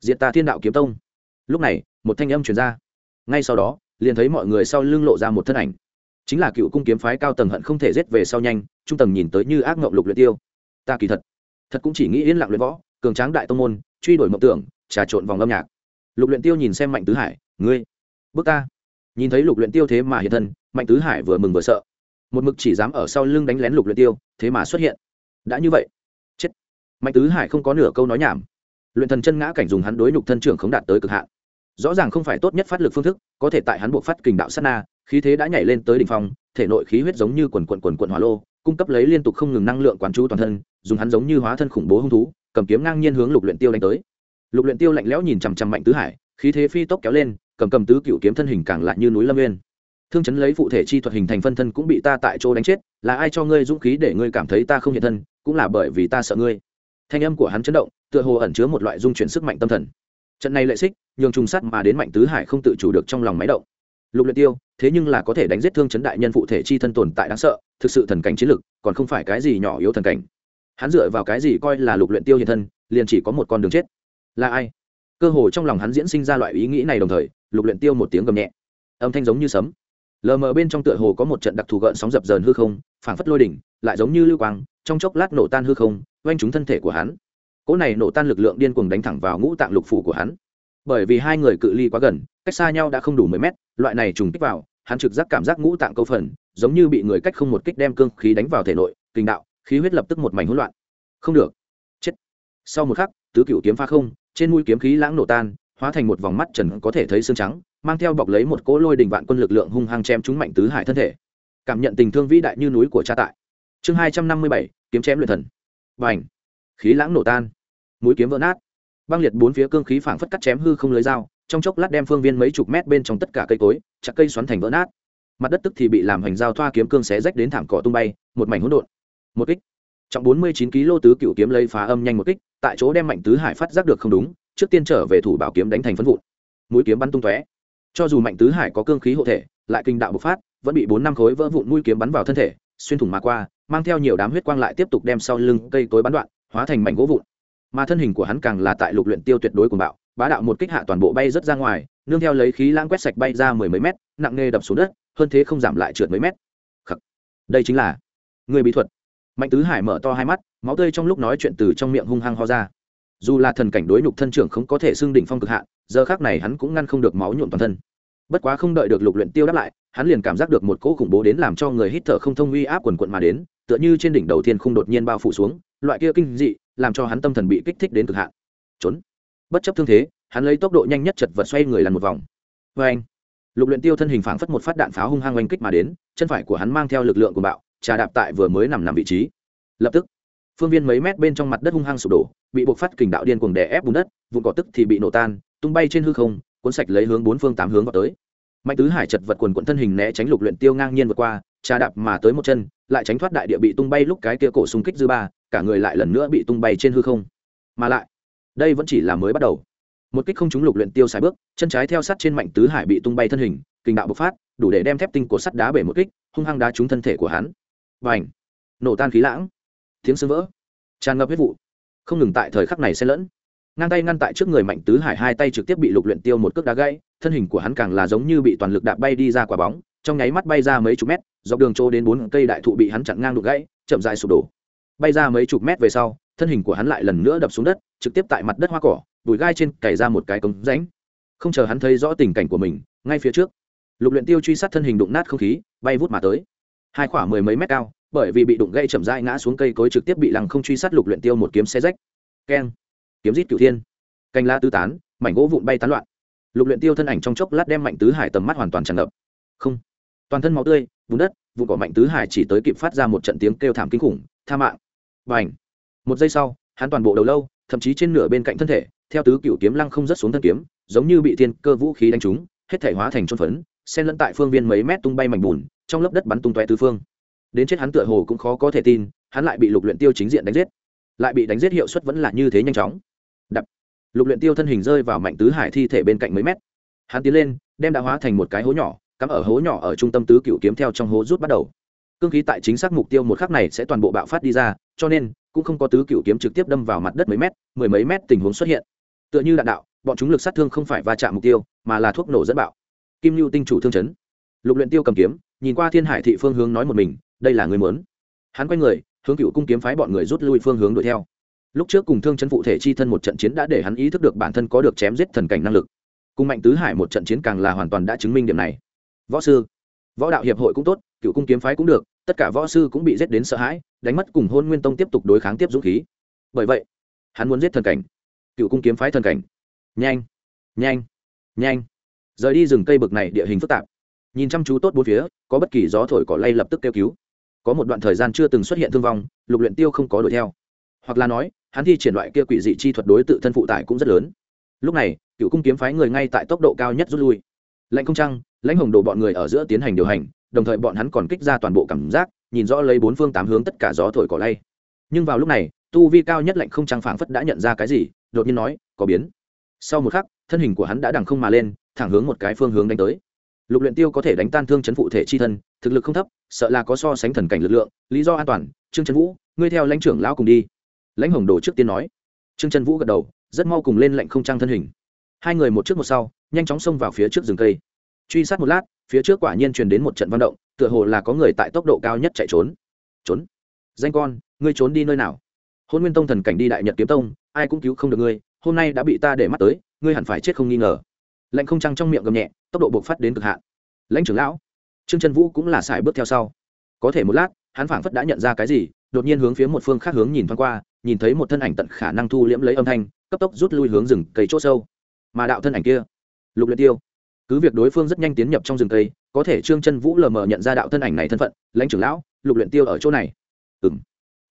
diệt ta thiên đạo kiếm tông. Lúc này, một thanh âm truyền ra. Ngay sau đó, liền thấy mọi người sau lưng lộ ra một thân ảnh. Chính là cựu cung kiếm phái cao tầng hận không thể rết về sau nhanh, trung tầng nhìn tới như ác ngộng lục luyện tiêu. Ta kỳ thật thật cũng chỉ nghĩ yên lặng luyện võ, cường tráng đại tông môn, truy đuổi mộng tưởng, trà trộn vòng âm nhạc. Lục luyện tiêu nhìn xem mạnh tứ hải, ngươi, bước ta. Nhìn thấy lục luyện tiêu thế mà hiện thân, mạnh tứ hải vừa mừng vừa sợ. Một mực chỉ dám ở sau lưng đánh lén lục luyện tiêu, thế mà xuất hiện. Đã như vậy, chết. Mạnh tứ hải không có nửa câu nói nhảm luyện thần chân ngã cảnh dùng hắn đối nhục thân trưởng không đạt tới cực hạn. Rõ ràng không phải tốt nhất phát lực phương thức, có thể tại hắn buộc phát kình đạo sát na, khí thế đã nhảy lên tới đỉnh phong, thể nội khí huyết giống như quần quần quần quần hỏa lô, cung cấp lấy liên tục không ngừng năng lượng quán chú toàn thân, dùng hắn giống như hóa thân khủng bố hung thú, cầm kiếm ngang nhiên hướng lục luyện tiêu đánh tới. Lục luyện tiêu lạnh lẽo nhìn chằm chằm mạnh tứ hải, khí thế phi tốc kéo lên, cầm cầm tứ cựu kiếm thân hình càng lại như núi lâm nguyên. Thương chấn lấy phụ thể chi thuật hình thành phân thân cũng bị ta tại chỗ đánh chết, là ai cho ngươi dũng khí để ngươi cảm thấy ta không hiện thân, cũng là bởi vì ta sợ ngươi. Thanh âm của hắn chấn động tựa hồ ẩn chứa một loại dung chuyển sức mạnh tâm thần. Trận này lệ xích, nhường trùng sắt mà đến mạnh tứ hải không tự chủ được trong lòng máy động. Lục luyện tiêu, thế nhưng là có thể đánh giết thương chấn đại nhân phụ thể chi thân tồn tại đáng sợ, thực sự thần cảnh chiến lực, còn không phải cái gì nhỏ yếu thần cảnh. Hắn dựa vào cái gì coi là lục luyện tiêu hiện thân, liền chỉ có một con đường chết. Là ai? Cơ hồ trong lòng hắn diễn sinh ra loại ý nghĩ này đồng thời, lục luyện tiêu một tiếng gầm nhẹ. Âm thanh giống như sấm. Lờ mờ bên trong tựa hồ có một trận đặc thù gợn sóng dập dờn hư không, phảng phất lôi đỉnh, lại giống như lưu quang, trong chốc lát nổ tan hư không oanh trúng thân thể của hắn cỗ này nổ tan lực lượng điên cuồng đánh thẳng vào ngũ tạng lục phủ của hắn. Bởi vì hai người cự ly quá gần, cách xa nhau đã không đủ mười mét, loại này trùng kích vào, hắn trực giác cảm giác ngũ tạng câu phần, giống như bị người cách không một kích đem cương khí đánh vào thể nội, kinh đạo, khí huyết lập tức một mảnh hỗn loạn. Không được. Chết. Sau một khắc, tứ cửu kiếm pha không, trên mũi kiếm khí lãng nổ tan, hóa thành một vòng mắt trần có thể thấy xương trắng, mang theo bọc lấy một cỗ lôi đình vạn quân lực lượng hung hăng chém chúng mạnh tứ hải thân thể. Cảm nhận tình thương vĩ đại như núi của cha tại. Chương hai trăm năm mươi bảy, kiếm chém luyện thần. Và ảnh khí lãng nổ tan. Mũi kiếm vỡ nát. Băng liệt bốn phía cương khí phảng phất cắt chém hư không lưới dao, trong chốc lát đem phương viên mấy chục mét bên trong tất cả cây cối, chặt cây xoắn thành vỡ nát. Mặt đất tức thì bị làm hành dao thoa kiếm cương xé rách đến thảm cỏ tung bay, một mảnh hỗn độn. Một kích. Trọng bốn mươi chín kg tứ cựu kiếm lấy phá âm nhanh một kích, tại chỗ đem mạnh tứ hải phát giác được không đúng, trước tiên trở về thủ bảo kiếm đánh thành phân vụn. Mũi kiếm bắn tung tóe. Cho dù mạnh tứ hải có cương khí hộ thể, lại kinh đạo bộc phát, vẫn bị bốn năm khối vỡ vụn mũi kiếm bắn vào thân thể, xuyên thủng mà qua, mang theo nhiều đám huyết quang lại tiếp tục đem sau lưng cây cối bắn đoạn hóa thành mảnh gỗ vụn. Mà thân hình của hắn càng là tại lục luyện tiêu tuyệt đối của bạo, bá đạo một kích hạ toàn bộ bay rất ra ngoài, nương theo lấy khí lãng quét sạch bay ra mười mấy mét, nặng nề đập xuống đất, hơn thế không giảm lại trượt mấy mét. Khắc. đây chính là người bí thuật. Mạnh tứ hải mở to hai mắt, máu tươi trong lúc nói chuyện từ trong miệng hung hăng ho ra. Dù là thần cảnh đối nhục thân trưởng không có thể xưng đỉnh phong cực hạn, giờ khác này hắn cũng ngăn không được máu nhuộm toàn thân. Bất quá không đợi được lục luyện tiêu đáp lại, hắn liền cảm giác được một cỗ khủng bố đến làm cho người hít thở không thông uy áp quần quận mà đến, tựa như trên đỉnh đầu thiên không đột nhiên bao phủ xuống loại kia kinh dị, làm cho hắn tâm thần bị kích thích đến cực hạn. Trốn. Bất chấp thương thế, hắn lấy tốc độ nhanh nhất chật vật xoay người lăn một vòng. Vê anh, lục luyện tiêu thân hình phảng phất một phát đạn pháo hung hăng oanh kích mà đến, chân phải của hắn mang theo lực lượng của bạo, trà đạp tại vừa mới nằm nằm vị trí. Lập tức, phương viên mấy mét bên trong mặt đất hung hăng sụp đổ, bị buộc phát kình đạo điên cuồng đè ép bùn đất, vụn cỏ tức thì bị nổ tan, tung bay trên hư không, cuốn sạch lấy hướng bốn phương tám hướng vào tới. Mạnh tứ hải chật vật quần quận thân hình né tránh lục luyện tiêu ngang nhiên vượt qua, trà đạp mà tới một chân, lại tránh thoát đại địa bị tung bay lúc cái kia cổ xung kích dư ba cả người lại lần nữa bị tung bay trên hư không. Mà lại, đây vẫn chỉ là mới bắt đầu. Một kích không trúng lục luyện tiêu xài bước, chân trái theo sát trên mạnh tứ hải bị tung bay thân hình kình đạo bộc phát, đủ để đem thép tinh của sắt đá bể một kích, hung hăng đá trúng thân thể của hắn. Bành! Nổ tan khí lãng. Tiếng sương vỡ. Tràn ngập huyết vụ. Không ngừng tại thời khắc này xen lẫn. Ngang tay ngăn tại trước người mạnh tứ hải hai tay trực tiếp bị lục luyện tiêu một cước đá gãy, thân hình của hắn càng là giống như bị toàn lực đạp bay đi ra quả bóng, trong nháy mắt bay ra mấy chục mét, dọc đường trô đến bốn cây đại thụ bị hắn chặn ngang đục gãy, chậm rãi sụp đổ bay ra mấy chục mét về sau, thân hình của hắn lại lần nữa đập xuống đất, trực tiếp tại mặt đất hoa cỏ, bụi gai trên cày ra một cái cống rãnh. Không chờ hắn thấy rõ tình cảnh của mình, ngay phía trước, lục luyện tiêu truy sát thân hình đụng nát không khí, bay vút mà tới. Hai khoảng mười mấy mét cao, bởi vì bị đụng gãy chậm rãi ngã xuống cây cối trực tiếp bị lăng không truy sát lục luyện tiêu một kiếm xé rách. Keng. Kiếm giết cửu thiên. Canh la tứ tán, mảnh gỗ vụn bay tán loạn. Lục luyện tiêu thân ảnh trong chốc lát đem mạnh tứ hải tầm mắt hoàn toàn tràn ngập. Không. Toàn thân máu tươi, bùn đất vụ cỏ mạnh tứ hải chỉ tới kịp phát ra một trận tiếng kêu thảm kinh khủng, tha mạng và ảnh. Một giây sau, hắn toàn bộ đầu lâu, thậm chí trên nửa bên cạnh thân thể, theo tứ cựu kiếm lăng không rớt xuống thân kiếm, giống như bị thiên cơ vũ khí đánh trúng, hết thể hóa thành trôn phấn, xen lẫn tại phương viên mấy mét tung bay mảnh bùn, trong lớp đất bắn tung tóe tứ phương. Đến chết hắn tựa hồ cũng khó có thể tin, hắn lại bị lục luyện tiêu chính diện đánh giết. Lại bị đánh giết hiệu suất vẫn là như thế nhanh chóng. Đập. Lục luyện tiêu thân hình rơi vào mạnh tứ hải thi thể bên cạnh mấy mét. Hắn tiến lên, đem đã hóa thành một cái hố nhỏ, cắm ở hố nhỏ ở trung tâm tứ cựu kiếm theo trong hố rút bắt đầu cương khí tại chính xác mục tiêu một khắc này sẽ toàn bộ bạo phát đi ra, cho nên, cũng không có tứ cựu kiếm trực tiếp đâm vào mặt đất mấy mét, mười mấy mét tình huống xuất hiện. Tựa như đạn đạo, bọn chúng lực sát thương không phải va chạm mục tiêu, mà là thuốc nổ dẫn bạo. Kim lưu tinh chủ thương chấn. Lục luyện tiêu cầm kiếm, nhìn qua thiên hải thị phương hướng nói một mình, đây là người muốn. Hắn quay người, hướng cựu cung kiếm phái bọn người rút lui phương hướng đuổi theo. Lúc trước cùng thương chấn phụ thể chi thân một trận chiến đã để hắn ý thức được bản thân có được chém giết thần cảnh năng lực. Cùng mạnh tứ hải một trận chiến càng là hoàn toàn đã chứng minh điểm này. Võ sư, võ đạo hiệp hội cũng tốt, cựu cung kiếm phái cũng được tất cả võ sư cũng bị giết đến sợ hãi, đánh mất cùng hôn nguyên tông tiếp tục đối kháng tiếp dũng khí. Bởi vậy, hắn muốn giết thần cảnh, cựu cung kiếm phái thần cảnh. Nhanh nhanh nhanh. Rời đi rừng cây bực này, địa hình phức tạp. Nhìn chăm chú tốt bốn phía, có bất kỳ gió thổi cỏ lay lập tức kêu cứu. Có một đoạn thời gian chưa từng xuất hiện thương vong, lục luyện tiêu không có đuổi theo. Hoặc là nói, hắn thi triển loại kia quỷ dị chi thuật đối tự thân phụ tải cũng rất lớn. Lúc này, cựu cung kiếm phái người ngay tại tốc độ cao nhất rút lui. Lệnh không trăng lãnh hồng đồ bọn người ở giữa tiến hành điều hành đồng thời bọn hắn còn kích ra toàn bộ cảm giác, nhìn rõ lấy bốn phương tám hướng tất cả gió thổi cỏ lay. Nhưng vào lúc này, tu vi cao nhất lệnh không trang phảng phất đã nhận ra cái gì, đột nhiên nói, có biến. Sau một khắc, thân hình của hắn đã đằng không mà lên, thẳng hướng một cái phương hướng đánh tới. Lục luyện tiêu có thể đánh tan thương chấn phụ thể chi thân, thực lực không thấp, sợ là có so sánh thần cảnh lực lượng, lý do an toàn, trương trấn vũ, ngươi theo lãnh trưởng lão cùng đi. Lãnh hồng đồ trước tiên nói. Trương chân vũ gật đầu, rất mau cùng lên lệnh không trang thân hình. Hai người một trước một sau, nhanh chóng xông vào phía trước rừng cây. Truy sát một lát phía trước quả nhiên truyền đến một trận văn động, tựa hồ là có người tại tốc độ cao nhất chạy trốn. Trốn? Danh con, ngươi trốn đi nơi nào? Hôn nguyên tông thần cảnh đi đại nhật kiếm tông, ai cũng cứu không được ngươi, hôm nay đã bị ta để mắt tới, ngươi hẳn phải chết không nghi ngờ. Lệnh không trăng trong miệng gầm nhẹ, tốc độ bộc phát đến cực hạn. Lãnh trưởng lão, trương trần vũ cũng là sải bước theo sau. Có thể một lát, hắn phảng phất đã nhận ra cái gì, đột nhiên hướng phía một phương khác hướng nhìn thoáng qua, nhìn thấy một thân ảnh tận khả năng thu liễm lấy âm thanh, cấp tốc rút lui hướng rừng cây c h ỗ sâu. Mà đạo thân ảnh kia, lục luyện tiêu cứ việc đối phương rất nhanh tiến nhập trong rừng cây, có thể trương chân vũ lờ mờ nhận ra đạo thân ảnh này thân phận, lãnh trưởng lão, lục luyện tiêu ở chỗ này. Ừm.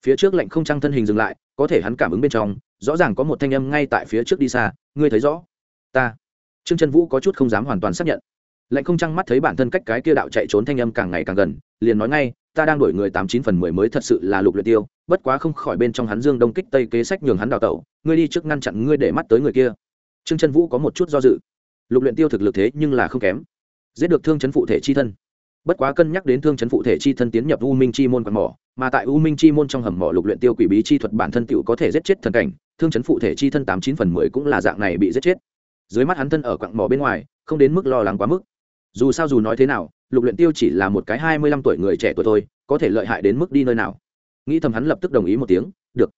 Phía trước lệnh không trăng thân hình dừng lại, có thể hắn cảm ứng bên trong, rõ ràng có một thanh âm ngay tại phía trước đi xa, ngươi thấy rõ? Ta. Trương chân vũ có chút không dám hoàn toàn xác nhận. Lệnh không trăng mắt thấy bản thân cách cái kia đạo chạy trốn thanh âm càng ngày càng gần, liền nói ngay, ta đang đổi người tám chín phần mười mới thật sự là lục luyện tiêu, bất quá không khỏi bên trong hắn dương đông kích tây kế sách nhường hắn đào tẩu, ngươi đi trước ngăn chặn ngươi để mắt tới người kia. Trương chân vũ có một chút do dự lục luyện tiêu thực lực thế nhưng là không kém. Giết được thương chấn phụ thể chi thân. Bất quá cân nhắc đến thương chấn phụ thể chi thân tiến nhập u minh chi môn quạt mỏ, mà tại u minh chi môn trong hầm mỏ lục luyện tiêu quỷ bí chi thuật bản thân tựu có thể giết chết thần cảnh, thương chấn phụ thể chi thân tám chín phần mười cũng là dạng này bị giết chết. Dưới mắt hắn thân ở quặng mỏ bên ngoài, không đến mức lo lắng quá mức. Dù sao dù nói thế nào, lục luyện tiêu chỉ là một cái hai mươi lăm tuổi người trẻ tuổi thôi, có thể lợi hại đến mức đi nơi nào. Nghĩ thầm hắn lập tức đồng ý một tiếng, được.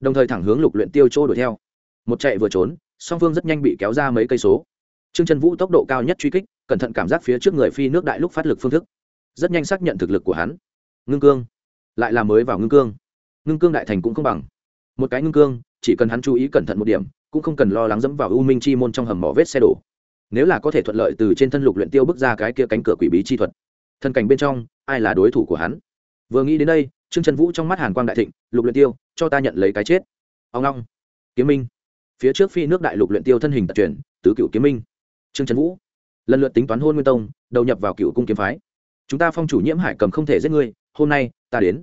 Đồng thời thẳng hướng lục luyện tiêu trôi đuổi theo. Một chạy vừa trốn, song phương rất nhanh bị kéo ra mấy cây số trương trần vũ tốc độ cao nhất truy kích, cẩn thận cảm giác phía trước người phi nước đại lúc phát lực phương thức. Rất nhanh xác nhận thực lực của hắn. Ngưng cương. Lại là mới vào ngưng cương. Ngưng cương đại thành cũng không bằng. Một cái ngưng cương, chỉ cần hắn chú ý cẩn thận một điểm, cũng không cần lo lắng dẫm vào u minh chi môn trong hầm mỏ vết xe đổ. Nếu là có thể thuận lợi từ trên thân lục luyện tiêu bước ra cái kia cánh cửa quỷ bí chi thuật. Thân cảnh bên trong, ai là đối thủ của hắn? Vừa nghĩ đến đây, trương trần vũ trong mắt hàn quang đại thịnh, lục luyện tiêu, cho ta nhận lấy cái chết. Ông long. Kiếm minh. Phía trước phi nước đại lục luyện tiêu thân hình tật truyền tứ cửu kiếm minh trương trần vũ, lần lượt tính toán hôn nguyên tông, đầu nhập vào cựu cung kiếm phái. Chúng ta phong chủ nhiễm hải cầm không thể giết ngươi, hôm nay, ta đến.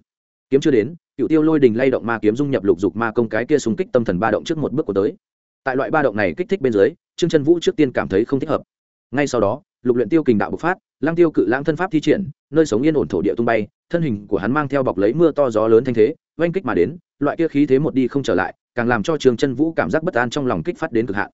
Kiếm chưa đến, cựu tiêu lôi đình lay động ma kiếm dung nhập lục dục ma công cái kia xung kích tâm thần ba động trước một bước của tới. Tại loại ba động này kích thích bên dưới, trương trần vũ trước tiên cảm thấy không thích hợp. Ngay sau đó, lục luyện tiêu kình đạo bộc phát lang tiêu cự lãng thân pháp thi triển, nơi sống yên ổn thổ địa tung bay, thân hình của hắn mang theo bọc lấy mưa to gió lớn thanh thế, oanh kích mà đến, loại kia khí thế một đi không trở lại, càng làm cho Trương chân vũ cảm giác bất an trong lòng kích phát đến cực hạn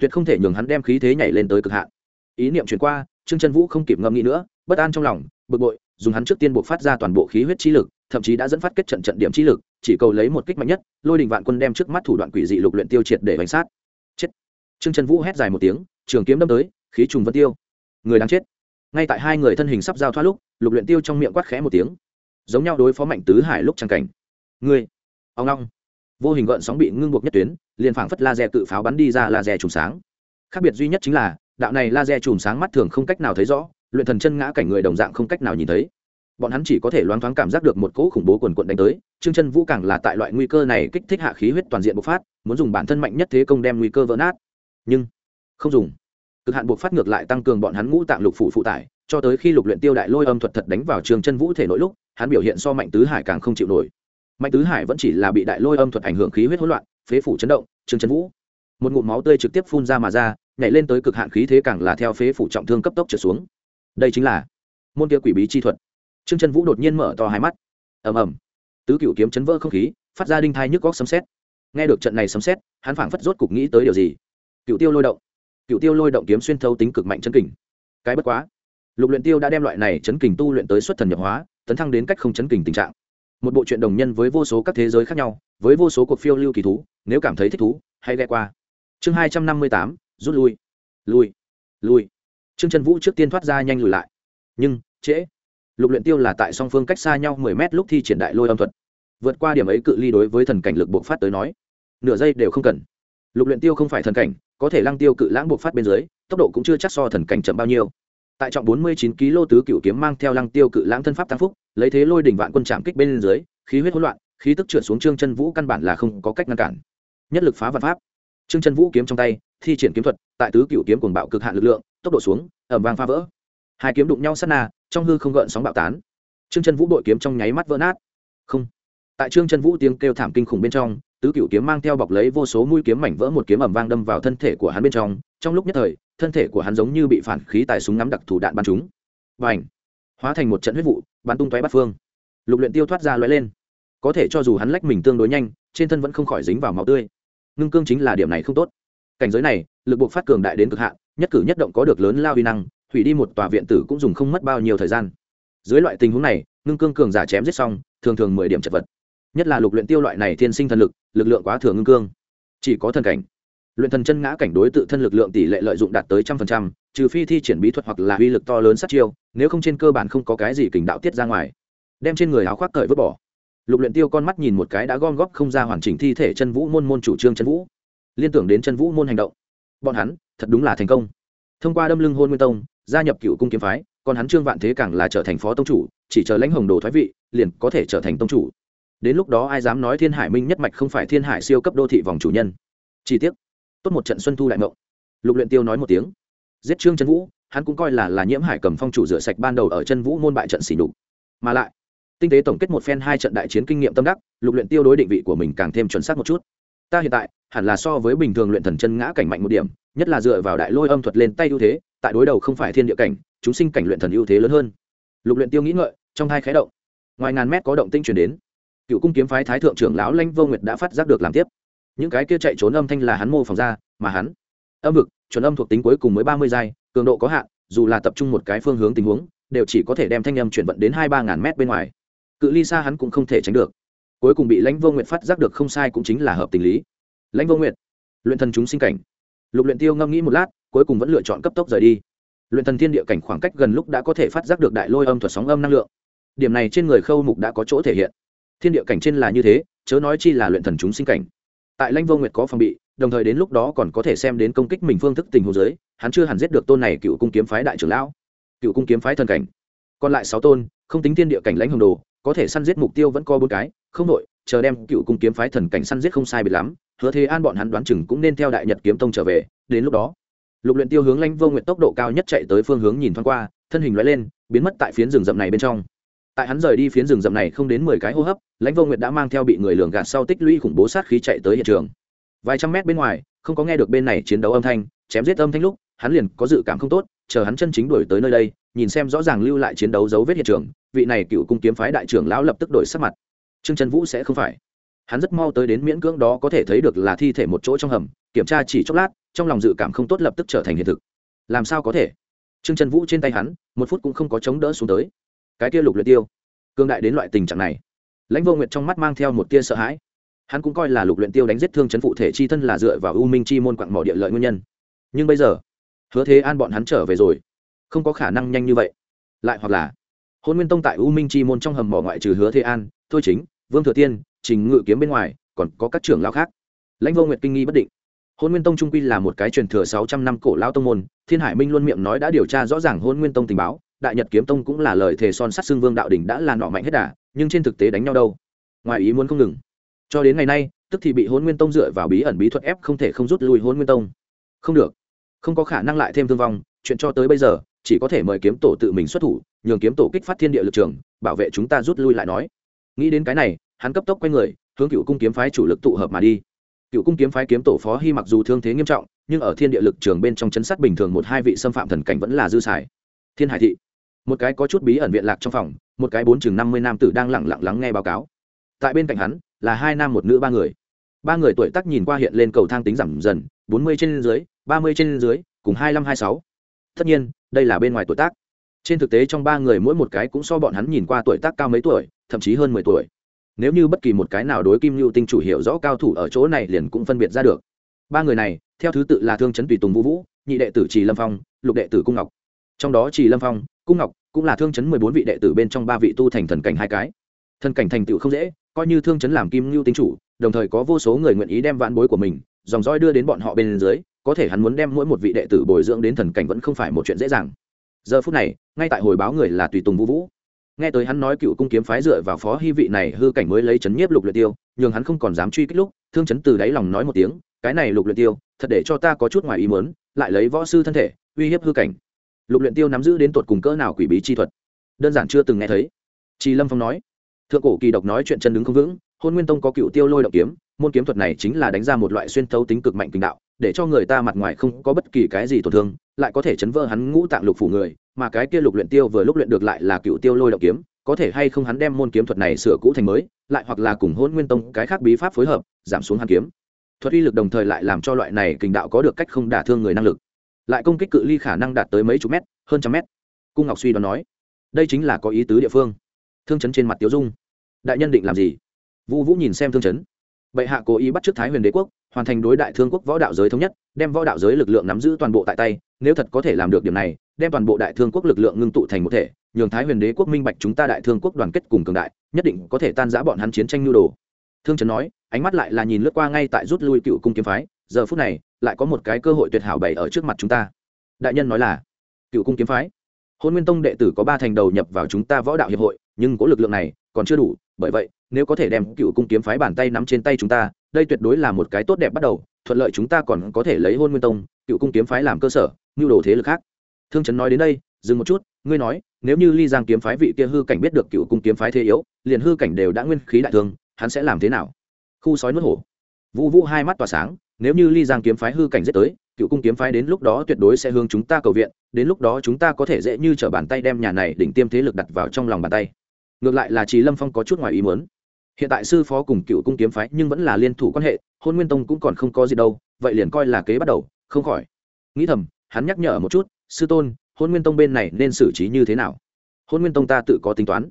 tuyệt không thể nhường hắn đem khí thế nhảy lên tới cực hạn. Ý niệm chuyển qua, trương chân vũ không kịp ngâm nghĩ nữa, bất an trong lòng, bực bội, dùng hắn trước tiên buộc phát ra toàn bộ khí huyết chi lực, thậm chí đã dẫn phát kết trận trận điểm chi lực, chỉ cầu lấy một kích mạnh nhất, lôi đình vạn quân đem trước mắt thủ đoạn quỷ dị lục luyện tiêu triệt để bánh sát. Chết. Trương chân vũ hét dài một tiếng, trường kiếm đâm tới, khí trùng vân tiêu. Người đang chết. Ngay tại hai người thân hình sắp giao thoát lúc, lục luyện tiêu trong miệng quát khẽ một tiếng. Giống nhau đối phó mạnh tứ hải lúc trang cảnh. Người. Ông long vô hình gợn sóng bị ngưng buộc nhất tuyến, liền phảng phất laser tự pháo bắn đi ra laser chùm sáng. Khác biệt duy nhất chính là, đạo này laser chùm sáng mắt thường không cách nào thấy rõ, luyện thần chân ngã cảnh người đồng dạng không cách nào nhìn thấy. Bọn hắn chỉ có thể loáng thoáng cảm giác được một cỗ khủng bố quần quận đánh tới chương chân vũ càng là tại loại nguy cơ này kích thích hạ khí huyết toàn diện bộc phát, muốn dùng bản thân mạnh nhất thế công đem nguy cơ vỡ nát. Nhưng, không dùng. Cực hạn bộc phát ngược lại tăng cường bọn hắn ngũ tạng lục phủ phụ tải, cho tới khi lục luyện tiêu đại lôi âm thuật thật đánh vào trường chân vũ thể nội lúc, hắn biểu hiện so mạnh tứ hải càng không chịu nổi mạnh tứ hải vẫn chỉ là bị đại lôi âm thuật ảnh hưởng khí huyết hỗn loạn, phế phủ chấn động, trương chân vũ. Một ngụm máu tươi trực tiếp phun ra mà ra, nhảy lên tới cực hạn khí thế càng là theo phế phủ trọng thương cấp tốc trở xuống. Đây chính là môn kia quỷ bí chi thuật. Trương chân vũ đột nhiên mở to hai mắt. Ầm ầm. Tứ cựu kiếm chấn vỡ không khí, phát ra đinh thai nhức góc sấm xét nghe được trận này sấm xét hắn phảng phất rốt cục nghĩ tới điều gì. Cựu tiêu lôi động. Cựu tiêu lôi động kiếm xuyên thấu tính cực mạnh chân kình. Cái bất quá, lục luyện tiêu đã đem loại này chấn kình tu luyện tới xuất thần nhập hóa, tấn thăng đến cách không chấn kình tình trạng một bộ truyện đồng nhân với vô số các thế giới khác nhau, với vô số cuộc phiêu lưu kỳ thú, nếu cảm thấy thích thú, hãy ghé qua. Chương hai trăm năm mươi tám, rút lui. Lui. Lui. Trương trần vũ trước tiên thoát ra nhanh lùi lại. Nhưng, trễ. Lục luyện tiêu là tại song phương cách xa nhau mười mét lúc thi triển đại lôi âm thuật. Vượt qua điểm ấy cự ly đối với thần cảnh lực bộc phát tới nói, nửa giây đều không cần. Lục luyện tiêu không phải thần cảnh, có thể lăng tiêu cự lãng bộc phát bên dưới, tốc độ cũng chưa chắc so thần cảnh chậm bao nhiêu tại trọng bốn mươi chín kg tứ cựu kiếm mang theo lăng tiêu cự lãng thân pháp tăng phúc, lấy thế lôi đỉnh vạn quân chạm kích bên dưới, khí huyết hỗn loạn, khí tức trượt xuống trương chân vũ căn bản là không có cách ngăn cản. Nhất lực phá vạn pháp. Trương chân vũ kiếm trong tay, thi triển kiếm thuật, tại tứ cựu kiếm cuồng bạo cực hạn lực lượng, tốc độ xuống ẩm vang phá vỡ. Hai kiếm đụng nhau sát na, trong hư không gợn sóng bạo tán. Trương chân vũ đội kiếm trong nháy mắt vỡ nát. Không. Tại trương chân vũ tiếng kêu thảm kinh khủng bên trong tứ cựu kiếm mang theo bọc lấy vô số mũi kiếm mảnh vỡ một kiếm ẩm vang đâm vào thân thể của hắn bên trong trong lúc nhất thời, thân thể của hắn giống như bị phản khí tài súng ngắm đặc thủ đạn bắn chúng và ảnh hóa thành một trận huyết vụ, bắn tung tóe bắt phương. Lục luyện tiêu thoát ra lóe lên. Có thể cho dù hắn lách mình tương đối nhanh, trên thân vẫn không khỏi dính vào máu tươi. Ngưng cương chính là điểm này không tốt. Cảnh giới này, lực buộc phát cường đại đến cực hạn, nhất cử nhất động có được lớn lao uy năng, hủy đi một tòa viện tử cũng dùng không mất bao nhiêu thời gian. Dưới loại tình huống này, ngưng cương cường giả chém giết xong, thường thường mười điểm chật vật nhất là lục luyện tiêu loại này thiên sinh thần lực lực lượng quá thừa ngưng cương. Chỉ có thần cảnh. Luyện thần chân ngã cảnh đối tự thân lực lượng tỷ lệ lợi dụng đạt tới trăm phần trăm, trừ phi thi triển bí thuật hoặc là uy lực to lớn sát chiêu, nếu không trên cơ bản không có cái gì kình đạo tiết ra ngoài. Đem trên người áo khoác cởi vứt bỏ. Lục luyện tiêu con mắt nhìn một cái đã gom góp không ra hoàn chỉnh thi thể chân vũ môn môn chủ trương chân vũ. Liên tưởng đến chân vũ môn hành động. Bọn hắn, thật đúng là thành công. Thông qua đâm lưng hôn nguyên tông, gia nhập cựu cung kiếm phái, còn hắn trương vạn thế càng là trở thành phó tông chủ, chỉ chờ lãnh hồng đồ thoái vị, liền có thể trở thành tông chủ đến lúc đó ai dám nói thiên hải minh nhất mạch không phải thiên hải siêu cấp đô thị vòng chủ nhân. Chi tiết tốt một trận xuân thu đại ngộ lục luyện tiêu nói một tiếng. Giết trương chân vũ, hắn cũng coi là là nhiễm hải cầm phong chủ rửa sạch ban đầu ở chân vũ môn bại trận xỉ nhục. Mà lại, tinh tế tổng kết một phen hai trận đại chiến kinh nghiệm tâm đắc, lục luyện tiêu đối định vị của mình càng thêm chuẩn xác một chút. Ta hiện tại, hẳn là so với bình thường luyện thần chân ngã cảnh mạnh một điểm, nhất là dựa vào đại lôi âm thuật lên tay ưu thế, tại đối đầu không phải thiên địa cảnh, chúng sinh cảnh luyện thần ưu thế lớn hơn. Lục luyện tiêu nghĩ ngợi, trong hai khái động, ngoài ngàn mét có động tinh truyền đến cựu cung kiếm phái thái thượng trưởng lão lanh vô nguyệt đã phát giác được làm tiếp. Những cái kia chạy trốn âm thanh là hắn mô phỏng ra, mà hắn âm vực, chuẩn âm thuộc tính cuối cùng mới ba mươi giai, cường độ có hạn, dù là tập trung một cái phương hướng tình huống, đều chỉ có thể đem thanh âm chuyển vận đến hai ba ngàn mét bên ngoài. Cự ly xa hắn cũng không thể tránh được. Cuối cùng bị lãnh vô nguyệt phát giác được không sai cũng chính là hợp tình lý. Lãnh vô nguyệt, luyện thần chúng sinh cảnh. Lục luyện tiêu ngâm nghĩ một lát, cuối cùng vẫn lựa chọn cấp tốc rời đi. Luyện thần thiên địa cảnh khoảng cách gần lúc đã có thể phát giác được đại lôi âm thuật sóng âm năng lượng. Điểm này trên người khâu mục đã có chỗ thể hiện thiên địa cảnh trên là như thế, chớ nói chi là luyện thần chúng sinh cảnh. Tại lãnh vô nguyệt có phòng bị, đồng thời đến lúc đó còn có thể xem đến công kích mình phương thức tình hồ giới, hắn chưa hẳn giết được tôn này cựu cung kiếm phái đại trưởng lão. Cựu cung kiếm phái thần cảnh. Còn lại sáu tôn, không tính thiên địa cảnh lãnh hồng đồ, có thể săn giết mục tiêu vẫn có bốn cái, không nội chờ đem cựu cung kiếm phái thần cảnh săn giết không sai biệt lắm, hứa thế an bọn hắn đoán chừng cũng nên theo đại nhật kiếm tông trở về, đến lúc đó, lục luyện tiêu hướng lãnh vô nguyệt tốc độ cao nhất chạy tới phương hướng nhìn thoáng qua, thân hình lóe lên, biến mất tại phiến rừng rậm này bên trong tại hắn rời đi phiến rừng rậm này không đến mười cái hô hấp, lãnh vô nguyệt đã mang theo bị người lường gạt sau tích lũy khủng bố sát khí chạy tới hiện trường. Vài trăm mét bên ngoài, không có nghe được bên này chiến đấu âm thanh, chém giết âm thanh lúc, hắn liền có dự cảm không tốt, chờ hắn chân chính đuổi tới nơi đây, nhìn xem rõ ràng lưu lại chiến đấu dấu vết hiện trường, vị này cựu cung kiếm phái đại trưởng lão lập tức đổi sắc mặt. Trương trần vũ sẽ không phải. Hắn rất mau tới đến miễn cưỡng đó có thể thấy được là thi thể một chỗ trong hầm, kiểm tra chỉ chốc lát, trong lòng dự cảm không tốt lập tức trở thành hiện thực. Làm sao có thể? Trương trần vũ trên tay hắn, một phút cũng không có chống đỡ xuống tới cái kia lục luyện tiêu. Cương đại đến loại tình trạng này, lãnh vô nguyệt trong mắt mang theo một tia sợ hãi. Hắn cũng coi là lục luyện tiêu đánh giết thương chấn phụ thể chi thân là dựa vào u minh chi môn quặng mỏ địa lợi nguyên nhân. Nhưng bây giờ, hứa thế an bọn hắn trở về rồi, không có khả năng nhanh như vậy. Lại hoặc là, hôn nguyên tông tại u minh chi môn trong hầm mỏ ngoại trừ hứa thế an, thôi chính, vương thừa tiên, trình ngự kiếm bên ngoài, còn có các trưởng lão khác. Lãnh vô nguyệt kinh nghi bất định. Hôn nguyên tông trung quy là một cái truyền thừa sáu trăm năm cổ lão tông môn, thiên hải minh luôn miệng nói đã điều tra rõ ràng hôn nguyên tông tình báo đại nhật kiếm tông cũng là lời thề son sắt xương vương đạo đỉnh đã là nọ mạnh hết đà, nhưng trên thực tế đánh nhau đâu? Ngoài ý muốn không ngừng. Cho đến ngày nay, tức thì bị hôn nguyên tông dựa vào bí ẩn bí thuật ép không thể không rút lui hôn nguyên tông. Không được. Không có khả năng lại thêm thương vong, chuyện cho tới bây giờ, chỉ có thể mời kiếm tổ tự mình xuất thủ, nhường kiếm tổ kích phát thiên địa lực trường, bảo vệ chúng ta rút lui lại nói. Nghĩ đến cái này, hắn cấp tốc quay người, hướng cựu cung kiếm phái chủ lực tụ hợp mà đi. Cựu cung kiếm phái kiếm tổ phó hy mặc dù thương thế nghiêm trọng, nhưng ở thiên địa lực trường bên trong chấn sát bình thường một hai vị xâm phạm thần cảnh vẫn là dư xài. Thiên hải thị một cái có chút bí ẩn viện lạc trong phòng, một cái bốn chừng năm mươi nam tử đang lẳng lặng lắng nghe báo cáo. Tại bên cạnh hắn, là hai nam một nữ ba người. Ba người tuổi tác nhìn qua hiện lên cầu thang tính giảm dần, bốn mươi trên dưới, ba mươi trên dưới, cùng hai mươi hai sáu. Tất nhiên, đây là bên ngoài tuổi tác. Trên thực tế trong ba người mỗi một cái cũng so bọn hắn nhìn qua tuổi tác cao mấy tuổi, thậm chí hơn mười tuổi. Nếu như bất kỳ một cái nào đối kim lưu tinh chủ hiểu rõ cao thủ ở chỗ này liền cũng phân biệt ra được. Ba người này, theo thứ tự là thương chấn tùy tùng vũ vũ, nhị đệ tử trì lâm phong, lục đệ tử cung ngọc. Trong đó trì lâm phong, cung ngọc cũng là thương chấn mười bốn vị đệ tử bên trong ba vị tu thành thần cảnh hai cái. Thần cảnh thành tựu không dễ, coi như thương chấn làm kim lưu tinh chủ, đồng thời có vô số người nguyện ý đem vạn bối của mình, dòng roi đưa đến bọn họ bên dưới, có thể hắn muốn đem mỗi một vị đệ tử bồi dưỡng đến thần cảnh vẫn không phải một chuyện dễ dàng. Giờ phút này, ngay tại hồi báo người là tùy tùng vũ vũ. Nghe tới hắn nói cựu cung kiếm phái dựa vào phó hy vị này hư cảnh mới lấy chấn nhiếp lục luyện tiêu nhưng hắn không còn dám truy kích lúc, thương chấn từ đáy lòng nói một tiếng, cái này lục luyện tiêu, thật để cho ta có chút ngoài ý muốn, lại lấy võ sư thân thể, uy hiếp hư cảnh lục luyện tiêu nắm giữ đến tột cùng cỡ nào quỷ bí chi thuật? Đơn giản chưa từng nghe thấy. Chi lâm phong nói. Thượng cổ kỳ độc nói chuyện chân đứng không vững, hôn nguyên tông có cựu tiêu lôi động kiếm, môn kiếm thuật này chính là đánh ra một loại xuyên thấu tính cực mạnh kinh đạo, để cho người ta mặt ngoài không có bất kỳ cái gì tổn thương, lại có thể chấn vỡ hắn ngũ tạng lục phủ người, mà cái kia lục luyện tiêu vừa lúc luyện được lại là cựu tiêu lôi động kiếm, có thể hay không hắn đem môn kiếm thuật này sửa cũ thành mới, lại hoặc là cùng hôn nguyên tông cái khác bí pháp phối hợp, giảm xuống hắn kiếm. Thuật uy lực đồng thời lại làm cho loại này kình đạo có được cách không đả thương người năng lực lại công kích cự ly khả năng đạt tới mấy chục mét, hơn trăm mét. Cung ngọc suy đoán nói, đây chính là có ý tứ địa phương. Thương chấn trên mặt tiếu dung. Đại nhân định làm gì? Vũ vũ nhìn xem thương chấn. Bệ hạ cố ý bắt trước thái huyền đế quốc, hoàn thành đối đại thương quốc võ đạo giới thống nhất, đem võ đạo giới lực lượng nắm giữ toàn bộ tại tay, nếu thật có thể làm được điểm này, đem toàn bộ đại thương quốc lực lượng ngưng tụ thành một thể, nhường thái huyền đế quốc minh bạch chúng ta đại thương quốc đoàn kết cùng cường đại, nhất định có thể tan giã bọn hắn chiến tranh nhu đồ. Thương trấn nói, ánh mắt lại là nhìn lướt qua ngay tại rút lui cựu cung kiếm phái giờ phút này, lại có một cái cơ hội tuyệt hảo bày ở trước mặt chúng ta. Đại nhân nói là, cựu cung kiếm phái. Hôn nguyên tông đệ tử có ba thành đầu nhập vào chúng ta võ đạo hiệp hội, nhưng có lực lượng này còn chưa đủ, bởi vậy, nếu có thể đem cựu cung kiếm phái bàn tay nắm trên tay chúng ta, đây tuyệt đối là một cái tốt đẹp bắt đầu, thuận lợi chúng ta còn có thể lấy hôn nguyên tông, cựu cung kiếm phái làm cơ sở, mưu đồ thế lực khác. Thương trấn nói đến đây, dừng một chút, ngươi nói, nếu như ly giang kiếm phái vị kia hư cảnh biết được cựu cung kiếm phái thế yếu, liền hư cảnh đều đã nguyên khí đại thương, hắn sẽ làm thế nào? Khu sói nuốt hổ. Vũ vũ hai mắt tỏa sáng nếu như ly giang kiếm phái hư cảnh giết tới, cựu cung kiếm phái đến lúc đó tuyệt đối sẽ hướng chúng ta cầu viện, đến lúc đó chúng ta có thể dễ như t r ở bàn tay đem nhà này đỉnh tiêm thế lực đặt vào trong lòng bàn tay. Ngược lại là trí lâm phong có chút ngoài ý muốn. Hiện tại sư phó cùng cựu cung kiếm phái nhưng vẫn là liên thủ quan hệ, hôn nguyên tông cũng còn không có gì đâu, vậy liền coi là kế bắt đầu, không khỏi. Nghĩ thầm, hắn nhắc nhở một chút, sư tôn, hôn nguyên tông bên này nên xử trí như thế nào? Hôn nguyên tông ta tự có tính toán.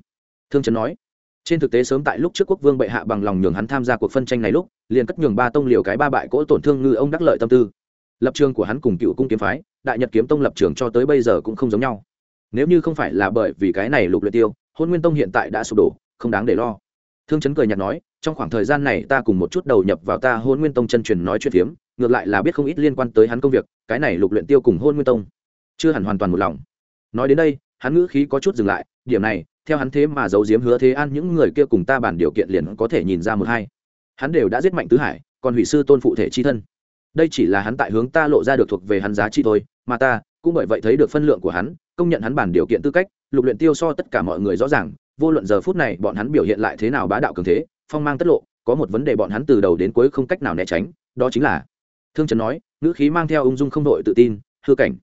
Thương trần nói trên thực tế sớm tại lúc trước quốc vương bệ hạ bằng lòng nhường hắn tham gia cuộc phân tranh này lúc, liền cất nhường ba tông liều cái ba bại cỗ tổn thương ngư ông đắc lợi tâm tư. Lập trường của hắn cùng cựu cung kiếm phái, đại nhật kiếm tông lập trường cho tới bây giờ cũng không giống nhau. Nếu như không phải là bởi vì cái này lục luyện tiêu, hôn nguyên tông hiện tại đã sụp đổ, không đáng để lo. Thương chấn cười nhạt nói, trong khoảng thời gian này ta cùng một chút đầu nhập vào ta hôn nguyên tông chân truyền nói chuyện phiếm, ngược lại là biết không ít liên quan tới hắn công việc, cái này lục luyện tiêu cùng hôn nguyên tông chưa hẳn hoàn toàn một lòng. Nói đến đây, hắn ngữ khí có chút dừng lại, điểm này theo hắn thế mà giấu giếm hứa thế an, những người kia cùng ta bàn điều kiện liền có thể nhìn ra một hai. Hắn đều đã giết mạnh tứ hải, còn hủy sư tôn phụ thể chi thân. Đây chỉ là hắn tại hướng ta lộ ra được thuộc về hắn giá trị thôi, mà ta cũng bởi vậy thấy được phân lượng của hắn, công nhận hắn bản điều kiện tư cách, lục luyện tiêu so tất cả mọi người rõ ràng, vô luận giờ phút này bọn hắn biểu hiện lại thế nào bá đạo cường thế, phong mang tất lộ, có một vấn đề bọn hắn từ đầu đến cuối không cách nào né tránh, đó chính là thương trần nói nữ khí mang theo ung dung không đội tự tin, hư cảnh.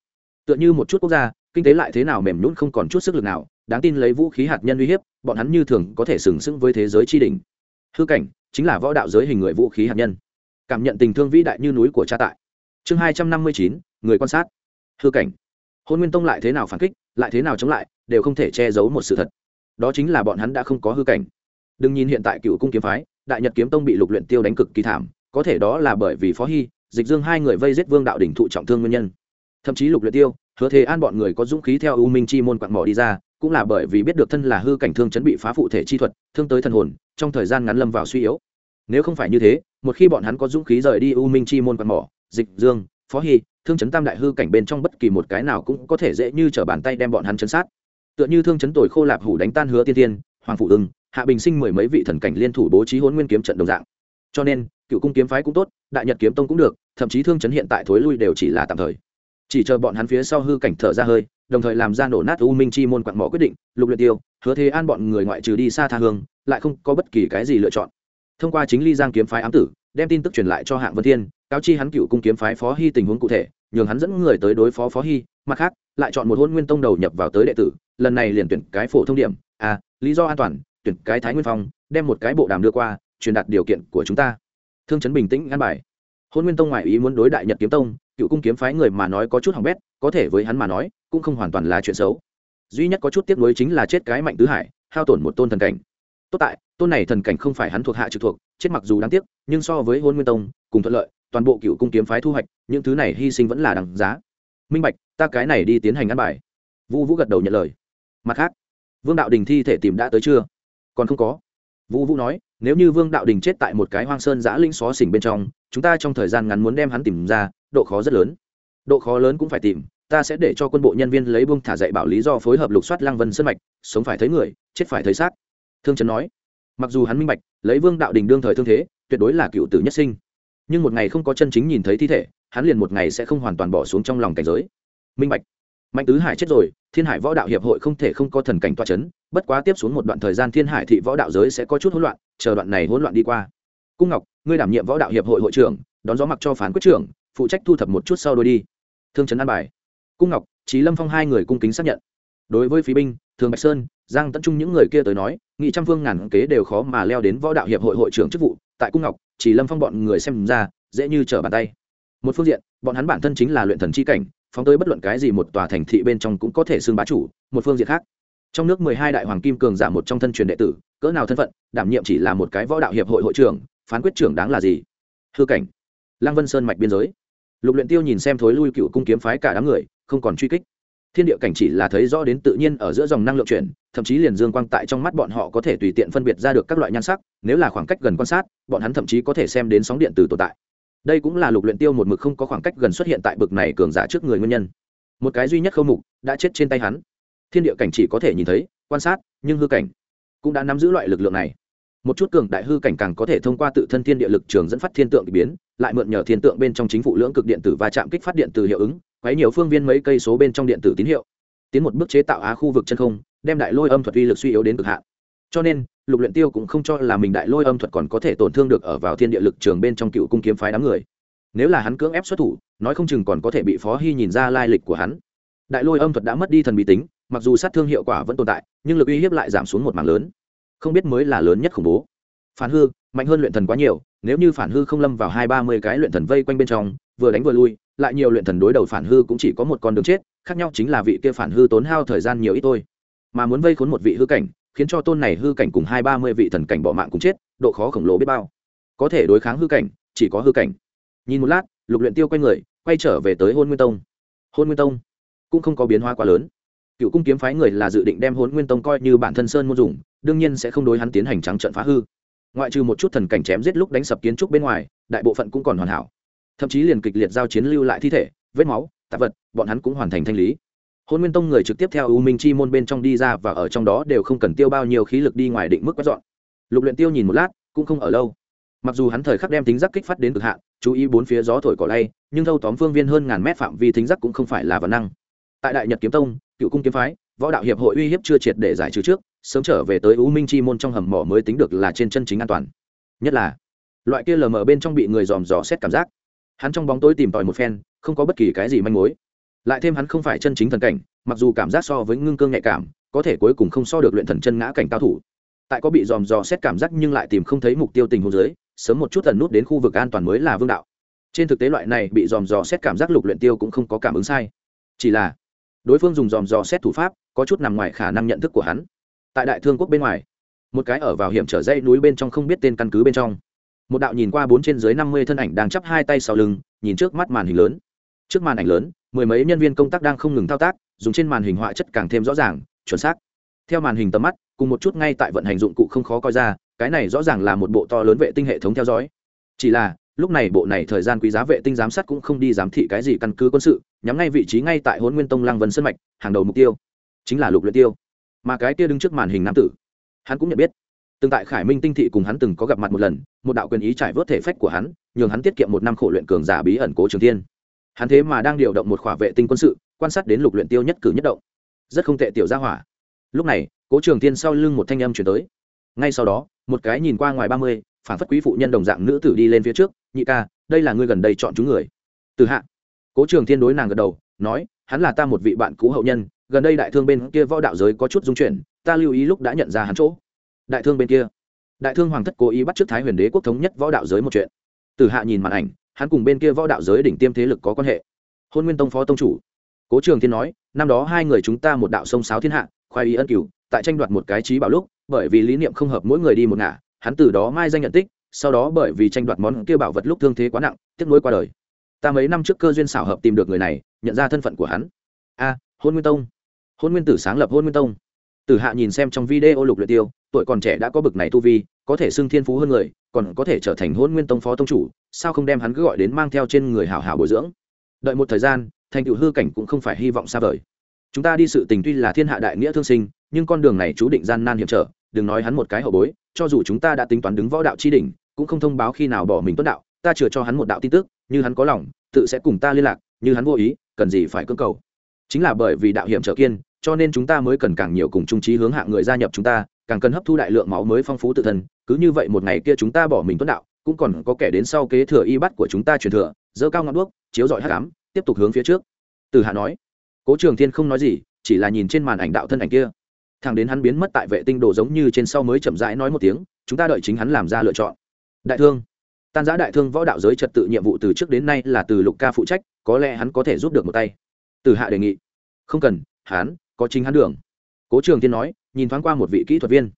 Tựa như một chút quốc gia, kinh tế lại thế nào mềm nhũn không còn chút sức lực nào đáng tin lấy vũ khí hạt nhân uy hiếp, bọn hắn như thường có thể sừng sững với thế giới tri đình hư cảnh, chính là võ đạo giới hình người vũ khí hạt nhân. Cảm nhận tình thương vĩ đại như núi của cha tại. Chương hai trăm năm mươi chín, người quan sát. Hư cảnh. Hôn nguyên tông lại thế nào phản kích, lại thế nào chống lại, đều không thể che giấu một sự thật. Đó chính là bọn hắn đã không có hư cảnh. Đừng nhìn hiện tại cựu cung kiếm phái, đại nhật kiếm tông bị lục luyện tiêu đánh cực kỳ thảm, có thể đó là bởi vì phó hy, dịch dương hai người vây giết vương đạo đỉnh thụ trọng thương nguyên nhân. Thậm chí lục luyện tiêu, hứa thế an bọn người có dũng khí theo u minh chi môn quặn mỏ đi ra cũng là bởi vì biết được thân là hư cảnh thương chấn bị phá phụ thể chi thuật, thương tới thần hồn, trong thời gian ngắn lâm vào suy yếu. Nếu không phải như thế, một khi bọn hắn có dũng khí rời đi u minh chi môn quạt mỏ, dịch dương, phó hy, thương chấn tam đại hư cảnh bên trong bất kỳ một cái nào cũng có thể dễ như trở bàn tay đem bọn hắn chấn sát. Tựa như thương chấn tồi khô lạp hủ đánh tan hứa tiên tiên, hoàng phụ ưng, hạ bình sinh mười mấy vị thần cảnh liên thủ bố trí hôn nguyên kiếm trận đồng dạng. Cho nên, cựu cung kiếm phái cũng tốt, đại nhật kiếm tông cũng được, thậm chí thương chấn hiện tại thối lui đều chỉ là tạm thời chỉ chờ bọn hắn phía sau hư cảnh thở ra hơi, đồng thời làm ra nổ nát u minh chi môn quặng mỏ quyết định, lục luyện tiêu, hứa thế an bọn người ngoại trừ đi xa tha hương, lại không có bất kỳ cái gì lựa chọn. Thông qua chính ly giang kiếm phái ám tử, đem tin tức truyền lại cho hạng vân thiên, cáo chi hắn cựu cung kiếm phái phó hy tình huống cụ thể, nhường hắn dẫn người tới đối phó phó hy, mặt khác, lại chọn một hôn nguyên tông đầu nhập vào tới đệ tử, lần này liền tuyển cái phổ thông điểm à lý do an toàn, tuyển cái thái nguyên phong, đem một cái bộ đàm đưa qua, truyền đạt điều kiện của chúng ta. Thương chấn bình tĩnh ngăn bài hôn nguyên tông ngoại ý muốn đối đại nhật kiếm tông, cựu cung kiếm phái người mà nói có chút hỏng bét, có thể với hắn mà nói, cũng không hoàn toàn là chuyện xấu. Duy nhất có chút tiếc nuối chính là chết cái mạnh tứ hải, hao tổn một tôn thần cảnh. Tốt tại, tôn này thần cảnh không phải hắn thuộc hạ trực thuộc, chết mặc dù đáng tiếc, nhưng so với hôn nguyên tông, cùng thuận lợi, toàn bộ cựu cung kiếm phái thu hoạch, những thứ này hy sinh vẫn là đằng giá. Minh bạch, ta cái này đi tiến hành ăn bài. Vũ vũ gật đầu nhận lời. Mặt khác, vương đạo đình thi thể tìm đã tới chưa? Còn không có. Vũ vũ nói, nếu như vương đạo đình chết tại một cái hoang sơn giã linh xó xỉnh bên trong chúng ta trong thời gian ngắn muốn đem hắn tìm ra, độ khó rất lớn. Độ khó lớn cũng phải tìm, ta sẽ để cho quân bộ nhân viên lấy buông thả dạy bảo lý do phối hợp lục soát lăng vân sơn mạch, sống phải thấy người, chết phải thấy xác. Thương trần nói, mặc dù hắn minh bạch, lấy vương đạo đình đương thời thương thế, tuyệt đối là cựu tử nhất sinh. Nhưng một ngày không có chân chính nhìn thấy thi thể, hắn liền một ngày sẽ không hoàn toàn bỏ xuống trong lòng cảnh giới. Minh bạch. Mạnh tứ hải chết rồi, thiên hải võ đạo hiệp hội không thể không có thần cảnh toa c h ấ n bất quá tiếp xuống một đoạn thời gian thiên hải thị võ đạo giới sẽ có chút hỗn loạn, chờ đoạn này hỗn loạn đi qua. Cung ngọc ngươi đảm nhiệm võ đạo hiệp hội hội trưởng, đón gió mặc cho phán quyết trưởng, phụ trách thu thập một chút sau đôi đi. Thương trấn an bài. Cung ngọc trí lâm phong hai người cung kính xác nhận. Đối với phí binh, thường bạch sơn, giang tận trung những người kia tới nói, nghị trăm phương ngàn kế đều khó mà leo đến võ đạo hiệp hội hội trưởng chức vụ. Tại cung ngọc chỉ lâm phong bọn người xem ra, dễ như trở bàn tay. Một phương diện, bọn hắn bản thân chính là luyện thần c h i cảnh, phóng tới bất luận cái gì một tòa thành thị bên trong cũng có thể xưng bá chủ. Một phương diện khác, trong nước mười hai đại hoàng kim cường giả một trong thân truyền đệ tử, cỡ nào thân phận, đảm nhiệm chỉ là một cái võ đạo hiệp hội hội trưởng phán quyết trưởng đáng là gì? Hư cảnh. Lăng vân sơn mạch biên giới. Lục luyện tiêu nhìn xem thối lui cựu cung kiếm phái cả đám người, không còn truy kích. Thiên địa cảnh chỉ là thấy rõ đến tự nhiên ở giữa dòng năng lượng chuyển, thậm chí liền dương quang tại trong mắt bọn họ có thể tùy tiện phân biệt ra được các loại nhan sắc, nếu là khoảng cách gần quan sát, bọn hắn thậm chí có thể xem đến sóng điện từ tồn tại. Đây cũng là lục luyện tiêu một mực không có khoảng cách gần xuất hiện tại bực này cường giả trước người nguyên nhân. Một cái duy nhất khâu mục đã chết trên tay hắn. Thiên địa cảnh chỉ có thể nhìn thấy, quan sát, nhưng hư cảnh cũng đã nắm giữ loại lực lượng này một chút cường đại hư cảnh càng có thể thông qua tự thân thiên địa lực trường dẫn phát thiên tượng biến, lại mượn nhờ thiên tượng bên trong chính phủ lưỡng cực điện tử và chạm kích phát điện từ hiệu ứng, quấy nhiều phương viên mấy cây số bên trong điện tử tín hiệu. Tiến một bước chế tạo á khu vực chân không, đem đại lôi âm thuật uy lực suy yếu đến cực hạn. Cho nên, lục luyện tiêu cũng không cho là mình đại lôi âm thuật còn có thể tổn thương được ở vào thiên địa lực trường bên trong cựu cung kiếm phái đám người. Nếu là hắn cưỡng ép xuất thủ, nói không chừng còn có thể bị phó hy nhìn ra lai lịch của hắn. Đại lôi âm thuật đã mất đi thần bí tính, mặc dù sát thương hiệu quả vẫn tồn tại, nhưng lực uy hiếp lại giảm xuống một mảng lớn không biết mới là lớn nhất khủng bố. Phản hư, mạnh hơn luyện thần quá nhiều, nếu như phản hư không lâm vào hai ba mươi cái luyện thần vây quanh bên trong, vừa đánh vừa lui, lại nhiều luyện thần đối đầu phản hư cũng chỉ có một con đường chết, khác nhau chính là vị kia phản hư tốn hao thời gian nhiều ít thôi. Mà muốn vây khốn một vị hư cảnh, khiến cho tôn này hư cảnh cùng hai ba mươi vị thần cảnh bỏ mạng cùng chết, độ khó khổng lồ biết bao. Có thể đối kháng hư cảnh, chỉ có hư cảnh. Nhìn một lát, lục luyện tiêu quay người, quay trở về tới hôn nguyên tông. Hôn nguyên tông cũng không có biến hóa quá lớn. Cựu cung kiếm phái người là dự định đem hôn nguyên tông coi như bản thân sơn môn dùng đương nhiên sẽ không đối hắn tiến hành trắng trận phá hư. Ngoại trừ một chút thần cảnh chém giết lúc đánh sập kiến trúc bên ngoài, đại bộ phận cũng còn hoàn hảo. Thậm chí liền kịch liệt giao chiến lưu lại thi thể, vết máu, tạp vật, bọn hắn cũng hoàn thành thanh lý. Hôn nguyên tông người trực tiếp theo u minh chi môn bên trong đi ra và ở trong đó đều không cần tiêu bao nhiêu khí lực đi ngoài định mức quét dọn. Lục luyện tiêu nhìn một lát, cũng không ở lâu. Mặc dù hắn thời khắc đem tính giác kích phát đến cực hạn, chú ý bốn phía gió thổi cỏ lay, nhưng thâu tóm phương viên hơn ngàn mét phạm vi tính giác cũng không phải là vấn năng. Tại đại nhật kiếm tông, cựu cung kiếm phái, võ đạo hiệp hội uy hiếp chưa triệt để giải trừ trước sớm trở về tới u minh chi môn trong hầm mỏ mới tính được là trên chân chính an toàn. Nhất là, loại kia lờ mờ bên trong bị người dòm dò xét cảm giác. Hắn trong bóng tối tìm tòi một phen, không có bất kỳ cái gì manh mối. Lại thêm hắn không phải chân chính thần cảnh, mặc dù cảm giác so với ngưng cương nhạy cảm, có thể cuối cùng không so được luyện thần chân ngã cảnh cao thủ. Tại có bị dòm dò xét cảm giác nhưng lại tìm không thấy mục tiêu tình huống dưới, sớm một chút tần nút đến khu vực an toàn mới là vương đạo. Trên thực tế loại này bị dòm dò xét cảm giác lục luyện tiêu cũng không có cảm ứng sai. Chỉ là, đối phương dùng dòm dò xét thủ pháp, có chút nằm ngoài khả năng nhận thức của hắn tại đại thương quốc bên ngoài. Một cái ở vào hiểm trở dây núi bên trong không biết tên căn cứ bên trong. Một đạo nhìn qua bốn trên dưới năm mươi thân ảnh đang chắp hai tay sau lưng, nhìn trước mắt màn hình lớn. Trước màn ảnh lớn, mười mấy nhân viên công tác đang không ngừng thao tác, dùng trên màn hình họa chất càng thêm rõ ràng, chuẩn xác. Theo màn hình tầm mắt, cùng một chút ngay tại vận hành dụng cụ không khó coi ra, cái này rõ ràng là một bộ to lớn vệ tinh hệ thống theo dõi. Chỉ là, lúc này bộ này thời gian quý giá vệ tinh giám sát cũng không đi giám thị cái gì căn cứ quân sự, nhắm ngay vị trí ngay tại hôn nguyên tông lăng vân sân mạch, hàng đầu mục tiêu. Chính là lục luyện tiêu mà cái kia đứng trước màn hình nam tử. Hắn cũng nhận biết. Từng tại khải minh tinh thị cùng hắn từng có gặp mặt một lần, một đạo quyền ý trải vớt thể phách của hắn, nhường hắn tiết kiệm một năm khổ luyện cường giả bí ẩn cố trường thiên. Hắn thế mà đang điều động một khỏa vệ tinh quân sự, quan sát đến lục luyện tiêu nhất cử nhất động. Rất không tệ tiểu gia hỏa. Lúc này, cố trường thiên sau lưng một thanh âm chuyển tới. Ngay sau đó, một cái nhìn qua ngoài ba mươi, phản phất quý phụ nhân đồng dạng nữ tử đi lên phía trước, nhị ca, đây là ngươi gần đây chọn chúng người. Từ hạ. Cố trường thiên đối nàng gật đầu, nói, hắn là ta một vị bạn cũ hậu nhân gần đây đại thương bên kia võ đạo giới có chút dung chuyển, ta lưu ý lúc đã nhận ra hắn chỗ. Đại thương bên kia. Đại thương hoàng thất cố ý bắt trước thái huyền đế quốc thống nhất võ đạo giới một chuyện. Từ hạ nhìn màn ảnh, hắn cùng bên kia võ đạo giới đỉnh tiêm thế lực có quan hệ. Hôn nguyên tông phó tông chủ. Cố trường thiên nói, năm đó hai người chúng ta một đạo sông sáo thiên hạ khoai ý ân cửu, tại tranh đoạt một cái trí bảo lúc, bởi vì lý niệm không hợp mỗi người đi một ngả, hắn từ đó mai danh nhận tích, sau đó bởi vì tranh đoạt món kia bảo vật lúc thương thế quá nặng, tiếc nuối qua đời. Ta mấy năm trước cơ duyên xảo hợp tìm được người này, nhận ra thân phận của hắn. A, hôn nguyên tông hôn nguyên tử sáng lập hôn nguyên tông. Tử hạ nhìn xem trong video lục luyện tiêu, tuổi còn trẻ đã có bực này tu vi, có thể xưng thiên phú hơn người, còn có thể trở thành hôn nguyên tông phó tông chủ, sao không đem hắn cứ gọi đến mang theo trên người hảo hảo bồi dưỡng? Đợi một thời gian, thành tựu hư cảnh cũng không phải hy vọng xa vời. Chúng ta đi sự tình tuy là thiên hạ đại nghĩa thương sinh, nhưng con đường này chú định gian nan hiểm trở, đừng nói hắn một cái hậu bối, cho dù chúng ta đã tính toán đứng võ đạo chi đỉnh, cũng không thông báo khi nào bỏ mình tuấn đạo, ta chừa cho hắn một đạo tin tức, như hắn có lòng, tự sẽ cùng ta liên lạc, như hắn vô ý, cần gì phải cưỡng cầu. Chính là bởi vì đạo hiểm trở kiên cho nên chúng ta mới cần càng nhiều cùng trung trí hướng hạng người gia nhập chúng ta, càng cần hấp thu đại lượng máu mới phong phú tự thân. Cứ như vậy một ngày kia chúng ta bỏ mình tuấn đạo, cũng còn có kẻ đến sau kế thừa y bắt của chúng ta truyền thừa dơ cao ngọn đuốc, chiếu dọi hát cám tiếp tục hướng phía trước. Từ hạ nói, cố trường thiên không nói gì, chỉ là nhìn trên màn ảnh đạo thân ảnh kia. Thằng đến hắn biến mất tại vệ tinh đồ giống như trên sau mới chậm rãi nói một tiếng, chúng ta đợi chính hắn làm ra lựa chọn. Đại thương. Tan giã đại thương võ đạo giới trật tự nhiệm vụ từ trước đến nay là từ lục ca phụ trách, có lẽ hắn có thể giúp được một tay. Từ hạ đề nghị, không cần, hắn có chính hắn đường. Cố trường tiên nói, nhìn thoáng qua một vị kỹ thuật viên.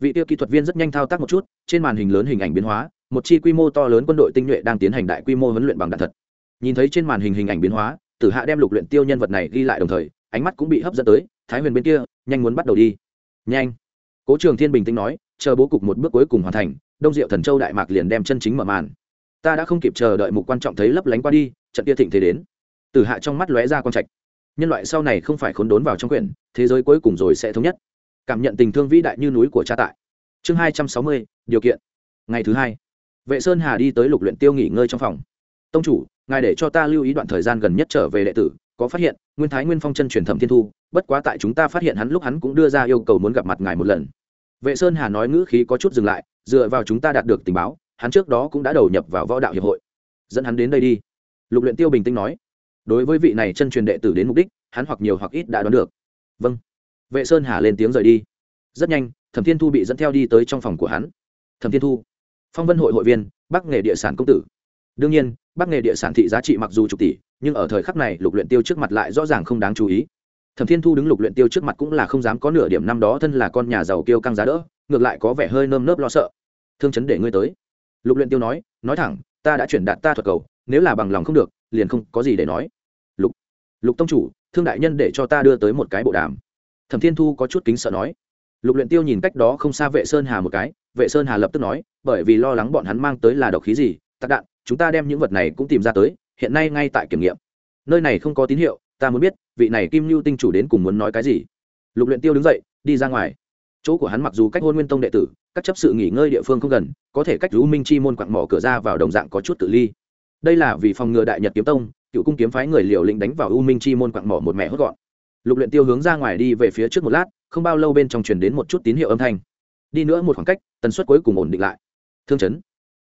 Vị tiêu kỹ thuật viên rất nhanh thao tác một chút, trên màn hình lớn hình ảnh biến hóa, một chi quy mô to lớn quân đội tinh nhuệ đang tiến hành đại quy mô huấn luyện bằng đạn thật. Nhìn thấy trên màn hình hình ảnh biến hóa, tử hạ đem lục luyện tiêu nhân vật này ghi lại đồng thời, ánh mắt cũng bị hấp dẫn tới, thái huyền bên kia, nhanh muốn bắt đầu đi. Nhanh. Cố trường thiên bình tĩnh nói, chờ bố cục một bước cuối cùng hoàn thành, đông diệu thần châu đại mạc liền đem chân chính mở màn. Ta đã không kịp chờ đợi mục quan trọng thấy lấp lánh qua đi, trận kia thịnh thế đến. Tử hạ trong mắt lóe ra con trạch nhân loại sau này không phải khốn đốn vào trong quyển, thế giới cuối cùng rồi sẽ thống nhất. Cảm nhận tình thương vĩ đại như núi của cha tại. Chương hai trăm sáu mươi, điều kiện. Ngày thứ hai. Vệ sơn hà đi tới lục luyện tiêu nghỉ ngơi trong phòng. Tông chủ, ngài để cho ta lưu ý đoạn thời gian gần nhất trở về đệ tử, có phát hiện, nguyên thái nguyên phong chân truyền thẩm thiên thu, bất quá tại chúng ta phát hiện hắn lúc hắn cũng đưa ra yêu cầu muốn gặp mặt ngài một lần. Vệ sơn hà nói ngữ khí có chút dừng lại, dựa vào chúng ta đạt được tình báo, hắn trước đó cũng đã đầu nhập vào võ đạo hiệp hội. Dẫn hắn đến đây đi. Lục luyện tiêu bình tĩnh nói đối với vị này chân truyền đệ tử đến mục đích, hắn hoặc nhiều hoặc ít đã đoán được. Vâng. Vệ sơn hà lên tiếng rời đi. Rất nhanh, thẩm thiên thu bị dẫn theo đi tới trong phòng của hắn. Thẩm thiên thu, phong vân hội hội viên, bắc nghề địa sản công tử. Đương nhiên, bắc nghề địa sản thị giá trị mặc dù chục tỷ, nhưng ở thời khắc này lục luyện tiêu trước mặt lại rõ ràng không đáng chú ý. Thẩm thiên thu đứng lục luyện tiêu trước mặt cũng là không dám có nửa điểm năm đó thân là con nhà giàu kêu căng giá đỡ, ngược lại có vẻ hơi nơm nớp lo sợ. Thương chấn để ngươi tới. Lục luyện tiêu nói nói thẳng, ta đã chuyển đạt ta thuật cầu, nếu là bằng lòng không được liền không có gì để nói. Lục lục tông chủ, thương đại nhân để cho ta đưa tới một cái bộ đàm. Thẩm thiên thu có chút kính sợ nói. Lục luyện tiêu nhìn cách đó không xa vệ sơn hà một cái, vệ sơn hà lập tức nói, bởi vì lo lắng bọn hắn mang tới là độc khí gì, tạc đạn, chúng ta đem những vật này cũng tìm ra tới, hiện nay ngay tại kiểm nghiệm. Nơi này không có tín hiệu, ta muốn biết, vị này kim lưu tinh chủ đến cùng muốn nói cái gì? Lục luyện tiêu đứng dậy, đi ra ngoài. Chỗ của hắn mặc dù cách hôn nguyên tông đệ tử, các chấp sự nghỉ ngơi địa phương không gần, có thể cách u minh chi môn quặng mỏ cửa ra vào đồng dạng có chút tự ly đây là vì phòng ngừa đại nhật kiếm tông, cựu cung kiếm phái người liều lĩnh đánh vào u minh chi môn quặng mỏ một mẹ hốt gọn. Lục luyện tiêu hướng ra ngoài đi về phía trước một lát, không bao lâu bên trong truyền đến một chút tín hiệu âm thanh. Đi nữa một khoảng cách, tần suất cuối cùng ổn định lại. Thương chấn,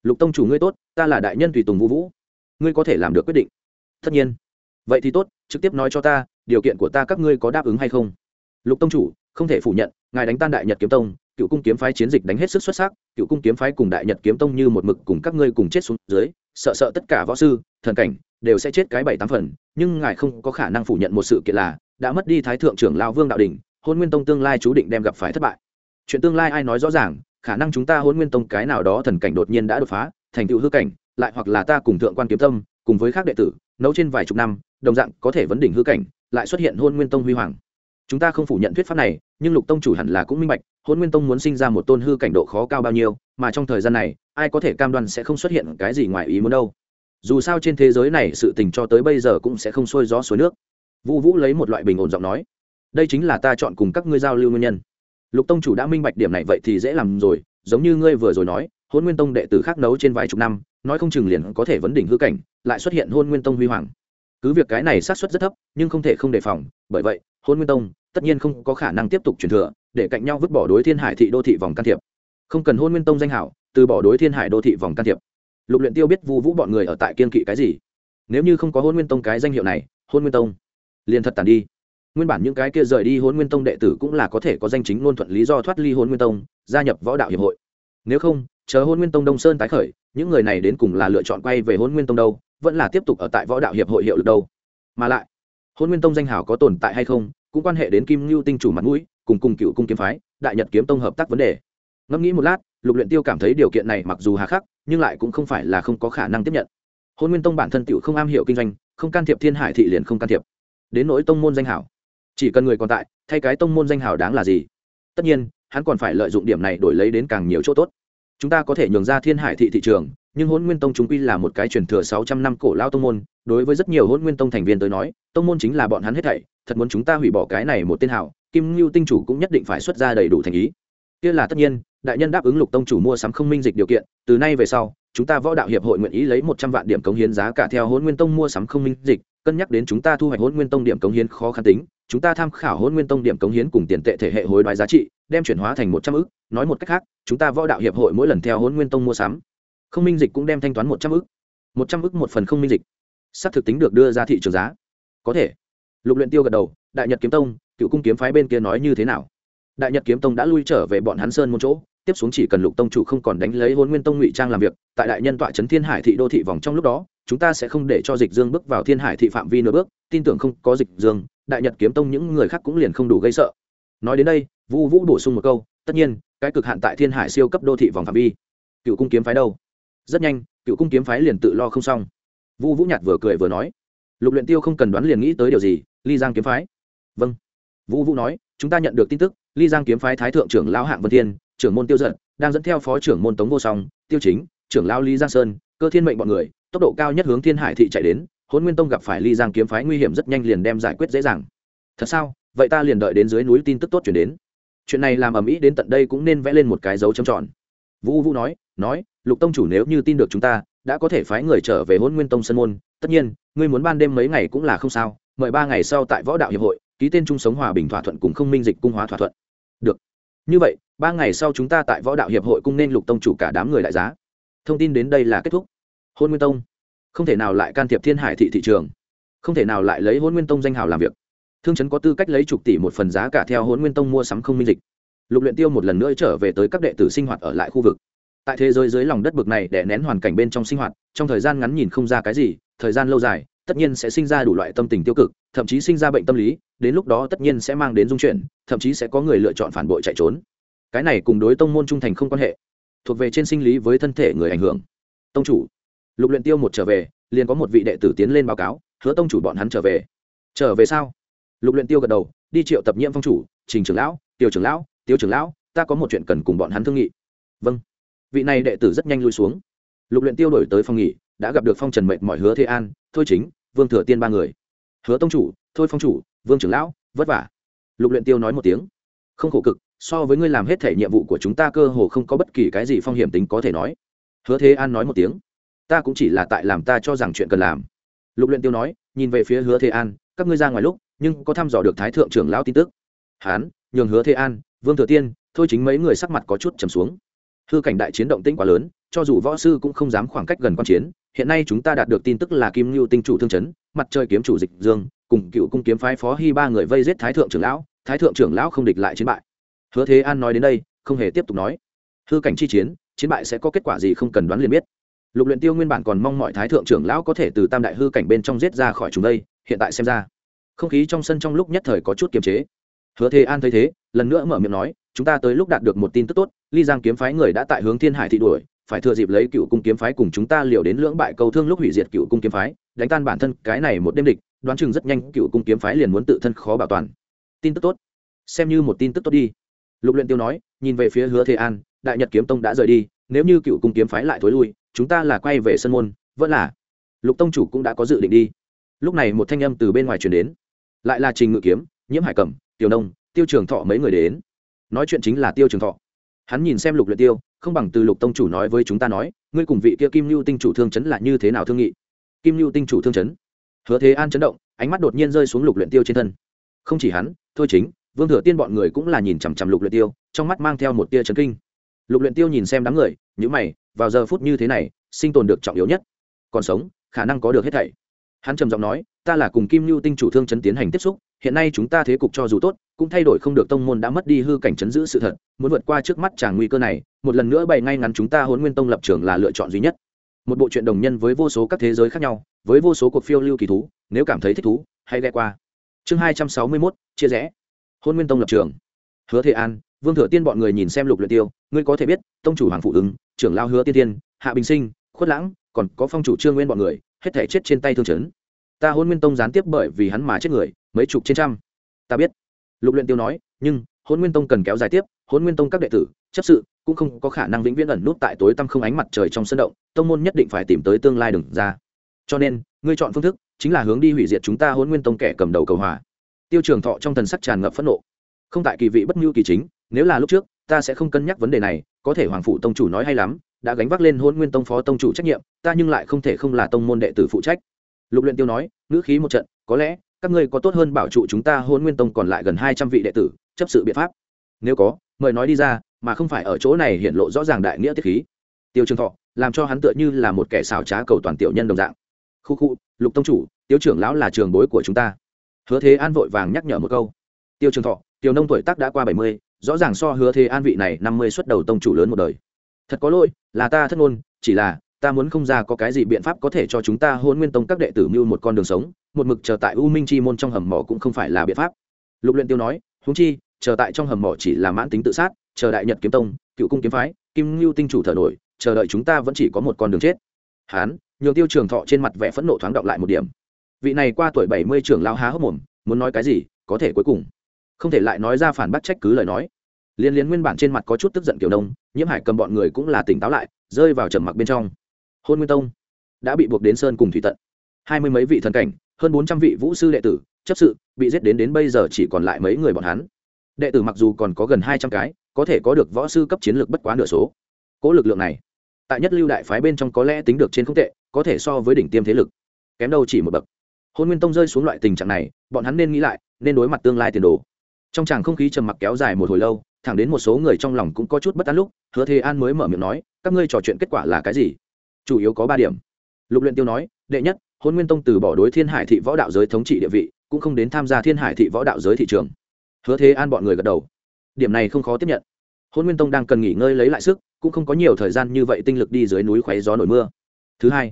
lục tông chủ ngươi tốt, ta là đại nhân tùy tùng vũ vũ. Ngươi có thể làm được quyết định. Tất nhiên. Vậy thì tốt, trực tiếp nói cho ta, điều kiện của ta các ngươi có đáp ứng hay không? Lục tông chủ, không thể phủ nhận, ngài đánh tan đại nhật kiếm tông, cựu cung kiếm phái chiến dịch đánh hết sức xuất sắc, cựu cung kiếm phái cùng đại nhật kiếm tông như một mực cùng các ngươi cùng chết xuống dưới sợ sợ tất cả võ sư, thần cảnh, đều sẽ chết cái bảy tám phần, nhưng ngài không có khả năng phủ nhận một sự kiện là, đã mất đi thái thượng trưởng lao vương đạo đình, hôn nguyên tông tương lai chú định đem gặp phải thất bại. Chuyện tương lai ai nói rõ ràng, khả năng chúng ta hôn nguyên tông cái nào đó thần cảnh đột nhiên đã đột phá, thành tựu hư cảnh, lại hoặc là ta cùng thượng quan kiếm tâm, cùng với các đệ tử, nấu trên vài chục năm, đồng dạng có thể vấn đỉnh hư cảnh, lại xuất hiện hôn nguyên tông huy hoàng chúng ta không phủ nhận thuyết pháp này, nhưng lục tông chủ hẳn là cũng minh bạch hôn nguyên tông muốn sinh ra một tôn hư cảnh độ khó cao bao nhiêu, mà trong thời gian này, ai có thể cam đoan sẽ không xuất hiện cái gì ngoài ý muốn đâu. Dù sao trên thế giới này sự tình cho tới bây giờ cũng sẽ không sôi gió suối nước. Vũ vũ lấy một loại bình ổn giọng nói, đây chính là ta chọn cùng các ngươi giao lưu nguyên nhân. Lục tông chủ đã minh bạch điểm này vậy thì dễ làm rồi, giống như ngươi vừa rồi nói hôn nguyên tông đệ tử khác nấu trên vài chục năm, nói không chừng liền có thể vấn đỉnh hư cảnh, lại xuất hiện hôn nguyên tông huy hoàng. Cứ việc cái này sát xuất rất thấp, nhưng không thể không đề phòng, bởi vậy hôn nguyên tông tất nhiên không có khả năng tiếp tục truyền thừa, để cạnh nhau vứt bỏ đối thiên hải thị đô thị vòng can thiệp. Không cần hôn nguyên tông danh hảo, từ bỏ đối thiên hải đô thị vòng can thiệp. Lục luyện tiêu biết vu vũ bọn người ở tại kiên kỵ cái gì. Nếu như không có hôn nguyên tông cái danh hiệu này, hôn nguyên tông liền thật tàn đi. Nguyên bản những cái kia rời đi hôn nguyên tông đệ tử cũng là có thể có danh chính ngôn thuận lý do thoát ly hôn nguyên tông, gia nhập võ đạo hiệp hội. Nếu không, chờ hôn nguyên tông đông sơn tái khởi, những người này đến cùng là lựa chọn quay về hôn nguyên tông đâu, vẫn là tiếp tục ở tại võ đạo hiệp hội hiệu lực đâu. Mà lại, hôn nguyên tông danh hảo có tồn tại hay không cũng quan hệ đến kim ngưu tinh chủ mặt mũi, cùng cùng cựu cung kiếm phái, đại nhật kiếm tông hợp tác vấn đề. Ngẫm nghĩ một lát, lục luyện tiêu cảm thấy điều kiện này mặc dù hà khắc, nhưng lại cũng không phải là không có khả năng tiếp nhận. Hôn nguyên tông bản thân tiểu không am hiểu kinh doanh, không can thiệp thiên hải thị liền không can thiệp. Đến nỗi tông môn danh hảo, chỉ cần người còn tại, thay cái tông môn danh hảo đáng là gì? Tất nhiên, hắn còn phải lợi dụng điểm này đổi lấy đến càng nhiều chỗ tốt. Chúng ta có thể nhường ra thiên hải thị thị trường nhưng hôn nguyên tông chúng quy là một cái truyền thừa sáu trăm năm cổ lao tông môn, đối với rất nhiều hôn nguyên tông thành viên tới nói, tông môn chính là bọn hắn hết thảy, thật muốn chúng ta hủy bỏ cái này một tên hảo, kim ngưu tinh chủ cũng nhất định phải xuất ra đầy đủ thành ý. Kia là tất nhiên, đại nhân đáp ứng lục tông chủ mua sắm không minh dịch điều kiện, từ nay về sau, chúng ta võ đạo hiệp hội nguyện ý lấy một trăm vạn điểm cống hiến giá cả theo hôn nguyên tông mua sắm không minh dịch, cân nhắc đến chúng ta thu hoạch hôn nguyên tông điểm cống hiến khó khăn tính, chúng ta tham khảo hôn nguyên tông điểm cống hiến cùng tiền tệ thể hệ hối đoái giá trị, đem chuyển hóa thành một trăm ức, nói một cách khác, chúng ta võ đạo hiệp hội mỗi lần theo hôn nguyên tông mua sắm không minh dịch cũng đem thanh toán một trăm ức. Một trăm ức một phần không minh dịch. Xác thực tính được đưa ra thị trường giá. Có thể. Lục luyện tiêu gật đầu, đại nhật kiếm tông, cựu cung kiếm phái bên kia nói như thế nào? Đại nhật kiếm tông đã lui trở về bọn hắn sơn một chỗ, tiếp xuống chỉ cần lục tông chủ không còn đánh lấy hôn nguyên tông ngụy trang làm việc, tại đại nhân tọa trấn thiên hải thị đô thị vòng trong lúc đó, chúng ta sẽ không để cho dịch dương bước vào thiên hải thị phạm vi nửa bước, tin tưởng không có dịch dương, đại nhật kiếm tông những người khác cũng liền không đủ gây sợ. Nói đến đây vu vũ bổ sung một câu, tất nhiên, cái cực hạn tại thiên hải siêu cấp đô thị vòng phạm vi. Cựu cung kiếm phái đâu? Rất nhanh, cựu cung kiếm phái liền tự lo không xong. Vu vũ nhạt vừa cười vừa nói, lục luyện tiêu không cần đoán liền nghĩ tới điều gì, ly giang kiếm phái. Vâng. Vũ vũ nói, chúng ta nhận được tin tức, ly giang kiếm phái thái thượng trưởng lão hạng vân thiên, trưởng môn tiêu giận đang dẫn theo phó trưởng môn tống vô song, tiêu chính, trưởng lão ly giang sơn, cơ thiên mệnh bọn người, tốc độ cao nhất hướng thiên hải thị chạy đến hôn nguyên tông gặp phải ly giang kiếm phái nguy hiểm rất nhanh liền đem giải quyết dễ dàng. Thật sao? Vậy ta liền đợi đến dưới núi tin tức tốt chuyển đến. Chuyện này làm ầm ĩ đến tận đây cũng nên vẽ lên một cái dấu trầm tròn. Vũ vũ nói nói lục tông chủ nếu như tin được chúng ta, đã có thể phái người trở về hôn nguyên tông sân môn. Tất nhiên, ngươi muốn ban đêm mấy ngày cũng là không sao, mời ba ngày sau tại võ đạo hiệp hội, ký tên chung sống hòa bình thỏa thuận cùng không minh dịch cung hóa thỏa thuận. Được. Như vậy, ba ngày sau chúng ta tại võ đạo hiệp hội cung nên lục tông chủ cả đám người đại giá. Thông tin đến đây là kết thúc. Hôn nguyên tông. Không thể nào lại can thiệp thiên hải thị thị trường. Không thể nào lại lấy hôn nguyên tông danh hào làm việc. Thương chấn có tư cách lấy chục tỷ một phần giá cả theo hôn nguyên tông mua sắm không minh dịch. Lục luyện tiêu một lần nữa trở về tới các đệ tử sinh hoạt ở lại khu vực tại thế giới dưới lòng đất bực này để nén hoàn cảnh bên trong sinh hoạt, trong thời gian ngắn nhìn không ra cái gì, thời gian lâu dài, tất nhiên sẽ sinh ra đủ loại tâm tình tiêu cực, thậm chí sinh ra bệnh tâm lý, đến lúc đó tất nhiên sẽ mang đến dung chuyển, thậm chí sẽ có người lựa chọn phản bội chạy trốn. Cái này cùng đối tông môn trung thành không quan hệ, thuộc về trên sinh lý với thân thể người ảnh hưởng. Tông chủ, lục luyện tiêu một trở về, liền có một vị đệ tử tiến lên báo cáo, hứa tông chủ bọn hắn trở về. Trở về sao? Lục luyện tiêu gật đầu, đi triệu tập nhiệm phong chủ, trình trưởng lão, tiểu trưởng lão tiêu trưởng lão, ta có một chuyện cần cùng bọn hắn thương nghị. Vâng vị này đệ tử rất nhanh lui xuống. Lục luyện tiêu đổi tới phòng nghỉ, đã gặp được phong trần mệnh mọi hứa thế an, thôi chính, vương thừa tiên ba người. Hứa tông chủ, thôi phong chủ, vương trưởng lão, vất vả. Lục luyện tiêu nói một tiếng. Không khổ cực, so với ngươi làm hết thể nhiệm vụ của chúng ta cơ hồ không có bất kỳ cái gì phong hiểm tính có thể nói. Hứa thế an nói một tiếng. Ta cũng chỉ là tại làm ta cho rằng chuyện cần làm. Lục luyện tiêu nói, nhìn về phía hứa thế an, các ngươi ra ngoài lúc, nhưng có thăm dò được thái thượng trưởng lão tin tức. Hán, nhường hứa thế an, vương thừa tiên, thôi chính mấy người sắc mặt có chút trầm xuống hư cảnh đại chiến động tĩnh quá lớn, cho dù võ sư cũng không dám khoảng cách gần quan chiến, hiện nay chúng ta đạt được tin tức là kim lưu tinh chủ thương chấn, mặt trời kiếm chủ dịch dương, cùng cựu cung kiếm phái phó hy ba người vây giết thái thượng trưởng lão, thái thượng trưởng lão không địch lại chiến bại. Hứa thế an nói đến đây, không hề tiếp tục nói. Hư cảnh chi chiến chiến bại sẽ có kết quả gì không cần đoán liền biết. Lục luyện tiêu nguyên bản còn mong mọi thái thượng trưởng lão có thể từ tam đại hư cảnh bên trong giết ra khỏi chúng đây, hiện tại xem ra, không khí trong sân trong lúc nhất thời có chút kiềm chế. Hứa thế an thấy thế, lần nữa mở miệng nói chúng ta tới lúc đạt được một tin tức tốt, ly giang kiếm phái người đã tại hướng thiên hải thị đuổi, phải thừa dịp lấy cựu cung kiếm phái cùng chúng ta liều đến lưỡng bại câu thương lúc hủy diệt cựu cung kiếm phái, đánh tan bản thân, cái này một đêm địch, đoán chừng rất nhanh cựu cung kiếm phái liền muốn tự thân khó bảo toàn. Tin tức tốt. Xem như một tin tức tốt đi. Lục luyện tiêu nói, nhìn về phía hứa thế an, đại nhật kiếm tông đã rời đi, nếu như cựu cung kiếm phái lại thối lui, chúng ta là quay về sân môn, vẫn là. Lục tông chủ cũng đã có dự định đi. Lúc này một thanh âm từ bên ngoài truyền đến. Lại là trình ngự kiếm, nhiễm hải cẩm, tiểu nông, tiêu trường thọ mấy người đến nói chuyện chính là tiêu trường thọ. Hắn nhìn xem lục luyện tiêu, không bằng từ lục tông chủ nói với chúng ta nói, ngươi cùng vị kia kim lưu tinh chủ thương chấn là như thế nào thương nghị? Kim lưu tinh chủ thương chấn. Hứa thế an chấn động, ánh mắt đột nhiên rơi xuống lục luyện tiêu trên thân. Không chỉ hắn, thôi chính, vương thừa tiên bọn người cũng là nhìn chằm chằm lục luyện tiêu, trong mắt mang theo một tia chấn kinh. Lục luyện tiêu nhìn xem đám người những mày, vào giờ phút như thế này, sinh tồn được trọng yếu nhất. Còn sống, khả năng có được hết thảy. Hắn trầm giọng nói, ta là cùng kim lưu tinh chủ thương chấn tiến hành tiếp xúc hiện nay chúng ta thế cục cho dù tốt, cũng thay đổi không được tông môn đã mất đi hư cảnh chấn giữ sự thật, muốn vượt qua trước mắt chàng nguy cơ này, một lần nữa bày ngay ngắn chúng ta hôn nguyên tông lập trường là lựa chọn duy nhất. Một bộ truyện đồng nhân với vô số các thế giới khác nhau, với vô số cuộc phiêu lưu kỳ thú, nếu cảm thấy thích thú, hãy ghe qua. Chương hai trăm sáu mươi mốt, chia rẽ. Hôn nguyên tông lập trường. Hứa thế an, vương thừa tiên bọn người nhìn xem lục luyện tiêu, ngươi có thể biết, tông chủ hoàng phụ ứng, trưởng lao hứa tiên tiên, hạ bình sinh, khuất lãng, còn có phong chủ trương nguyên bọn người, hết thể chết trên tay thương chấn ta hôn nguyên tông gián tiếp bởi vì hắn mà chết người, mấy chục trên trăm. Ta biết. Lục luyện tiêu nói, nhưng, hôn nguyên tông cần kéo dài tiếp, hôn nguyên tông các đệ tử, chấp sự, cũng không có khả năng vĩnh viễn ẩn nút tại tối tăm không ánh mặt trời trong sân động, tông môn nhất định phải tìm tới tương lai đừng ra. Cho nên, ngươi chọn phương thức, chính là hướng đi hủy diệt chúng ta hôn nguyên tông kẻ cầm đầu cầu hòa. Tiêu trường thọ trong thần sắc tràn ngập phẫn nộ. Không tại kỳ vị bất ngưu kỳ chính, nếu là lúc trước, ta sẽ không cân nhắc vấn đề này, có thể hoàng phụ tông chủ nói hay lắm, đã gánh vác lên hôn nguyên tông phó tông chủ trách nhiệm, ta nhưng lại không thể không là tông môn đệ tử phụ trách lục luyện tiêu nói, ngữ khí một trận, có lẽ các ngươi có tốt hơn bảo trụ chúng ta hôn nguyên tông còn lại gần hai trăm vị đệ tử, chấp sự biện pháp. Nếu có, mời nói đi ra, mà không phải ở chỗ này hiện lộ rõ ràng đại nghĩa tiết khí. Tiêu trường thọ, làm cho hắn tựa như là một kẻ xảo trá cầu toàn tiểu nhân đồng dạng. Khu khu, lục tông chủ, tiêu trưởng lão là trường bối của chúng ta. Hứa thế an vội vàng nhắc nhở một câu. Tiêu trường thọ, tiêu nông tuổi tác đã qua bảy mươi, rõ ràng so hứa thế an vị này năm mươi xuất đầu tông chủ lớn một đời. Thật có lỗi, là ta thất ngôn, chỉ là ta muốn không ra có cái gì biện pháp có thể cho chúng ta hôn nguyên tông các đệ tử mưu một con đường sống, một mực chờ tại u minh chi môn trong hầm mỏ cũng không phải là biện pháp. Lục luyện tiêu nói, huống chi, chờ tại trong hầm mỏ chỉ là mãn tính tự sát, chờ đại nhật kiếm tông, cựu cung kiếm phái, kim lưu tinh chủ thở nổi, chờ đợi chúng ta vẫn chỉ có một con đường chết. Hán nhiều tiêu trường thọ trên mặt vẻ phẫn nộ thoáng động lại một điểm. Vị này qua tuổi bảy mươi trưởng lao há hốc mồm, muốn nói cái gì, có thể cuối cùng không thể lại nói ra phản bác trách cứ lời nói. Liên liên nguyên bản trên mặt có chút tức giận kiểu đông nhiễm hải cầm bọn người cũng là tỉnh táo lại, rơi vào trầm mặc bên trong hôn nguyên tông, đã bị buộc đến sơn cùng thủy tận. Hai mươi mấy vị thần cảnh, hơn bốn trăm vị vũ sư đệ tử, chấp sự, bị giết đến đến bây giờ chỉ còn lại mấy người bọn hắn. Đệ tử mặc dù còn có gần hai trăm cái, có thể có được võ sư cấp chiến lược bất quá nửa số. Cỗ lực lượng này, tại nhất lưu đại phái bên trong có lẽ tính được trên không tệ, có thể so với đỉnh tiêm thế lực. Kém đâu chỉ một bậc. Hôn nguyên tông rơi xuống loại tình trạng này, bọn hắn nên nghĩ lại, nên đối mặt tương lai tiền đồ. Trong tràng không khí trầm mặc kéo dài một hồi lâu, thẳng đến một số người trong lòng cũng có chút bất an lúc, hứa thế an mới mở miệng nói, các ngươi trò chuyện kết quả là cái gì? Chủ yếu có ba điểm. Lục luyện tiêu nói, đệ nhất, hôn nguyên tông từ bỏ đối thiên hải thị võ đạo giới thống trị địa vị, cũng không đến tham gia thiên hải thị võ đạo giới thị trường. Hứa thế an bọn người gật đầu. Điểm này không khó tiếp nhận. Hôn nguyên tông đang cần nghỉ ngơi lấy lại sức, cũng không có nhiều thời gian như vậy tinh lực đi dưới núi khoáy gió nổi mưa. Thứ hai,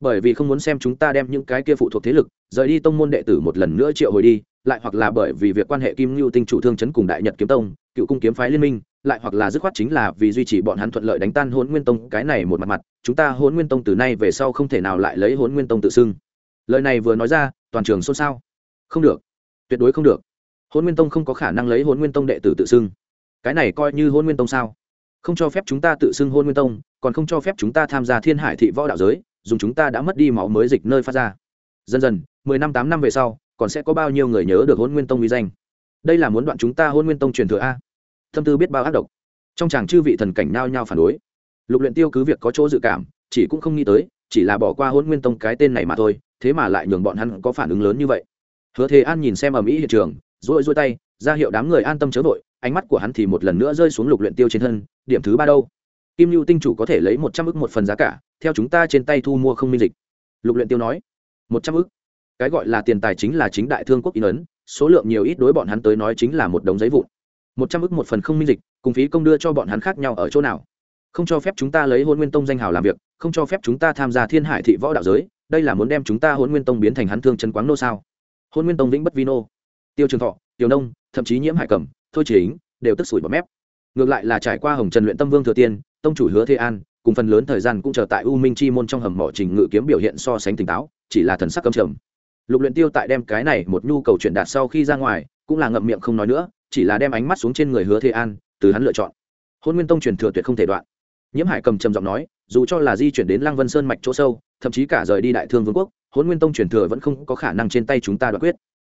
bởi vì không muốn xem chúng ta đem những cái kia phụ thuộc thế lực, rời đi tông môn đệ tử một lần nữa triệu hồi đi, lại hoặc là bởi vì việc quan hệ kim ngưu tinh chủ thương chấn cùng đại nhật kiếm tông, cựu cung kiếm phái liên minh lại hoặc là dứt khoát chính là vì duy trì bọn hắn thuận lợi đánh tan hôn nguyên tông, cái này một mặt mặt, chúng ta hôn nguyên tông từ nay về sau không thể nào lại lấy hôn nguyên tông tự xưng. Lời này vừa nói ra, toàn trường xôn xao. Không được. Tuyệt đối không được. Hôn nguyên tông không có khả năng lấy hôn nguyên tông đệ tử tự xưng. Cái này coi như hôn nguyên tông sao? Không cho phép chúng ta tự xưng hôn nguyên tông, còn không cho phép chúng ta tham gia thiên hải thị võ đạo giới, dùng chúng ta đã mất đi máu mới dịch nơi phát ra. Dần dần, mười năm, tám năm về sau, còn sẽ có bao nhiêu người nhớ được hôn nguyên tông uy danh? Đây là muốn đoạn chúng ta hôn nguyên tông truyền thừa a tâm tư biết bao ác độc. Trong chàng chư vị thần cảnh nao nhao phản đối. Lục luyện tiêu cứ việc có chỗ dự cảm, chỉ cũng không nghĩ tới, chỉ là bỏ qua hôn nguyên tông cái tên này mà thôi, thế mà lại nhường bọn hắn có phản ứng lớn như vậy. Hứa thế an nhìn xem ở mỹ hiện trường rỗi duỗi tay, ra hiệu đám người an tâm chớ vội, ánh mắt của hắn thì một lần nữa rơi xuống lục luyện tiêu trên thân, điểm thứ ba đâu? Kim lưu tinh chủ có thể lấy một trăm ức một phần giá cả, theo chúng ta trên tay thu mua không minh dịch. Lục luyện tiêu nói. Một trăm ức? Cái gọi là tiền tài chính là chính đại thương quốc in ấn, số lượng nhiều ít đối bọn hắn tới nói chính là một đống giấy vụn một trăm ức một phần không minh dịch, cùng phí công đưa cho bọn hắn khác nhau ở chỗ nào? Không cho phép chúng ta lấy hôn nguyên tông danh hào làm việc, không cho phép chúng ta tham gia thiên hải thị võ đạo giới, đây là muốn đem chúng ta hôn nguyên tông biến thành hắn thương chân quáng nô sao? Hôn nguyên tông vĩnh bất vi nô, tiêu trường thọ, tiểu nông, thậm chí nhiễm hải cẩm, thôi chính đều tức sủi bọt mép. Ngược lại là trải qua hồng trần luyện tâm vương thừa tiên, tông chủ hứa thế an, cùng phần lớn thời gian cũng chờ tại u minh chi môn trong hầm mỏ trình ngự kiếm biểu hiện so sánh tỉnh táo, chỉ là thần sắc cầm trầm. Lục luyện tiêu tại đem cái này một nhu cầu chuyển đạt sau khi ra ngoài, cũng là ngậm miệng không nói nữa chỉ là đem ánh mắt xuống trên người hứa thế an, từ hắn lựa chọn. Hôn nguyên tông truyền thừa tuyệt không thể đoạn. Nhiễm hải cầm trầm giọng nói, dù cho là di chuyển đến lăng vân sơn mạch chỗ sâu, thậm chí cả rời đi đại thương vương quốc, hôn nguyên tông truyền thừa vẫn không có khả năng trên tay chúng ta đoạt quyết.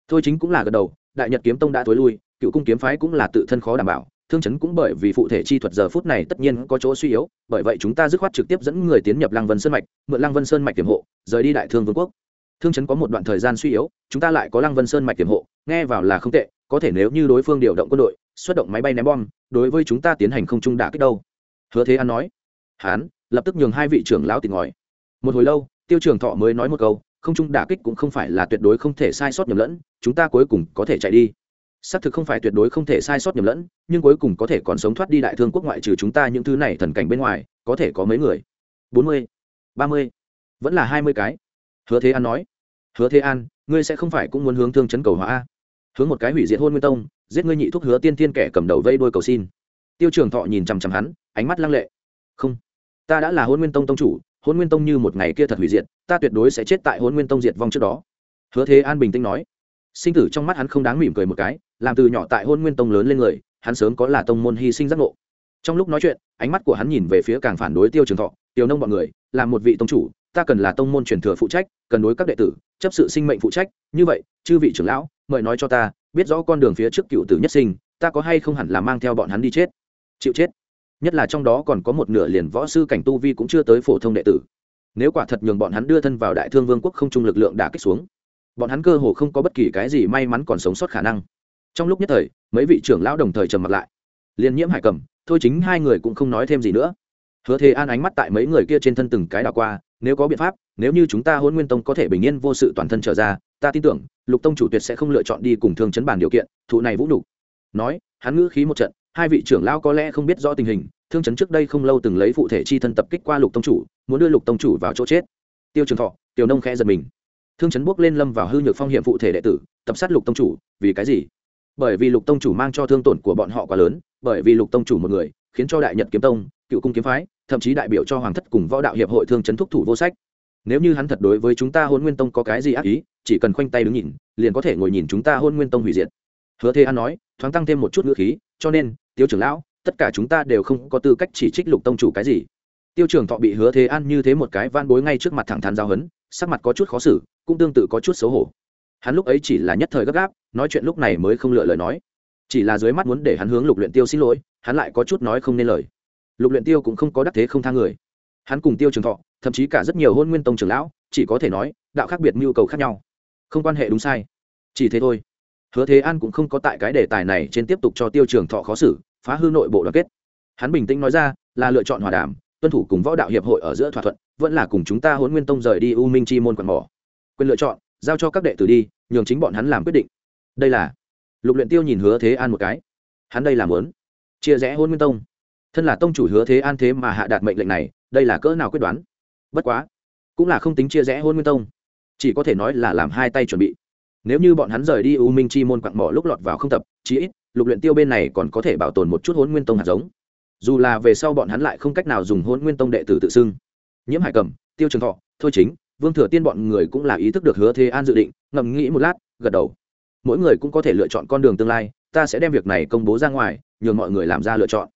Thôi chính cũng là gật đầu, đại nhật kiếm tông đã tối lui, cựu cung kiếm phái cũng là tự thân khó đảm bảo, thương chấn cũng bởi vì phụ thể chi thuật giờ phút này tất nhiên có chỗ suy yếu, bởi vậy chúng ta dứt khoát trực tiếp dẫn người tiến nhập lăng vân sơn mạch, mượn lăng vân sơn mạch tiềm hộ, rời đi đại thương vương quốc. Thương chấn có một đoạn thời gian suy yếu, chúng ta lại có lăng vân sơn mạch tiềm hộ nghe vào là không tệ, có thể nếu như đối phương điều động quân đội, xuất động máy bay ném bom, đối với chúng ta tiến hành không trung đả kích đâu. Hứa thế an nói. Hán, lập tức nhường hai vị trưởng lão tỉnh ngòi một hồi lâu, tiêu trường thọ mới nói một câu, không trung đả kích cũng không phải là tuyệt đối không thể sai sót nhầm lẫn, chúng ta cuối cùng có thể chạy đi. Xác thực không phải tuyệt đối không thể sai sót nhầm lẫn, nhưng cuối cùng có thể còn sống thoát đi đại thương quốc ngoại trừ chúng ta những thứ này thần cảnh bên ngoài, có thể có mấy người? Bốn mươi, ba mươi, vẫn là hai mươi cái. Hứa thế an nói. Hứa thế an, ngươi sẽ không phải cũng muốn hướng thương chấn cầu hóa a? Hướng một cái hủy diệt hôn nguyên tông, giết ngươi nhị thúc hứa tiên tiên kẻ cầm đầu vây đôi cầu xin. Tiêu trường thọ nhìn chằm chằm hắn, ánh mắt lăng lệ. Không, ta đã là hôn nguyên tông tông chủ, hôn nguyên tông như một ngày kia thật hủy diệt, ta tuyệt đối sẽ chết tại hôn nguyên tông diệt vong trước đó. Hứa thế an bình tĩnh nói. Sinh tử trong mắt hắn không đáng mỉm cười một cái, làm từ nhỏ tại hôn nguyên tông lớn lên người, hắn sớm có là tông môn hy sinh giác ngộ. Trong lúc nói chuyện, ánh mắt của hắn nhìn về phía càng phản đối tiêu trường thọ tiêu nông bọn người, là một vị tông chủ, ta cần là tông môn truyền thừa phụ trách, cần đối các đệ tử, chấp sự sinh mệnh phụ trách, như vậy, chư vị trưởng lão mời nói cho ta, biết rõ con đường phía trước cựu tử nhất sinh, ta có hay không hẳn là mang theo bọn hắn đi chết? Chịu chết. Nhất là trong đó còn có một nửa liền võ sư cảnh tu vi cũng chưa tới phổ thông đệ tử. Nếu quả thật nhường bọn hắn đưa thân vào đại thương vương quốc không trung lực lượng đã kích xuống, bọn hắn cơ hồ không có bất kỳ cái gì may mắn còn sống sót khả năng. Trong lúc nhất thời, mấy vị trưởng lão đồng thời trầm mặt lại. Liền nhiễm hải cầm, thôi chính hai người cũng không nói thêm gì nữa. Hứa thế an ánh mắt tại mấy người kia trên thân từng cái đảo qua, nếu có biện pháp, nếu như chúng ta hôn nguyên tông có thể bình yên vô sự toàn thân trở ra, ta tin tưởng lục tông chủ tuyệt sẽ không lựa chọn đi cùng thương chấn bàn điều kiện, thụ này vũ nhục. Nói, hắn ngữ khí một trận, hai vị trưởng lão có lẽ không biết rõ tình hình, thương chấn trước đây không lâu từng lấy phụ thể chi thân tập kích qua lục tông chủ, muốn đưa lục tông chủ vào chỗ chết. Tiêu trường thọ, tiểu nông khẽ giật mình. Thương chấn bước lên lâm vào hư nhược phong hiểm phụ thể đệ tử, tập sát lục tông chủ, vì cái gì? Bởi vì lục tông chủ mang cho thương tổn của bọn họ quá lớn, bởi vì lục tông chủ một người, khiến cho đại nhật kiếm tông, cựu cung kiếm phái, thậm chí đại biểu cho hoàng thất cùng võ đạo hiệp hội thương chấn thúc thủ vô sách nếu như hắn thật đối với chúng ta hôn nguyên tông có cái gì ác ý, chỉ cần khoanh tay đứng nhìn, liền có thể ngồi nhìn chúng ta hôn nguyên tông hủy diệt. Hứa thế an nói, thoáng tăng thêm một chút ngữ khí, cho nên, tiêu trưởng lão, tất cả chúng ta đều không có tư cách chỉ trích lục tông chủ cái gì. Tiêu trưởng thọ bị hứa thế an như thế một cái van bối ngay trước mặt thẳng thắn giao hấn, sắc mặt có chút khó xử, cũng tương tự có chút xấu hổ. Hắn lúc ấy chỉ là nhất thời gấp gáp, nói chuyện lúc này mới không lựa lời nói. Chỉ là dưới mắt muốn để hắn hướng lục luyện tiêu xin lỗi, hắn lại có chút nói không nên lời. Lục luyện tiêu cũng không có đắc thế không tha người hắn cùng tiêu trường thọ, thậm chí cả rất nhiều hôn nguyên tông trưởng lão, chỉ có thể nói, đạo khác biệt nhu cầu khác nhau. Không quan hệ đúng sai. Chỉ thế thôi. Hứa thế an cũng không có tại cái đề tài này trên tiếp tục cho tiêu trường thọ khó xử, phá hư nội bộ đoàn kết. Hắn bình tĩnh nói ra, là lựa chọn hòa đàm, tuân thủ cùng võ đạo hiệp hội ở giữa thỏa thuận, vẫn là cùng chúng ta hôn nguyên tông rời đi u minh chi môn quần mỏ. Quyền lựa chọn, giao cho các đệ tử đi, nhường chính bọn hắn làm quyết định. Đây là, lục luyện tiêu nhìn hứa thế an một cái. Hắn đây làm muốn chia rẽ hôn nguyên tông. Thân là tông chủ hứa thế an thế mà hạ đạt mệnh lệnh này đây là cỡ nào quyết đoán? Bất quá, cũng là không tính chia rẽ hôn nguyên tông. Chỉ có thể nói là làm hai tay chuẩn bị. Nếu như bọn hắn rời đi u minh chi môn quặng mỏ lúc lọt vào không tập, chí ít, lục luyện tiêu bên này còn có thể bảo tồn một chút hôn nguyên tông hạt giống. Dù là về sau bọn hắn lại không cách nào dùng hôn nguyên tông đệ tử tự xưng. Nhiễm hải cầm, tiêu trường thọ, thôi chính, vương thừa tiên bọn người cũng là ý thức được hứa thế an dự định ngầm nghĩ một lát, gật đầu. Mỗi người cũng có thể lựa chọn con đường tương lai, ta sẽ đem việc này công bố ra ngoài, nhường mọi người làm ra lựa chọn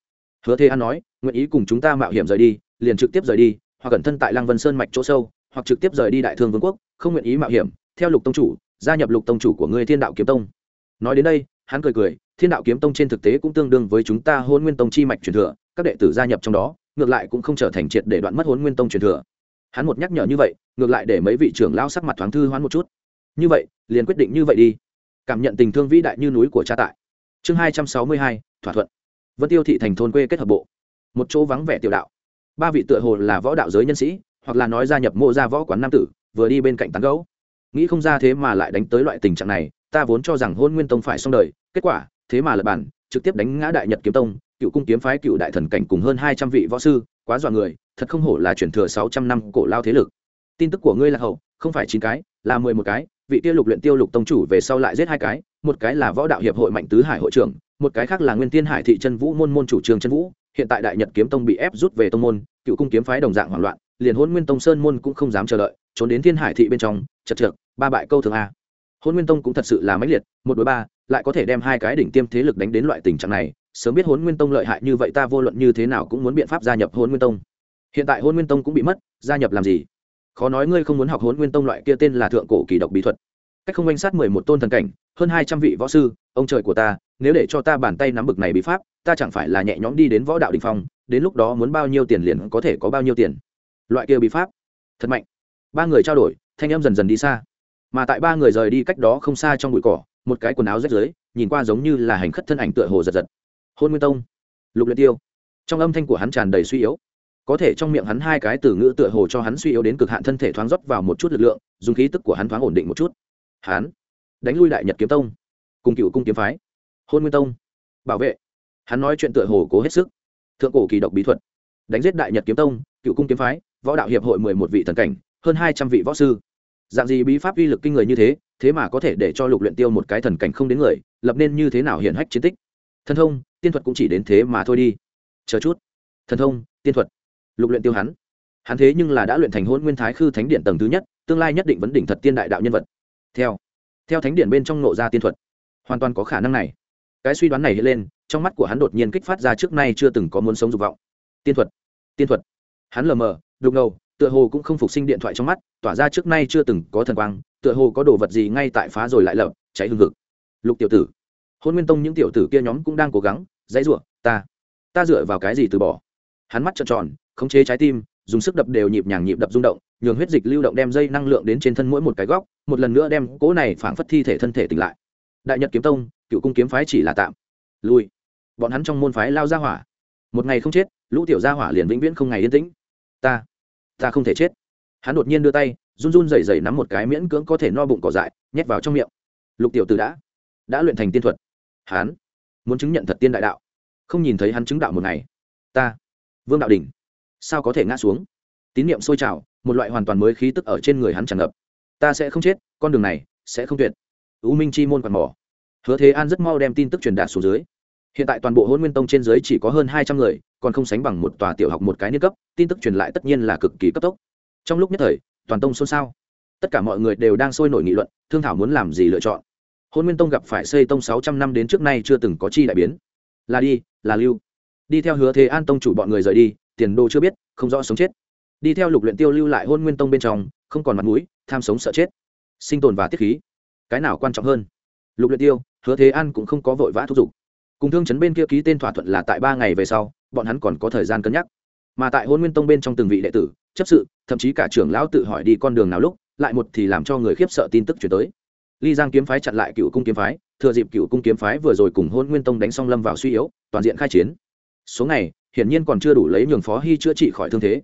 hứa thế an nói, nguyện ý cùng chúng ta mạo hiểm rời đi, liền trực tiếp rời đi, hoặc cẩn thân tại lăng vân sơn mạch chỗ sâu, hoặc trực tiếp rời đi đại thương vương quốc, không nguyện ý mạo hiểm, theo lục tông chủ, gia nhập lục tông chủ của ngươi thiên đạo kiếm tông. Nói đến đây, hắn cười cười, thiên đạo kiếm tông trên thực tế cũng tương đương với chúng ta hôn nguyên tông chi mạch truyền thừa, các đệ tử gia nhập trong đó, ngược lại cũng không trở thành triệt để đoạn mất hôn nguyên tông truyền thừa. Hắn một nhắc nhở như vậy, ngược lại để mấy vị trưởng lao sắc mặt thoáng thư hoán một chút. Như vậy, liền quyết định như vậy đi. Cảm nhận tình thương vĩ đại như núi của cha tại. Chương hai trăm sáu mươi hai, thỏa thuận vân tiêu thị thành thôn quê kết hợp bộ. Một chỗ vắng vẻ tiểu đạo. Ba vị tựa hồ là võ đạo giới nhân sĩ, hoặc là nói gia nhập mộ gia võ quán nam tử, vừa đi bên cạnh tán gấu nghĩ không ra thế mà lại đánh tới loại tình trạng này, ta vốn cho rằng hôn nguyên tông phải xong đời, kết quả, thế mà lập bản, trực tiếp đánh ngã đại nhật kiếm tông, cựu cung kiếm phái cựu đại thần cảnh cùng hơn hai trăm vị võ sư, quá dọa người, thật không hổ là chuyển thừa sáu trăm năm cổ lao thế lực. Tin tức của ngươi là hậu, không phải chín cái, là mười một cái, vị tiêu lục luyện tiêu lục tông chủ về sau lại giết hai cái, một cái là võ đạo hiệp hội mạnh tứ hải hội trưởng một cái khác là nguyên tiên hải thị chân vũ môn môn chủ trường chân vũ, hiện tại đại nhật kiếm tông bị ép rút về tông môn, cựu cung kiếm phái đồng dạng hoảng loạn, liền hôn nguyên tông sơn môn cũng không dám chờ đợi, trốn đến thiên hải thị bên trong, chật trượt, ba bại câu thường a. Hôn nguyên tông cũng thật sự là mãnh liệt, một đối ba, lại có thể đem hai cái đỉnh tiêm thế lực đánh đến loại tình trạng này, sớm biết hôn nguyên tông lợi hại như vậy ta vô luận như thế nào cũng muốn biện pháp gia nhập hôn nguyên tông. Hiện tại hôn nguyên tông cũng bị mất, gia nhập làm gì? Khó nói ngươi không muốn học hôn nguyên tông loại kia tên là thượng cổ kỳ độc bí thuật. Cách không danh sát mười một tôn thần cảnh, hơn hai trăm vị võ sư, ông trời của ta nếu để cho ta bàn tay nắm bực này bí pháp, ta chẳng phải là nhẹ nhõm đi đến võ đạo đình phong, đến lúc đó muốn bao nhiêu tiền liền có thể có bao nhiêu tiền. Loại kia bí pháp, thật mạnh. Ba người trao đổi, thanh em dần dần đi xa. Mà tại ba người rời đi cách đó không xa trong bụi cỏ, một cái quần áo rách rưới, nhìn qua giống như là hành khất thân ảnh tựa hồ giật giật. Hôn nguyên tông, lục luyện tiêu. Trong âm thanh của hắn tràn đầy suy yếu. Có thể trong miệng hắn hai cái từ ngữ tựa hồ cho hắn suy yếu đến cực hạn thân thể thoáng rót vào một chút lực lượng, dùng khí tức của hắn thoáng ổn định một chút. Hắn, đánh lui đại nhật kiếm tông, cùng cựu cung kiếm phái hôn nguyên tông. Bảo vệ. Hắn nói chuyện tựa hồ cố hết sức. Thượng cổ kỳ độc bí thuật. Đánh giết đại nhật kiếm tông, cựu cung kiếm phái, võ đạo hiệp hội mười một vị thần cảnh, hơn hai trăm vị võ sư. Dạng gì bí pháp uy lực kinh người như thế thế mà có thể để cho lục luyện tiêu một cái thần cảnh không đến người, lập nên như thế nào hiển hách chiến tích? Thần thông, tiên thuật cũng chỉ đến thế mà thôi đi. Chờ chút. Thần thông, tiên thuật. Lục luyện tiêu hắn. Hắn thế nhưng là đã luyện thành hôn nguyên thái khư thánh điện tầng thứ nhất, tương lai nhất định vấn đỉnh thật tiên đại đạo nhân vật. Theo. Theo thánh điện bên trong nộ ra tiên thuật. Hoàn toàn có khả năng này cái suy đoán này hiện lên, trong mắt của hắn đột nhiên kích phát ra trước nay chưa từng có muốn sống dục vọng. Tiên thuật tiên thuật. Hắn lờ mờ, đục ngầu, tựa hồ cũng không phục sinh điện thoại trong mắt, tỏa ra trước nay chưa từng có thần quang, tựa hồ có đồ vật gì ngay tại phá rồi lại lợp cháy hương vực lục tiểu tử, hôn nguyên tông những tiểu tử kia nhóm cũng đang cố gắng, dãy rủa, ta ta dựa vào cái gì từ bỏ? Hắn mắt trợn tròn, khống chế trái tim, dùng sức đập đều nhịp nhàng nhịp đập rung động, nhường huyết dịch lưu động đem dây năng lượng đến trên thân mỗi một cái góc, một lần nữa đem cỗ này phảng phất thi thể thân thể tỉnh lại đại nhật kiếm tông, cựu cung kiếm phái chỉ là tạm. Lui. Bọn hắn trong môn phái lao ra hỏa. Một ngày không chết, lũ tiểu gia hỏa liền vĩnh viễn không ngày yên tĩnh. Ta ta không thể chết. Hắn đột nhiên đưa tay, run run rẩy rẩy nắm một cái miễn cưỡng có thể no bụng cỏ dại, nhét vào trong miệng. Lục tiểu từ đã đã luyện thành tiên thuật. Hắn muốn chứng nhận thật tiên đại đạo. Không nhìn thấy hắn chứng đạo một ngày. Ta, vương đạo đình sao có thể ngã xuống? Tín niệm sôi trào, một loại hoàn toàn mới khí tức ở trên người hắn tràn ngập. Ta sẽ không chết, con đường này sẽ không tuyệt u minh chi môn quạt mỏ. Hứa thế an rất mau đem tin tức truyền đạt xuống dưới. Hiện tại toàn bộ hôn nguyên tông trên dưới chỉ có hơn hai trăm người, còn không sánh bằng một tòa tiểu học một cái niên cấp, tin tức truyền lại tất nhiên là cực kỳ cấp tốc. Trong lúc nhất thời, toàn tông xôn xao. Tất cả mọi người đều đang sôi nổi nghị luận, thương thảo muốn làm gì lựa chọn. Hôn nguyên tông gặp phải xây tông sáu trăm năm đến trước nay chưa từng có chi đại biến. Là đi, là lưu. Đi theo hứa thế an tông chủ bọn người rời đi, tiền đồ chưa biết, không rõ sống chết. Đi theo lục luyện tiêu lưu lại hôn nguyên tông bên trong, không còn mặt mũi, tham sống sợ chết. Sinh tồn và tiết khí cái nào quan trọng hơn? Lục luyện tiêu, hứa thế an cũng không có vội vã thúc giục. Cùng thương chấn bên kia ký tên thỏa thuận là tại ba ngày về sau, bọn hắn còn có thời gian cân nhắc. Mà tại hôn nguyên tông bên trong từng vị đệ tử, chấp sự, thậm chí cả trưởng lão tự hỏi đi con đường nào lúc, lại một thì làm cho người khiếp sợ tin tức chuyển tới. Ly giang kiếm phái chặn lại cựu cung kiếm phái, thừa dịp cựu cung kiếm phái vừa rồi cùng hôn nguyên tông đánh xong lâm vào suy yếu, toàn diện khai chiến. Số này hiển nhiên còn chưa đủ lấy nhường phó hy chữa trị khỏi thương thế.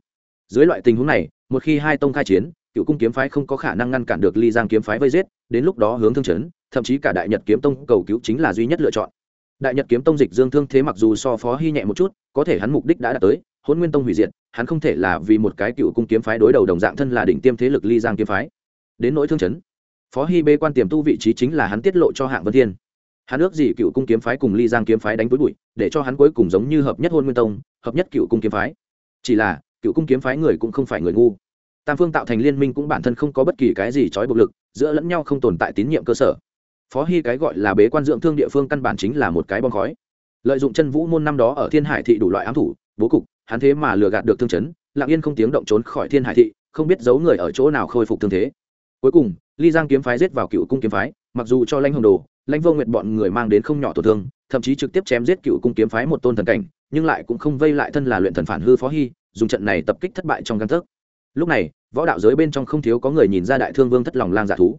Dưới loại tình huống này, một khi hai tông khai chiến cựu cung kiếm phái không có khả năng ngăn cản được ly giang kiếm phái vây giết, đến lúc đó hướng thương chấn, thậm chí cả đại nhật kiếm tông cầu cứu chính là duy nhất lựa chọn. Đại nhật kiếm tông dịch dương thương thế mặc dù so phó hy nhẹ một chút, có thể hắn mục đích đã đạt tới hôn nguyên tông hủy diệt, hắn không thể là vì một cái cựu cung kiếm phái đối đầu đồng dạng thân là đỉnh tiêm thế lực ly giang kiếm phái. Đến nỗi thương chấn, phó hy bê quan tiềm tu vị trí chính là hắn tiết lộ cho hạng vân thiên. Hắn ước gì cựu cung kiếm phái cùng ly giang kiếm phái đánh với bụi, để cho hắn cuối cùng giống như hợp nhất hôn nguyên tông, hợp nhất cựu cung kiếm phái. Chỉ là, cựu cung kiếm phái người cũng không phải người ngu tam phương tạo thành liên minh cũng bản thân không có bất kỳ cái gì trói buộc lực, giữa lẫn nhau không tồn tại tín nhiệm cơ sở. Phó hy cái gọi là bế quan dưỡng thương địa phương căn bản chính là một cái bom khói. Lợi dụng chân vũ môn năm đó ở thiên hải thị đủ loại ám thủ, bố cục, hắn thế mà lừa gạt được thương chấn, lặng yên không tiếng động trốn khỏi thiên hải thị, không biết giấu người ở chỗ nào khôi phục thương thế. Cuối cùng, ly giang kiếm phái giết vào cựu cung kiếm phái, mặc dù cho lãnh hồng đồ, lãnh vô nguyện bọn người mang đến không nhỏ tổn thương, thậm chí trực tiếp chém giết cựu cung kiếm phái một tôn thần cảnh, nhưng lại cũng không vây lại thân là luyện thần phản hư phó hy, dùng trận này tập kích thất bại trong căn thức lúc này, võ đạo giới bên trong không thiếu có người nhìn ra đại thương vương thất lòng lang giả dạ thú.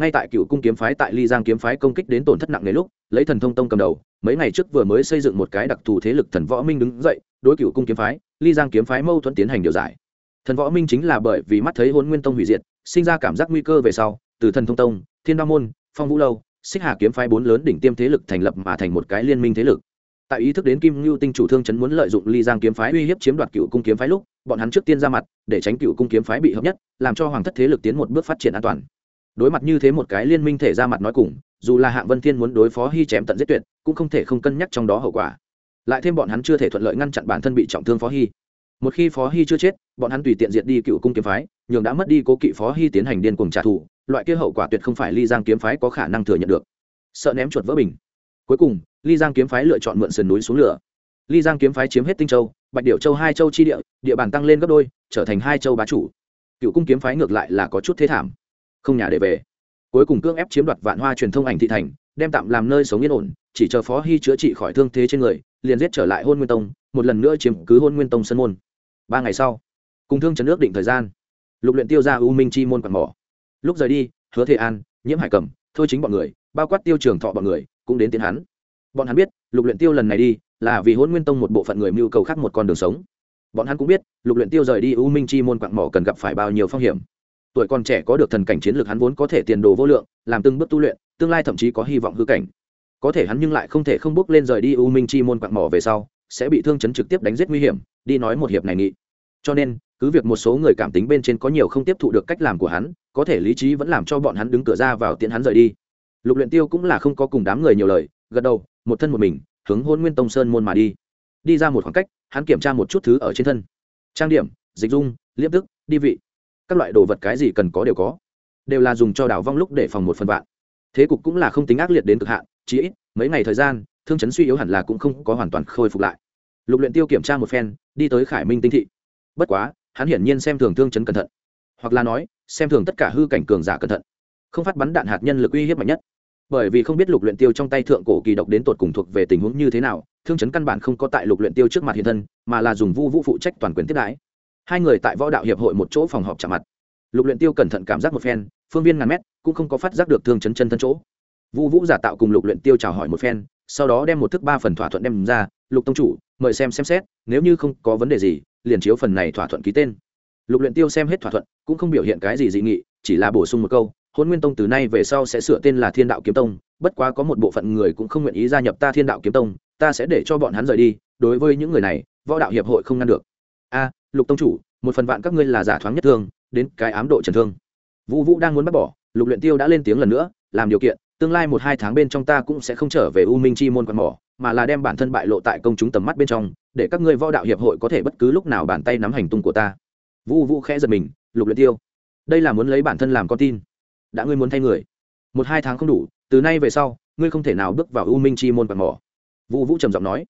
Ngay tại cựu cung kiếm phái tại ly giang kiếm phái công kích đến tổn thất nặng nề lúc, lấy thần thông tông cầm đầu, mấy ngày trước vừa mới xây dựng một cái đặc thù thế lực thần võ minh đứng dậy, đối cựu cung kiếm phái, ly giang kiếm phái mâu thuẫn tiến hành điều giải. Thần võ minh chính là bởi vì mắt thấy hôn nguyên tông hủy diệt, sinh ra cảm giác nguy cơ về sau, từ thần thông tông, thiên đa môn, phong vũ lâu, xích hà kiếm phái bốn lớn đỉnh tiêm thế lực thành lập mà thành một cái liên minh thế lực tại ý thức đến kim ngưu tinh chủ thương chấn muốn lợi dụng ly giang kiếm phái uy hiếp chiếm đoạt cựu cung kiếm phái lúc, bọn hắn trước tiên ra mặt, để tránh cựu cung kiếm phái bị hợp nhất, làm cho hoàng thất thế lực tiến một bước phát triển an toàn. Đối mặt như thế một cái liên minh thể ra mặt nói cùng, dù là hạng vân thiên muốn đối phó hy chém tận giết tuyệt, cũng không thể không cân nhắc trong đó hậu quả. Lại thêm bọn hắn chưa thể thuận lợi ngăn chặn bản thân bị trọng thương phó hy. Một khi phó hy chưa chết, bọn hắn tùy tiện diệt đi cựu cung kiếm phái, nhường đã mất đi cố kỵ phó hy tiến hành điên cuồng trả thù, loại kia hậu quả tuyệt không phải ly giang kiếm phái có khả năng thừa nhận được. Sợ ném chuột vỡ bình cuối cùng, ly giang kiếm phái lựa chọn mượn sườn núi xuống lửa. Ly giang kiếm phái chiếm hết tinh châu, bạch điệu châu hai châu chi địa địa bàn tăng lên gấp đôi, trở thành hai châu bá chủ. Cựu cung kiếm phái ngược lại là có chút thế thảm. Không nhà để về. Cuối cùng cưỡng ép chiếm đoạt vạn hoa truyền thông ảnh thị thành, đem tạm làm nơi sống yên ổn, chỉ chờ phó hy chữa trị khỏi thương thế trên người, liền giết trở lại hôn nguyên tông, một lần nữa chiếm cứ hôn nguyên tông sân môn. Ba ngày sau, cùng thương trấn ước định thời gian, lục luyện tiêu ra u minh chi môn quạt mỏ. Lúc rời đi, hứa thế an, nhiễm hải cầm, thôi chính bọn người, bao quát tiêu trường thọ bọn người cũng đến tiến hắn. Bọn hắn biết, lục luyện tiêu lần này đi, là vì hôn nguyên tông một bộ phận người mưu cầu khác một con đường sống. Bọn hắn cũng biết, lục luyện tiêu rời đi u minh chi môn quạng mỏ cần gặp phải bao nhiêu phong hiểm. Tuổi còn trẻ có được thần cảnh chiến lược hắn vốn có thể tiền đồ vô lượng, làm từng bước tu luyện, tương lai thậm chí có hy vọng hư cảnh. Có thể hắn nhưng lại không thể không bước lên rời đi u minh chi môn quạng mỏ về sau, sẽ bị thương chấn trực tiếp đánh giết nguy hiểm, đi nói một hiệp này nghị. Cho nên, cứ việc một số người cảm tính bên trên có nhiều không tiếp thụ được cách làm của hắn, có thể lý trí vẫn làm cho bọn hắn đứng cửa ra vào tiện hắn rời đi lục luyện tiêu cũng là không có cùng đám người nhiều lời, gật đầu, một thân một mình, hướng hôn nguyên tông sơn môn mà đi. Đi ra một khoảng cách, hắn kiểm tra một chút thứ ở trên thân. Trang điểm, dịch dung, liếp tức đi vị. Các loại đồ vật cái gì cần có đều có. Đều là dùng cho đảo vong lúc để phòng một phần vạn. Thế cục cũng là không tính ác liệt đến cực hạn, chỉ ít, mấy ngày thời gian, thương chấn suy yếu hẳn là cũng không có hoàn toàn khôi phục lại. Lục luyện tiêu kiểm tra một phen, đi tới khải minh tinh thị. Bất quá, hắn hiển nhiên xem thường thương chấn cẩn thận. Hoặc là nói, xem thường tất cả hư cảnh cường giả cẩn thận không phát bắn đạn hạt nhân lực uy hiếp mạnh nhất. Bởi vì không biết lục luyện tiêu trong tay thượng cổ kỳ độc đến tột cùng thuộc về tình huống như thế nào, thương chấn căn bản không có tại lục luyện tiêu trước mặt hiện thân, mà là dùng vu vũ phụ trách toàn quyền tiếp đái hai người tại võ đạo hiệp hội một chỗ phòng họp chạm mặt. Lục luyện tiêu cẩn thận cảm giác một phen, phương viên ngàn mét, cũng không có phát giác được thương chấn chân thân chỗ. Vu vũ giả tạo cùng lục luyện tiêu chào hỏi một phen, sau đó đem một thức ba phần thỏa thuận đem ra, lục tông chủ, mời xem xem xét, nếu như không có vấn đề gì, liền chiếu phần này thỏa thuận ký tên. Lục luyện tiêu xem hết thỏa thuận, cũng không biểu hiện cái gì dị nghị, chỉ là bổ sung một câu hôn nguyên tông từ nay về sau sẽ sửa tên là thiên đạo kiếm tông, bất quá có một bộ phận người cũng không nguyện ý gia nhập ta thiên đạo kiếm tông, ta sẽ để cho bọn hắn rời đi, đối với những người này, võ đạo hiệp hội không ngăn được. A, lục tông chủ, một phần vạn các ngươi là giả thoáng nhất thương, đến cái ám độ trần thương. Vũ vũ đang muốn bắt bỏ, lục luyện tiêu đã lên tiếng lần nữa, làm điều kiện, tương lai một hai tháng bên trong ta cũng sẽ không trở về u minh chi môn quan mỏ, mà là đem bản thân bại lộ tại công chúng tầm mắt bên trong, để các ngươi võ đạo hiệp hội có thể bất cứ lúc nào bàn tay nắm hành tung của ta. Vũ vũ khẽ giật mình, lục luyện tiêu, đây là muốn lấy bản thân làm con tin đã ngươi muốn thay người. Một hai tháng không đủ, từ nay về sau, ngươi không thể nào bước vào u minh chi môn quan mỏ. Vũ vũ trầm giọng nói.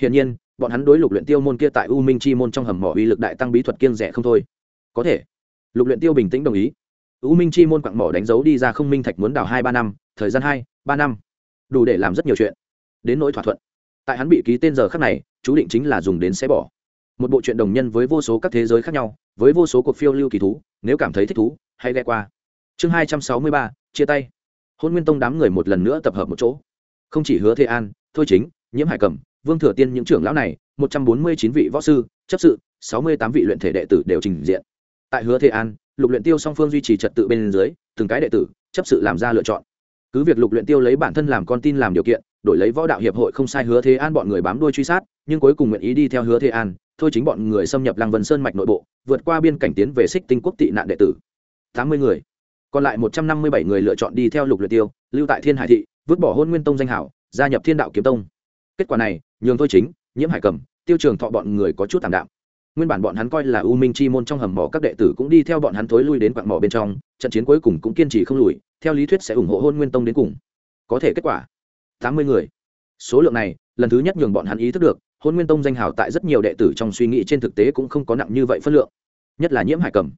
Hiển nhiên, bọn hắn đối lục luyện tiêu môn kia tại u minh chi môn trong hầm mỏ uy lực đại tăng bí thuật kiên rẻ không thôi. Có thể. Lục luyện tiêu bình tĩnh đồng ý. U minh chi môn quặng mỏ đánh dấu đi ra không minh thạch muốn đào hai ba năm, thời gian hai, ba năm, đủ để làm rất nhiều chuyện. Đến nỗi thỏa thuận, tại hắn bị ký tên giờ khắc này, chú định chính là dùng đến xé bỏ. Một bộ truyện đồng nhân với vô số các thế giới khác nhau, với vô số cuộc phiêu lưu kỳ thú, nếu cảm thấy thích thú, hãy ghe qua chương hai trăm sáu mươi ba, chia tay. Hôn nguyên tông đám người một lần nữa tập hợp một chỗ. Không chỉ hứa thế an, thôi chính, nhiễm hải cẩm, vương thừa tiên những trưởng lão này, một trăm bốn mươi chín vị võ sư, chấp sự, sáu mươi tám vị luyện thể đệ tử đều trình diện. Tại hứa thế an, lục luyện tiêu song phương duy trì trật tự bên dưới, từng cái đệ tử, chấp sự làm ra lựa chọn. Cứ việc lục luyện tiêu lấy bản thân làm con tin làm điều kiện, đổi lấy võ đạo hiệp hội không sai hứa thế an bọn người bám đuôi truy sát, nhưng cuối cùng nguyện ý đi theo hứa thế an, thôi chính bọn người xâm nhập lăng vân sơn mạch nội bộ, vượt qua biên cảnh tiến về xích tinh quốc tị nạn đệ tử. Tám mươi người còn lại một trăm năm mươi bảy người lựa chọn đi theo lục luyện tiêu, lưu tại thiên hải thị, vứt bỏ hôn nguyên tông danh hảo, gia nhập thiên đạo kiếm tông. Kết quả này, nhường thôi chính, nhiễm hải cầm, tiêu trường thọ bọn người có chút tạm đạm. Nguyên bản bọn hắn coi là u minh chi môn trong hầm mỏ các đệ tử cũng đi theo bọn hắn thối lui đến quặng mỏ bên trong, trận chiến cuối cùng cũng kiên trì không lùi, theo lý thuyết sẽ ủng hộ hôn nguyên tông đến cùng. Có thể kết quả, tám mươi người. Số lượng này, lần thứ nhất nhường bọn hắn ý thức được, hôn nguyên tông danh hào tại rất nhiều đệ tử trong suy nghĩ trên thực tế cũng không có nặng như vậy phân lượng. Nhất là nhiễm hải cầm.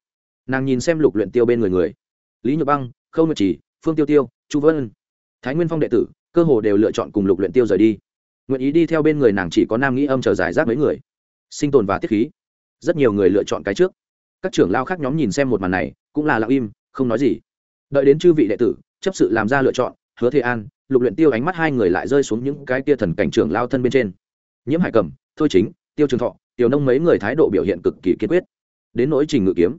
Nàng nhìn xem lục luyện tiêu bên người người lý nhược băng, khâu nguyệt trì, phương tiêu tiêu, chu vân. Thái nguyên phong đệ tử, cơ hồ đều lựa chọn cùng lục luyện tiêu rời đi. Nguyện ý đi theo bên người nàng chỉ có nam nghĩ âm chờ giải rác mấy người. Sinh tồn và tiết khí. Rất nhiều người lựa chọn cái trước. Các trưởng lao khác nhóm nhìn xem một màn này, cũng là lặng im, không nói gì. Đợi đến chư vị đệ tử, chấp sự làm ra lựa chọn, hứa thế an, lục luyện tiêu ánh mắt hai người lại rơi xuống những cái tia thần cảnh trưởng lao thân bên trên. Nhiễm hải cầm, thôi chính, tiêu trường thọ, tiểu nông mấy người thái độ biểu hiện cực kỳ kiên quyết. Đến nỗi trình ngự kiếm,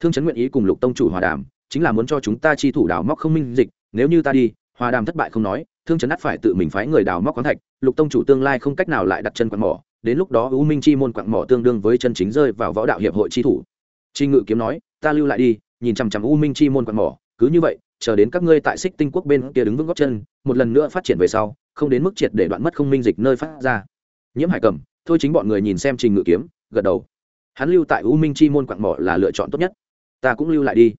thương chấn nguyện ý cùng lục tông chủ hòa đàm chính là muốn cho chúng ta chi thủ đào móc không minh dịch, nếu như ta đi, hòa đàm thất bại không nói, thương chấn át phải tự mình phái người đào móc khoáng thạch, lục tông chủ tương lai không cách nào lại đặt chân quặng mỏ, đến lúc đó u minh chi môn quặng mỏ tương đương với chân chính rơi vào võ đạo hiệp hội chi thủ. Chi ngự kiếm nói, ta lưu lại đi, nhìn chằm chằm u minh chi môn quặng mỏ, cứ như vậy, chờ đến các ngươi tại xích tinh quốc bên kia đứng vững góc chân, một lần nữa phát triển về sau, không đến mức triệt để đoạn mất không minh dịch nơi phát ra. Nhiễm hải cầm, thôi chính bọn người nhìn xem trình ngự kiếm, gật đầu. Hắn lưu tại u minh chi môn quặng mỏ là lựa chọn tốt nhất. Ta cũng lưu lại đi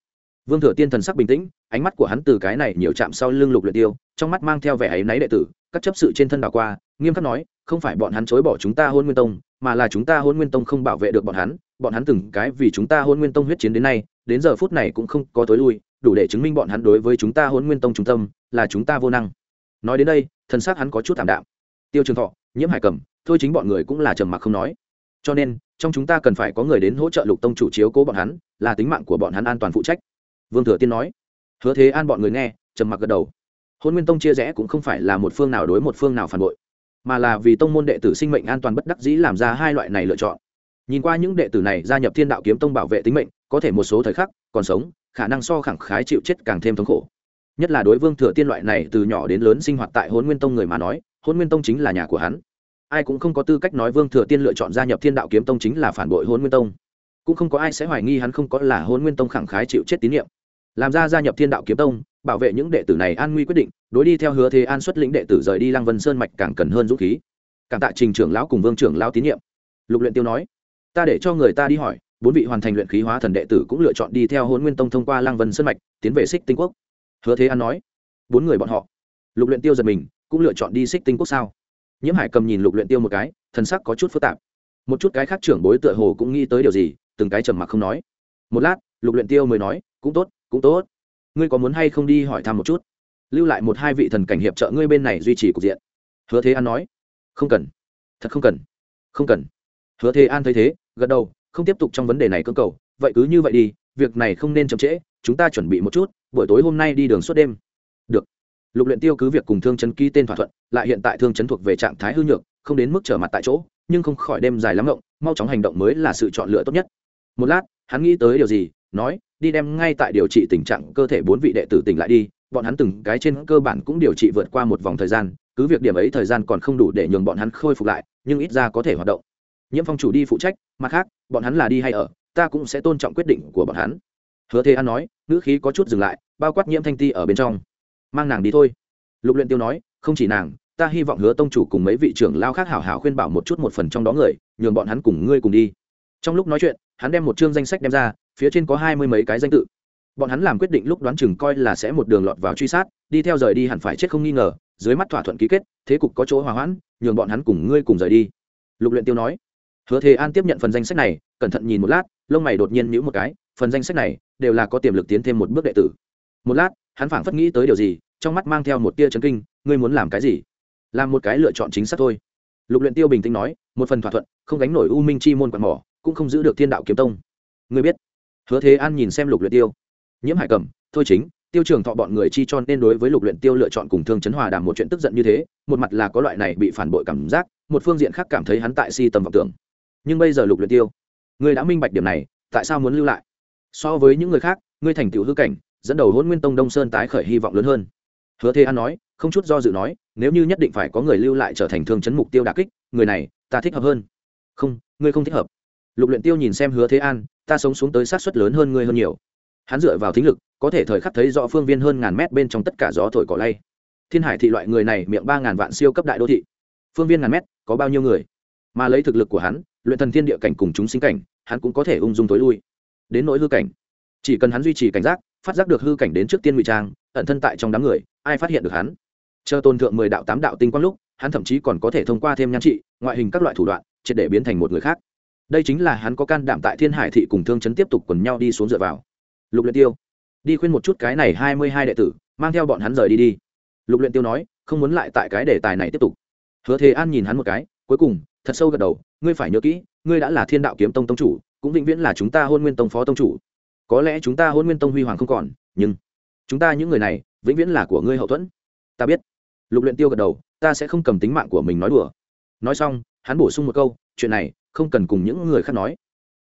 vương thừa tiên thần sắc bình tĩnh, ánh mắt của hắn từ cái này nhiều chạm sau lưng lục luyện tiêu, trong mắt mang theo vẻ ấy náy đệ tử, các chấp sự trên thân đảo qua, nghiêm khắc nói, không phải bọn hắn chối bỏ chúng ta hôn nguyên tông, mà là chúng ta hôn nguyên tông không bảo vệ được bọn hắn bọn hắn từng cái vì chúng ta hôn nguyên tông huyết chiến đến nay, đến giờ phút này cũng không có tối lui, đủ để chứng minh bọn hắn đối với chúng ta hôn nguyên tông trung tâm, là chúng ta vô năng. Nói đến đây, thần sắc hắn có chút thảm đạm. Tiêu trường thọ, nhiễm hải cầm thôi chính bọn người cũng là trầm mặc không nói. Cho nên, trong chúng ta cần phải có người đến hỗ trợ lục tông chủ chiếu cố bọn hắn, là tính mạng của bọn hắn an toàn phụ trách vương thừa tiên nói. Hứa thế an bọn người nghe, trầm mặc gật đầu. Hôn nguyên tông chia rẽ cũng không phải là một phương nào đối một phương nào phản bội, mà là vì tông môn đệ tử sinh mệnh an toàn bất đắc dĩ làm ra hai loại này lựa chọn. Nhìn qua những đệ tử này gia nhập thiên đạo kiếm tông bảo vệ tính mệnh, có thể một số thời khắc còn sống, khả năng so khẳng khái chịu chết càng thêm thống khổ. Nhất là đối vương thừa tiên loại này từ nhỏ đến lớn sinh hoạt tại hôn nguyên tông người mà nói, hôn nguyên tông chính là nhà của hắn. Ai cũng không có tư cách nói vương thừa tiên lựa chọn gia nhập thiên đạo kiếm tông chính là phản bội hôn nguyên tông cũng không có ai sẽ hoài nghi hắn không có là hôn nguyên tông khẳng khái chịu chết tín nhiệm. Làm ra gia nhập thiên đạo kiếm tông, bảo vệ những đệ tử này an nguy quyết định, đối đi theo hứa thế an xuất lĩnh đệ tử rời đi lăng vân sơn mạch càng cần hơn dũng khí. Càng tạ trình trưởng lão cùng vương trưởng lão tín nhiệm. Lục luyện tiêu nói, ta để cho người ta đi hỏi, bốn vị hoàn thành luyện khí hóa thần đệ tử cũng lựa chọn đi theo hôn nguyên tông thông qua lăng vân sơn mạch, tiến về xích tinh quốc. Hứa thế an nói, bốn người bọn họ. Lục luyện tiêu giật mình, cũng lựa chọn đi xích tinh quốc sao? Nhiễm hải cầm nhìn lục luyện tiêu một cái, thần sắc có chút phức tạp. Một chút cái khác trưởng bối tựa hồ cũng nghĩ tới điều gì từng cái trầm mặc không nói. Một lát, lục luyện tiêu mới nói, cũng tốt cũng tốt. Ngươi có muốn hay không đi hỏi thăm một chút? Lưu lại một hai vị thần cảnh hiệp trợ ngươi bên này duy trì cục diện. Hứa thế an nói, không cần. Thật không cần. Không cần. Hứa thế an thấy thế, gật đầu, không tiếp tục trong vấn đề này cơ cầu. Vậy cứ như vậy đi, việc này không nên chậm trễ. Chúng ta chuẩn bị một chút, buổi tối hôm nay đi đường suốt đêm. Được. Lục luyện tiêu cứ việc cùng thương chấn ký tên thỏa thuận, lại hiện tại thương chấn thuộc về trạng thái hư nhược, không đến mức trở mặt tại chỗ, nhưng không khỏi đêm dài lắm ngộng, mau chóng hành động mới là sự chọn lựa tốt nhất một lát, hắn nghĩ tới điều gì, nói, đi đem ngay tại điều trị tình trạng cơ thể bốn vị đệ tử tỉnh lại đi, bọn hắn từng cái trên cơ bản cũng điều trị vượt qua một vòng thời gian, cứ việc điểm ấy thời gian còn không đủ để nhường bọn hắn khôi phục lại, nhưng ít ra có thể hoạt động. Nhiễm phong chủ đi phụ trách, mặt khác, bọn hắn là đi hay ở, ta cũng sẽ tôn trọng quyết định của bọn hắn. Hứa thế an nói, ngữ khí có chút dừng lại, bao quát nhiễm thanh ti ở bên trong. Mang nàng đi thôi. Lục luyện tiêu nói, không chỉ nàng, ta hy vọng hứa tông chủ cùng mấy vị trưởng lao khác hảo hảo khuyên bảo một chút một phần trong đó người, nhường bọn hắn cùng ngươi cùng đi. Trong lúc nói chuyện hắn đem một chương danh sách đem ra, phía trên có hai mươi mấy cái danh tự. Bọn hắn làm quyết định lúc đoán chừng coi là sẽ một đường lọt vào truy sát, đi theo rời đi hẳn phải chết không nghi ngờ, dưới mắt thỏa thuận ký kết, thế cục có chỗ hòa hoãn, nhường bọn hắn cùng ngươi cùng rời đi. Lục luyện tiêu nói. Hứa thế an tiếp nhận phần danh sách này, cẩn thận nhìn một lát, lông mày đột nhiên nhíu một cái, phần danh sách này đều là có tiềm lực tiến thêm một bước đệ tử. Một lát, hắn phảng phất nghĩ tới điều gì, trong mắt mang theo một tia chấn kinh, ngươi muốn làm cái gì? Làm một cái lựa chọn chính xác thôi. Lục luyện tiêu bình tĩnh nói, một phần thỏa thuận, không gánh nổi u minh chi môn quạt mỏ cũng không giữ được thiên đạo kiếm tông. Ngươi biết, hứa thế an nhìn xem lục luyện tiêu. Nhiễm hải cầm, thôi chính, tiêu trường thọ bọn người chi cho nên đối với lục luyện tiêu lựa chọn cùng thương chấn hòa đàm một chuyện tức giận như thế, một mặt là có loại này bị phản bội cảm giác, một phương diện khác cảm thấy hắn tại si tầm vọng tưởng. Nhưng bây giờ lục luyện tiêu, ngươi đã minh bạch điểm này, tại sao muốn lưu lại? So với những người khác, ngươi thành tựu hư cảnh, dẫn đầu hôn nguyên tông đông sơn tái khởi hy vọng lớn hơn. Hứa thế an nói, không chút do dự nói, nếu như nhất định phải có người lưu lại trở thành thương chấn mục tiêu đà kích, người này, ta thích hợp hơn. Không, ngươi không thích hợp lục luyện tiêu nhìn xem hứa thế an, ta sống xuống tới sát suất lớn hơn ngươi hơn nhiều. Hắn dựa vào thính lực, có thể thời khắc thấy rõ phương viên hơn ngàn mét bên trong tất cả gió thổi cỏ lay. Thiên hải thị loại người này miệng ba ngàn vạn siêu cấp đại đô thị. Phương viên ngàn mét, có bao nhiêu người? Mà lấy thực lực của hắn, luyện thần thiên địa cảnh cùng chúng sinh cảnh, hắn cũng có thể ung dung tối lui. Đến nỗi hư cảnh, chỉ cần hắn duy trì cảnh giác, phát giác được hư cảnh đến trước tiên ngụy trang, ẩn thân tại trong đám người, ai phát hiện được hắn? Chờ tôn thượng mười đạo tám đạo tinh quang lúc, hắn thậm chí còn có thể thông qua thêm nhan trị, ngoại hình các loại thủ đoạn, triệt để biến thành một người khác đây chính là hắn có can đảm tại thiên hải thị cùng thương chấn tiếp tục quần nhau đi xuống dựa vào. Lục luyện tiêu, đi khuyên một chút cái này hai mươi hai đệ tử, mang theo bọn hắn rời đi đi. Lục luyện tiêu nói, không muốn lại tại cái đề tài này tiếp tục. Hứa thế an nhìn hắn một cái, cuối cùng, thật sâu gật đầu, ngươi phải nhớ kỹ, ngươi đã là thiên đạo kiếm tông tông chủ, cũng vĩnh viễn là chúng ta hôn nguyên tông phó tông chủ. Có lẽ chúng ta hôn nguyên tông huy hoàng không còn, nhưng chúng ta những người này, vĩnh viễn là của ngươi hậu thuẫn. Ta biết. Lục luyện tiêu gật đầu, ta sẽ không cầm tính mạng của mình nói đùa. Nói xong, hắn bổ sung một câu, chuyện này không cần cùng những người khác nói.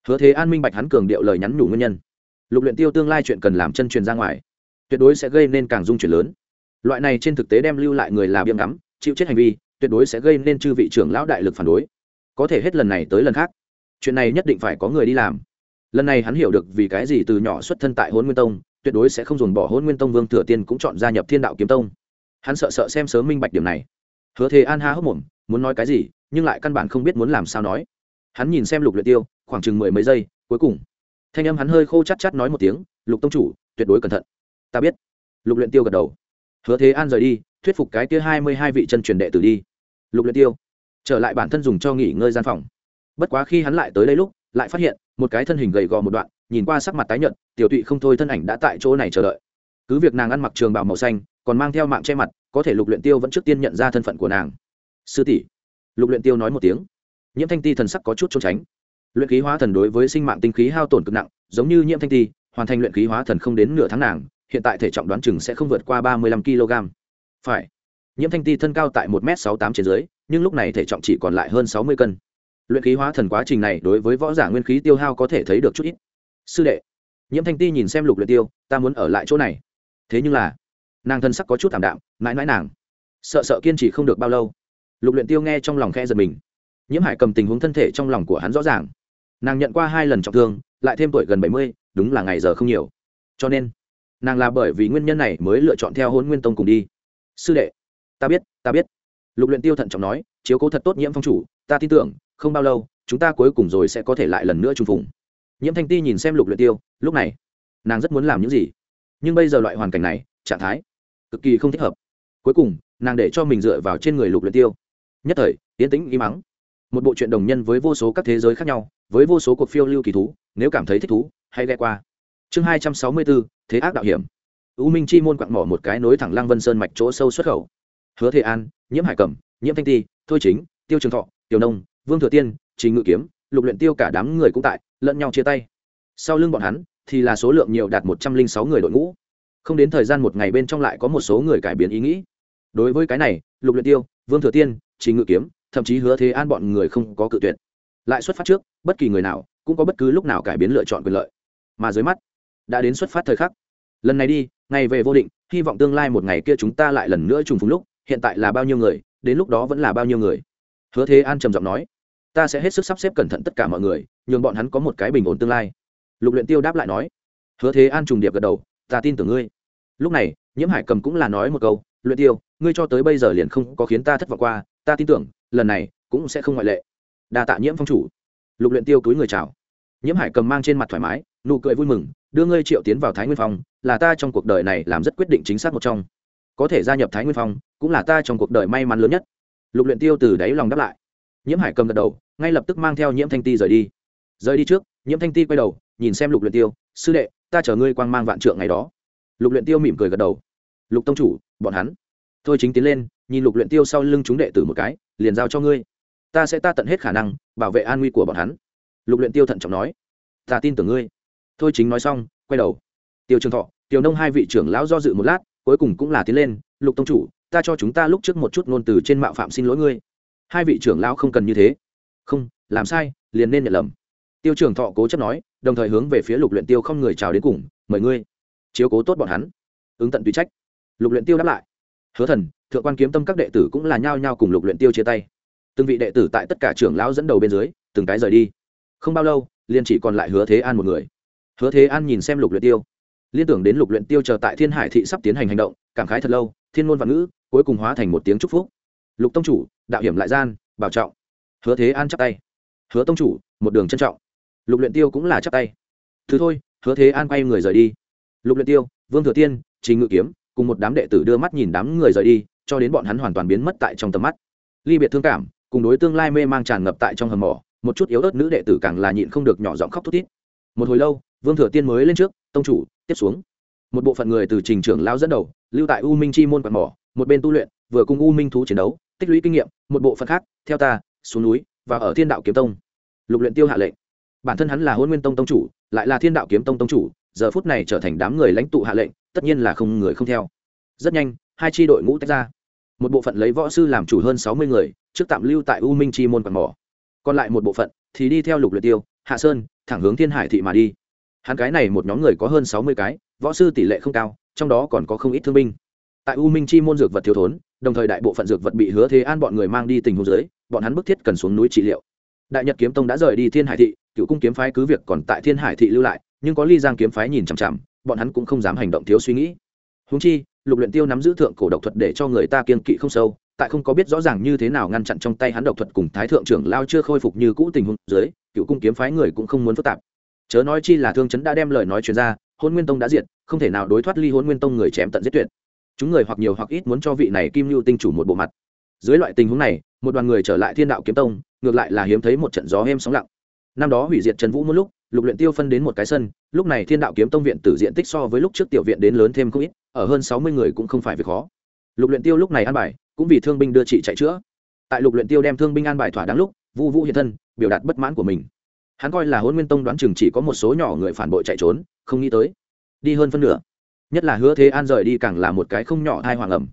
Hứa thế an minh bạch hắn cường điệu lời nhắn nhủ nguyên nhân. Lục luyện tiêu tương lai chuyện cần làm chân truyền ra ngoài, tuyệt đối sẽ gây nên càng dung chuyển lớn. Loại này trên thực tế đem lưu lại người là biếng ngắm, chịu chết hành vi, tuyệt đối sẽ gây nên chư vị trưởng lão đại lực phản đối. Có thể hết lần này tới lần khác, chuyện này nhất định phải có người đi làm. Lần này hắn hiểu được vì cái gì từ nhỏ xuất thân tại hôn nguyên tông, tuyệt đối sẽ không dồn bỏ hôn nguyên tông vương thừa tiên cũng chọn gia nhập thiên đạo kiếm tông. Hắn sợ sợ xem sớm minh bạch điểm này. Hứa thế an ha hốc mồm, muốn nói cái gì, nhưng lại căn bản không biết muốn làm sao nói hắn nhìn xem lục luyện tiêu, khoảng chừng mười mấy giây, cuối cùng, thanh âm hắn hơi khô chát chát nói một tiếng, lục tông chủ, tuyệt đối cẩn thận. Ta biết. Lục luyện tiêu gật đầu. Hứa thế an rời đi, thuyết phục cái kia hai mươi hai vị chân truyền đệ tử đi. Lục luyện tiêu trở lại bản thân dùng cho nghỉ ngơi gian phòng. Bất quá khi hắn lại tới đây lúc, lại phát hiện, một cái thân hình gầy gò một đoạn, nhìn qua sắc mặt tái nhợt, tiểu tụy không thôi thân ảnh đã tại chỗ này chờ đợi. Cứ việc nàng ăn mặc trường bào màu xanh, còn mang theo mạng che mặt, có thể lục luyện tiêu vẫn trước tiên nhận ra thân phận của nàng. Sư tỷ. Lục luyện tiêu nói một tiếng nhiễm thanh ti thần sắc có chút trốn tránh. Luyện khí hóa thần đối với sinh mạng tinh khí hao tổn cực nặng, giống như nhiễm thanh ti, hoàn thành luyện khí hóa thần không đến nửa tháng nàng, hiện tại thể trọng đoán chừng sẽ không vượt qua ba mươi lăm kg. Phải. Nhiễm thanh ti thân cao tại một m sáu tám trên dưới, nhưng lúc này thể trọng chỉ còn lại hơn sáu mươi cân. Luyện khí hóa thần quá trình này đối với võ giả nguyên khí tiêu hao có thể thấy được chút ít. Sư đệ, nhiễm thanh ti nhìn xem lục luyện tiêu, ta muốn ở lại chỗ này. Thế nhưng là, nàng thân sắc có chút thảm đạm, mãi mãi nàng, sợ sợ kiên trì không được bao lâu. Lục luyện tiêu nghe trong lòng khe giật mình nhiễm hải cầm tình huống thân thể trong lòng của hắn rõ ràng. Nàng nhận qua hai lần trọng thương, lại thêm tuổi gần bảy mươi, đúng là ngày giờ không nhiều. Cho nên, nàng là bởi vì nguyên nhân này mới lựa chọn theo hôn nguyên tông cùng đi. Sư đệ, ta biết ta biết. Lục luyện tiêu thận trọng nói, chiếu cố thật tốt nhiễm phong chủ, ta tin tưởng, không bao lâu, chúng ta cuối cùng rồi sẽ có thể lại lần nữa trùng phùng. Nhiễm thanh ti nhìn xem lục luyện tiêu, lúc này, nàng rất muốn làm những gì? Nhưng bây giờ loại hoàn cảnh này, trạng thái cực kỳ không thích hợp. Cuối cùng, nàng để cho mình dựa vào trên người lục luyện tiêu. Nhất thời tiến tĩnh, im mắng một bộ truyện đồng nhân với vô số các thế giới khác nhau, với vô số cuộc phiêu lưu kỳ thú, nếu cảm thấy thích thú, hãy ghe qua. Chương hai trăm sáu mươi bốn thế ác đạo hiểm. U minh chi môn quặng mỏ một cái nối thẳng lăng vân sơn mạch chỗ sâu xuất khẩu. Hứa thế an, nhiễm hải cẩm, nhiễm thanh ti, thôi chính, tiêu trường thọ, tiểu nông, vương thừa tiên, trình ngự kiếm, lục luyện tiêu cả đám người cũng tại, lẫn nhau chia tay. Sau lưng bọn hắn, thì là số lượng nhiều đạt một trăm linh sáu người đội ngũ. Không đến thời gian một ngày bên trong lại có một số người cải biến ý nghĩ. Đối với cái này, lục luyện tiêu, vương thừa tiên, trình ngự kiếm thậm chí hứa thế an bọn người không có cự tuyệt. Lại xuất phát trước, bất kỳ người nào cũng có bất cứ lúc nào cải biến lựa chọn quyền lợi. Mà dưới mắt, đã đến xuất phát thời khắc. Lần này đi, ngày về vô định, hy vọng tương lai một ngày kia chúng ta lại lần nữa trùng phùng lúc, hiện tại là bao nhiêu người, đến lúc đó vẫn là bao nhiêu người. Hứa thế an trầm giọng nói, ta sẽ hết sức sắp xếp cẩn thận tất cả mọi người, nhường bọn hắn có một cái bình ổn tương lai. Lục luyện tiêu đáp lại nói, hứa thế an trùng điệp gật đầu, ta tin tưởng ngươi. Lúc này, nhiễm hải cầm cũng là nói một câu, luyện tiêu, ngươi cho tới bây giờ liền không có khiến ta thất vọng qua, ta tin tưởng lần này cũng sẽ không ngoại lệ. Đa tạ nhiễm phong chủ. Lục luyện tiêu túi người chào. Nhiễm hải cầm mang trên mặt thoải mái, nụ cười vui mừng, đưa ngươi triệu tiến vào thái nguyên phong, là ta trong cuộc đời này làm rất quyết định chính xác một trong. Có thể gia nhập thái nguyên phong, cũng là ta trong cuộc đời may mắn lớn nhất. Lục luyện tiêu từ đáy lòng đáp lại. Nhiễm hải cầm gật đầu, ngay lập tức mang theo nhiễm thanh ti rời đi. Rời đi trước, nhiễm thanh ti quay đầu, nhìn xem lục luyện tiêu, sư đệ, ta chờ ngươi quang mang vạn trượng ngày đó. Lục luyện tiêu mỉm cười gật đầu. Lục tông chủ, bọn hắn. Thôi chính tiến lên nhìn lục luyện tiêu sau lưng chúng đệ tử một cái, liền giao cho ngươi. Ta sẽ ta tận hết khả năng bảo vệ an nguy của bọn hắn. Lục luyện tiêu thận trọng nói. Ta tin tưởng ngươi. Thôi chính nói xong, quay đầu. Tiêu trường thọ, tiêu nông hai vị trưởng lão do dự một lát, cuối cùng cũng là tiến lên, lục tông chủ, ta cho chúng ta lúc trước một chút ngôn từ trên mạo phạm xin lỗi ngươi. Hai vị trưởng lão không cần như thế. Không, làm sai, liền nên nhận lầm. Tiêu trường thọ cố chấp nói, đồng thời hướng về phía lục luyện tiêu không người chào đến cùng, mời ngươi chiếu cố tốt bọn hắn. Ứng tận tùy trách. Lục luyện tiêu đáp lại hứa thần, thượng quan kiếm tâm các đệ tử cũng là nhao nhao cùng lục luyện tiêu chia tay. Từng vị đệ tử tại tất cả trưởng lão dẫn đầu bên dưới, từng cái rời đi. Không bao lâu, liền chỉ còn lại hứa thế an một người. Hứa thế an nhìn xem lục luyện tiêu. Liên tưởng đến lục luyện tiêu chờ tại thiên hải thị sắp tiến hành hành động, cảm khái thật lâu, thiên ngôn văn ngữ, cuối cùng hóa thành một tiếng chúc phúc. Lục tông chủ, đạo hiểm lại gian, bảo trọng. Hứa thế an chắp tay. Hứa tông chủ, một đường trân trọng. Lục luyện tiêu cũng là chắp tay. Thứ thôi, hứa thế an quay người rời đi. Lục luyện tiêu, vương thừa tiên, trình ngự kiếm cùng một đám đệ tử đưa mắt nhìn đám người rời đi, cho đến bọn hắn hoàn toàn biến mất tại trong tầm mắt. Ly biệt thương cảm, cùng đối tương lai mê mang tràn ngập tại trong hầm mỏ, một chút yếu ớt nữ đệ tử càng là nhịn không được nhỏ giọng khóc thút thít. Một hồi lâu, vương thừa tiên mới lên trước, tông chủ, tiếp xuống. Một bộ phận người từ trình trưởng lao dẫn đầu, lưu tại u minh chi môn quạt mỏ, một bên tu luyện, vừa cùng u minh thú chiến đấu, tích lũy kinh nghiệm, một bộ phận khác, theo ta, xuống núi, và ở thiên đạo kiếm tông. Lục luyện tiêu hạ lệnh. Bản thân hắn là hôn nguyên tông tông chủ, lại là thiên đạo kiếm tông tông chủ, giờ phút này trở thành đám người lãnh tụ hạ lệnh tất nhiên là không người không theo. Rất nhanh, hai tri đội ngũ tách ra. Một bộ phận lấy võ sư làm chủ hơn sáu mươi người, trước tạm lưu tại u minh chi môn quạt mỏ. Còn lại một bộ phận thì đi theo lục luyện tiêu, hạ sơn, thẳng hướng thiên hải thị mà đi. Hắn cái này một nhóm người có hơn sáu mươi cái, võ sư tỷ lệ không cao, trong đó còn có không ít thương binh. Tại u minh chi môn dược vật thiếu thốn, đồng thời đại bộ phận dược vật bị hứa thế an bọn người mang đi tình huống dưới, bọn hắn bức thiết cần xuống núi trị liệu. Đại nhật kiếm tông đã rời đi thiên hải thị, cựu cung kiếm phái cứ việc còn tại thiên hải thị lưu lại, nhưng có ly giang kiếm phái nhìn chằm chằm bọn hắn cũng không dám hành động thiếu suy nghĩ. Húng chi, lục luyện tiêu nắm giữ thượng cổ độc thuật để cho người ta kiên kỵ không sâu, tại không có biết rõ ràng như thế nào ngăn chặn trong tay hắn độc thuật cùng thái thượng trưởng lao chưa khôi phục như cũ tình huống dưới, cựu cung kiếm phái người cũng không muốn phức tạp. Chớ nói chi là thương chấn đã đem lời nói truyền ra hôn nguyên tông đã diệt, không thể nào đối thoát ly hôn nguyên tông người chém tận giết tuyệt. Chúng người hoặc nhiều hoặc ít muốn cho vị này kim lưu tinh chủ một bộ mặt. Dưới loại tình huống này, một đoàn người trở lại thiên đạo kiếm tông, ngược lại là hiếm thấy một trận gió êm sóng lặng. Năm đó hủy diệt trần vũ một lúc lục luyện tiêu phân đến một cái sân, lúc này thiên đạo kiếm tông viện tử diện tích so với lúc trước tiểu viện đến lớn thêm không ít, ở hơn sáu mươi người cũng không phải việc khó. Lục luyện tiêu lúc này an bài, cũng vì thương binh đưa chị chạy chữa. Tại lục luyện tiêu đem thương binh an bài thỏa đáng lúc, vu vũ hiện thân, biểu đạt bất mãn của mình. Hắn coi là hôn nguyên tông đoán chừng chỉ có một số nhỏ người phản bội chạy trốn, không nghĩ tới. Đi hơn phân nửa. Nhất là hứa thế an rời đi càng là một cái không nhỏ hai hoàng ẩm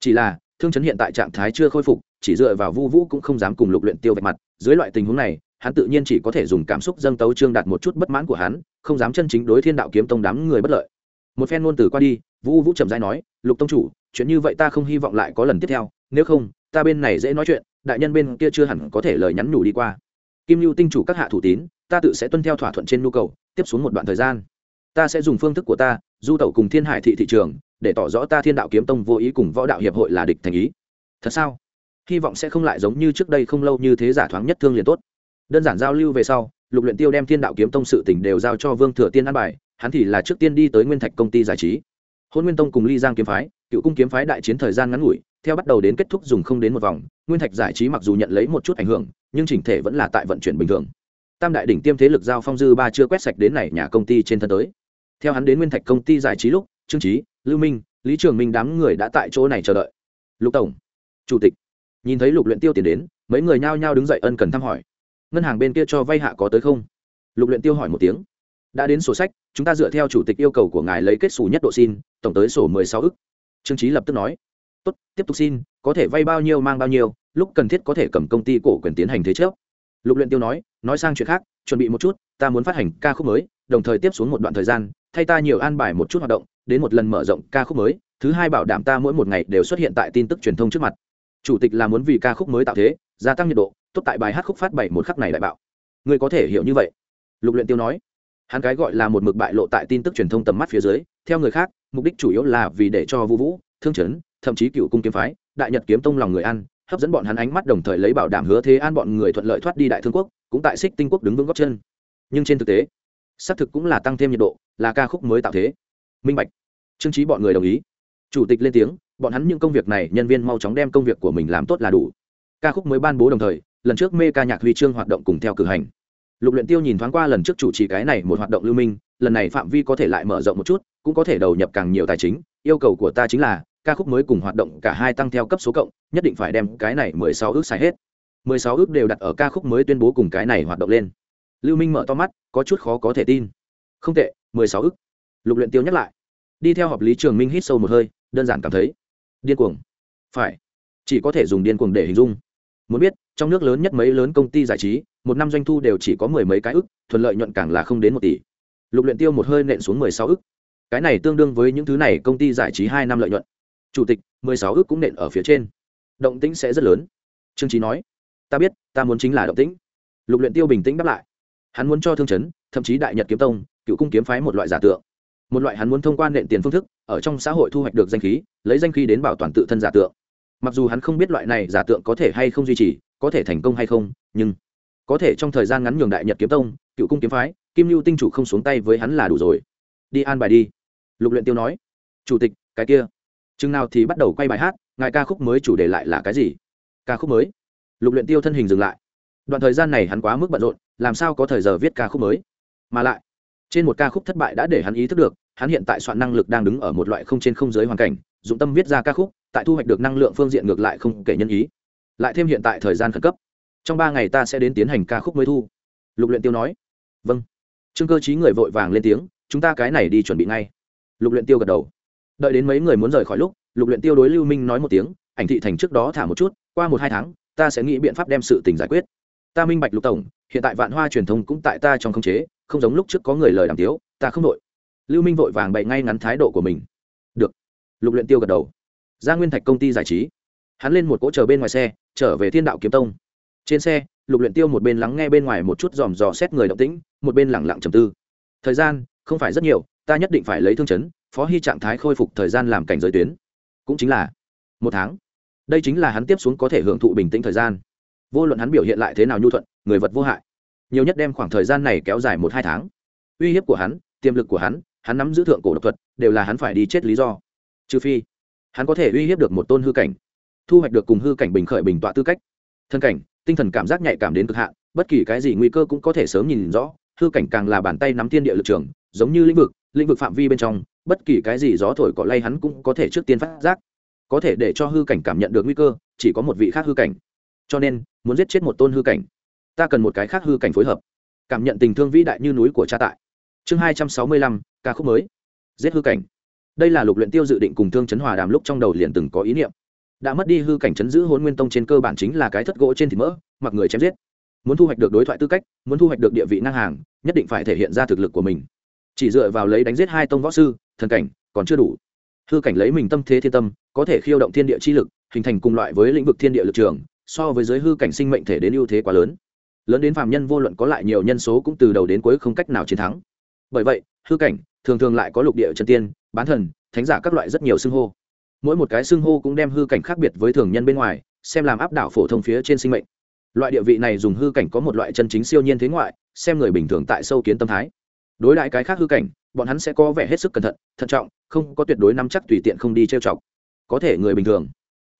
chỉ là, thương chấn hiện tại trạng thái chưa khôi phục, chỉ dựa vào vu vũ cũng không dám cùng lục luyện tiêu vạch mặt. Dưới loại tình huống này hắn tự nhiên chỉ có thể dùng cảm xúc dâng tấu trương đạt một chút bất mãn của hắn, không dám chân chính đối thiên đạo kiếm tông đám người bất lợi. Một phen ngôn từ qua đi, vũ vũ trầm dai nói, lục tông chủ, chuyện như vậy ta không hy vọng lại có lần tiếp theo, nếu không, ta bên này dễ nói chuyện, đại nhân bên kia chưa hẳn có thể lời nhắn nhủ đi qua. Kim lưu tinh chủ các hạ thủ tín, ta tự sẽ tuân theo thỏa thuận trên nhu cầu, tiếp xuống một đoạn thời gian, ta sẽ dùng phương thức của ta, du tẩu cùng thiên hải thị thị trường, để tỏ rõ ta thiên đạo kiếm tông vô ý cùng võ đạo hiệp hội là địch thành ý. Thật sao? Hy vọng sẽ không lại giống như trước đây không lâu như thế giả thoáng nhất thương liền tốt đơn giản giao lưu về sau, lục luyện tiêu đem thiên đạo kiếm tông sự tình đều giao cho vương thừa tiên an bài, hắn thì là trước tiên đi tới nguyên thạch công ty giải trí. Hôn nguyên tông cùng ly giang kiếm phái, cựu cung kiếm phái đại chiến thời gian ngắn ngủi, theo bắt đầu đến kết thúc dùng không đến một vòng, nguyên thạch giải trí mặc dù nhận lấy một chút ảnh hưởng, nhưng chỉnh thể vẫn là tại vận chuyển bình thường. Tam đại đỉnh tiêm thế lực giao phong dư ba chưa quét sạch đến này nhà công ty trên thân tới. Theo hắn đến nguyên thạch công ty giải trí lúc, trương trí lưu minh, lý trường minh đám người đã tại chỗ này chờ đợi. Lục tổng, chủ tịch. Nhìn thấy lục luyện tiêu tiền đến, mấy người nhao nhao đứng dậy ân cần thăm hỏi ngân hàng bên kia cho vay hạ có tới không? Lục luyện tiêu hỏi một tiếng. Đã đến sổ sách, chúng ta dựa theo chủ tịch yêu cầu của ngài lấy kết xù nhất độ xin, tổng tới sổ mười sáu ức. Trương trí lập tức nói. Tốt, tiếp tục xin, có thể vay bao nhiêu mang bao nhiêu, lúc cần thiết có thể cầm công ty cổ quyền tiến hành thế trước lục luyện tiêu nói nói sang chuyện khác, chuẩn bị một chút, ta muốn phát hành ca khúc mới, đồng thời tiếp xuống một đoạn thời gian, thay ta nhiều an bài một chút hoạt động, đến một lần mở rộng ca khúc mới, thứ hai bảo đảm ta mỗi một ngày đều xuất hiện tại tin tức truyền thông trước mặt. Chủ tịch là muốn vì ca khúc mới tạo thế, gia tăng nhiệt độ tốt tại bài hát khúc phát bảy một khắc này đại bạo. Người có thể hiểu như vậy. Lục luyện tiêu nói. Hắn cái gọi là một mực bại lộ tại tin tức truyền thông tầm mắt phía dưới, theo người khác, mục đích chủ yếu là vì để cho vũ vũ, thương chấn, thậm chí cựu cung kiếm phái, đại nhật kiếm tông lòng người ăn, hấp dẫn bọn hắn ánh mắt đồng thời lấy bảo đảm hứa thế an bọn người thuận lợi thoát đi đại thương quốc, cũng tại xích tinh quốc đứng vững góc chân. Nhưng trên thực tế, xác thực cũng là tăng thêm nhiệt độ, là ca khúc mới tạo thế. Minh bạch. Trương trí bọn người đồng ý. Chủ tịch lên tiếng, bọn hắn những công việc này, nhân viên mau chóng đem công việc của mình làm tốt là đủ. Ca khúc mới ban bố đồng thời lần trước mê ca nhạc huy chương hoạt động cùng theo cử hành. Lục luyện tiêu nhìn thoáng qua lần trước chủ trì cái này một hoạt động lưu minh, lần này phạm vi có thể lại mở rộng một chút, cũng có thể đầu nhập càng nhiều tài chính, yêu cầu của ta chính là, ca khúc mới cùng hoạt động cả hai tăng theo cấp số cộng, nhất định phải đem cái này mười sáu ước xài hết. mười sáu ước đều đặt ở ca khúc mới tuyên bố cùng cái này hoạt động lên. Lưu minh mở to mắt, có chút khó có thể tin. Không tệ, mười sáu ước. Lục luyện tiêu nhắc lại. Đi theo hợp lý trường minh hít sâu một hơi, đơn giản cảm thấy. Điên cuồng. Phải. Chỉ có thể dùng điên cuồng để hình dung. Muốn biết trong nước lớn nhất mấy lớn công ty giải trí, một năm doanh thu đều chỉ có mười mấy cái ức, thuận lợi nhuận càng là không đến một tỷ. Lục luyện tiêu một hơi nện xuống mười sáu ức. Cái này tương đương với những thứ này công ty giải trí hai năm lợi nhuận. Chủ tịch, mười sáu ức cũng nện ở phía trên. Động tĩnh sẽ rất lớn. Trương trí nói, ta biết, ta muốn chính là động tĩnh. Lục luyện tiêu bình tĩnh đáp lại, hắn muốn cho thương chấn, thậm chí đại nhật kiếm tông, cựu cung kiếm phái một loại giả tượng. Một loại hắn muốn thông qua nện tiền phương thức, ở trong xã hội thu hoạch được danh khí, lấy danh khí đến bảo toàn tự thân giả tượng. Mặc dù hắn không biết loại này giả tượng có thể hay không duy trì có thể thành công hay không, nhưng có thể trong thời gian ngắn nhường đại nhật kiếm tông, cựu cung kiếm phái, kim lưu tinh chủ không xuống tay với hắn là đủ rồi. Đi an bài đi. Lục luyện tiêu nói. Chủ tịch, cái kia. Chừng nào thì bắt đầu quay bài hát, ngài ca khúc mới chủ đề lại là cái gì? Ca khúc mới. Lục luyện tiêu thân hình dừng lại. Đoạn thời gian này hắn quá mức bận rộn, làm sao có thời giờ viết ca khúc mới? Mà lại, trên một ca khúc thất bại đã để hắn ý thức được, hắn hiện tại soạn năng lực đang đứng ở một loại không trên không giới hoàn cảnh, dụng tâm viết ra ca khúc, tại thu hoạch được năng lượng phương diện ngược lại không kể nhân ý lại thêm hiện tại thời gian khẩn cấp. Trong ba ngày ta sẽ đến tiến hành ca khúc mới thu. Lục luyện tiêu nói. Vâng. Trương cơ trí người vội vàng lên tiếng, chúng ta cái này đi chuẩn bị ngay. Lục luyện tiêu gật đầu. Đợi đến mấy người muốn rời khỏi lúc, lục luyện tiêu đối lưu minh nói một tiếng, ảnh thị thành trước đó thả một chút, qua một hai tháng, ta sẽ nghĩ biện pháp đem sự tình giải quyết. Ta minh bạch, lục tổng, hiện tại vạn hoa truyền thông cũng tại ta trong khống chế, không giống lúc trước có người lời đàm tiếu, ta không đội. Lưu minh vội vàng bày ngay ngắn thái độ của mình. Được. Lục luyện tiêu gật đầu. Ra nguyên thạch công ty giải trí hắn lên một cỗ chờ bên ngoài xe, trở về thiên đạo kiếm tông. Trên xe, lục luyện tiêu một bên lắng nghe bên ngoài một chút dòm dò xét người động tĩnh, một bên lặng lặng trầm tư. Thời gian, không phải rất nhiều, ta nhất định phải lấy thương chấn, phó hy trạng thái khôi phục thời gian làm cảnh giới tuyến. Cũng chính là một tháng. Đây chính là hắn tiếp xuống có thể hưởng thụ bình tĩnh thời gian. Vô luận hắn biểu hiện lại thế nào nhu thuận, người vật vô hại. Nhiều nhất đem khoảng thời gian này kéo dài một hai tháng. Uy hiếp của hắn, tiềm lực của hắn hắn nắm giữ thượng cổ độc thuật, đều là hắn phải đi chết lý do. Trừ phi, hắn có thể uy hiếp được một tôn hư cảnh thu hoạch được cùng hư cảnh bình khởi bình tọa tư cách. Thân cảnh, tinh thần cảm giác nhạy cảm đến cực hạn, bất kỳ cái gì nguy cơ cũng có thể sớm nhìn rõ, hư cảnh càng là bàn tay nắm thiên địa lực trường, giống như lĩnh vực lĩnh vực phạm vi bên trong, bất kỳ cái gì gió thổi cỏ lay hắn cũng có thể trước tiên phát giác. Có thể để cho hư cảnh cảm nhận được nguy cơ, chỉ có một vị khác hư cảnh. Cho nên, muốn giết chết một tôn hư cảnh, ta cần một cái khác hư cảnh phối hợp. Cảm nhận tình thương vĩ đại như núi của cha tại. Chương hai trăm sáu mươi lăm, ca khúc mới. Giết hư cảnh. Đây là lục luyện tiêu dự định cùng thương chấn hòa đàm lúc trong đầu liền từng có ý niệm đã mất đi hư cảnh chấn giữ hôn nguyên tông trên cơ bản chính là cái thất gỗ trên thịt mỡ, mặc người chém giết. Muốn thu hoạch được đối thoại tư cách, muốn thu hoạch được địa vị ngang hàng, nhất định phải thể hiện ra thực lực của mình. Chỉ dựa vào lấy đánh giết hai tông võ sư, thần cảnh còn chưa đủ. Hư cảnh lấy mình tâm thế thiên tâm, có thể khiêu động thiên địa chi lực, hình thành cùng loại với lĩnh vực thiên địa lực trường, so với giới hư cảnh sinh mệnh thể đến ưu thế quá lớn. Lớn đến phạm nhân vô luận có lại nhiều nhân số cũng từ đầu đến cuối không cách nào chiến thắng. Bởi vậy, hư cảnh thường thường lại có lục địa chân tiên, bán thần, thánh giả các loại rất nhiều xưng hô mỗi một cái xưng hô cũng đem hư cảnh khác biệt với thường nhân bên ngoài, xem làm áp đảo phổ thông phía trên sinh mệnh. Loại địa vị này dùng hư cảnh có một loại chân chính siêu nhiên thế ngoại, xem người bình thường tại sâu kiến tâm thái. Đối lại cái khác hư cảnh, bọn hắn sẽ có vẻ hết sức cẩn thận thận trọng, không có tuyệt đối nắm chắc tùy tiện không đi trêu chọc. Có thể người bình thường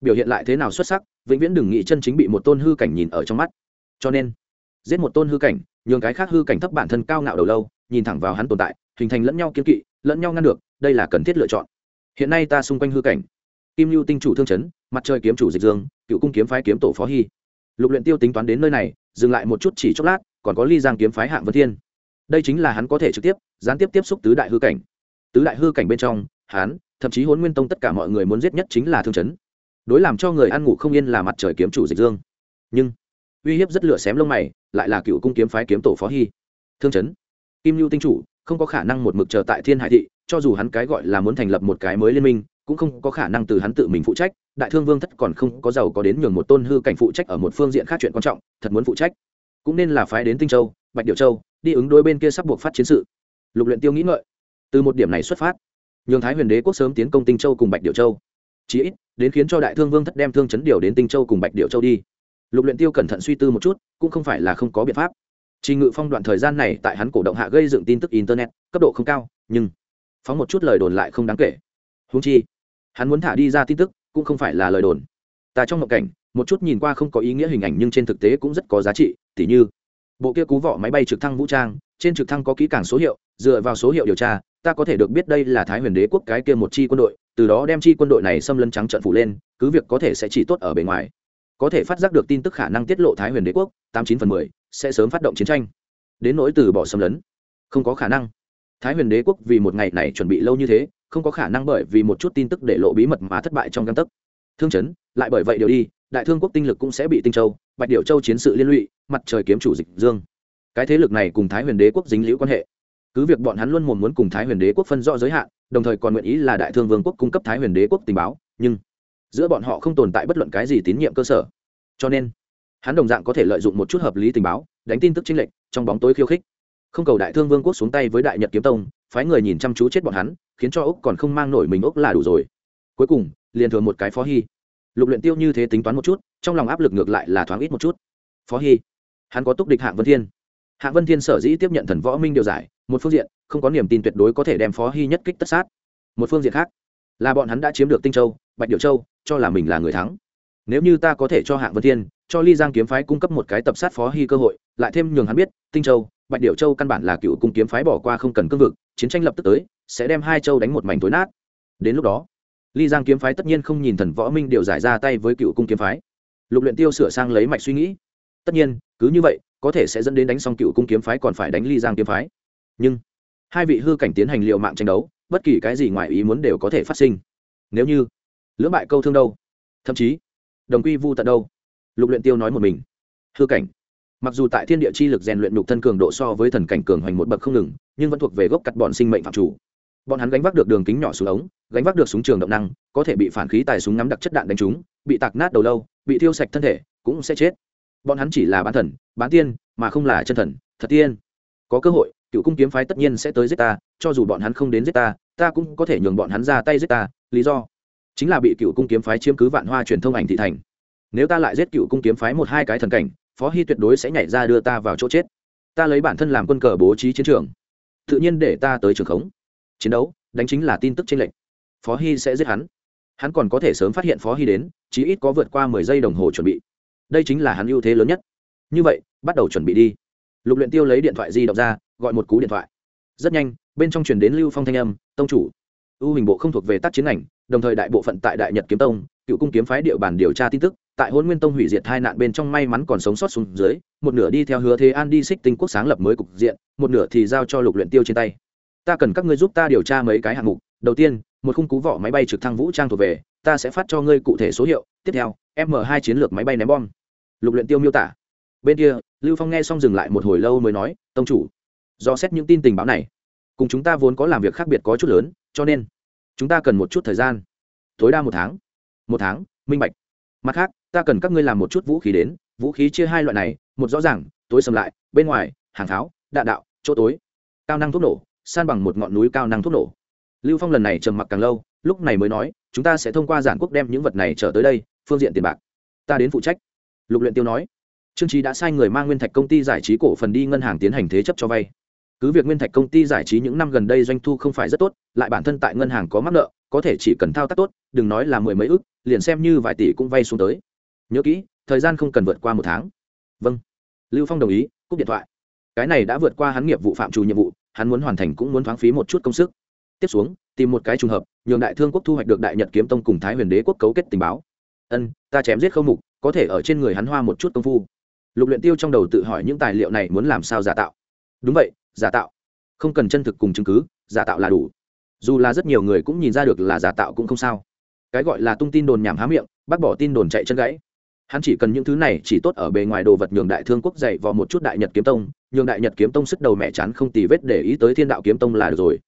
biểu hiện lại thế nào xuất sắc, vĩnh viễn đừng nghĩ chân chính bị một tôn hư cảnh nhìn ở trong mắt. Cho nên, giết một tôn hư cảnh, nhường cái khác hư cảnh thấp bản thân cao ngạo đầu lâu, nhìn thẳng vào hắn tồn tại, hình thành lẫn nhau kiếm kỵ, lẫn nhau ngăn được, đây là cần thiết lựa chọn. Hiện nay ta xung quanh hư cảnh kim lưu tinh chủ thương chấn, mặt trời kiếm chủ dịch dương, cựu cung kiếm phái kiếm tổ phó hy. Lục luyện tiêu tính toán đến nơi này, dừng lại một chút chỉ chốc lát, còn có ly giang kiếm phái hạng vân thiên. Đây chính là hắn có thể trực tiếp, gián tiếp tiếp xúc tứ đại hư cảnh. Tứ đại hư cảnh bên trong, hắn, thậm chí huấn nguyên tông tất cả mọi người muốn giết nhất chính là thương chấn. Đối làm cho người ăn ngủ không yên là mặt trời kiếm chủ dịch dương. Nhưng, uy hiếp rất lửa xém lông mày, lại là cựu cung kiếm phái kiếm tổ phó hy. Thương chấn. Kim lưu tinh chủ, không có khả năng một mực chờ tại thiên hải thị, cho dù hắn cái gọi là muốn thành lập một cái mới liên minh cũng không có khả năng từ hắn tự mình phụ trách đại thương vương thất còn không có giàu có đến nhường một tôn hư cảnh phụ trách ở một phương diện khác chuyện quan trọng thật muốn phụ trách. Cũng nên là phái đến tinh châu bạch điệu châu đi ứng đôi bên kia sắp buộc phát chiến sự. Lục luyện tiêu nghĩ ngợi. Từ một điểm này xuất phát nhường thái huyền đế quốc sớm tiến công tinh châu cùng bạch điệu châu. Chí ít đến khiến cho đại thương vương thất đem thương chấn điều đến tinh châu cùng bạch điệu châu đi. Lục luyện tiêu cẩn thận suy tư một chút cũng không phải là không có biện pháp. Trình Ngự Phong đoạn thời gian này tại hắn cổ động hạ gây dựng tin tức internet, cấp độ không cao, nhưng phóng một chút lời đồn lại không đáng kể. Huống chi, hắn muốn thả đi ra tin tức, cũng không phải là lời đồn. Ta trong mộng cảnh, một chút nhìn qua không có ý nghĩa hình ảnh nhưng trên thực tế cũng rất có giá trị, tỉ như bộ kia cú vọ máy bay trực thăng vũ trang, trên trực thăng có kỹ càng số hiệu, dựa vào số hiệu điều tra, ta có thể được biết đây là Thái Huyền Đế quốc cái kia một chi quân đội, từ đó đem chi quân đội này xâm lấn trắng trận phủ lên, cứ việc có thể sẽ chỉ tốt ở bề ngoài. Có thể phát giác được tin tức khả năng tiết lộ Thái Huyền Đế quốc, tám chín phần mười sẽ sớm phát động chiến tranh đến nỗi từ bỏ xâm lấn không có khả năng thái huyền đế quốc vì một ngày này chuẩn bị lâu như thế không có khả năng bởi vì một chút tin tức để lộ bí mật mà thất bại trong găng tấc. Thương chấn, lại bởi vậy điều đi, đại thương quốc tinh lực cũng sẽ bị tinh châu, bạch điệu châu chiến sự liên lụy, mặt trời kiếm chủ dịch dương. Cái thế lực này cùng thái huyền đế quốc dính liễu quan hệ. Cứ việc bọn hắn luôn mồm muốn cùng thái huyền đế quốc phân rõ giới hạn, đồng thời còn nguyện ý là đại thương vương quốc cung cấp thái huyền đế quốc tình báo, nhưng giữa bọn họ không tồn tại bất luận cái gì tín nhiệm cơ sở. Cho nên, hắn đồng dạng có thể lợi dụng một chút hợp lý tình báo, đánh tin tức chênh lệch, trong bóng tối khiêu khích. Không cầu đại thương vương quốc xuống tay với đại nhật kiếm tông, phái người nhìn chăm chú chết bọn hắn khiến cho úc còn không mang nổi mình úc là đủ rồi. Cuối cùng, liền thừa một cái phó hy. Lục luyện tiêu như thế tính toán một chút, trong lòng áp lực ngược lại là thoáng ít một chút. Phó hy. Hắn có túc địch hạng vân thiên. Hạng vân thiên sở dĩ tiếp nhận thần võ minh điều giải, một phương diện, không có niềm tin tuyệt đối có thể đem phó hy nhất kích tất sát. Một phương diện khác, là bọn hắn đã chiếm được tinh châu, bạch điệu châu, cho là mình là người thắng. Nếu như ta có thể cho hạng vân thiên, cho ly giang kiếm phái cung cấp một cái tập sát phó hy cơ hội, lại thêm nhường hắn biết, tinh châu bạch điệu châu căn bản là cựu cung kiếm phái bỏ qua không cần cương vực, chiến tranh lập tức tới, sẽ đem hai châu đánh một mảnh tối nát. Đến lúc đó, ly giang kiếm phái tất nhiên không nhìn thần võ minh điều giải ra tay với cựu cung kiếm phái. Lục luyện tiêu sửa sang lấy mạch suy nghĩ. Tất nhiên, cứ như vậy, có thể sẽ dẫn đến đánh xong cựu cung kiếm phái còn phải đánh ly giang kiếm phái. Nhưng, hai vị hư cảnh tiến hành liệu mạng tranh đấu, bất kỳ cái gì ngoài ý muốn đều có thể phát sinh. Nếu như, lưỡng bại câu thương đâu? Thậm chí, đồng quy vu tận đâu? Lục luyện tiêu nói một mình. Hư cảnh mặc dù tại thiên địa chi lực rèn luyện nhục thân cường độ so với thần cảnh cường hoành một bậc không ngừng, nhưng vẫn thuộc về gốc cắt bọn sinh mệnh phạm chủ. Bọn hắn gánh vác được đường kính nhỏ xuống ống, gánh vác được súng trường động năng, có thể bị phản khí tài súng ngắm đặc chất đạn đánh trúng, bị tạc nát đầu lâu, bị thiêu sạch thân thể, cũng sẽ chết. Bọn hắn chỉ là bán thần, bán tiên, mà không là chân thần, thật tiên. Có cơ hội, cựu cung kiếm phái tất nhiên sẽ tới giết ta, cho dù bọn hắn không đến giết ta ta cũng có thể nhường bọn hắn ra tay giết ta, lý do chính là bị cựu cung kiếm phái chiếm cứ vạn hoa truyền thông ảnh thị thành. Nếu ta lại giết cựu cung kiếm phái một hai cái thần cảnh phó hy tuyệt đối sẽ nhảy ra đưa ta vào chỗ chết. Ta lấy bản thân làm quân cờ bố trí chiến trường. Tự nhiên để ta tới trường khống. Chiến đấu, đánh chính là tin tức trên lệnh phó hy sẽ giết hắn. Hắn còn có thể sớm phát hiện phó hy đến, chí ít có vượt qua mười giây đồng hồ chuẩn bị. Đây chính là hắn ưu thế lớn nhất. Như vậy, bắt đầu chuẩn bị đi. Lục luyện tiêu lấy điện thoại di động ra, gọi một cú điện thoại. Rất nhanh, bên trong truyền đến lưu phong thanh âm, tông chủ. Ưu hình bộ không thuộc về tác chiến ngành, đồng thời đại bộ phận tại đại nhật kiếm tông, cựu cung kiếm phái địa bàn điều tra tin tức tại hôn nguyên tông hủy diệt hai nạn bên trong may mắn còn sống sót xuống dưới, một nửa đi theo hứa thế an đi xích tinh quốc sáng lập mới cục diện, một nửa thì giao cho lục luyện tiêu trên tay. Ta cần các ngươi giúp ta điều tra mấy cái hạng mục. Đầu tiên, một khung cú vỏ máy bay trực thăng vũ trang thuộc về, ta sẽ phát cho ngươi cụ thể số hiệu. Tiếp theo M2 chiến lược máy bay ném bom. Lục luyện tiêu miêu tả. Bên kia, lưu phong nghe xong dừng lại một hồi lâu mới nói, tông chủ, do xét những tin tình báo này, cùng chúng ta vốn có làm việc khác biệt có chút lớn, cho nên chúng ta cần một chút thời gian. Tối đa một tháng. Một tháng, minh bạch mặt khác, ta cần các ngươi làm một chút vũ khí đến, vũ khí chia hai loại này, một rõ ràng, tối sầm lại, bên ngoài, hàng tháo đạn đạo, chỗ tối. Cao năng thuốc nổ, san bằng một ngọn núi cao năng thuốc nổ. Lưu phong lần này trầm mặc càng lâu, lúc này mới nói, chúng ta sẽ thông qua giản quốc đem những vật này trở tới đây, phương diện tiền bạc. Ta đến phụ trách. Lục luyện tiêu nói. Trương trí đã sai người mang nguyên thạch công ty giải trí cổ phần đi ngân hàng tiến hành thế chấp cho vay. Cứ việc nguyên thạch công ty giải trí những năm gần đây doanh thu không phải rất tốt, lại bản thân tại ngân hàng có mắc nợ có thể chỉ cần thao tác tốt, đừng nói là mười mấy ước liền xem như vài tỷ cũng vay xuống tới. Nhớ kỹ, thời gian không cần vượt qua một tháng. Vâng. Lưu phong đồng ý, cúp điện thoại. Cái này đã vượt qua hắn nghiệp vụ phạm trù nhiệm vụ, hắn muốn hoàn thành cũng muốn thoáng phí một chút công sức. Tiếp xuống, tìm một cái trùng hợp, nhường đại thương quốc thu hoạch được đại nhật kiếm tông cùng thái huyền đế quốc cấu kết tình báo. Ân, ta chém giết khâu mục, có thể ở trên người hắn hoa một chút công phu. Lục luyện tiêu trong đầu tự hỏi những tài liệu này muốn làm sao giả tạo. Đúng vậy, giả tạo. Không cần chân thực cùng chứng cứ, giả tạo là đủ dù là rất nhiều người cũng nhìn ra được là giả tạo cũng không sao. Cái gọi là tung tin đồn nhảm há miệng, bác bỏ tin đồn chạy chân gãy. Hắn chỉ cần những thứ này chỉ tốt ở bề ngoài đồ vật nhường đại thương quốc dạy vào một chút đại nhật kiếm tông, nhường đại nhật kiếm tông sức đầu mẹ chán không tì vết để ý tới thiên đạo kiếm tông là được rồi.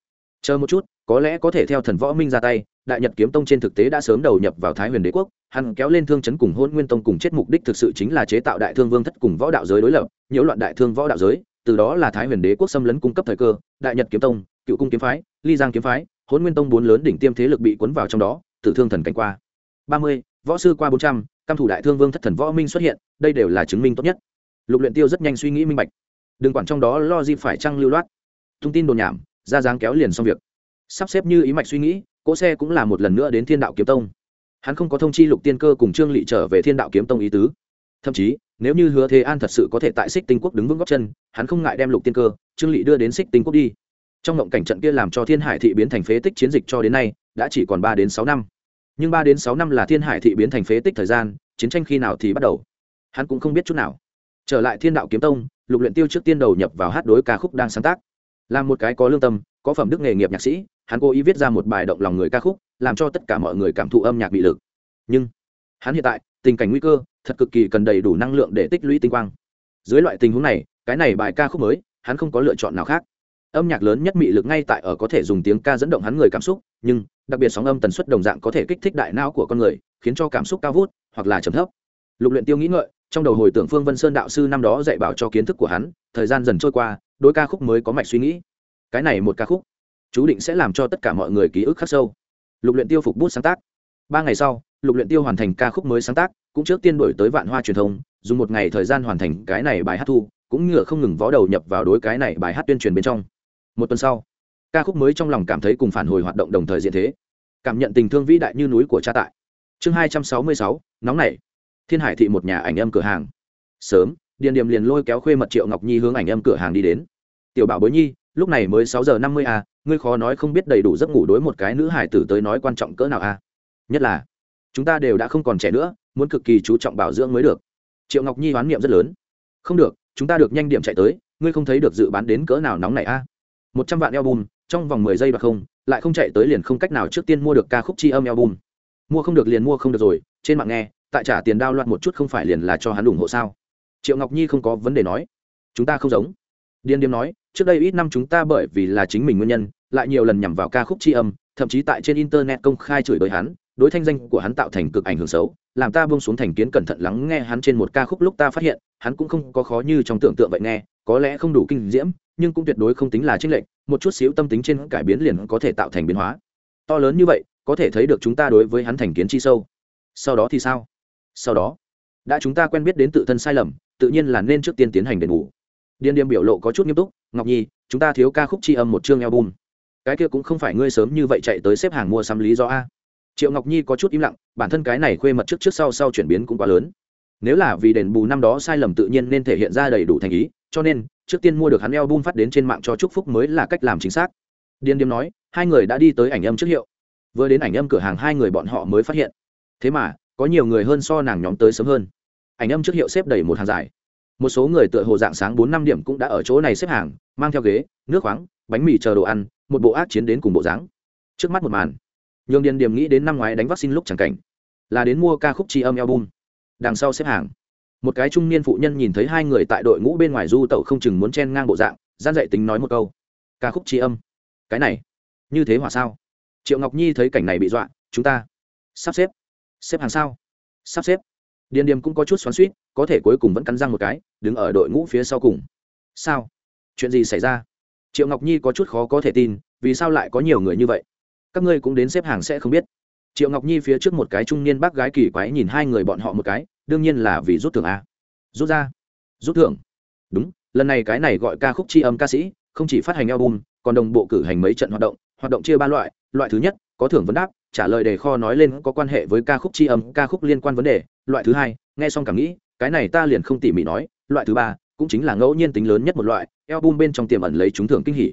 Chờ một chút, có lẽ có thể theo thần võ minh ra tay, đại nhật kiếm tông trên thực tế đã sớm đầu nhập vào thái huyền đế quốc, hắn kéo lên thương chấn cùng hôn nguyên tông cùng chết mục đích thực sự chính là chế tạo đại thương vương thất cùng võ đạo giới đối lập, nhiễu loạn đại thương võ đạo giới, từ đó là thái huyền đế quốc xâm lấn cung cấp thời cơ, đại nhật kiếm tông cựu cung kiếm phái, ly giang kiếm phái hôn nguyên tông bốn lớn đỉnh tiêm thế lực bị cuốn vào trong đó, tử thương thần cảnh qua. Ba mươi, võ sư qua bốn trăm, căm thủ đại thương vương thất thần võ minh xuất hiện, đây đều là chứng minh tốt nhất. Lục luyện tiêu rất nhanh suy nghĩ minh bạch. Đừng quản trong đó lo gì phải trăng lưu loát. Thông tin đồn nhảm, ra dáng kéo liền xong việc. Sắp xếp như ý mạch suy nghĩ, cỗ xe cũng là một lần nữa đến thiên đạo kiếm tông. Hắn không có thông chi lục tiên cơ cùng trương lị trở về thiên đạo kiếm tông ý tứ. Thậm chí, nếu như hứa thế an thật sự có thể tại xích tinh quốc đứng vững góc chân, hắn không ngại đem lục tiên cơ, trương lị đưa đến xích tinh quốc đi trong mộng cảnh trận kia làm cho thiên hải thị biến thành phế tích chiến dịch cho đến nay, đã chỉ còn ba đến sáu năm. Nhưng ba đến sáu năm là thiên hải thị biến thành phế tích thời gian, chiến tranh khi nào thì bắt đầu? Hắn cũng không biết chút nào. Trở lại thiên đạo kiếm tông, lục luyện tiêu trước tiên đầu nhập vào hát đối ca khúc đang sáng tác. Làm một cái có lương tâm, có phẩm đức nghề nghiệp nhạc sĩ, hắn cố ý viết ra một bài động lòng người ca khúc, làm cho tất cả mọi người cảm thụ âm nhạc bị lực. Nhưng, hắn hiện tại, tình cảnh nguy cơ, thật cực kỳ cần đầy đủ năng lượng để tích lũy tinh quang. Dưới loại tình huống này, cái này bài ca khúc mới, hắn không có lựa chọn nào khác âm nhạc lớn nhất mị lực ngay tại ở có thể dùng tiếng ca dẫn động hắn người cảm xúc, nhưng đặc biệt sóng âm tần suất đồng dạng có thể kích thích đại não của con người, khiến cho cảm xúc cao vút hoặc là trầm thấp. Lục luyện tiêu nghĩ ngợi, trong đầu hồi tưởng phương vân sơn đạo sư năm đó dạy bảo cho kiến thức của hắn, thời gian dần trôi qua đôi ca khúc mới có mạch suy nghĩ. Cái này một ca khúc, chú định sẽ làm cho tất cả mọi người ký ức khắc sâu. Lục luyện tiêu phục bút sáng tác. Ba ngày sau, lục luyện tiêu hoàn thành ca khúc mới sáng tác, cũng trước tiên đổi tới vạn hoa truyền thông, dùng một ngày thời gian hoàn thành cái này bài hát thu, cũng ngựa không ngừng vó đầu nhập vào đối cái này bài hát tuyên truyền bên trong một tuần sau, ca khúc mới trong lòng cảm thấy cùng phản hồi hoạt động đồng thời diện thế. Cảm nhận tình thương vĩ đại như núi của cha tại. Chương hai trăm sáu mươi sáu, nóng nảy. Thiên hải thị một nhà ảnh âm cửa hàng. Sớm, điền điềm liền lôi kéo khuê mật triệu ngọc nhi hướng ảnh âm cửa hàng đi đến. Tiểu bảo bối nhi, lúc này mới sáu giờ năm mươi a, ngươi khó nói không biết đầy đủ giấc ngủ đối một cái nữ hải tử tới nói quan trọng cỡ nào a. Nhất là, chúng ta đều đã không còn trẻ nữa, muốn cực kỳ chú trọng bảo dưỡng mới được. Triệu ngọc nhi oán niệm rất lớn. Không được, chúng ta được nhanh điểm chạy tới, ngươi không thấy được dự bán đến cỡ nào nóng này a một trăm vạn album, trong vòng mười giây và không, lại không chạy tới liền không cách nào trước tiên mua được ca khúc chi âm album. Mua không được liền mua không được rồi, trên mạng nghe, tại trả tiền đao loạn một chút không phải liền là cho hắn ủng hộ sao? Triệu ngọc nhi không có vấn đề nói. Chúng ta không giống. Điên điếm nói, trước đây ít năm chúng ta bởi vì là chính mình nguyên nhân, lại nhiều lần nhằm vào ca khúc chi âm, thậm chí tại trên internet công khai chửi bới hắn, đối thanh danh của hắn tạo thành cực ảnh hưởng xấu, làm ta buông xuống thành kiến cẩn thận lắng nghe hắn trên một ca khúc lúc ta phát hiện, hắn cũng không có khó như trong tưởng tượng vậy nghe, có lẽ không đủ kinh diễm nhưng cũng tuyệt đối không tính là chênh lệnh một chút xíu tâm tính trên cải biến liền có thể tạo thành biến hóa. To lớn như vậy, có thể thấy được chúng ta đối với hắn thành kiến chi sâu. Sau đó thì sao? Sau đó, đã chúng ta quen biết đến tự thân sai lầm, tự nhiên là nên trước tiên tiến hành đền bù. Điên điềm biểu lộ có chút nghiêm túc, ngọc nhi, chúng ta thiếu ca khúc chi âm một chương album. Cái kia cũng không phải ngươi sớm như vậy chạy tới xếp hàng mua sắm lý do a. Triệu ngọc nhi có chút im lặng, bản thân cái này khuê mật trước trước sau sau chuyển biến cũng quá lớn. Nếu là vì đền bù năm đó sai lầm tự nhiên nên thể hiện ra đầy đủ thành ý cho nên, trước tiên mua được hắn album phát đến trên mạng cho chúc phúc mới là cách làm chính xác. Điên điếm nói, hai người đã đi tới ảnh âm trước hiệu. Vừa đến ảnh âm cửa hàng, hai người bọn họ mới phát hiện. Thế mà, có nhiều người hơn so nàng nhóm tới sớm hơn. Ảnh âm trước hiệu xếp đầy một hàng dài. Một số người tựa hồ dạng sáng bốn năm điểm cũng đã ở chỗ này xếp hàng, mang theo ghế, nước khoáng, bánh mì chờ đồ ăn, một bộ ác chiến đến cùng bộ dáng. Trước mắt một màn, nhường điền điểm nghĩ đến năm ngoái đánh vaccine lúc chẳng cảnh, là đến mua ca khúc tri âm album. Đằng sau xếp hàng một cái trung niên phụ nhân nhìn thấy hai người tại đội ngũ bên ngoài du tẩu không chừng muốn chen ngang bộ dạng, gian dạy tính nói một câu. Ca khúc tri âm. Cái này, như thế hỏa sao? Triệu ngọc nhi thấy cảnh này bị dọa, chúng ta sắp xếp. Xếp hàng sao? Sắp xếp. Điền điềm cũng có chút xoắn suýt có thể cuối cùng vẫn cắn răng một cái, đứng ở đội ngũ phía sau cùng. Sao? Chuyện gì xảy ra? Triệu ngọc nhi có chút khó có thể tin, vì sao lại có nhiều người như vậy? Các ngươi cũng đến xếp hàng sẽ không biết. Triệu ngọc nhi phía trước một cái trung niên bác gái kỳ quái nhìn hai người bọn họ một cái đương nhiên là vì rút thưởng a. Rút ra. Rút thưởng. Đúng, lần này cái này gọi ca khúc tri âm ca sĩ, không chỉ phát hành album, còn đồng bộ cử hành mấy trận hoạt động hoạt động chia ba loại. Loại thứ nhất, có thưởng vấn đáp, trả lời đề kho nói lên có quan hệ với ca khúc tri âm, ca khúc liên quan vấn đề. Loại thứ hai, nghe xong cảm nghĩ, cái này ta liền không tỉ mỉ nói. Loại thứ ba, cũng chính là ngẫu nhiên tính lớn nhất một loại, album bên trong tiềm ẩn lấy trúng thưởng kinh hỉ.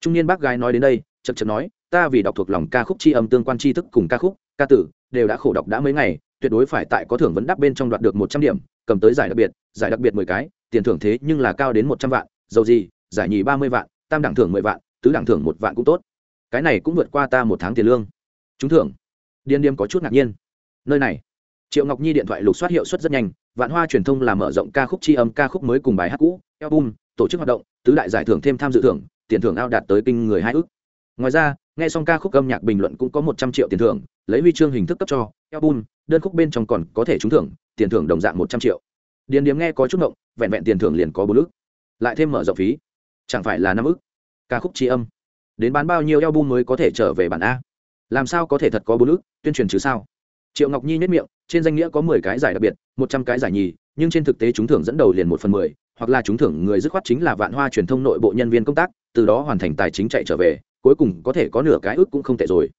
Trung niên bác gái nói đến đây chật chật nói, ta vì đọc thuộc lòng ca khúc tri âm tương quan tri thức cùng ca khúc, ca tử, đều đã khổ đọc đã mấy ngày tuyệt đối phải tại có thưởng vấn đáp bên trong đoạt được một trăm điểm, cầm tới giải đặc biệt, giải đặc biệt mười cái, tiền thưởng thế nhưng là cao đến một trăm vạn, dầu gì, giải nhì ba mươi vạn, tam đẳng thưởng mười vạn, tứ đẳng thưởng một vạn cũng tốt. Cái này cũng vượt qua ta một tháng tiền lương. Trúng thưởng. Điên điếm có chút ngạc nhiên. Nơi này. Triệu ngọc nhi điện thoại lục soát hiệu suất rất nhanh, vạn hoa truyền thông làm mở rộng ca khúc tri âm, ca khúc mới cùng bài hát cũ, album, tổ chức hoạt động, tứ đại giải thưởng thêm tham dự thưởng, tiền thưởng ao đạt tới kinh người hai ước. Ngoài ra, nghe xong ca khúc âm nhạc bình luận cũng có một trăm triệu tiền thưởng, lấy huy chương hình thức cấp cho album, đơn khúc bên trong còn có thể trúng thưởng, tiền thưởng đồng dạng một trăm triệu. Điền điếm nghe có chút động vẹn vẹn tiền thưởng liền có bốn ước lại thêm mở rộng phí. Chẳng phải là năm ước ca khúc tri âm. Đến bán bao nhiêu album mới có thể trở về bản a? Làm sao có thể thật có bốn ước tuyên truyền chứ sao? Triệu ngọc nhi nhất miệng, trên danh nghĩa có mười cái giải đặc biệt, một trăm cái giải nhì, nhưng trên thực tế chúng thưởng dẫn đầu liền một phần mười, hoặc là chúng thưởng người dứt khoát chính là vạn hoa truyền thông nội bộ nhân viên công tác, từ đó hoàn thành tài chính chạy trở về, cuối cùng có thể có nửa cái ước cũng không tệ rồi.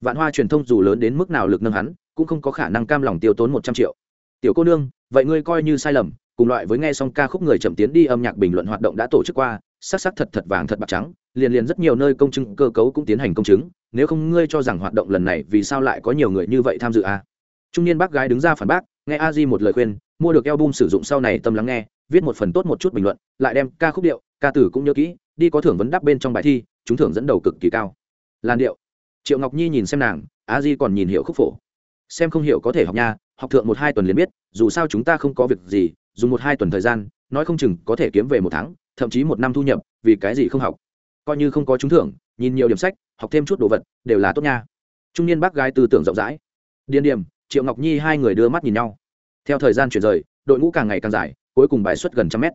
Vạn hoa truyền thông dù lớn đến mức nào lực nâng hắn cũng không có khả năng cam lòng tiêu tốn một trăm triệu. Tiểu cô nương, vậy ngươi coi như sai lầm, cùng loại với nghe xong ca khúc người chậm tiến đi âm nhạc bình luận hoạt động đã tổ chức qua, sắc sắc thật thật vàng thật bạc trắng, liền liền rất nhiều nơi công chứng cơ cấu cũng tiến hành công chứng, nếu không ngươi cho rằng hoạt động lần này vì sao lại có nhiều người như vậy tham dự à? trung niên bác gái đứng ra phản bác, nghe a di một lời khuyên, mua được album sử dụng sau này tâm lắng nghe, viết một phần tốt một chút bình luận, lại đem ca khúc điệu, ca tử cũng nhớ kỹ, đi có thưởng vấn đáp bên trong bài thi chúng thưởng dẫn đầu cực kỳ cao. Làn điệu. Triệu ngọc nhi nhìn xem nàng, a di còn nhìn hiểu khúc phổ xem không hiểu có thể học nha, học thượng một hai tuần liền biết, dù sao chúng ta không có việc gì, dùng một hai tuần thời gian, nói không chừng có thể kiếm về một tháng, thậm chí một năm thu nhập, vì cái gì không học? Coi như không có trúng thưởng, nhìn nhiều điểm sách, học thêm chút đồ vật, đều là tốt nha. Trung niên bác gái tư tưởng rộng rãi. Điên điểm triệu ngọc nhi hai người đưa mắt nhìn nhau. Theo thời gian chuyển rời, đội ngũ càng ngày càng dài, cuối cùng bài xuất gần trăm mét.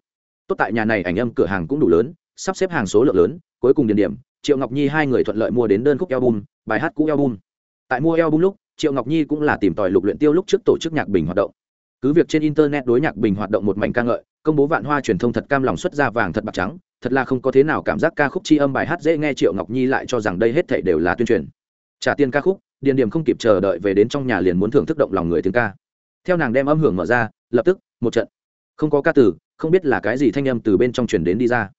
Tốt tại nhà này ảnh âm cửa hàng cũng đủ lớn, sắp xếp hàng số lượng lớn, cuối cùng điền điểm, triệu ngọc nhi hai người thuận lợi mua đến đơn khúc album, bài hát cũ album. Tại mua album lúc triệu ngọc nhi cũng là tìm tòi lục luyện tiêu lúc trước tổ chức nhạc bình hoạt động. Cứ việc trên internet đối nhạc bình hoạt động một mảnh ca ngợi, công bố vạn hoa truyền thông thật cam lòng xuất ra vàng thật bạc trắng, thật là không có thế nào cảm giác ca khúc chi âm bài hát dễ nghe triệu ngọc nhi lại cho rằng đây hết thảy đều là tuyên truyền. Trả tiền ca khúc, điền điểm không kịp chờ đợi về đến trong nhà liền muốn thưởng thức động lòng người tiếng ca. Theo nàng đem âm hưởng mở ra, lập tức, một trận. Không có ca từ, không biết là cái gì thanh âm từ bên trong truyền đến đi ra.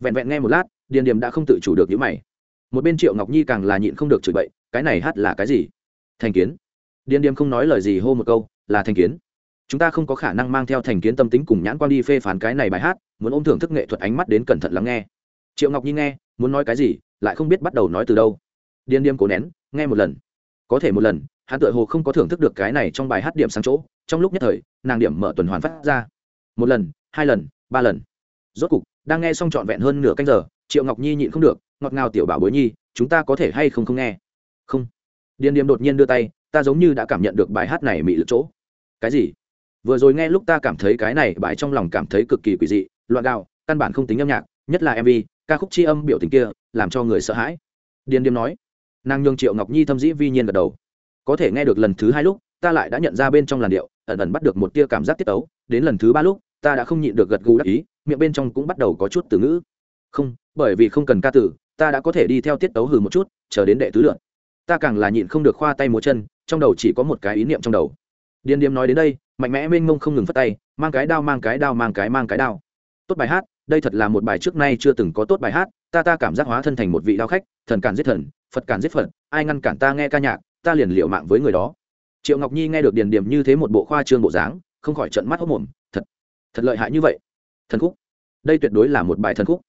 Vẹn vẹn nghe một lát, điền điểm đã không tự chủ được những mày. Một bên triệu ngọc nhi càng là nhịn không được chửi bậy, cái này hát là cái gì? Thành kiến. Điền điếm không nói lời gì, hô một câu, là thành kiến. Chúng ta không có khả năng mang theo thành kiến tâm tính cùng nhãn quan đi phê phán cái này bài hát, muốn ôm thưởng thức nghệ thuật ánh mắt đến cẩn thận lắng nghe. Triệu ngọc nhi nghe, muốn nói cái gì, lại không biết bắt đầu nói từ đâu. Điên điếm cố nén, nghe một lần. Có thể một lần, hắn tự hồ không có thưởng thức được cái này trong bài hát điểm sáng chỗ, trong lúc nhất thời, nàng điểm mở tuần hoàn phát ra. Một lần, hai lần, ba lần. Rốt cục, đang nghe xong trọn vẹn hơn nửa canh giờ, triệu ngọc nhi nhịn không được, ngọt ngào tiểu bảo bối nhi, chúng ta có thể hay không không nghe? Không điền điềm đột nhiên đưa tay, ta giống như đã cảm nhận được bài hát này mị lực chỗ. Cái gì? Vừa rồi nghe lúc ta cảm thấy cái này bài trong lòng cảm thấy cực kỳ quỷ dị, loạn gạo, căn bản không tính âm nhạc, nhất là mv ca khúc c h i âm biểu tình kia, làm cho người sợ hãi. Điền điềm nói. Nàng nhường triệu ngọc nhi thâm dĩ vi nhiên gật đầu. Có thể nghe được lần thứ hai lúc, ta lại đã nhận ra bên trong làn điệu, ẩn ẩn bắt được một tia cảm giác tiết ấu. Đến lần thứ ba lúc, ta đã không nhịn được gật gù đắc ý, miệng bên trong cũng bắt đầu có chút từ ngữ. Không, bởi vì không cần ca tử ta đã có thể đi theo tiết tấu hừ một chút, chờ đến đệ tứ lượn ta càng là nhịn không được khoa tay múa chân, trong đầu chỉ có một cái ý niệm trong đầu. Điên điếm nói đến đây, mạnh mẽ mênh mông không ngừng phất tay, mang cái đao, mang cái đao, mang cái mang cái đao. Tốt bài hát, đây thật là một bài trước nay chưa từng có tốt bài hát, ta ta cảm giác hóa thân thành một vị đao khách, thần cản giết thần, phật cản giết phật, ai ngăn cản ta nghe ca nhạc, ta liền liệu mạng với người đó. Triệu ngọc nhi nghe được điền điểm như thế một bộ khoa trương bộ dáng, không khỏi trận mắt hốc mồm thật thật lợi hại như vậy. Thần khúc, đây tuyệt đối là một bài thần khúc.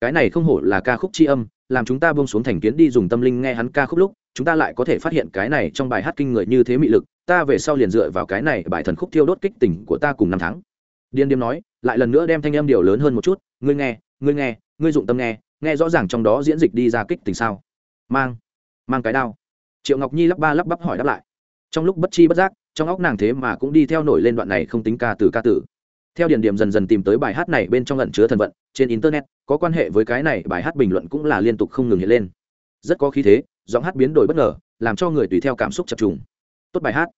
Cái này không hổ là ca khúc c h i âm, làm chúng ta buông xuống thành kiến đi dùng tâm linh nghe hắn ca khúc lúc chúng ta lại có thể phát hiện cái này trong bài hát kinh người như thế mị lực, ta về sau liền dựa vào cái này bài thần khúc thiêu đốt kích tỉnh của ta cùng năm tháng. Điên điếm nói, lại lần nữa đem thanh âm điều lớn hơn một chút, ngươi nghe ngươi nghe, ngươi dụng tâm nghe nghe rõ ràng trong đó diễn dịch đi ra kích tình sao. Mang mang cái đao. Triệu ngọc nhi lắp ba lắp bắp hỏi đáp lại. Trong lúc bất chi bất giác, trong óc nàng thế mà cũng đi theo nổi lên đoạn này không tính ca từ ca tử. Theo điển điểm dần dần tìm tới bài hát này bên trong lẩn chứa thần vận, trên internet, có quan hệ với cái này bài hát bình luận cũng là liên tục không ngừng hiện lên rất có khí thế, giọng hát biến đổi bất ngờ, làm cho người tùy theo cảm xúc chập trùng. Tốt bài hát.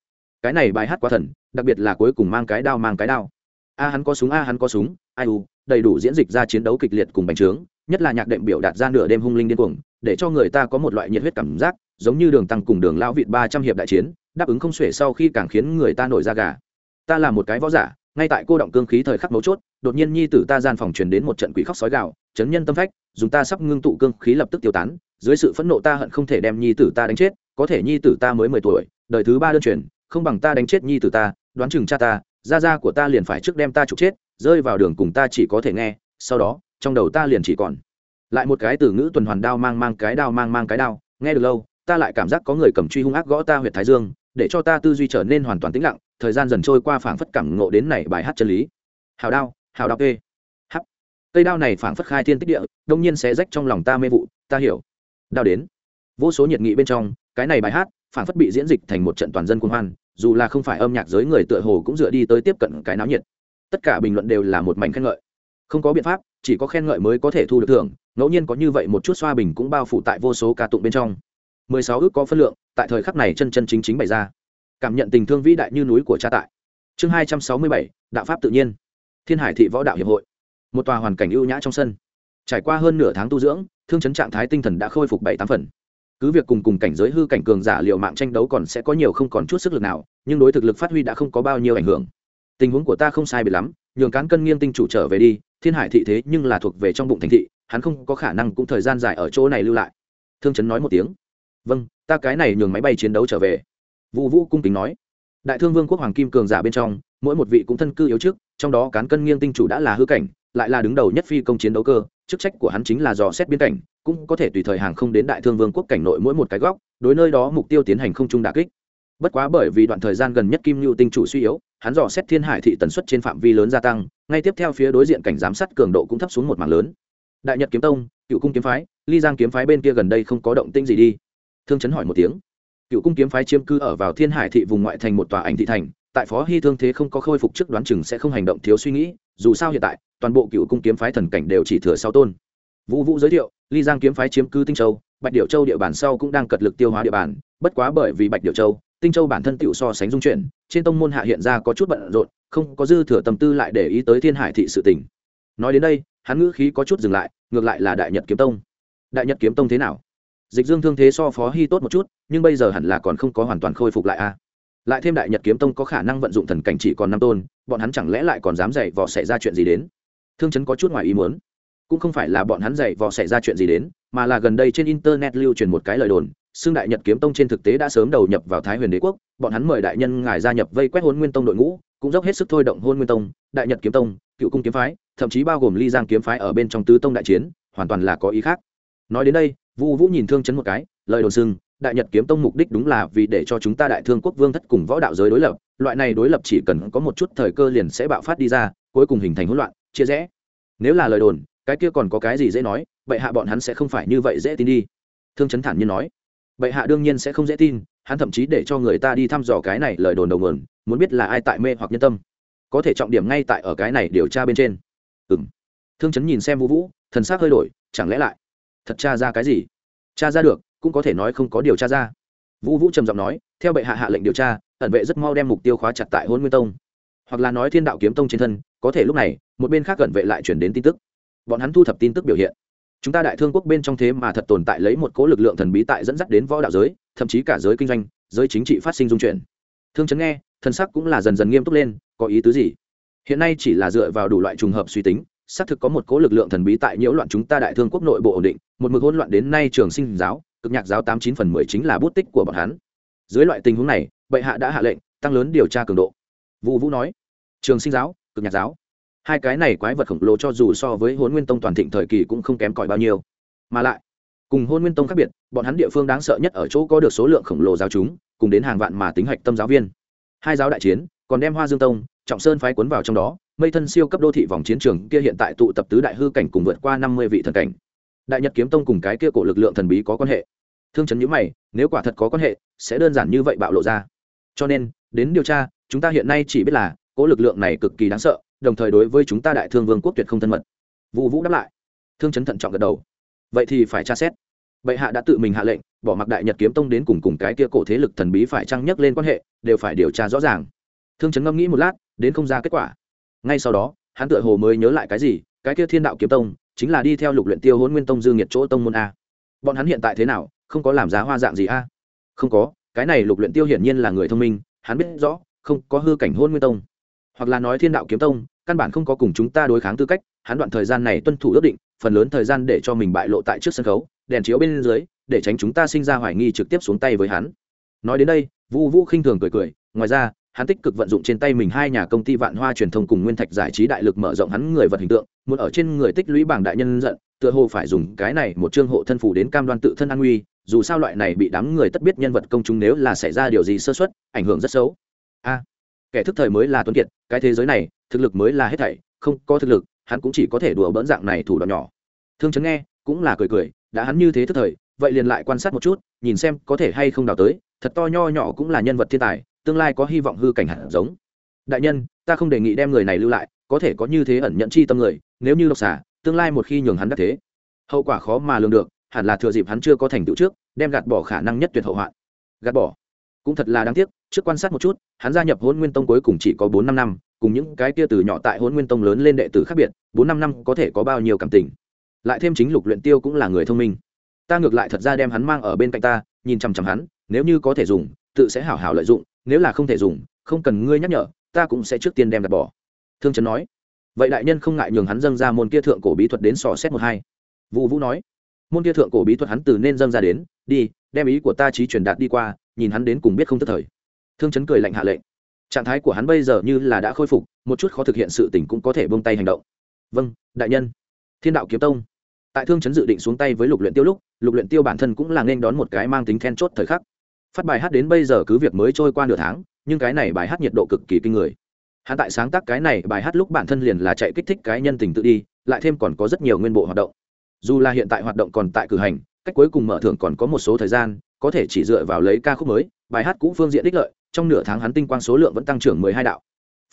Cái này bài hát quá thần, đặc biệt là cuối cùng mang cái đao mang cái đao. A hắn có súng, a hắn có súng, ai u, đầy đủ diễn dịch ra chiến đấu kịch liệt cùng bành trướng, nhất là nhạc đệm biểu đạt ra nửa đêm hung linh điên cuồng, để cho người ta có một loại nhiệt huyết cảm giác, giống như đường tăng cùng đường lão vịt ba trăm hiệp đại chiến, đáp ứng không xuể sau khi càng khiến người ta nổi da gà. Ta là một cái võ giả, ngay tại cô động cương khí thời khắc mấu chốt, đột nhiên nhi tử ta gian phòng truyền đến một trận quỷ khóc sói gạo chấn nhân tâm phách, dùng ta sắp ngưng tụ cương khí lập tức tiêu tán dưới sự phẫn nộ ta hận không thể đem nhi tử ta đánh chết, có thể nhi tử ta mới mười tuổi, đời thứ ba đơn truyền, không bằng ta đánh chết nhi tử ta, đoán chừng cha ta, gia gia của ta liền phải trước đem ta trục chết, rơi vào đường cùng ta chỉ có thể nghe, sau đó, trong đầu ta liền chỉ còn. Lại một cái từ ngữ tuần hoàn đao mang mang cái đao mang mang cái đao, nghe được lâu, ta lại cảm giác có người cầm truy hung ác gõ ta huyệt thái dương, để cho ta tư duy trở nên hoàn toàn tĩnh lặng, thời gian dần trôi qua phảng phất cảm ngộ đến này bài hát chân lý. Hào đao hào đao kê. Hắc. Cây đao này phảng phất khai thiên tích địa, đông nhiên sẽ rách trong lòng ta mê vụ, ta hiểu đao đến. Vô số nhiệt nghị bên trong, cái này bài hát, phảng phất bị diễn dịch thành một trận toàn dân quân hoan, dù là không phải âm nhạc giới người tựa hồ cũng dựa đi tới tiếp cận cái náo nhiệt. Tất cả bình luận đều là một mảnh khen ngợi. Không có biện pháp, chỉ có khen ngợi mới có thể thu được thưởng, ngẫu nhiên có như vậy một chút xoa bình cũng bao phủ tại vô số ca tụng bên trong. Mười sáu ước có phân lượng, tại thời khắc này chân chân chính chính bày ra. Cảm nhận tình thương vĩ đại như núi của cha tại. Chương hai trăm sáu mươi bảy, đạo pháp tự nhiên. Thiên hải thị võ đạo hiệp hội. Một tòa hoàn cảnh ưu nhã trong sân trải qua hơn nửa tháng tu dưỡng, thương chấn trạng thái tinh thần đã khôi phục bảy tám phần. Cứ việc cùng cùng cảnh giới hư cảnh cường giả liệu mạng tranh đấu còn sẽ có nhiều không còn chút sức lực nào, nhưng đối thực lực phát huy đã không có bao nhiêu ảnh hưởng. Tình huống của ta không sai biệt lắm, nhường cán cân nghiêng tinh chủ trở về đi, thiên hải thị thế nhưng là thuộc về trong bụng thành thị, hắn không có khả năng cũng thời gian dài ở chỗ này lưu lại. Thương chấn nói một tiếng. Vâng ta cái này nhường máy bay chiến đấu trở về. Vũ vũ cung kính nói. Đại thương vương quốc hoàng kim cường giả bên trong, mỗi một vị cũng thân cư yếu trước, trong đó cán cân nghiêng tinh chủ đã là hư cảnh, lại là đứng đầu nhất phi công chiến đấu cơ chức trách của hắn chính là dò xét biên cảnh, cũng có thể tùy thời hàng không đến đại thương vương quốc cảnh nội mỗi một cái góc, đối nơi đó mục tiêu tiến hành không trung đà kích. Bất quá bởi vì đoạn thời gian gần nhất kim lưu tinh chủ suy yếu, hắn dò xét thiên hải thị tần suất trên phạm vi lớn gia tăng, ngay tiếp theo phía đối diện cảnh giám sát cường độ cũng thấp xuống một mảng lớn. Đại nhật kiếm tông, cựu cung kiếm phái, ly giang kiếm phái bên kia gần đây không có động tĩnh gì đi. Thương chấn hỏi một tiếng. Cựu cung kiếm phái chiếm cư ở vào thiên hải thị vùng ngoại thành một tòa ảnh thị thành tại phó hy thương thế không có khôi phục trước đoán chừng sẽ không hành động thiếu suy nghĩ, dù sao hiện tại, toàn bộ cựu cung kiếm phái thần cảnh đều chỉ thừa sáu tôn. Vũ vũ giới thiệu, ly giang kiếm phái chiếm cư tinh châu, bạch điệu châu địa bàn sau cũng đang cật lực tiêu hóa địa bàn, bất quá bởi vì bạch điệu châu, tinh châu bản thân tựu so sánh dung chuyển, trên tông môn hạ hiện ra có chút bận rộn, không có dư thừa tâm tư lại để ý tới thiên hải thị sự tỉnh nói đến đây, hắn ngữ khí có chút dừng lại, ngược lại là đại nhật kiếm tông. Đại nhật kiếm tông thế nào? Dịch dương thương thế so phó hy tốt một chút, nhưng bây giờ hẳn là còn không có hoàn toàn khôi phục lại a lại thêm đại nhật kiếm tông có khả năng vận dụng thần cảnh chỉ còn năm tôn, bọn hắn chẳng lẽ lại còn dám dạy vò xảy ra chuyện gì đến? Thương chấn có chút ngoài ý muốn. Cũng không phải là bọn hắn dạy vò xảy ra chuyện gì đến, mà là gần đây trên internet lưu truyền một cái lời đồn xương đại nhật kiếm tông trên thực tế đã sớm đầu nhập vào thái huyền đế quốc, bọn hắn mời đại nhân ngài gia nhập vây quét hôn nguyên tông đội ngũ, cũng dốc hết sức thôi động hôn nguyên tông, đại nhật kiếm tông, cựu cung kiếm phái, thậm chí bao gồm ly giang kiếm phái ở bên trong tứ tông đại chiến, hoàn toàn là có ý khác. Nói đến đây, vu vũ nhìn thương chấn một cái, lời đồn xưng đại nhật kiếm tông mục đích đúng là vì để cho chúng ta đại thương quốc vương thất cùng võ đạo giới đối lập, loại này đối lập chỉ cần có một chút thời cơ liền sẽ bạo phát đi ra, cuối cùng hình thành hỗn loạn, chia rẽ. Nếu là lời đồn, cái kia còn có cái gì dễ nói, bệ hạ bọn hắn sẽ không phải như vậy dễ tin đi. Thương chấn thản nhiên nói. Bệ hạ đương nhiên sẽ không dễ tin, hắn thậm chí để cho người ta đi thăm dò cái này lời đồn đầu nguồn, muốn biết là ai tại mê hoặc nhân tâm. Có thể trọng điểm ngay tại ở cái này điều tra bên trên. Ừ m thương chấn nhìn xem vũ vũ, thần s ắ c hơi đổi, chẳng lẽ lại thật tra ra cái gì? Tra ra được cũng có thể nói không có điều tra ra. Vũ vũ trầm giọng nói, theo bệ hạ hạ lệnh điều tra, ẩn vệ rất mau đem mục tiêu khóa chặt tại hôn nguyên tông. Hoặc là nói thiên đạo kiếm tông trên thân, có thể lúc này, một bên khác ẩn vệ lại chuyển đến tin tức. Bọn hắn thu thập tin tức biểu hiện. Chúng ta đại thương quốc bên trong thế mà thật tồn tại lấy một cố lực lượng thần bí tại dẫn dắt đến võ đạo giới, thậm chí cả giới kinh doanh, giới chính trị phát sinh dung chuyển. Thương chấn nghe thân sắc cũng là dần dần nghiêm túc lên, có ý tứ gì? Hiện nay chỉ là dựa vào đủ loại trùng hợp suy tính, xác thực có một cố lực lượng thần bí tại nhiễu loạn chúng ta đại thương quốc nội bộ ổn định, một mực hỗn loạn đến nay trường sinh giáo cực nhạc giáo tám chín phần mười chính là bút tích của bọn hắn. Dưới loại tình huống này, bệ hạ đã hạ lệnh, tăng lớn điều tra cường độ. Vũ vũ nói, trường sinh giáo, cực nhạc giáo, hai cái này quái vật khổng lồ cho dù so với hôn nguyên tông toàn thịnh thời kỳ cũng không kém cỏi bao nhiêu. Mà lại, cùng hôn nguyên tông khác biệt, bọn hắn địa phương đáng sợ nhất ở chỗ có được số lượng khổng lồ giáo chúng, cùng đến hàng vạn mà tính hạch tâm giáo viên. Hai giáo đại chiến, còn đem hoa dương tông, trọng sơn phái cuốn vào trong đó, mây thân siêu cấp đô thị vòng chiến trường kia hiện tại tụ tập tứ đại hư cảnh cùng vượt qua năm mươi vị thần cảnh đại nhật kiếm tông cùng cái kia cổ lực lượng thần bí có quan hệ. Thương chấn nhữ mày, nếu quả thật có quan hệ, sẽ đơn giản như vậy bạo lộ ra. Cho nên, đến điều tra, chúng ta hiện nay chỉ biết là, cỗ lực lượng này cực kỳ đáng sợ, đồng thời đối với chúng ta đại thương vương quốc tuyệt không thân mật. Vũ vũ đáp lại. Thương chấn thận trọng gật đầu. Vậy thì phải tra xét. Bệ hạ đã tự mình hạ lệnh, bỏ mặc đại nhật kiếm tông đến cùng cùng cái kia cổ thế lực thần bí phải trăng nhắc lên quan hệ, đều phải điều tra rõ ràng. Thương chấn ngẫm nghĩ một lát, đến không ra kết quả. Ngay sau đó, hắn tựa hồ mới nhớ lại cái gì, cái kia thiên đạo kiếm tông chính là đi theo lục luyện tiêu hôn nguyên tông dương nhiệt chỗ tông môn a. Bọn hắn hiện tại thế nào, không có làm giá hoa dạng gì a? Không có, cái này lục luyện tiêu hiển nhiên là người thông minh, hắn biết rõ, không có hư cảnh hôn nguyên tông. Hoặc là nói thiên đạo kiếm tông, căn bản không có cùng chúng ta đối kháng tư cách, hắn đoạn thời gian này tuân thủ ước định, phần lớn thời gian để cho mình bại lộ tại trước sân khấu, đèn chiếu bên dưới, để tránh chúng ta sinh ra hoài nghi trực tiếp xuống tay với hắn. Nói đến đây vũ vũ khinh thường cười cười, ngoài ra hắn tích cực vận dụng trên tay mình hai nhà công ty vạn hoa truyền thông cùng nguyên thạch giải trí đại lực mở rộng hắn người vật hình tượng, muốn ở trên người tích lũy bảng đại nhân giận, tựa hồ phải dùng cái này một chương hộ thân phủ đến cam đoan tự thân an nguy, dù sao loại này bị đám người tất biết nhân vật công chúng nếu là xảy ra điều gì sơ xuất ảnh hưởng rất xấu. A, kẻ thức thời mới là tuấn kiệt, cái thế giới này, thực lực mới là hết thảy, không có thực lực, hắn cũng chỉ có thể đùa bỡn dạng này thủ đoạn nhỏ. Thương chấn nghe, cũng là cười cười, đã hắn như thế thức thời, vậy liền lại quan sát một chút, nhìn xem có thể hay không đào tới, thật to nho nhỏ cũng là nhân vật thiên tài tương lai có hy vọng hư cảnh hẳn giống. Đại nhân, ta không đề nghị đem người này lưu lại, có thể có như thế ẩn nhận chi tâm người, nếu như độc xả, tương lai một khi nhường hắn đắc thế, hậu quả khó mà lường được, hẳn là thừa dịp hắn chưa có thành tựu trước, đem gạt bỏ khả năng nhất tuyệt hậu hoạn. Gạt bỏ. Cũng thật là đáng tiếc, trước quan sát một chút, hắn gia nhập hôn nguyên tông cuối cùng chỉ có bốn năm năm, cùng những cái kia từ nhỏ tại hôn nguyên tông lớn lên đệ tử khác biệt, bốn năm năm có thể có bao nhiêu cảm tình. Lại thêm chính lục luyện tiêu cũng là người thông minh. Ta ngược lại thật ra đem hắn mang ở bên cạnh ta, nhìn chằm chằm hắn, nếu như có thể dùng, tự sẽ hảo hảo lợi dụng nếu là không thể dùng, không cần ngươi nhắc nhở, ta cũng sẽ trước tiên đem gạt bỏ. Thương trấn nói. Vậy đại nhân không ngại nhường hắn dâng ra môn kia thượng cổ bí thuật đến sò xét một hai. Vũ vũ nói. Môn kia thượng cổ bí thuật hắn từ nên dâng ra đến, đi, đem ý của ta trí truyền đạt đi qua, nhìn hắn đến cùng biết không tức thời. Thương chấn cười lạnh hạ lệnh. Trạng thái của hắn bây giờ như là đã khôi phục, một chút khó thực hiện sự tình cũng có thể bông tay hành động. Vâng đại nhân. Thiên đạo kiếm tông. Tại thương chấn dự định xuống tay với lục luyện tiêu lúc, lục luyện tiêu bản thân cũng là nên đón một cái mang tính then chốt thời khắc phát bài hát đến bây giờ cứ việc mới trôi qua nửa tháng, nhưng cái này bài hát nhiệt độ cực kỳ kinh người. Hắn tại sáng tác cái này bài hát lúc bản thân liền là chạy kích thích cái nhân tình tự đi, lại thêm còn có rất nhiều nguyên bộ hoạt động. Dù là hiện tại hoạt động còn tại cử hành, cách cuối cùng mở thưởng còn có một số thời gian, có thể chỉ dựa vào lấy ca khúc mới, bài hát cũ phương diện đích lợi, trong nửa tháng hắn tinh quang số lượng vẫn tăng trưởng mười hai đạo.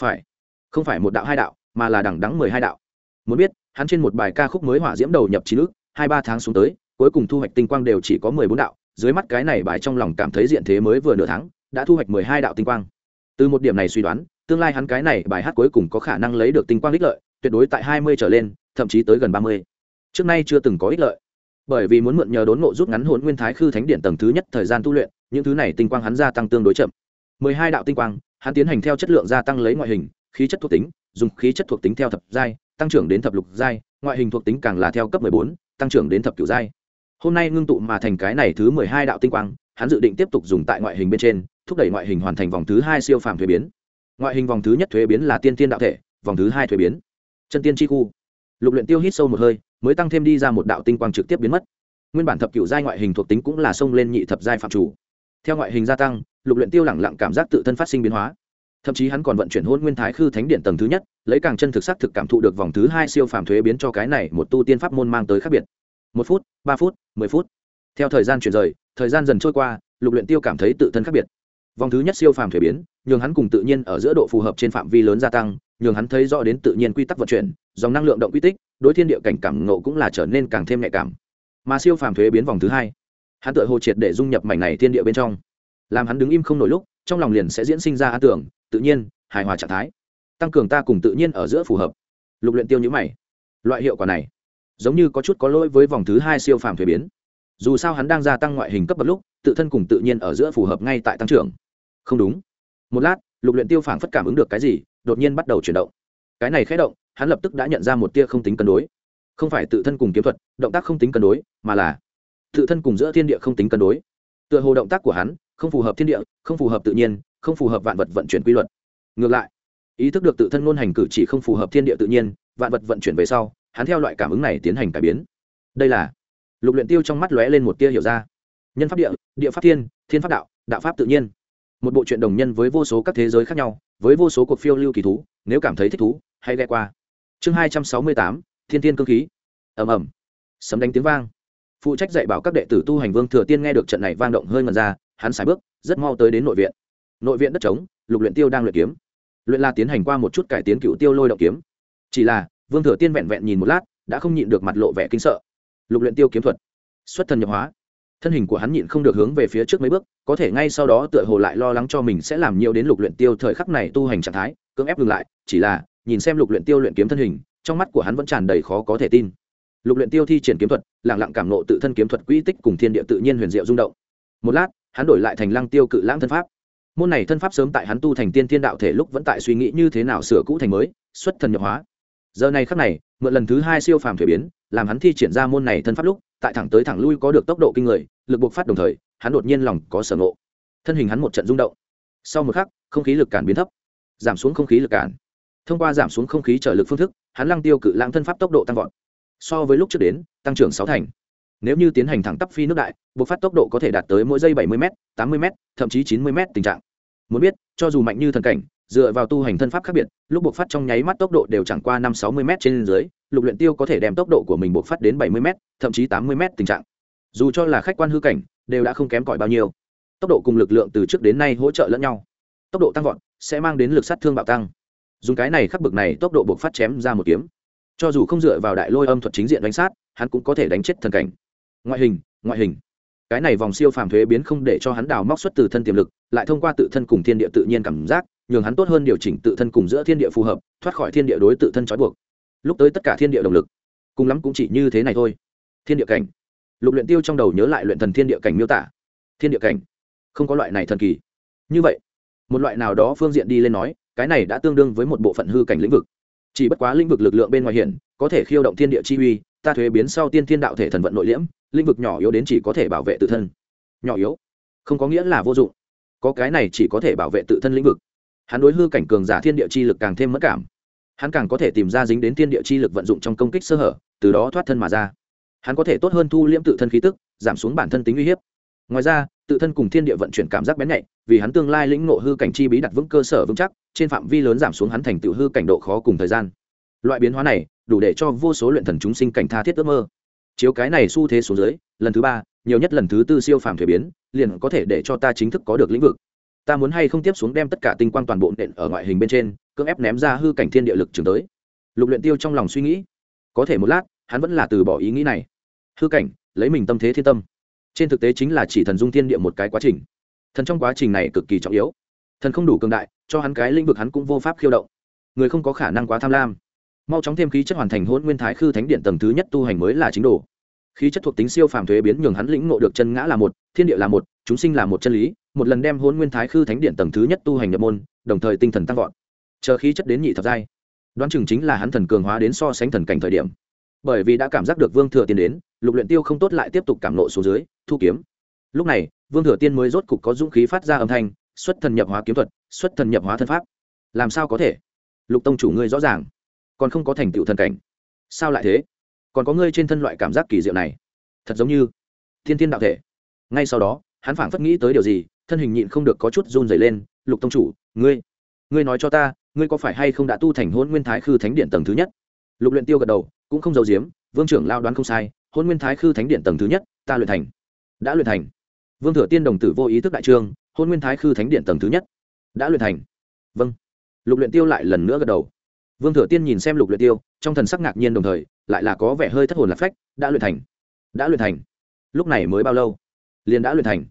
Phải, không phải một đạo hai đạo, mà là đẳng đắng mười hai đạo. Muốn biết, hắn trên một bài ca khúc mới hỏa diễm đầu nhập trí nước hai ba tháng xuống tới, cuối cùng thu hoạch tinh quang đều chỉ có mười bốn đạo dưới mắt cái này bài trong lòng cảm thấy diện thế mới vừa nửa tháng, đã thu hoạch mười hai đạo tinh quang. Từ một điểm này suy đoán, tương lai hắn cái này bài hát cuối cùng có khả năng lấy được tinh quang ích lợi, tuyệt đối tại hai mươi trở lên, thậm chí tới gần ba mươi. Trước nay chưa từng có ích lợi. Bởi vì muốn mượn nhờ đốn ngộ rút ngắn hồn nguyên thái khư thánh điện tầng thứ nhất thời gian tu luyện, những thứ này tinh quang hắn gia tăng tương đối chậm. Mười hai đạo tinh quang, hắn tiến hành theo chất lượng gia tăng lấy ngoại hình, khí chất thuộc tính, dùng khí chất thuộc tính theo thập giai, tăng trưởng đến thập lục giai, ngoại hình thuộc tính càng là theo cấp mười bốn, tăng trưởng đến thập cửu giai hôm nay ngưng tụ mà thành cái này thứ mười hai đạo tinh quang, hắn dự định tiếp tục dùng tại ngoại hình bên trên, thúc đẩy ngoại hình hoàn thành vòng thứ hai siêu phàm thuế biến. Ngoại hình vòng thứ nhất thuế biến là tiên tiên đạo thể, vòng thứ hai thuế biến, chân tiên chi khu. Lục luyện tiêu hít sâu một hơi, mới tăng thêm đi ra một đạo tinh quang trực tiếp biến mất. Nguyên bản thập cựu giai ngoại hình thuộc tính cũng là xông lên nhị thập giai phạm chủ. Theo ngoại hình gia tăng, lục luyện tiêu lẳng lặng cảm giác tự thân phát sinh biến hóa. Thậm chí hắn còn vận chuyển hôn nguyên thái khư thánh điện tầng thứ nhất, lấy càng chân thực sắc thực cảm thụ được vòng thứ hai siêu phàm thuế biến cho cái này một tu tiên pháp môn mang tới khác biệt một phút, ba phút, mười phút. Theo thời gian chuyển rời, thời gian dần trôi qua, lục luyện tiêu cảm thấy tự thân khác biệt. Vòng thứ nhất siêu phàm thuế biến, nhường hắn cùng tự nhiên ở giữa độ phù hợp trên phạm vi lớn gia tăng, nhường hắn thấy rõ đến tự nhiên quy tắc vận chuyển, dòng năng lượng động quy tích, đối thiên địa cảnh cảm ngộ cũng là trở nên càng thêm nhạy cảm. Mà siêu phàm thuế biến vòng thứ hai, hắn tự hồ triệt để dung nhập mảnh này thiên địa bên trong. Làm hắn đứng im không nổi lúc, trong lòng liền sẽ diễn sinh ra an tưởng, tự nhiên, hài hòa trạng thái. Tăng cường ta cùng tự nhiên ở giữa phù hợp. Lục luyện tiêu nhữ mày. Loại hiệu quả này giống như có chút có lỗi với vòng thứ hai siêu phàm thuế biến. Dù sao hắn đang gia tăng ngoại hình cấp bậc lúc, tự thân cùng tự nhiên ở giữa phù hợp ngay tại tăng trưởng. Không đúng. Một lát, lục luyện tiêu phảng phất cảm ứng được cái gì, đột nhiên bắt đầu chuyển động. Cái này khẽ động, hắn lập tức đã nhận ra một tia không tính cân đối. Không phải tự thân cùng kiếm thuật, động tác không tính cân đối, mà là tự thân cùng giữa thiên địa không tính cân đối. Tựa hồ động tác của hắn không phù hợp thiên địa, không phù hợp tự nhiên, không phù hợp vạn vật vận chuyển quy luật. Ngược lại, ý thức được tự thân ngôn hành cử chỉ không phù hợp thiên địa tự nhiên, vạn vật vận chuyển về sau hắn theo loại cảm ứng này tiến hành cải biến. Đây là, lục luyện tiêu trong mắt lóe lên một tia hiểu ra. Nhân pháp địa địa pháp thiên thiên pháp đạo đạo pháp tự nhiên. Một bộ truyện đồng nhân với vô số các thế giới khác nhau, với vô số cuộc phiêu lưu kỳ thú, nếu cảm thấy thích thú, hãy ghe qua. Chương hai trăm sáu mươi tám, thiên tiên cơ khí. Ầm ầm. Sấm đánh tiếng vang. Phụ trách dạy bảo các đệ tử tu hành vương thừa tiên nghe được trận này vang động hơi ngần ra, hắn xài bước, rất mau tới đến nội viện. Nội viện đất trống, lục luyện tiêu đang luyện kiếm. Luyện la tiến hành qua một chút cải tiến cựu tiêu lôi động kiếm. Chỉ là vương thừa tiên vẹn vẹn nhìn một lát, đã không nhịn được mặt lộ vẻ kinh sợ. Lục luyện tiêu kiếm thuật, xuất thần nhập hóa. Thân hình của hắn nhịn không được hướng về phía trước mấy bước, có thể ngay sau đó tựa hồ lại lo lắng cho mình sẽ làm nhiều đến lục luyện tiêu thời khắc này tu hành trạng thái, cưỡng ép dừng lại, chỉ là, nhìn xem lục luyện tiêu luyện kiếm thân hình, trong mắt của hắn vẫn tràn đầy khó có thể tin. Lục luyện tiêu thi triển kiếm thuật, lặng lặng cảm nộ tự thân kiếm thuật quỹ tích cùng thiên địa tự nhiên huyền diệu rung động. Một lát, hắn đổi lại thành lăng tiêu cự lãng thân pháp. Môn này thân pháp sớm tại hắn tu thành tiên thiên đạo thể lúc vẫn tại suy nghĩ như thế nào sửa cũ thành mới, xuất thần nhập hóa giờ này khắc này, mượn lần thứ hai siêu phàm thuế biến, làm hắn thi triển ra môn này thân pháp lúc, tại thẳng tới thẳng lui có được tốc độ kinh người, lực buộc phát đồng thời, hắn đột nhiên lòng có sở ngộ. Thân hình hắn một trận rung động. Sau một khắc, không khí lực cản biến thấp. Giảm xuống không khí lực cản. Thông qua giảm xuống không khí trở lực phương thức, hắn lăng tiêu cự lãng thân pháp tốc độ tăng vọt. So với lúc trước đến, tăng trưởng sáu thành. Nếu như tiến hành thẳng tắp phi nước đại buộc phát tốc độ có thể đạt tới mỗi giây bảy mươi m tám mươi m thậm chí chín mươi m tình trạng. Muốn biết, cho dù mạnh như thần cảnh dựa vào tu hành thân pháp khác biệt, lúc buộc phát trong nháy mắt tốc độ đều chẳng qua năm sáu mươi m trên dưới, lục luyện tiêu có thể đem tốc độ của mình buộc phát đến bảy mươi m thậm chí tám mươi m tình trạng. Dù cho là khách quan hư cảnh, đều đã không kém cỏi bao nhiêu. Tốc độ cùng lực lượng từ trước đến nay hỗ trợ lẫn nhau. Tốc độ tăng vọt, sẽ mang đến lực sát thương bạo tăng. Dùng cái này khắc bực này tốc độ buộc phát chém ra một kiếm. Cho dù không dựa vào đại lôi âm thuật chính diện đánh sát, hắn cũng có thể đánh chết thần cảnh. Ngoại hình ngoại hình. Cái này vòng siêu phàm thuế biến không để cho hắn đào móc xuất từ thân tiềm lực, lại thông qua tự thân cùng thiên địa tự nhiên cảm giác nhường hắn tốt hơn điều chỉnh tự thân cùng giữa thiên địa phù hợp, thoát khỏi thiên địa đối tự thân trói buộc. Lúc tới tất cả thiên địa động lực, cùng lắm cũng chỉ như thế này thôi. Thiên địa cảnh. Lục luyện tiêu trong đầu nhớ lại luyện thần thiên địa cảnh miêu tả. Thiên địa cảnh. Không có loại này thần kỳ. Như vậy, một loại nào đó phương diện đi lên nói, cái này đã tương đương với một bộ phận hư cảnh lĩnh vực. Chỉ bất quá lĩnh vực lực lượng bên ngoài hiển có thể khiêu động thiên địa chi uy, ta thuế biến sau tiên thiên đạo thể thần vận nội liễm, lĩnh vực nhỏ yếu đến chỉ có thể bảo vệ tự thân. Nhỏ yếu. Không có nghĩa là vô dụng. Có cái này chỉ có thể bảo vệ tự thân lĩnh vực hắn đối hư cảnh cường giả thiên địa chi lực càng thêm mất cảm. Hắn càng có thể tìm ra dính đến thiên địa chi lực vận dụng trong công kích sơ hở, từ đó thoát thân mà ra. Hắn có thể tốt hơn thu liễm tự thân khí tức, giảm xuống bản thân tính uy hiếp. Ngoài ra, tự thân cùng thiên địa vận chuyển cảm giác bén nhạy, vì hắn tương lai lĩnh ngộ hư cảnh chi bí đặt vững cơ sở vững chắc, trên phạm vi lớn giảm xuống hắn thành tựu hư cảnh độ khó cùng thời gian. Loại biến hóa này, đủ để cho vô số luyện thần chúng sinh cảnh tha thiết ước mơ. Chiếu cái này xu thế xuống dưới, lần thứ ba, nhiều nhất lần thứ tư siêu phàm thuế biến, liền có thể để cho ta chính thức có được lĩnh vực ta muốn hay không tiếp xuống đem tất cả tinh quang toàn bộ nện ở ngoại hình bên trên, cưỡng ép ném ra hư cảnh thiên địa lực trường tới. Lục luyện tiêu trong lòng suy nghĩ, có thể một lát, hắn vẫn là từ bỏ ý nghĩ này. Hư cảnh, lấy mình tâm thế thiên tâm. Trên thực tế chính là chỉ thần dung thiên địa một cái quá trình. Thần trong quá trình này cực kỳ trọng yếu. Thần không đủ cường đại, cho hắn cái lĩnh vực hắn cũng vô pháp khiêu động. Người không có khả năng quá tham lam. Mau chóng thêm khí chất hoàn thành hôn nguyên thái khư thánh điện tầng thứ nhất tu hành mới là chính đồ. Khí chất thuộc tính siêu phàm thuế biến nhường hắn lĩnh ngộ được chân ngã là một, thiên địa là một, chúng sinh là một chân lý một lần đem hôn nguyên thái khư thánh điện tầng thứ nhất tu hành nhập môn, đồng thời tinh thần tăng vọt. Chờ khí chất đến nhị thập giai, đoán chừng chính là hắn thần cường hóa đến so sánh thần cảnh thời điểm. Bởi vì đã cảm giác được vương thừa tiên đến, lục luyện tiêu không tốt lại tiếp tục cảm nộ xuống dưới, thu kiếm. Lúc này, vương thừa tiên mới rốt cục có dũng khí phát ra âm thanh, xuất thần nhập hóa kiếm thuật, xuất thần nhập hóa thân pháp. Làm sao có thể? Lục tông chủ ngươi rõ ràng, còn không có thành tựu thần cảnh. Sao lại thế? Còn có ngươi trên thân loại cảm giác kỳ diệu này. Thật giống như thiên thiên đạo thể. Ngay sau đó, hắn phảng phất nghĩ tới điều gì thân hình nhịn không được có chút run rẩy lên, lục tông chủ, ngươi ngươi nói cho ta, ngươi có phải hay không đã tu thành hôn nguyên thái khư thánh điện tầng thứ nhất? Lục luyện tiêu gật đầu, cũng không giấu giếm, vương trưởng lao đoán không sai hôn nguyên thái khư thánh điện tầng thứ nhất, ta luyện thành, đã luyện thành. Vương thừa tiên đồng tử vô ý thức đại trương hôn nguyên thái khư thánh điện tầng thứ nhất, đã luyện thành. Vâng. Lục luyện tiêu lại lần nữa gật đầu. Vương thừa tiên nhìn xem lục luyện tiêu, trong thần sắc ngạc nhiên đồng thời, lại là có vẻ hơi thất hồn lạc phách, đã luyện thành, đã luyện thành, lúc này mới bao lâu? Liền đã luyện thành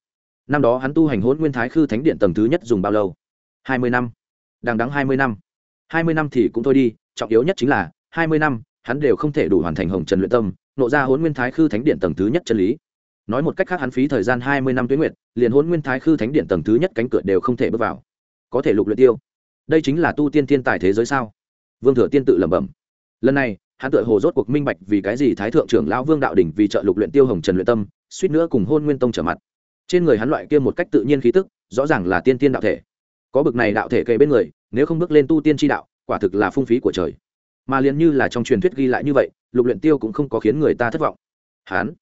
năm đó hắn tu hành hôn nguyên thái khư thánh điện tầng thứ nhất dùng bao lâu? Hai mươi năm. Đang đắng hai mươi năm. Hai mươi năm thì cũng thôi đi, trọng yếu nhất chính là, hai mươi năm, hắn đều không thể đủ hoàn thành hồng trần luyện tâm, nộ ra hôn nguyên thái khư thánh điện tầng thứ nhất chân lý. Nói một cách khác hắn phí thời gian hai mươi năm tuyến nguyện liền hôn nguyên thái khư thánh điện tầng thứ nhất cánh cửa đều không thể bước vào. Có thể lục luyện tiêu. Đây chính là tu tiên thiên tài thế giới sao? Vương thừa tiên tự lẩm bẩm. Lần này, hắn tự hồ rốt cuộc minh bạch vì cái gì thái thượng trưởng lão vương đạo đỉnh vì trợ lục luyện tiêu hồng trần luyện tâm, suýt nữa cùng hôn nguyên tông trở mặt trên người hắn loại kia một cách tự nhiên khí tức, rõ ràng là tiên tiên đạo thể. Có bực này đạo thể kề bên người, nếu không bước lên tu tiên tri đạo, quả thực là phung phí của trời. Mà liền như là trong truyền thuyết ghi lại như vậy, lục luyện tiêu cũng không có khiến người ta thất vọng. Hắn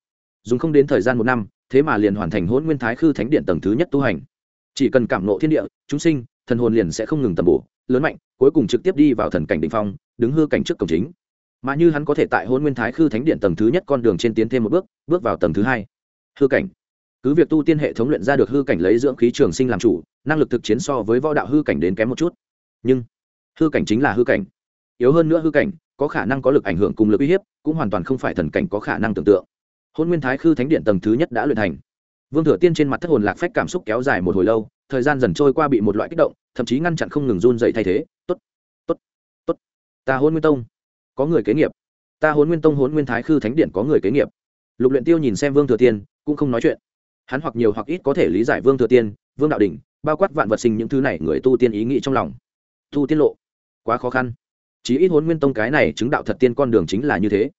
dùng không đến thời gian một năm, thế mà liền hoàn thành hôn nguyên thái khư thánh điện tầng thứ nhất tu hành. Chỉ cần cảm nộ thiên địa, chúng sinh, thần hồn liền sẽ không ngừng tầm bổ, lớn mạnh, cuối cùng trực tiếp đi vào thần cảnh đỉnh phong, đứng hư cảnh trước cổng chính. Mà như hắn có thể tại hôn nguyên thái khư thánh điện tầng thứ nhất con đường trên tiến thêm một bước bước vào tầng thứ hai. Hư cảnh cứ việc tu tiên hệ thống luyện ra được hư cảnh lấy dưỡng khí trường sinh làm chủ, năng lực thực chiến so với võ đạo hư cảnh đến kém một chút. Nhưng, hư cảnh chính là hư cảnh. Yếu hơn nữa hư cảnh, có khả năng có lực ảnh hưởng cùng lực uy hiếp, cũng hoàn toàn không phải thần cảnh có khả năng tưởng tượng. Hôn nguyên thái khư thánh điện tầng thứ nhất đã luyện thành. Vương thừa tiên trên mặt thất hồn lạc phách cảm xúc kéo dài một hồi lâu, thời gian dần trôi qua bị một loại kích động, thậm chí ngăn chặn không ngừng run dậy thay thế. Tốt tốt tốt. Ta hôn nguyên tông, có người kế nghiệp. Ta hôn nguyên tông, hôn nguyên thái khư thánh điện có người kế nghiệp. Lục luyện tiêu nhìn xem vương thừa tiên, cũng không nói chuyện hắn hoặc nhiều hoặc ít có thể lý giải vương thừa tiên, vương đạo đình bao quát vạn vật sinh những thứ này người tu tiên ý nghĩ trong lòng. Tu tiên lộ, quá khó khăn. Chí ít huấn nguyên tông cái này chứng đạo thật tiên con đường chính là như thế.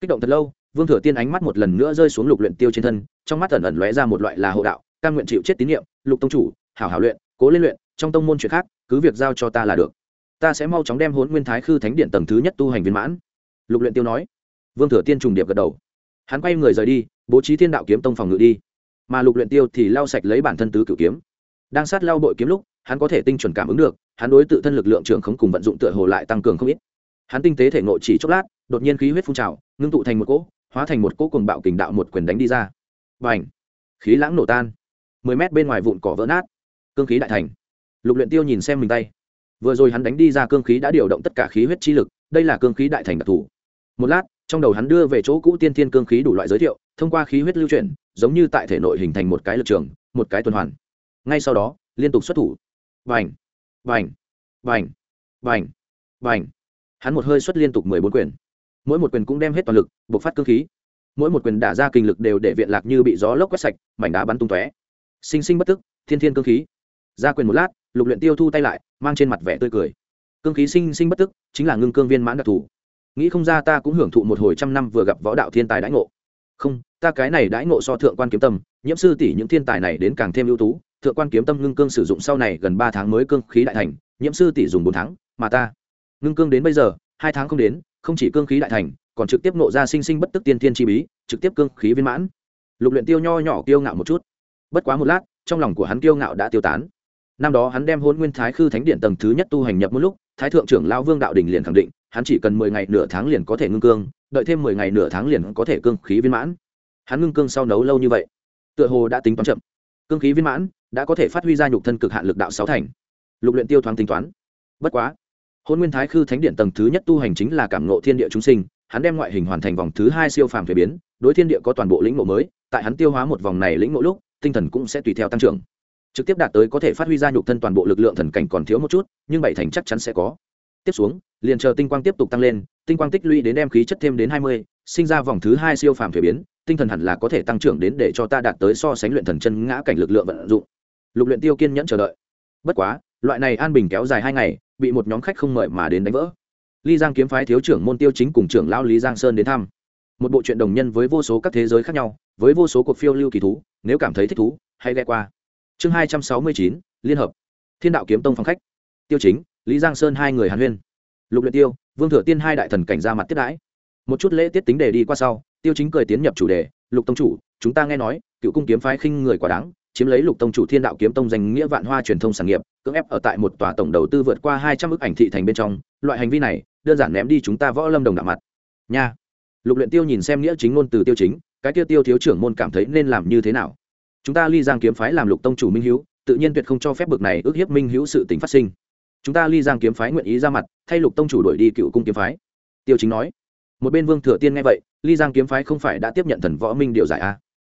Kích động thật lâu, vương thừa tiên ánh mắt một lần nữa rơi xuống lục luyện tiêu trên thân, trong mắt ẩn ẩn lóe ra một loại là hộ đạo, cam nguyện chịu chết tín nhiệm lục tông chủ, hảo hảo luyện, cố lên luyện, trong tông môn chuyện khác, cứ việc giao cho ta là được. Ta sẽ mau chóng đem hốn nguyên thái khư thánh điện tầng thứ nhất tu hành viên mãn. Lục luyện tiêu nói. Vương thừa tiên trùng điệp gật đầu. Hắn quay người rời đi, bố trí thiên đạo kiếm tông phòng ngự đi mà lục luyện tiêu thì lau sạch lấy bản thân tứ cửu kiếm. Đang sát lau bội kiếm lúc, hắn có thể tinh chuẩn cảm ứng được, hắn đối tự thân lực lượng trưởng khống cùng vận dụng tựa hồ lại tăng cường không ít. Hắn tinh tế thể nội chỉ chốc lát, đột nhiên khí huyết phun trào, ngưng tụ thành một cỗ, hóa thành một cỗ cuồng bạo kình đạo một quyền đánh đi ra. Bành! Khí lãng nổ tan. Mười mét bên ngoài vụn cỏ vỡ nát. Cương khí đại thành. Lục luyện tiêu nhìn xem mình tay. Vừa rồi hắn đánh đi ra cương khí đã điều động tất cả khí huyết chi lực, đây là cương khí đại thành đặc thù. Một lát trong đầu hắn đưa về chỗ cũ tiên thiên cương khí đủ loại giới thiệu, thông qua khí huyết lưu chuyển, giống như tại thể nội hình thành một cái lực trường, một cái tuần hoàn. Ngay sau đó, liên tục xuất thủ. Vành vành vành vành vành hắn một hơi xuất liên tục mười bốn quyền. Mỗi một quyền cũng đem hết toàn lực buộc phát cương khí. Mỗi một quyền đả ra kinh lực đều để viện lạc như bị gió lốc quét sạch, mảnh đá bắn tung tóe. Sinh sinh bất tức, thiên thiên cương khí. Ra quyền một lát, lục luyện tiêu thu tay lại, mang trên mặt vẻ tươi cười. Cương khí sinh sinh bất tức, chính là ngưng cương viên mãn đặc thù nghĩ không ra ta cũng hưởng thụ một hồi trăm năm vừa gặp võ đạo thiên tài đãi ngộ. Không, ta cái này đãi ngộ so thượng quan kiếm tâm, nhiễm sư tỷ những thiên tài này đến càng thêm ưu tú, thượng quan kiếm tâm ngưng cương sử dụng sau này gần ba tháng mới cương khí đại thành, nhiễm sư tỷ dùng bốn tháng, mà ta ngưng cương đến bây giờ, hai tháng không đến, không chỉ cương khí đại thành, còn trực tiếp nộ ra sinh sinh bất tức tiên thiên chi bí, trực tiếp cương khí viên mãn. Lục luyện tiêu nho nhỏ kiêu ngạo một chút. Bất quá một lát, trong lòng của hắn kiêu ngạo đã tiêu tán. Năm đó hắn đem hôn nguyên thái khư thánh điện tầng thứ nhất tu hành nhập một lúc, thái thượng trưởng lao vương đạo đình liền khẳng định hắn chỉ cần mười ngày nửa tháng liền có thể ngưng cương, đợi thêm mười ngày nửa tháng liền có thể cương khí viên mãn. Hắn ngưng cương sau nấu lâu như vậy, tựa hồ đã tính toán chậm. Cương khí viên mãn đã có thể phát huy ra nhục thân cực hạn lực đạo sáu thành. Lục luyện tiêu thoáng tính toán. Bất quá, hôn nguyên thái khư thánh điện tầng thứ nhất tu hành chính là cảm ngộ thiên địa chúng sinh, hắn đem ngoại hình hoàn thành vòng thứ hai siêu phàm thuế biến, đối thiên địa có toàn bộ lĩnh ngộ mới, tại hắn tiêu hóa một vòng này lĩnh ngộ lúc, tinh thần cũng sẽ tùy theo tăng trưởng. Trực tiếp đạt tới có thể phát huy ra nhục thân toàn bộ lực lượng thần cảnh còn thiếu một chút, nhưng bảy thành chắc chắn sẽ có. Tiếp xuống liền chờ tinh quang tiếp tục tăng lên, tinh quang tích lũy đến đem khí chất thêm đến hai mươi, sinh ra vòng thứ hai siêu phàm thuế biến, tinh thần hẳn là có thể tăng trưởng đến để cho ta đạt tới so sánh luyện thần chân ngã cảnh lực lượng vận dụng. Lục luyện tiêu kiên nhẫn chờ đợi. Bất quá, loại này an bình kéo dài hai ngày, bị một nhóm khách không mời mà đến đánh vỡ. Ly giang kiếm phái thiếu trưởng môn tiêu chính cùng trưởng lão lý giang sơn đến thăm. Một bộ truyện đồng nhân với vô số các thế giới khác nhau, với vô số cuộc phiêu lưu kỳ thú, nếu cảm thấy thích thú, hãy ghé qua. Chương hai trăm sáu mươi chín, liên hợp. Thiên đạo kiếm tông phong khách. Tiêu chính, lý giang sơn hai người hàn huyên lục luyện tiêu, vương thừa tiên hai đại thần cảnh ra mặt tiếp đãi. Một chút lễ tiết tính đề đi qua sau, tiêu chính cười tiến nhập chủ đề, lục tông chủ, chúng ta nghe nói, cựu cung kiếm phái khinh người quá đáng, chiếm lấy lục tông chủ thiên đạo kiếm tông danh nghĩa vạn hoa truyền thông sản nghiệp, cưỡng ép ở tại một tòa tổng đầu tư vượt qua hai trăm ức ảnh thị thành bên trong, loại hành vi này, đơn giản ném đi chúng ta võ lâm đồng đạo mặt. Nha. Lục luyện tiêu nhìn xem nghĩa chính ngôn từ tiêu chính, cái tiêu tiêu thiếu trưởng môn cảm thấy nên làm như thế nào? Chúng ta ly giang kiếm phái làm lục tông chủ minh hiếu tự nhiên tuyệt không cho phép bực này ước hiếp minh hữu sự tình phát sinh chúng ta ly giang kiếm phái nguyện ý ra mặt, thay lục tông chủ đổi đi cựu cung kiếm phái. Tiêu chính nói. Một bên vương thừa tiên nghe vậy, ly giang kiếm phái không phải đã tiếp nhận thần võ minh điều giải a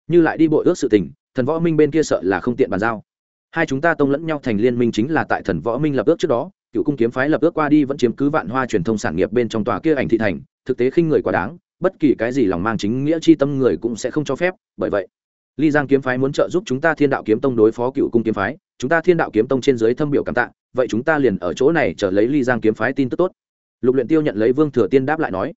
như lại đi bội ước sự tình, thần võ minh bên kia sợ là không tiện bàn giao. Hai chúng ta tông lẫn nhau thành liên minh chính là tại thần võ minh lập ước trước đó, cựu cung kiếm phái lập ước qua đi vẫn chiếm cứ vạn hoa truyền thông sản nghiệp bên trong tòa kia ảnh thị thành, thực tế khinh người quá đáng, bất kỳ cái gì lòng mang chính nghĩa chi tâm người cũng sẽ không cho phép, bởi vậy, ly giang kiếm phái muốn trợ giúp chúng ta thiên đạo kiếm tông đối phó cựu cung kiếm phái chúng ta thiên đạo kiếm tông trên dưới thâm biểu cảm tạ, vậy chúng ta liền ở chỗ này chờ lấy ly giang kiếm phái tin tức tốt. Lục luyện tiêu nhận lấy vương thừa tiên đáp lại nói.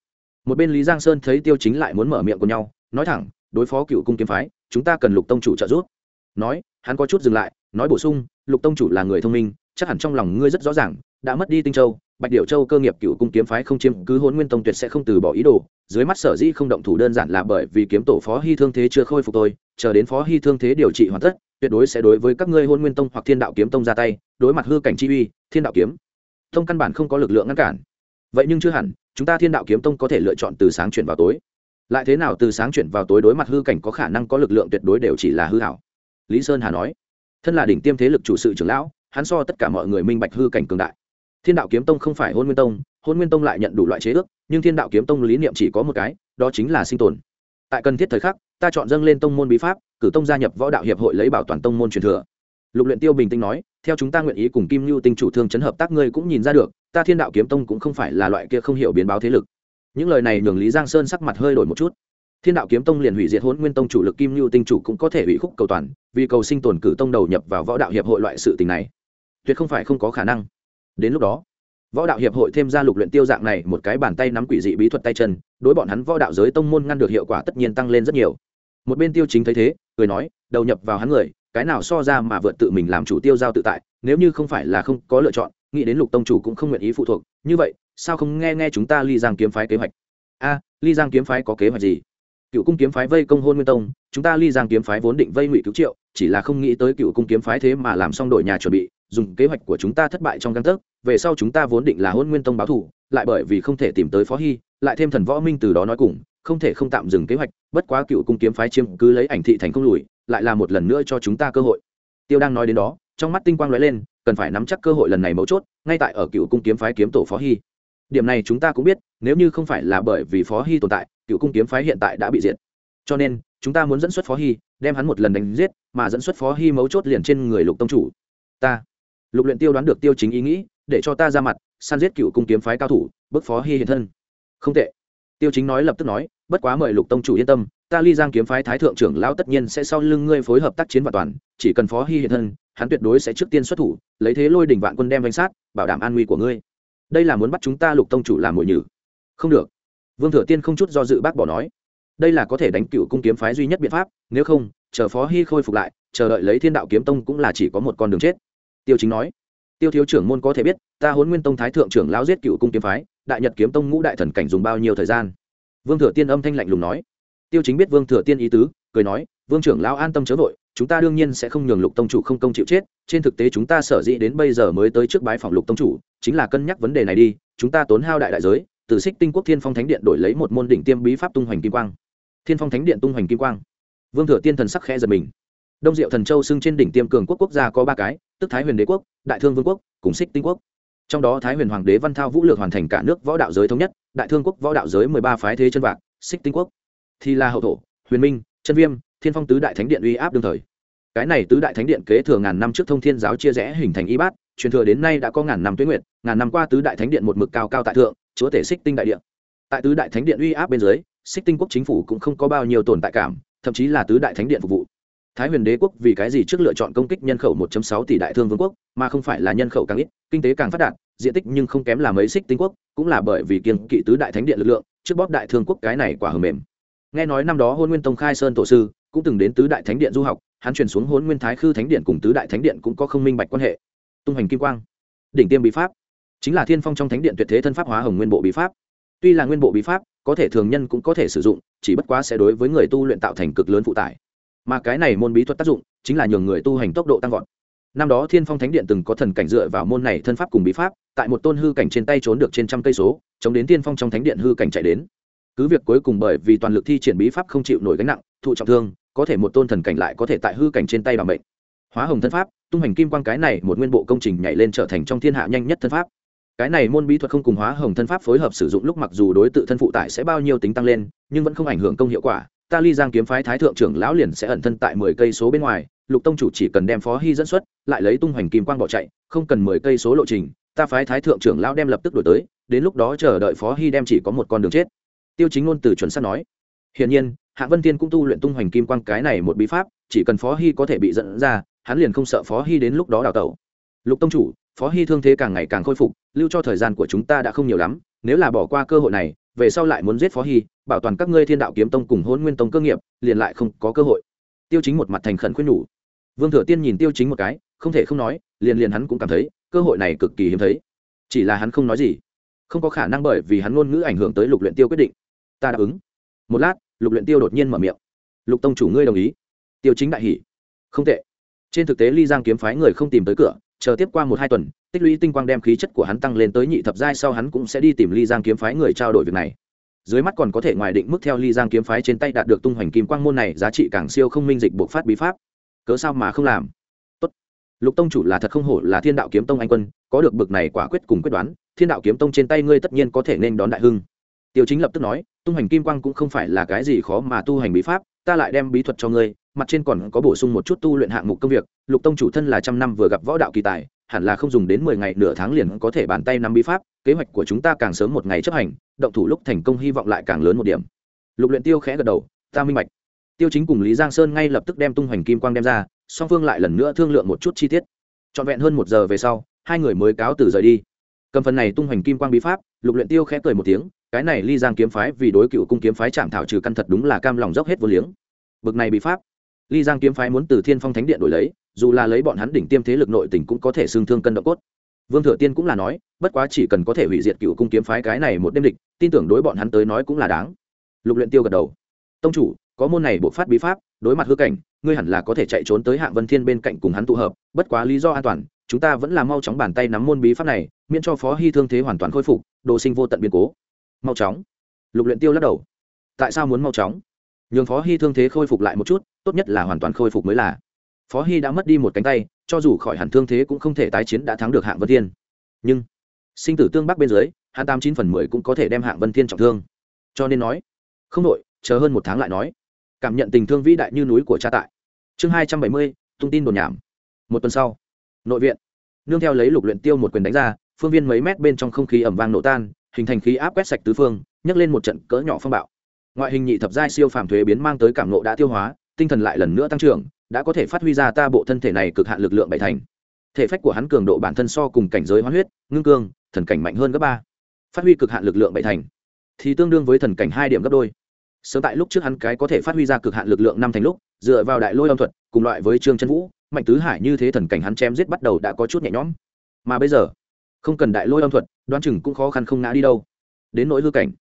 Một bên lý giang sơn thấy tiêu chính lại muốn mở miệng của nhau, nói thẳng, đối phó cựu cung kiếm phái, chúng ta cần lục tông chủ trợ giúp. Nói, hắn có chút dừng lại, nói bổ sung, lục tông chủ là người thông minh, chắc hẳn trong lòng ngươi rất rõ ràng, đã mất đi tinh châu, bạch điểu châu cơ nghiệp cựu cung kiếm phái không chiếm, cứ hôn nguyên tông tuyệt sẽ không từ bỏ ý đồ, dưới mắt sở dĩ không động thủ đơn giản là bởi vì kiếm tổ phó hy thương thế chưa khôi phục tôi chờ đến phó hy thương thế điều trị hoàn tất tuyệt đối sẽ đối với các ngươi hôn nguyên tông hoặc thiên đạo kiếm tông ra tay, đối mặt hư cảnh chi uy, thiên đạo kiếm tông căn bản không có lực lượng ngăn cản. Vậy nhưng chưa hẳn, chúng ta thiên đạo kiếm tông có thể lựa chọn từ sáng chuyển vào tối. Lại thế nào từ sáng chuyển vào tối đối mặt hư cảnh có khả năng có lực lượng tuyệt đối đều chỉ là hư hảo. Lý sơn hà nói, thân là đỉnh tiêm thế lực chủ sự trưởng lão, hắn so tất cả mọi người minh bạch hư cảnh cường đại. Thiên đạo kiếm tông không phải hôn nguyên tông, hôn nguyên tông lại nhận đủ loại chế ước, nhưng thiên đạo kiếm tông lý niệm chỉ có một cái, đó chính là sinh tồn. Tại cần thiết thời khắc ta chọn dâng lên tông môn bí pháp, cử tông gia nhập võ đạo hiệp hội lấy bảo toàn tông môn truyền thừa. Lục luyện tiêu bình tĩnh nói, theo chúng ta nguyện ý cùng kim lưu tinh chủ thương chấn hợp tác, ngươi cũng nhìn ra được, ta thiên đạo kiếm tông cũng không phải là loại kia không hiểu biến báo thế lực. Những lời này nhường lý giang sơn sắc mặt hơi đổi một chút. Thiên đạo kiếm tông liền hủy diệt hỗn nguyên tông chủ lực kim lưu tinh chủ cũng có thể hủy khúc cầu toàn, vì cầu sinh tồn cử tông đầu nhập vào võ đạo hiệp hội loại sự tình này. Tuyệt không phải không có khả năng. Đến lúc đó, võ đạo hiệp hội thêm ra lục luyện tiêu dạng này một cái bàn tay nắm quỷ dị bí thuật tay chân, đối bọn hắn võ đạo giới tông môn ngăn được hiệu quả tất nhiên tăng lên rất nhiều một bên tiêu chính thấy thế, cười nói, đầu nhập vào hắn người, cái nào so ra mà vượt tự mình làm chủ tiêu giao tự tại, nếu như không phải là không có lựa chọn, nghĩ đến lục tông chủ cũng không nguyện ý phụ thuộc. Như vậy, sao không nghe nghe chúng ta ly giang kiếm phái kế hoạch? A, ly giang kiếm phái có kế hoạch gì? Cựu cung kiếm phái vây công hôn nguyên tông, chúng ta ly giang kiếm phái vốn định vây ngụy cứu triệu, chỉ là không nghĩ tới cựu cung kiếm phái thế mà làm xong đổi nhà chuẩn bị, dùng kế hoạch của chúng ta thất bại trong căn tấc, về sau chúng ta vốn định là hôn nguyên tông báo thủ, lại bởi vì không thể tìm tới phó hy, lại thêm thần võ minh từ đó nói cùng không thể không tạm dừng kế hoạch, bất quá cựu cung kiếm phái chiếm cứ lấy ảnh thị thành không lùi, lại là một lần nữa cho chúng ta cơ hội. Tiêu đang nói đến đó, trong mắt tinh quang lóe lên, cần phải nắm chắc cơ hội lần này mấu chốt, ngay tại ở cựu cung kiếm phái kiếm tổ phó hy. Điểm này chúng ta cũng biết, nếu như không phải là bởi vì phó hy tồn tại, cựu cung kiếm phái hiện tại đã bị diệt. Cho nên, chúng ta muốn dẫn xuất phó hy, đem hắn một lần đánh giết, mà dẫn xuất phó hy mấu chốt liền trên người lục tông chủ. Ta. Lục luyện tiêu đoán được tiêu chính ý nghĩ, để cho ta ra mặt, săn giết cựu cung kiếm phái cao thủ bức phó hy hiện thân. Không tệ. Tiêu chính nói lập tức nói bất quá mời lục tông chủ yên tâm, ta ly giang kiếm phái thái thượng trưởng lão tất nhiên sẽ sau lưng ngươi phối hợp tác chiến và toàn, chỉ cần phó hy hiện thân, hắn tuyệt đối sẽ trước tiên xuất thủ, lấy thế lôi đỉnh vạn quân đem danh sát, bảo đảm an nguy của ngươi. Đây là muốn bắt chúng ta lục tông chủ làm mồi nhử. Không được. Vương thừa tiên không chút do dự bác bỏ nói. Đây là có thể đánh cựu cung kiếm phái duy nhất biện pháp, nếu không, chờ phó hy khôi phục lại, chờ đợi lấy thiên đạo kiếm tông cũng là chỉ có một con đường chết. Tiêu chính nói. Tiêu thiếu trưởng môn có thể biết, ta huấn nguyên tông thái thượng trưởng lão giết cựu cung kiếm phái, đại nhật kiếm tông ngũ đại thần cảnh dùng bao nhiêu thời gian? Vương thừa tiên âm thanh lạnh lùng nói. Tiêu chính biết vương thừa tiên ý tứ, cười nói, vương trưởng lão an tâm chớ vội, chúng ta đương nhiên sẽ không nhường lục tông chủ không công chịu chết, trên thực tế chúng ta sở dĩ đến bây giờ mới tới trước bái phòng lục tông chủ, chính là cân nhắc vấn đề này đi, chúng ta tốn hao đại đại giới, từ xích tinh quốc thiên phong thánh điện đổi lấy một môn đỉnh tiêm bí pháp tung hoành kim quang. Thiên phong thánh điện tung hoành kim quang. Vương thừa tiên thần sắc khẽ giật mình. Đông diệu thần châu xưng trên đỉnh tiêm cường quốc quốc gia có ba cái, tức thái huyền đế quốc, đại thương vương quốc, cùng xích tinh quốc. Trong đó thái huyền hoàng đế văn thao vũ lược hoàn thành cả nước võ đạo giới thống nhất đại thương quốc võ đạo giới mười ba phái thế chân vạc, xích tinh quốc thì là hậu thổ, huyền minh, chân viêm, thiên phong tứ đại thánh điện uy áp đương thời. Cái này tứ đại thánh điện kế thừa ngàn năm trước thông thiên giáo chia rẽ hình thành y bát, truyền thừa đến nay đã có ngàn năm tuyến nguyệt, ngàn năm qua tứ đại thánh điện một mực cao cao tại thượng, chúa tể xích tinh đại điện. Tại tứ đại thánh điện uy áp bên dưới, xích tinh quốc chính phủ cũng không có bao nhiêu tồn tại cảm, thậm chí là tứ đại thánh điện phục vụ. Thái huyền đế quốc vì cái gì trước lựa chọn công kích nhân khẩu 1.6 tỷ đại thương vương quốc, mà không phải là nhân khẩu càng ít, kinh tế càng phát đạt diện tích nhưng không kém là mấy xích tinh quốc, cũng là bởi vì kiên kỵ tứ đại thánh điện lực lượng, trước bóp đại thương quốc cái này quả hờ mềm. Nghe nói năm đó hôn nguyên tông khai sơn tổ sư, cũng từng đến tứ đại thánh điện du học, hắn truyền xuống hôn nguyên thái khư thánh điện cùng tứ đại thánh điện cũng có không minh bạch quan hệ. Tung hành kim quang, đỉnh tiêm bí pháp, chính là thiên phong trong thánh điện tuyệt thế thân pháp hóa hồng nguyên bộ bí pháp. Tuy là nguyên bộ bí pháp, có thể thường nhân cũng có thể sử dụng, chỉ bất quá sẽ đối với người tu luyện tạo thành cực lớn phụ tải. Mà cái này môn bí thuật tác dụng, chính là nhường người tu hành tốc độ tăng vọt năm đó thiên phong thánh điện từng có thần cảnh dựa vào môn này thân pháp cùng bí pháp, tại một tôn hư cảnh trên tay trốn được trên trăm cây số, chống đến tiên phong trong thánh điện hư cảnh chạy đến. Cứ việc cuối cùng bởi vì toàn lực thi triển bí pháp không chịu nổi gánh nặng, thụ trọng thương, có thể một tôn thần cảnh lại có thể tại hư cảnh trên tay bằng bệnh hóa hồng thân pháp, tung hành kim quang cái này một nguyên bộ công trình nhảy lên trở thành trong thiên hạ nhanh nhất thân pháp. Cái này môn bí thuật không cùng hóa hồng thân pháp phối hợp sử dụng lúc mặc dù đối tự thân phụ tải sẽ bao nhiêu tính tăng lên, nhưng vẫn không ảnh hưởng công hiệu quả ta ly giang kiếm phái thái thượng trưởng lão liền sẽ ẩn thân tại mười cây số bên ngoài, lục tông chủ chỉ cần đem phó hy dẫn xuất, lại lấy tung hoành kim quang bỏ chạy, không cần mười cây số lộ trình, ta phái thái thượng trưởng lão đem lập tức đổi tới, đến lúc đó chờ đợi phó hy đem chỉ có một con đường chết. Tiêu chính ngôn từ chuẩn sắt nói. Hiển nhiên, hạ vân tiên cũng tu luyện tung hoành kim quang cái này một bí pháp, chỉ cần phó hy có thể bị dẫn ra, hắn liền không sợ phó hy đến lúc đó đào tẩu. Lục tông chủ, phó hy thương thế càng ngày càng khôi phục, lưu cho thời gian của chúng ta đã không nhiều lắm, nếu là bỏ qua cơ hội này về sau lại muốn giết phó hy, bảo toàn các ngươi thiên đạo kiếm tông cùng hôn nguyên tông cơ nghiệp, liền lại không có cơ hội. Tiêu chính một mặt thành khẩn khuyên nhủ. Vương thừa tiên nhìn tiêu chính một cái, không thể không nói, liền liền hắn cũng cảm thấy, cơ hội này cực kỳ hiếm thấy. Chỉ là hắn không nói gì. Không có khả năng bởi vì hắn ngôn ngữ ảnh hưởng tới lục luyện tiêu quyết định. Ta đáp ứng. Một lát, lục luyện tiêu đột nhiên mở miệng. Lục tông chủ ngươi đồng ý. Tiêu chính đại hỉ. Không tệ. Trên thực tế ly giang kiếm phái người không tìm tới cửa, chờ tiếp qua một hai tuần tích lũy tinh quang đem khí chất của hắn tăng lên tới nhị thập giai sau hắn cũng sẽ đi tìm ly giang kiếm phái người trao đổi việc này. Dưới mắt còn có thể ngoài định mức theo ly giang kiếm phái trên tay đạt được tung hoành kim quang môn này, giá trị càng siêu không minh dịch bộc phát bí pháp. Cớ sao mà không làm? Tốt. Lục tông chủ là thật không hổ là thiên đạo kiếm tông anh quân, có được bực này quả quyết cùng quyết đoán, thiên đạo kiếm tông trên tay ngươi tất nhiên có thể nên đón đại hưng. Tiêu chính lập tức nói, tung hoành kim quang cũng không phải là cái gì khó mà tu hành bí pháp, ta lại đem bí thuật cho ngươi, mặt trên còn có bổ sung một chút tu luyện hạng mục công việc. Lục tông chủ thân là trăm năm vừa gặp võ đạo kỳ tài hẳn là không dùng đến mười ngày, nửa tháng liền có thể bàn tay nắm bí pháp, kế hoạch của chúng ta càng sớm một ngày chấp hành, động thủ lúc thành công hy vọng lại càng lớn một điểm. Lục luyện tiêu khẽ gật đầu, ta minh bạch. Tiêu chính cùng lý giang sơn ngay lập tức đem tung hoành kim quang đem ra, song phương lại lần nữa thương lượng một chút chi tiết. Trọn vẹn hơn một giờ về sau, hai người mới cáo từ rời đi. Cầm phần này tung hoành kim quang bí pháp, lục luyện tiêu khẽ cười một tiếng, cái này ly giang kiếm phái vì đối cựu cung kiếm phái chạm thảo trừ căn thật đúng là cam lòng dốc hết vô liếng. Bực này bí pháp ly giang kiếm phái muốn từ thiên phong thánh điện đổi lấy, dù là lấy bọn hắn đỉnh tiêm thế lực nội tình cũng có thể xương thương cân độ cốt. Vương thừa tiên cũng là nói, bất quá chỉ cần có thể hủy diệt cựu cung kiếm phái cái này một đêm địch, tin tưởng đối bọn hắn tới nói cũng là đáng. Lục luyện tiêu gật đầu. Tông chủ, có môn này bộ phát bí pháp, đối mặt hư cảnh, ngươi hẳn là có thể chạy trốn tới hạng vân thiên bên cạnh cùng hắn tụ hợp, bất quá lý do an toàn, chúng ta vẫn là mau chóng bàn tay nắm môn bí pháp này, miễn cho phó hy thương thế hoàn toàn khôi phục, đồ sinh vô tận biến cố. Mau chóng. Lục luyện tiêu lắc đầu. Tại sao muốn mau chóng? Nhường phó hy thương thế khôi phục lại một chút tốt nhất là hoàn toàn khôi phục mới là. Phó hy đã mất đi một cánh tay, cho dù khỏi hẳn thương thế cũng không thể tái chiến đã thắng được hạng vân thiên. Nhưng, sinh tử tương bắc bên dưới hạng tám chín phần mười cũng có thể đem hạng vân thiên trọng thương. Cho nên nói, không đội chờ hơn một tháng lại nói. Cảm nhận tình thương vĩ đại như núi của cha tại. Chương hai trăm bảy mươi, tung tin đồn nhảm. Một tuần sau, nội viện. Nương theo lấy lục luyện tiêu một quyền đánh ra, phương viên mấy mét bên trong không khí ẩm vang nổ tan, hình thành khí áp quét sạch tứ phương, nhấc lên một trận cỡ nhỏ phong bạo. Ngoại hình nhị thập giai siêu phàm thuế biến mang tới cảm nộ đã tiêu hóa tinh thần lại lần nữa tăng trưởng, đã có thể phát huy ra ta bộ thân thể này cực hạn lực lượng bảy thành. Thể phách của hắn cường độ bản thân so cùng cảnh giới hoán huyết, ngưng cương, thần cảnh mạnh hơn gấp ba. Phát huy cực hạn lực lượng bảy thành. Thì tương đương với thần cảnh hai điểm gấp đôi. Sớm tại lúc trước hắn cái có thể phát huy ra cực hạn lực lượng năm thành lúc, dựa vào đại lôi âm thuật, cùng loại với trương chân vũ, mạnh tứ hải như thế thần cảnh hắn chém giết bắt đầu đã có chút nhẹ nhõm. Mà bây giờ, không cần đại lôi âm thuật, đoán chừng cũng khó khăn không ngã đi đâu. Đến nỗi hư cảnh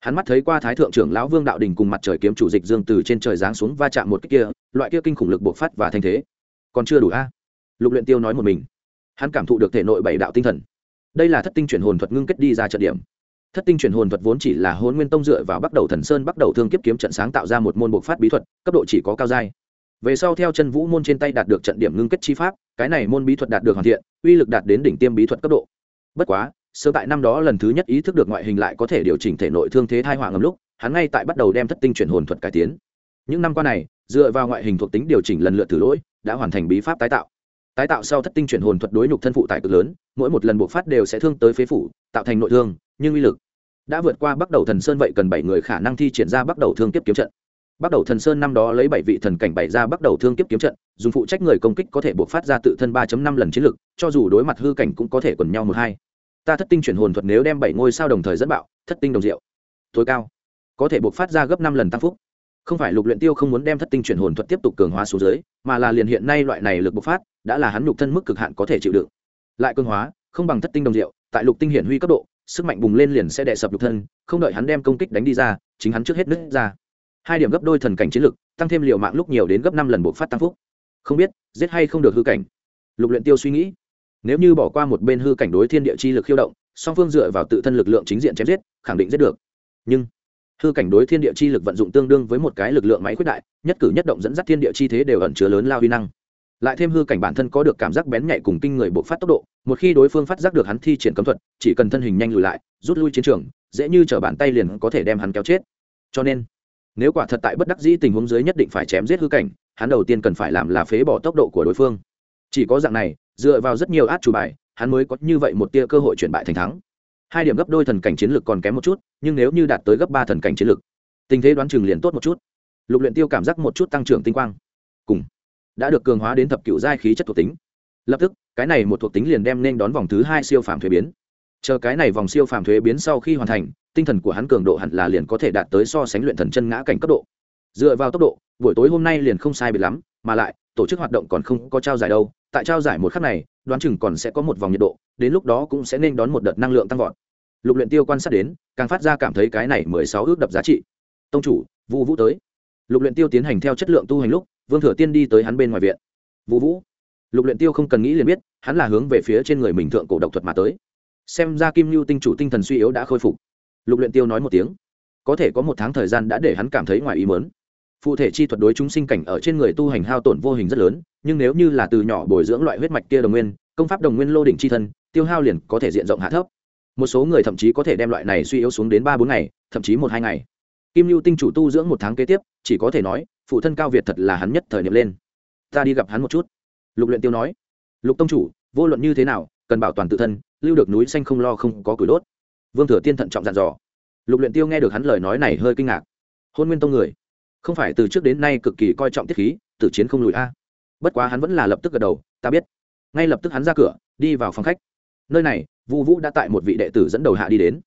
hắn mắt thấy qua thái thượng trưởng lão vương đạo đình cùng mặt trời kiếm chủ dịch dương từ trên trời giáng xuống va chạm một cái kia, loại kia kinh khủng lực bộc phát và thanh thế. Còn chưa đủ a? Lục luyện tiêu nói một mình. Hắn cảm thụ được thể nội bảy đạo tinh thần. Đây là thất tinh chuyển hồn thuật ngưng kết đi ra trận điểm. Thất tinh chuyển hồn thuật vốn chỉ là hồn nguyên tông dựa vào bắt đầu thần sơn bắt đầu thương kiếp kiếm trận sáng tạo ra một môn bộc phát bí thuật, cấp độ chỉ có cao giai. Về sau theo chân vũ môn trên tay đạt được trận điểm ngưng kết chi pháp, cái này môn bí thuật đạt được hoàn thiện, uy lực đạt đến đỉnh tiêm bí thuật cấp độ. Bất quá sơ tại năm đó lần thứ nhất ý thức được ngoại hình lại có thể điều chỉnh thể nội thương thế thai họa ngầm lúc, hắn ngay tại bắt đầu đem thất tinh chuyển hồn thuật cải tiến. Những năm qua này, dựa vào ngoại hình thuộc tính điều chỉnh lần lượt thử lỗi, đã hoàn thành bí pháp tái tạo. Tái tạo sau thất tinh chuyển hồn thuật đối nhục thân phụ tại cực lớn, mỗi một lần buộc phát đều sẽ thương tới phế phủ, tạo thành nội thương, nhưng uy lực đã vượt qua bắt đầu thần sơn vậy cần bảy người khả năng thi triển ra bắt đầu thương kiếp kiếm trận. Bắt đầu thần sơn năm đó lấy bảy vị thần cảnh bảy ra bắt đầu thương kiếp kiếm trận, dùng phụ trách người công kích có thể buộc phát ra tự thân ba năm lần chiến lực, cho dù đối mặt hư cảnh cũng có thể quần nhau một hai ta thất tinh chuyển hồn thuật nếu đem bảy ngôi sao đồng thời dẫn bạo, thất tinh đồng diệu. Tối cao, có thể buộc phát ra gấp năm lần tăng phúc. Không phải lục luyện tiêu không muốn đem thất tinh chuyển hồn thuật tiếp tục cường hóa xuống dưới, mà là liền hiện nay loại này lực bộc phát, đã là hắn nhục thân mức cực hạn có thể chịu đựng. Lại cường hóa, không bằng thất tinh đồng diệu, tại lục tinh hiển huy cấp độ, sức mạnh bùng lên liền sẽ đè sập nhục thân, không đợi hắn đem công kích đánh đi ra, chính hắn trước hết nứt ra. Hai điểm gấp đôi thần cảnh chiến lực, tăng thêm liều mạng lúc nhiều đến gấp năm lần bộc phát tăng phúc. Không biết, giết hay không được hư cảnh. Lục luyện tiêu suy nghĩ nếu như bỏ qua một bên hư cảnh đối thiên địa chi lực khiêu động, song phương dựa vào tự thân lực lượng chính diện chém giết, khẳng định giết được. Nhưng, hư cảnh đối thiên địa chi lực vận dụng tương đương với một cái lực lượng máy quyết đại, nhất cử nhất động dẫn dắt thiên địa chi thế đều ẩn chứa lớn lao huy năng. Lại thêm hư cảnh bản thân có được cảm giác bén nhạy cùng kinh người bộc phát tốc độ, một khi đối phương phát giác được hắn thi triển cấm thuật, chỉ cần thân hình nhanh lùi lại, rút lui chiến trường, dễ như t bàn tay liền có thể đem hắn kéo chết. Cho nên, nếu quả thật tại bất đắc dĩ tình huống dưới nhất định phải chém giết hư cảnh, hắn đầu tiên cần phải làm là phế bỏ tốc độ của đối phương. Chỉ có dạng này dựa vào rất nhiều át chủ bài, hắn mới có như vậy một tia cơ hội chuyển bại thành thắng. Hai điểm gấp đôi thần cảnh chiến lược còn kém một chút, nhưng nếu như đạt tới gấp ba thần cảnh chiến lược, tình thế đoán chừng liền tốt một chút. Lục luyện tiêu cảm giác một chút tăng trưởng tinh quang. Cùng đã được cường hóa đến thập cựu giai khí chất thuộc tính. Lập tức, cái này một thuộc tính liền đem nên đón vòng thứ hai siêu phàm thuế biến. Chờ cái này vòng siêu phàm thuế biến sau khi hoàn thành, tinh thần của hắn cường độ hẳn là liền có thể đạt tới so sánh luyện thần chân ngã cảnh cấp độ. Dựa vào tốc độ, buổi tối hôm nay liền không sai biệt lắm, mà lại, tổ chức hoạt động còn không có trao giải đâu tại trao giải một khắc này, đoán chừng còn sẽ có một vòng nhiệt độ, đến lúc đó cũng sẽ nên đón một đợt năng lượng tăng vọt. Lục luyện tiêu quan sát đến, càng phát ra cảm thấy cái này mười sáu ước đập giá trị. Tông chủ, vũ vũ tới. Lục luyện tiêu tiến hành theo chất lượng tu hành lúc, vương thừa tiên đi tới hắn bên ngoài viện. Vũ vũ. Lục luyện tiêu không cần nghĩ liền biết, hắn là hướng về phía trên người mình thượng cổ độc thuật mà tới. Xem ra kim lưu tinh chủ tinh thần suy yếu đã khôi phục. Lục luyện tiêu nói một tiếng. Có thể có một tháng thời gian đã để hắn cảm thấy ngoài ý muốn phụ thể chi thuật đối chúng sinh cảnh ở trên người tu hành hao tổn vô hình rất lớn, nhưng nếu như là từ nhỏ bồi dưỡng loại huyết mạch kia đồng nguyên, công pháp đồng nguyên lô đỉnh chi thân, tiêu hao liền có thể diện rộng hạ thấp. Một số người thậm chí có thể đem loại này suy yếu xuống đến ba bốn ngày, thậm chí một hai ngày. Kim lưu tinh chủ tu dưỡng một tháng kế tiếp, chỉ có thể nói, phụ thân cao việt thật là hắn nhất thời niệm lên. Ta đi gặp hắn một chút. Lục luyện tiêu nói. Lục tông chủ, vô luận như thế nào, cần bảo toàn tự thân, lưu được núi xanh không lo không có củi đốt. Vương thừa tiên thận trọng dặn dò. Lục luyện tiêu nghe được hắn lời nói này hơi kinh ngạc. Hôn nguyên tông người không phải từ trước đến nay cực kỳ coi trọng tiết khí tự chiến không lùi a. Bất quá hắn vẫn là lập tức gật đầu, ta biết. Ngay lập tức hắn ra cửa, đi vào phòng khách. Nơi này, vu vũ đã tại một vị đệ tử dẫn đầu hạ đi đến.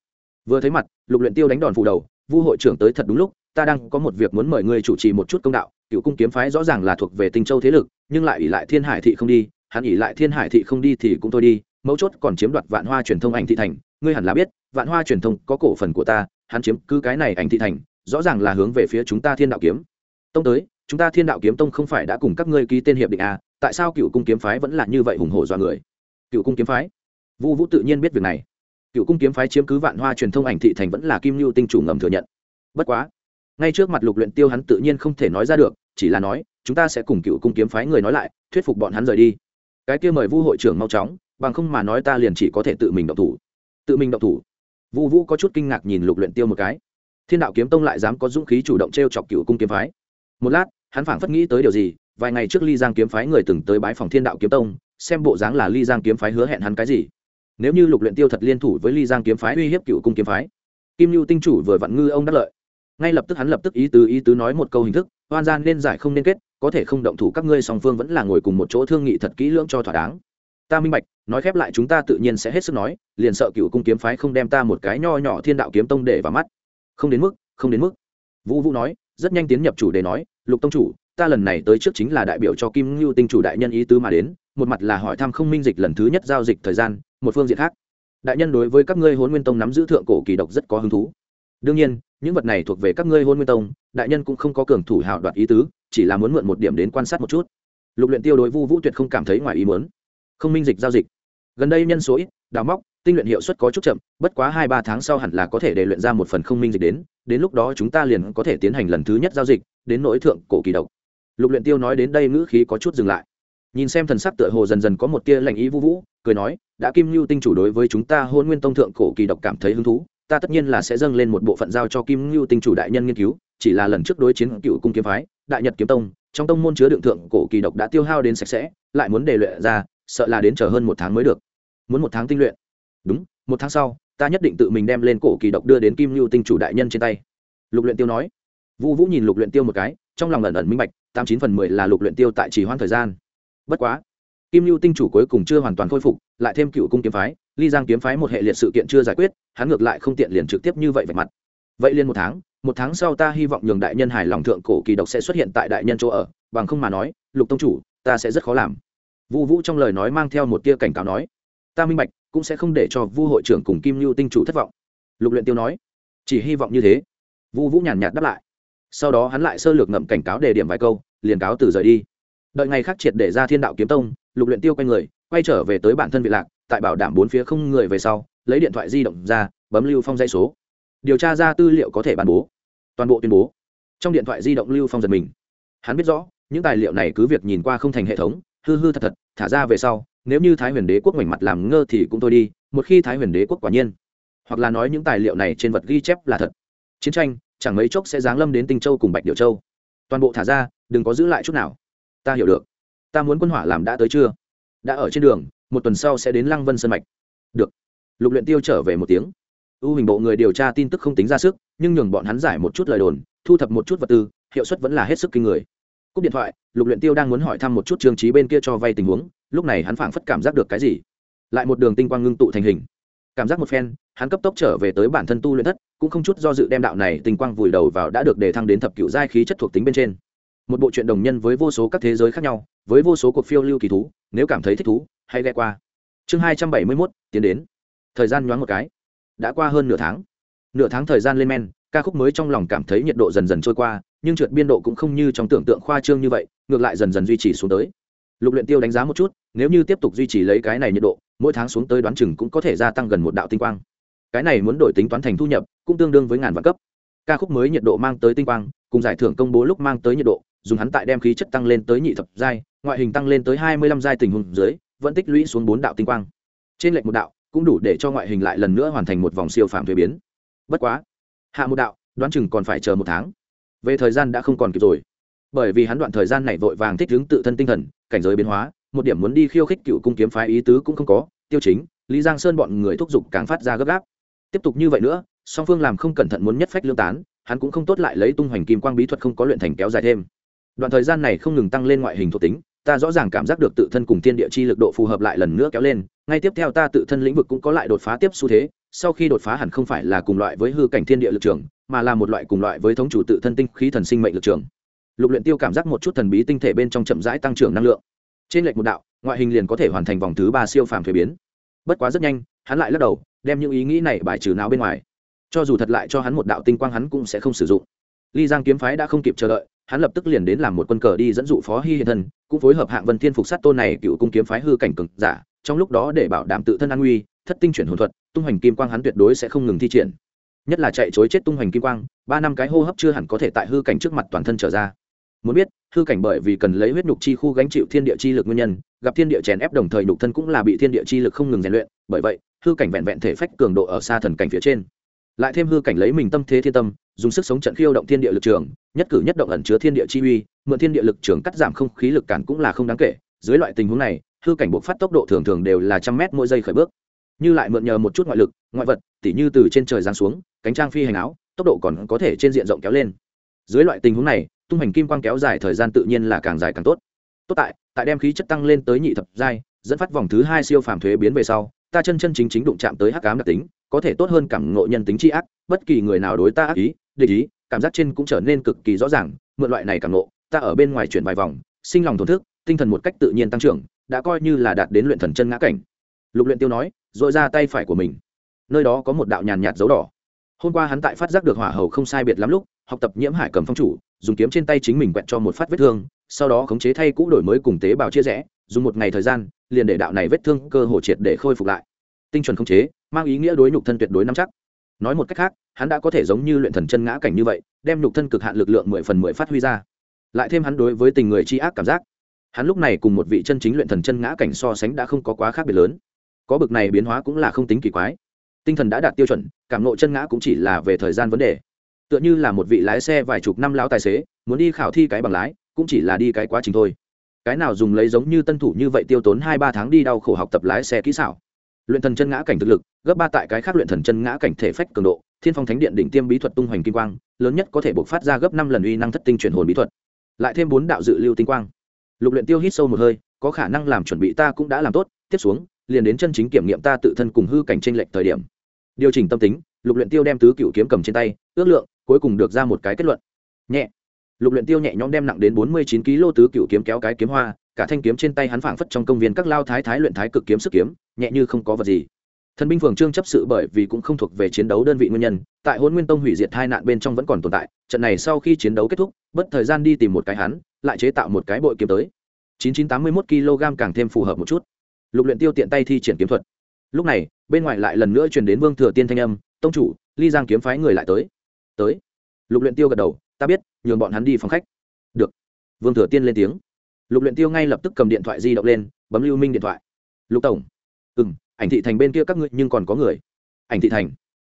Vừa thấy mặt, lục luyện tiêu đánh đòn phủ đầu, vu hội trưởng tới thật đúng lúc, ta đang có một việc muốn mời ngươi chủ trì một chút công đạo, cựu cung kiếm phái rõ ràng là thuộc về tinh châu thế lực, nhưng lại ỷ lại thiên hải thị không đi, hắn ỷ lại thiên hải thị không đi thì cũng thôi đi, mấu chốt còn chiếm đoạt vạn hoa truyền thông ảnh thị thành, ngươi hẳn là biết, vạn hoa truyền thông có cổ phần của ta, hắn chiếm cứ cái này ảnh thị thành rõ ràng là hướng về phía chúng ta thiên đạo kiếm. Tông tới, chúng ta thiên đạo kiếm tông không phải đã cùng các ngươi ký tên hiệp định à tại sao cựu cung kiếm phái vẫn là như vậy hùng hổ do người? Cựu cung kiếm phái? Vu vũ tự nhiên biết việc này. Cựu cung kiếm phái chiếm cứ vạn hoa truyền thông ảnh thị thành vẫn là kim lưu tinh chủ ngầm thừa nhận. Bất quá, ngay trước mặt lục luyện tiêu hắn tự nhiên không thể nói ra được, chỉ là nói, chúng ta sẽ cùng cựu cung kiếm phái người nói lại, thuyết phục bọn hắn rời đi. Cái kia mời vu hội trưởng mau chóng, bằng không mà nói ta liền chỉ có thể tự mình động thủ. Tự mình động thủ. Vu vũ có chút kinh ngạc nhìn lục luyện tiêu một cái thiên đạo kiếm tông lại dám có dũng khí chủ động treo chọc cựu cung kiếm phái. Một lát, hắn phảng phất nghĩ tới điều gì, vài ngày trước ly giang kiếm phái người từng tới bái phòng thiên đạo kiếm tông, xem bộ dáng là ly giang kiếm phái hứa hẹn hắn cái gì. Nếu như lục luyện tiêu thật liên thủ với ly giang kiếm phái uy hiếp cựu cung kiếm phái, kim lưu tinh chủ vừa vặn ngư ông đắc lợi. Ngay lập tức hắn lập tức ý tứ ý tứ nói một câu hình thức hoan gian nên giải không nên kết, có thể không động thủ các ngươi song phương vẫn là ngồi cùng một chỗ thương nghị thật kỹ lưỡng cho thỏa đáng. Ta minh bạch, nói khép lại chúng ta tự nhiên sẽ hết sức nói, liền sợ cựu cung kiếm phái không đem ta một cái nho nhỏ thiên đạo kiếm tông để vào mắt không đến mức, không đến mức. Vũ vũ nói, rất nhanh tiến nhập chủ đề nói, lục tông chủ, ta lần này tới trước chính là đại biểu cho kim ngưu tinh chủ đại nhân ý tứ mà đến, một mặt là hỏi thăm không minh dịch lần thứ nhất giao dịch thời gian, một phương diện khác. Đại nhân đối với các ngươi hôn nguyên tông nắm giữ thượng cổ kỳ độc rất có hứng thú. Đương nhiên, những vật này thuộc về các ngươi hôn nguyên tông, đại nhân cũng không có cường thủ hào đoạt ý tứ, chỉ là muốn mượn một điểm đến quan sát một chút. Lục luyện tiêu đối vu vũ tuyệt không cảm thấy ngoài ý muốn. Không minh dịch giao dịch. Gần đây nhân số ít, đào móc tinh luyện hiệu suất có chút chậm, bất quá hai ba tháng sau hẳn là có thể để luyện ra một phần không minh dịch đến đến lúc đó chúng ta liền có thể tiến hành lần thứ nhất giao dịch, đến nỗi thượng cổ kỳ độc. Lục luyện tiêu nói đến đây ngữ khí có chút dừng lại. Nhìn xem thần sắc tựa hồ dần dần có một tia lạnh ý vũ vũ, cười nói, đã kim lưu tinh chủ đối với chúng ta hôn nguyên tông thượng cổ kỳ độc cảm thấy hứng thú, ta tất nhiên là sẽ dâng lên một bộ phận giao cho kim lưu tinh chủ đại nhân nghiên cứu, chỉ là lần trước đối chiến cựu cung kiếm phái, đại nhật kiếm tông, trong tông môn chứa đựng thượng cổ kỳ độc đã tiêu hao đến sạch sẽ, lại muốn đề luyện ra, sợ là đến chờ hơn một tháng mới được. Muốn một tháng tinh luyện đúng, một tháng sau, ta nhất định tự mình đem lên cổ kỳ độc đưa đến kim lưu tinh chủ đại nhân trên tay. Lục luyện tiêu nói. Vu vũ nhìn lục luyện tiêu một cái, trong lòng ẩn ẩn minh bạch, tám chín phần mười là lục luyện tiêu tại trì hoãn thời gian. Bất quá, kim lưu tinh chủ cuối cùng chưa hoàn toàn khôi phục, lại thêm cựu cung kiếm phái, ly giang kiếm phái một hệ liệt sự kiện chưa giải quyết, hắn ngược lại không tiện liền trực tiếp như vậy vạch mặt. Vậy liền một tháng một tháng sau ta hy vọng nhường đại nhân hài lòng thượng cổ kỳ độc sẽ xuất hiện tại đại nhân chỗ ở, bằng không mà nói, lục tông chủ, ta sẽ rất khó làm. Vu vũ trong lời nói mang theo một tia cảnh cáo nói ta minh bạch, cũng sẽ không để cho vu hội trưởng cùng kim lưu tinh chủ thất vọng. Lục luyện tiêu nói. Chỉ hy vọng như thế. Vu vũ nhàn nhạt đáp lại. Sau đó hắn lại sơ lược ngậm cảnh cáo đề điểm vài câu, liền cáo từ rời đi. Đợi ngày khác triệt để ra thiên đạo kiếm tông, lục luyện tiêu quay người, quay trở về tới bản thân vị lạc, tại bảo đảm bốn phía không người về sau, lấy điện thoại di động ra, bấm lưu phong dây số. Điều tra ra tư liệu có thể bàn bố. Toàn bộ tuyên bố. Trong điện thoại di động lưu phong giật mình. Hắn biết rõ, những tài liệu này cứ việc nhìn qua không thành hệ thống, hư hư thật thật, thả ra về sau nếu như thái huyền đế quốc mảnh mặt làm ngơ thì cũng thôi đi, một khi thái huyền đế quốc quả nhiên, hoặc là nói những tài liệu này trên vật ghi chép là thật, chiến tranh chẳng mấy chốc sẽ giáng lâm đến tinh châu cùng bạch điệu châu. Toàn bộ thả ra, đừng có giữ lại chút nào. Ta hiểu được. Ta muốn quân hỏa làm đã tới chưa? Đã ở trên đường, một tuần sau sẽ đến lăng vân sân mạch. Được. Lục luyện tiêu trở về một tiếng. U hình bộ người điều tra tin tức không tính ra sức, nhưng nhường bọn hắn giải một chút lời đồn, thu thập một chút vật tư, hiệu suất vẫn là hết sức kinh người cúp điện thoại, lục luyện tiêu đang muốn hỏi thăm một chút trương trí bên kia cho vay tình huống, lúc này hắn phảng phất cảm giác được cái gì. Lại một đường tinh quang ngưng tụ thành hình. Cảm giác một phen, hắn cấp tốc trở về tới bản thân tu luyện thất, cũng không chút do dự đem đạo này tinh quang vùi đầu vào đã được đề thăng đến thập cửu giai khí chất thuộc tính bên trên. Một bộ truyện đồng nhân với vô số các thế giới khác nhau, với vô số cuộc phiêu lưu kỳ thú, nếu cảm thấy thích thú, hãy ghé qua. Chương hai trăm bảy mươi mốt, tiến đến. Thời gian nhoáng một cái. Đã qua hơn nửa tháng. Nửa tháng thời gian lên men, ca khúc mới trong lòng cảm thấy nhiệt độ dần dần trôi qua nhưng trượt biên độ cũng không như trong tưởng tượng khoa trương như vậy, ngược lại dần dần duy trì xuống tới. Lục luyện tiêu đánh giá một chút, nếu như tiếp tục duy trì lấy cái này nhiệt độ, mỗi tháng xuống tới đoán chừng cũng có thể gia tăng gần một đạo tinh quang. Cái này muốn đổi tính toán thành thu nhập, cũng tương đương với ngàn vạn cấp. Ca khúc mới nhiệt độ mang tới tinh quang, cùng giải thưởng công bố lúc mang tới nhiệt độ, dùng hắn tại đem khí chất tăng lên tới nhị thập giai, ngoại hình tăng lên tới hai mươi lăm giai tình huống dưới, vẫn tích lũy xuống bốn đạo tinh quang. Trên lệch một đạo, cũng đủ để cho ngoại hình lại lần nữa hoàn thành một vòng siêu phàm thuế biến. Bất quá, hạ một đạo, đoán chừng còn phải chờ một tháng về thời gian đã không còn kịp rồi. Bởi vì hắn đoạn thời gian này vội vàng thích ứng tự thân tinh thần, cảnh giới biến hóa, một điểm muốn đi khiêu khích cựu cung kiếm phái ý tứ cũng không có, tiêu chính, lý giang sơn bọn người thúc giục càng phát ra gấp gáp. Tiếp tục như vậy nữa, song phương làm không cẩn thận muốn nhất phách lương tán, hắn cũng không tốt lại lấy tung hoành kim quang bí thuật không có luyện thành kéo dài thêm. Đoạn thời gian này không ngừng tăng lên ngoại hình thuộc tính, ta rõ ràng cảm giác được tự thân cùng thiên địa chi lực độ phù hợp lại lần nữa kéo lên, ngay tiếp theo ta tự thân lĩnh vực cũng có lại đột phá tiếp xu thế, sau khi đột phá hẳn không phải là cùng loại với hư cảnh thiên địa lực trường mà là một loại cùng loại với thống chủ tự thân tinh khí thần sinh mệnh lực trường. Lục luyện tiêu cảm giác một chút thần bí tinh thể bên trong chậm rãi tăng trưởng năng lượng. Trên lệch một đạo, ngoại hình liền có thể hoàn thành vòng thứ ba siêu phàm thuế biến. Bất quá rất nhanh, hắn lại lắc đầu, đem những ý nghĩ này bài trừ não bên ngoài. Cho dù thật lại cho hắn một đạo tinh quang hắn cũng sẽ không sử dụng. Ly giang kiếm phái đã không kịp chờ đợi, hắn lập tức liền đến làm một quân cờ đi dẫn dụ phó hi hiện thân, cũng phối hợp hạng vân thiên phục sát tôn này cựu cung kiếm phái hư cảnh cực giả, trong lúc đó để bảo đảm tự thân an nguy, thất tinh chuyển hồn thuật, tung hoành kim quang hắn tuyệt đối sẽ không ngừng thi triển nhất là chạy chối chết tung hoành kim quang, ba năm cái hô hấp chưa hẳn có thể tại hư cảnh trước mặt toàn thân trở ra. Muốn biết, hư cảnh bởi vì cần lấy huyết nhục chi khu gánh chịu thiên địa chi lực nguyên nhân, gặp thiên địa chèn ép đồng thời nhục thân cũng là bị thiên địa chi lực không ngừng rèn luyện, bởi vậy, hư cảnh vẹn vẹn thể phách cường độ ở xa thần cảnh phía trên. Lại thêm hư cảnh lấy mình tâm thế thiên tâm, dùng sức sống trận khiêu động thiên địa lực trường, nhất cử nhất động ẩn chứa thiên địa chi uy, mượn thiên địa lực trường cắt giảm không khí lực cản cũng là không đáng kể. Dưới loại tình huống này, hư cảnh buộc phát tốc độ thường thường đều là trăm mét mỗi giây khởi bước như lại mượn nhờ một chút ngoại lực, ngoại vật, tỉ như từ trên trời giáng xuống, cánh trang phi hành áo, tốc độ còn có thể trên diện rộng kéo lên. Dưới loại tình huống này, tung hành kim quang kéo dài thời gian tự nhiên là càng dài càng tốt. Tốt tại tại đem khí chất tăng lên tới nhị thập giai, dẫn phát vòng thứ hai siêu phàm thuế biến về sau, ta chân chân chính chính đụng chạm tới hắc ám đặc tính, có thể tốt hơn cảm ngộ nhân tính tri ác, bất kỳ người nào đối ta ác ý, địch ý, cảm giác trên cũng trở nên cực kỳ rõ ràng, mượn loại này cảm ngộ, ta ở bên ngoài chuyển vài vòng, sinh lòng thổn thức, tinh thần một cách tự nhiên tăng trưởng, đã coi như là đạt đến luyện thần chân ngã cảnh. Lục luyện tiêu nói dội ra tay phải của mình. Nơi đó có một đạo nhàn nhạt dấu đỏ. Hôm qua hắn tại phát giác được hỏa hầu không sai biệt lắm lúc, học tập nhiễm hải cầm phong chủ, dùng kiếm trên tay chính mình quẹt cho một phát vết thương, sau đó khống chế thay cũ đổi mới cùng tế bào chia rẽ, dùng một ngày thời gian, liền để đạo này vết thương cơ hồ triệt để khôi phục lại. Tinh chuẩn khống chế, mang ý nghĩa đối nhục thân tuyệt đối nắm chắc. Nói một cách khác, hắn đã có thể giống như luyện thần chân ngã cảnh như vậy, đem nhục thân cực hạn lực lượng mười phần mười phát huy ra. Lại thêm hắn đối với tình người tri ác cảm giác. Hắn lúc này cùng một vị chân chính luyện thần chân ngã cảnh so sánh đã không có quá khác biệt lớn có bực này biến hóa cũng là không tính kỳ quái. Tinh thần đã đạt tiêu chuẩn, cảm nộ chân ngã cũng chỉ là về thời gian vấn đề. Tựa như là một vị lái xe vài chục năm lão tài xế, muốn đi khảo thi cái bằng lái, cũng chỉ là đi cái quá trình thôi. Cái nào dùng lấy giống như tân thủ như vậy tiêu tốn hai ba tháng đi đau khổ học tập lái xe kỹ xảo. Luyện thần chân ngã cảnh thực lực, gấp ba tại cái khác luyện thần chân ngã cảnh thể phách cường độ, thiên phong thánh điện đỉnh tiêm bí thuật tung hoành kim quang, lớn nhất có thể bộc phát ra gấp năm lần uy năng thất tinh chuyển hồn bí thuật. Lại thêm bốn đạo dự lưu tinh quang. Lục luyện tiêu hít sâu một hơi, có khả năng làm chuẩn bị ta cũng đã làm tốt, tiếp xuống liền đến chân chính kiểm nghiệm ta tự thân cùng hư cảnh tranh lệch thời điểm. Điều chỉnh tâm tính, lục luyện tiêu đem tứ cựu kiếm cầm trên tay, ước lượng, cuối cùng được ra một cái kết luận. Nhẹ. Lục luyện tiêu nhẹ nhõm đem nặng đến bốn mươi chín kg tứ cựu kiếm kéo cái kiếm hoa, cả thanh kiếm trên tay hắn phảng phất trong công viên các lao thái thái luyện thái cực kiếm sức kiếm, nhẹ như không có vật gì. Thần binh phường trương chấp sự bởi vì cũng không thuộc về chiến đấu đơn vị nguyên nhân, tại hôn nguyên tông hủy diệt hai nạn bên trong vẫn còn tồn tại, trận này sau khi chiến đấu kết thúc, bất thời gian đi tìm một cái hắn, lại chế tạo một cái bội kiếm tới. chín chín tám mươi mốt kg càng thêm phù hợp một chút lục luyện tiêu tiện tay thi triển kiếm thuật. Lúc này, bên ngoài lại lần nữa truyền đến vương thừa tiên thanh âm, tông chủ, ly giang kiếm phái người lại tới. Tới? Lục luyện tiêu gật đầu, ta biết, nhường bọn hắn đi phòng khách. Được. Vương thừa tiên lên tiếng. Lục luyện tiêu ngay lập tức cầm điện thoại di động lên, bấm lưu minh điện thoại. Lục tổng. Ừm, ảnh thị thành bên kia các ngươi nhưng còn có người. Ảnh thị thành?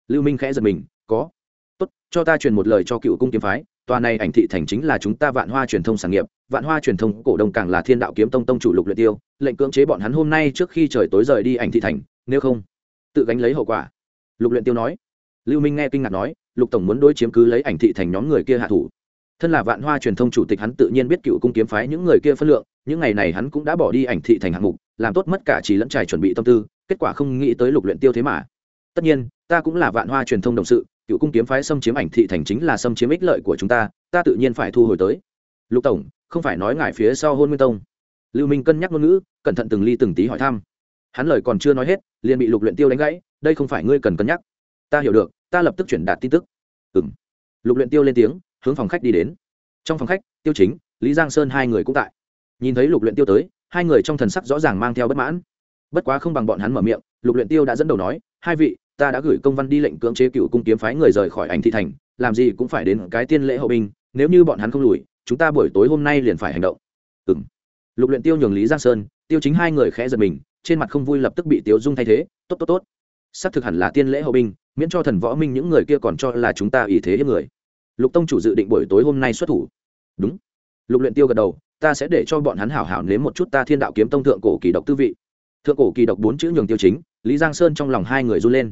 Lưu minh khẽ giật mình, có. Tốt, cho ta truyền một lời cho cựu cung kiếm phái tòa này ảnh thị thành chính là chúng ta vạn hoa truyền thông sản nghiệp, vạn hoa truyền thông cổ đông càng là thiên đạo kiếm tông tông chủ lục luyện tiêu, lệnh cưỡng chế bọn hắn hôm nay trước khi trời tối rời đi ảnh thị thành, nếu không, tự gánh lấy hậu quả. Lục luyện tiêu nói. Lưu minh nghe kinh ngạc nói, lục tổng muốn đối chiếm cứ lấy ảnh thị thành nhóm người kia hạ thủ. Thân là vạn hoa truyền thông chủ tịch hắn tự nhiên biết cựu cung kiếm phái những người kia phân lượng, những ngày này hắn cũng đã bỏ đi ảnh thị thành hạng mục, làm tốt mất cả chỉ lẫn trải chuẩn bị tâm tư, kết quả không nghĩ tới lục luyện tiêu thế mà. Tất nhiên, ta cũng là vạn hoa truyền thông đồng sự cựu cung kiếm phái xâm chiếm ảnh thị thành chính là xâm chiếm ích lợi của chúng ta ta tự nhiên phải thu hồi tới. Lục tổng, không phải nói ngại phía sau hôn nguyên tông. Lưu minh cân nhắc ngôn ngữ, cẩn thận từng ly từng tí hỏi thăm. Hắn lời còn chưa nói hết, liền bị lục luyện tiêu đánh gãy, đây không phải ngươi cần cân nhắc. Ta hiểu được, ta lập tức chuyển đạt tin tức. Ừm. Lục luyện tiêu lên tiếng, hướng phòng khách đi đến. Trong phòng khách, tiêu chính, lý giang sơn hai người cũng tại. Nhìn thấy lục luyện tiêu tới, hai người trong thần sắc rõ ràng mang theo bất mãn. Bất quá không bằng bọn hắn mở miệng, lục luyện tiêu đã dẫn đầu nói, hai vị ta đã gửi công văn đi lệnh cưỡng chế cựu cung kiếm phái người rời khỏi ảnh thị thành, làm gì cũng phải đến cái tiên lễ hậu binh, nếu như bọn hắn không lùi, chúng ta buổi tối hôm nay liền phải hành động. Ừ m lục luyện tiêu nhường lý giang sơn, tiêu chính hai người khẽ giật mình, trên mặt không vui lập tức bị tiêu dung thay thế, tốt tốt tốt. Xác thực hẳn là tiên lễ hậu binh, miễn cho thần võ minh những người kia còn cho là chúng ta ý thế hiếp người. Lục tông chủ dự định buổi tối hôm nay xuất thủ. Đúng. Lục luyện tiêu gật đầu, ta sẽ để cho bọn hắn hảo hảo nếm một chút ta thiên đạo kiếm tông thượng cổ kỳ độc tư vị. Thượng cổ kỳ độc bốn chữ nhường tiêu chính, lý giang sơn trong lòng hai người run lên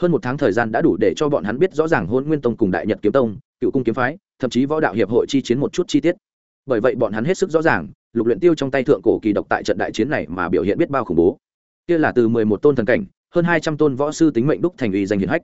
hơn một tháng thời gian đã đủ để cho bọn hắn biết rõ ràng hôn nguyên tông cùng đại nhật kiếm tông, cựu cung kiếm phái, thậm chí võ đạo hiệp hội chi chiến một chút chi tiết. Bởi vậy bọn hắn hết sức rõ ràng, lục luyện tiêu trong tay thượng cổ kỳ độc tại trận đại chiến này mà biểu hiện biết bao khủng bố. Kia là từ mười một tôn thần cảnh, hơn hai trăm tôn võ sư tính mệnh đúc thành uy danh hiển hách.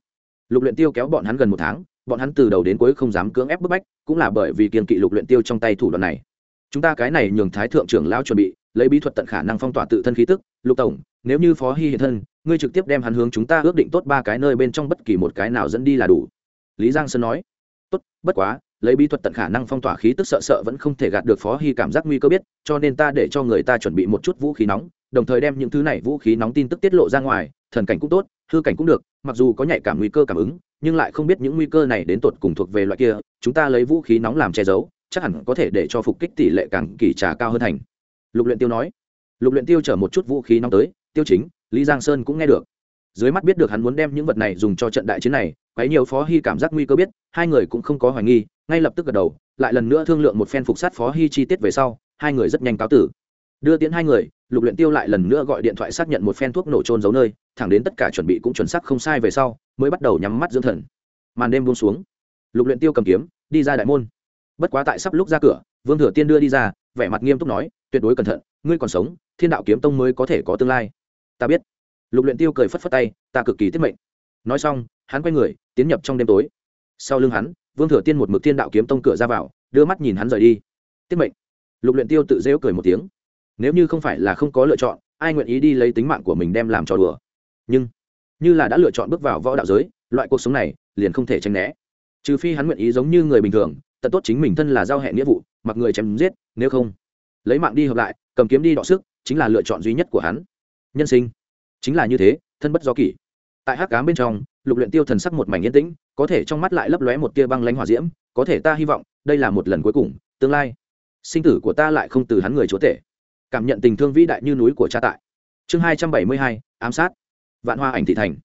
Lục luyện tiêu kéo bọn hắn gần một tháng, bọn hắn từ đầu đến cuối không dám cưỡng ép bức bách, cũng là bởi vì kiên kỵ lục luyện tiêu trong tay thủ đoạn này. Chúng ta cái này nhường thái thượng trưởng lão chuẩn bị, lấy bí thuật tận khả năng phong tỏa tự thân khí tức. Lục tổng, nếu như phó hy hiện thân ngươi trực tiếp đem hắn hướng chúng ta ước định tốt ba cái nơi bên trong bất kỳ một cái nào dẫn đi là đủ. Lý giang sơn nói, tốt, bất quá, lấy bí thuật tận khả năng phong tỏa khí tức sợ sợ vẫn không thể gạt được phó hy cảm giác nguy cơ biết, cho nên ta để cho người ta chuẩn bị một chút vũ khí nóng, đồng thời đem những thứ này vũ khí nóng tin tức tiết lộ ra ngoài, thần cảnh cũng tốt, hư cảnh cũng được, mặc dù có nhạy cảm nguy cơ cảm ứng, nhưng lại không biết những nguy cơ này đến tột cùng thuộc về loại kia, chúng ta lấy vũ khí nóng làm che giấu, chắc hẳn có thể để cho phục kích tỷ lệ càng kỳ trà cao hơn thành. Lục luyện tiêu nói. Lục luyện tiêu chở một chút vũ khí nóng tới, tiêu chính lý giang sơn cũng nghe được. Dưới mắt biết được hắn muốn đem những vật này dùng cho trận đại chiến này, quấy nhiều phó hy cảm giác nguy cơ biết, hai người cũng không có hoài nghi, ngay lập tức gật đầu, lại lần nữa thương lượng một phen phục sát phó hy chi tiết về sau, hai người rất nhanh cáo tử. Đưa tiến hai người, lục luyện tiêu lại lần nữa gọi điện thoại xác nhận một phen thuốc nổ trôn giấu nơi, thẳng đến tất cả chuẩn bị cũng chuẩn xác không sai về sau, mới bắt đầu nhắm mắt dưỡng thần. Màn đêm buông xuống. Lục luyện tiêu cầm kiếm, đi ra đại môn. Bất quá tại sắp lúc ra cửa, vương thừa tiên đưa đi ra, vẻ mặt nghiêm túc nói, tuyệt đối cẩn thận, ngươi còn sống, thiên đạo kiếm tông mới có thể có tương lai ta biết. Lục luyện tiêu cười phất phất tay, ta cực kỳ tiết mệnh. Nói xong, hắn quay người, tiến nhập trong đêm tối. Sau lưng hắn, vương thừa tiên một mực thiên đạo kiếm tông cửa ra vào, đưa mắt nhìn hắn rời đi. Tiết mệnh. Lục luyện tiêu tự dễu cười một tiếng. Nếu như không phải là không có lựa chọn, ai nguyện ý đi lấy tính mạng của mình đem làm trò đùa? Nhưng, như là đã lựa chọn bước vào võ đạo giới, loại cuộc sống này liền không thể tránh né. Trừ phi hắn nguyện ý giống như người bình thường, tận tốt chính mình thân là giao hẹn nghĩa vụ, mặc người chém giết, nếu không, lấy mạng đi hợp lại, cầm kiếm đi đọ sức, chính là lựa chọn duy nhất của hắn nhân sinh. Chính là như thế, thân bất do kỷ. Tại hắc cám bên trong, lục luyện tiêu thần sắc một mảnh yên tĩnh, có thể trong mắt lại lấp lóe một tia băng lãnh hỏa diễm, có thể ta hy vọng, đây là một lần cuối cùng, tương lai. Sinh tử của ta lại không từ hắn người chúa tể. Cảm nhận tình thương vĩ đại như núi của cha tại. Chương hai trăm bảy mươi hai, ám sát. Vạn hoa ảnh thị thành.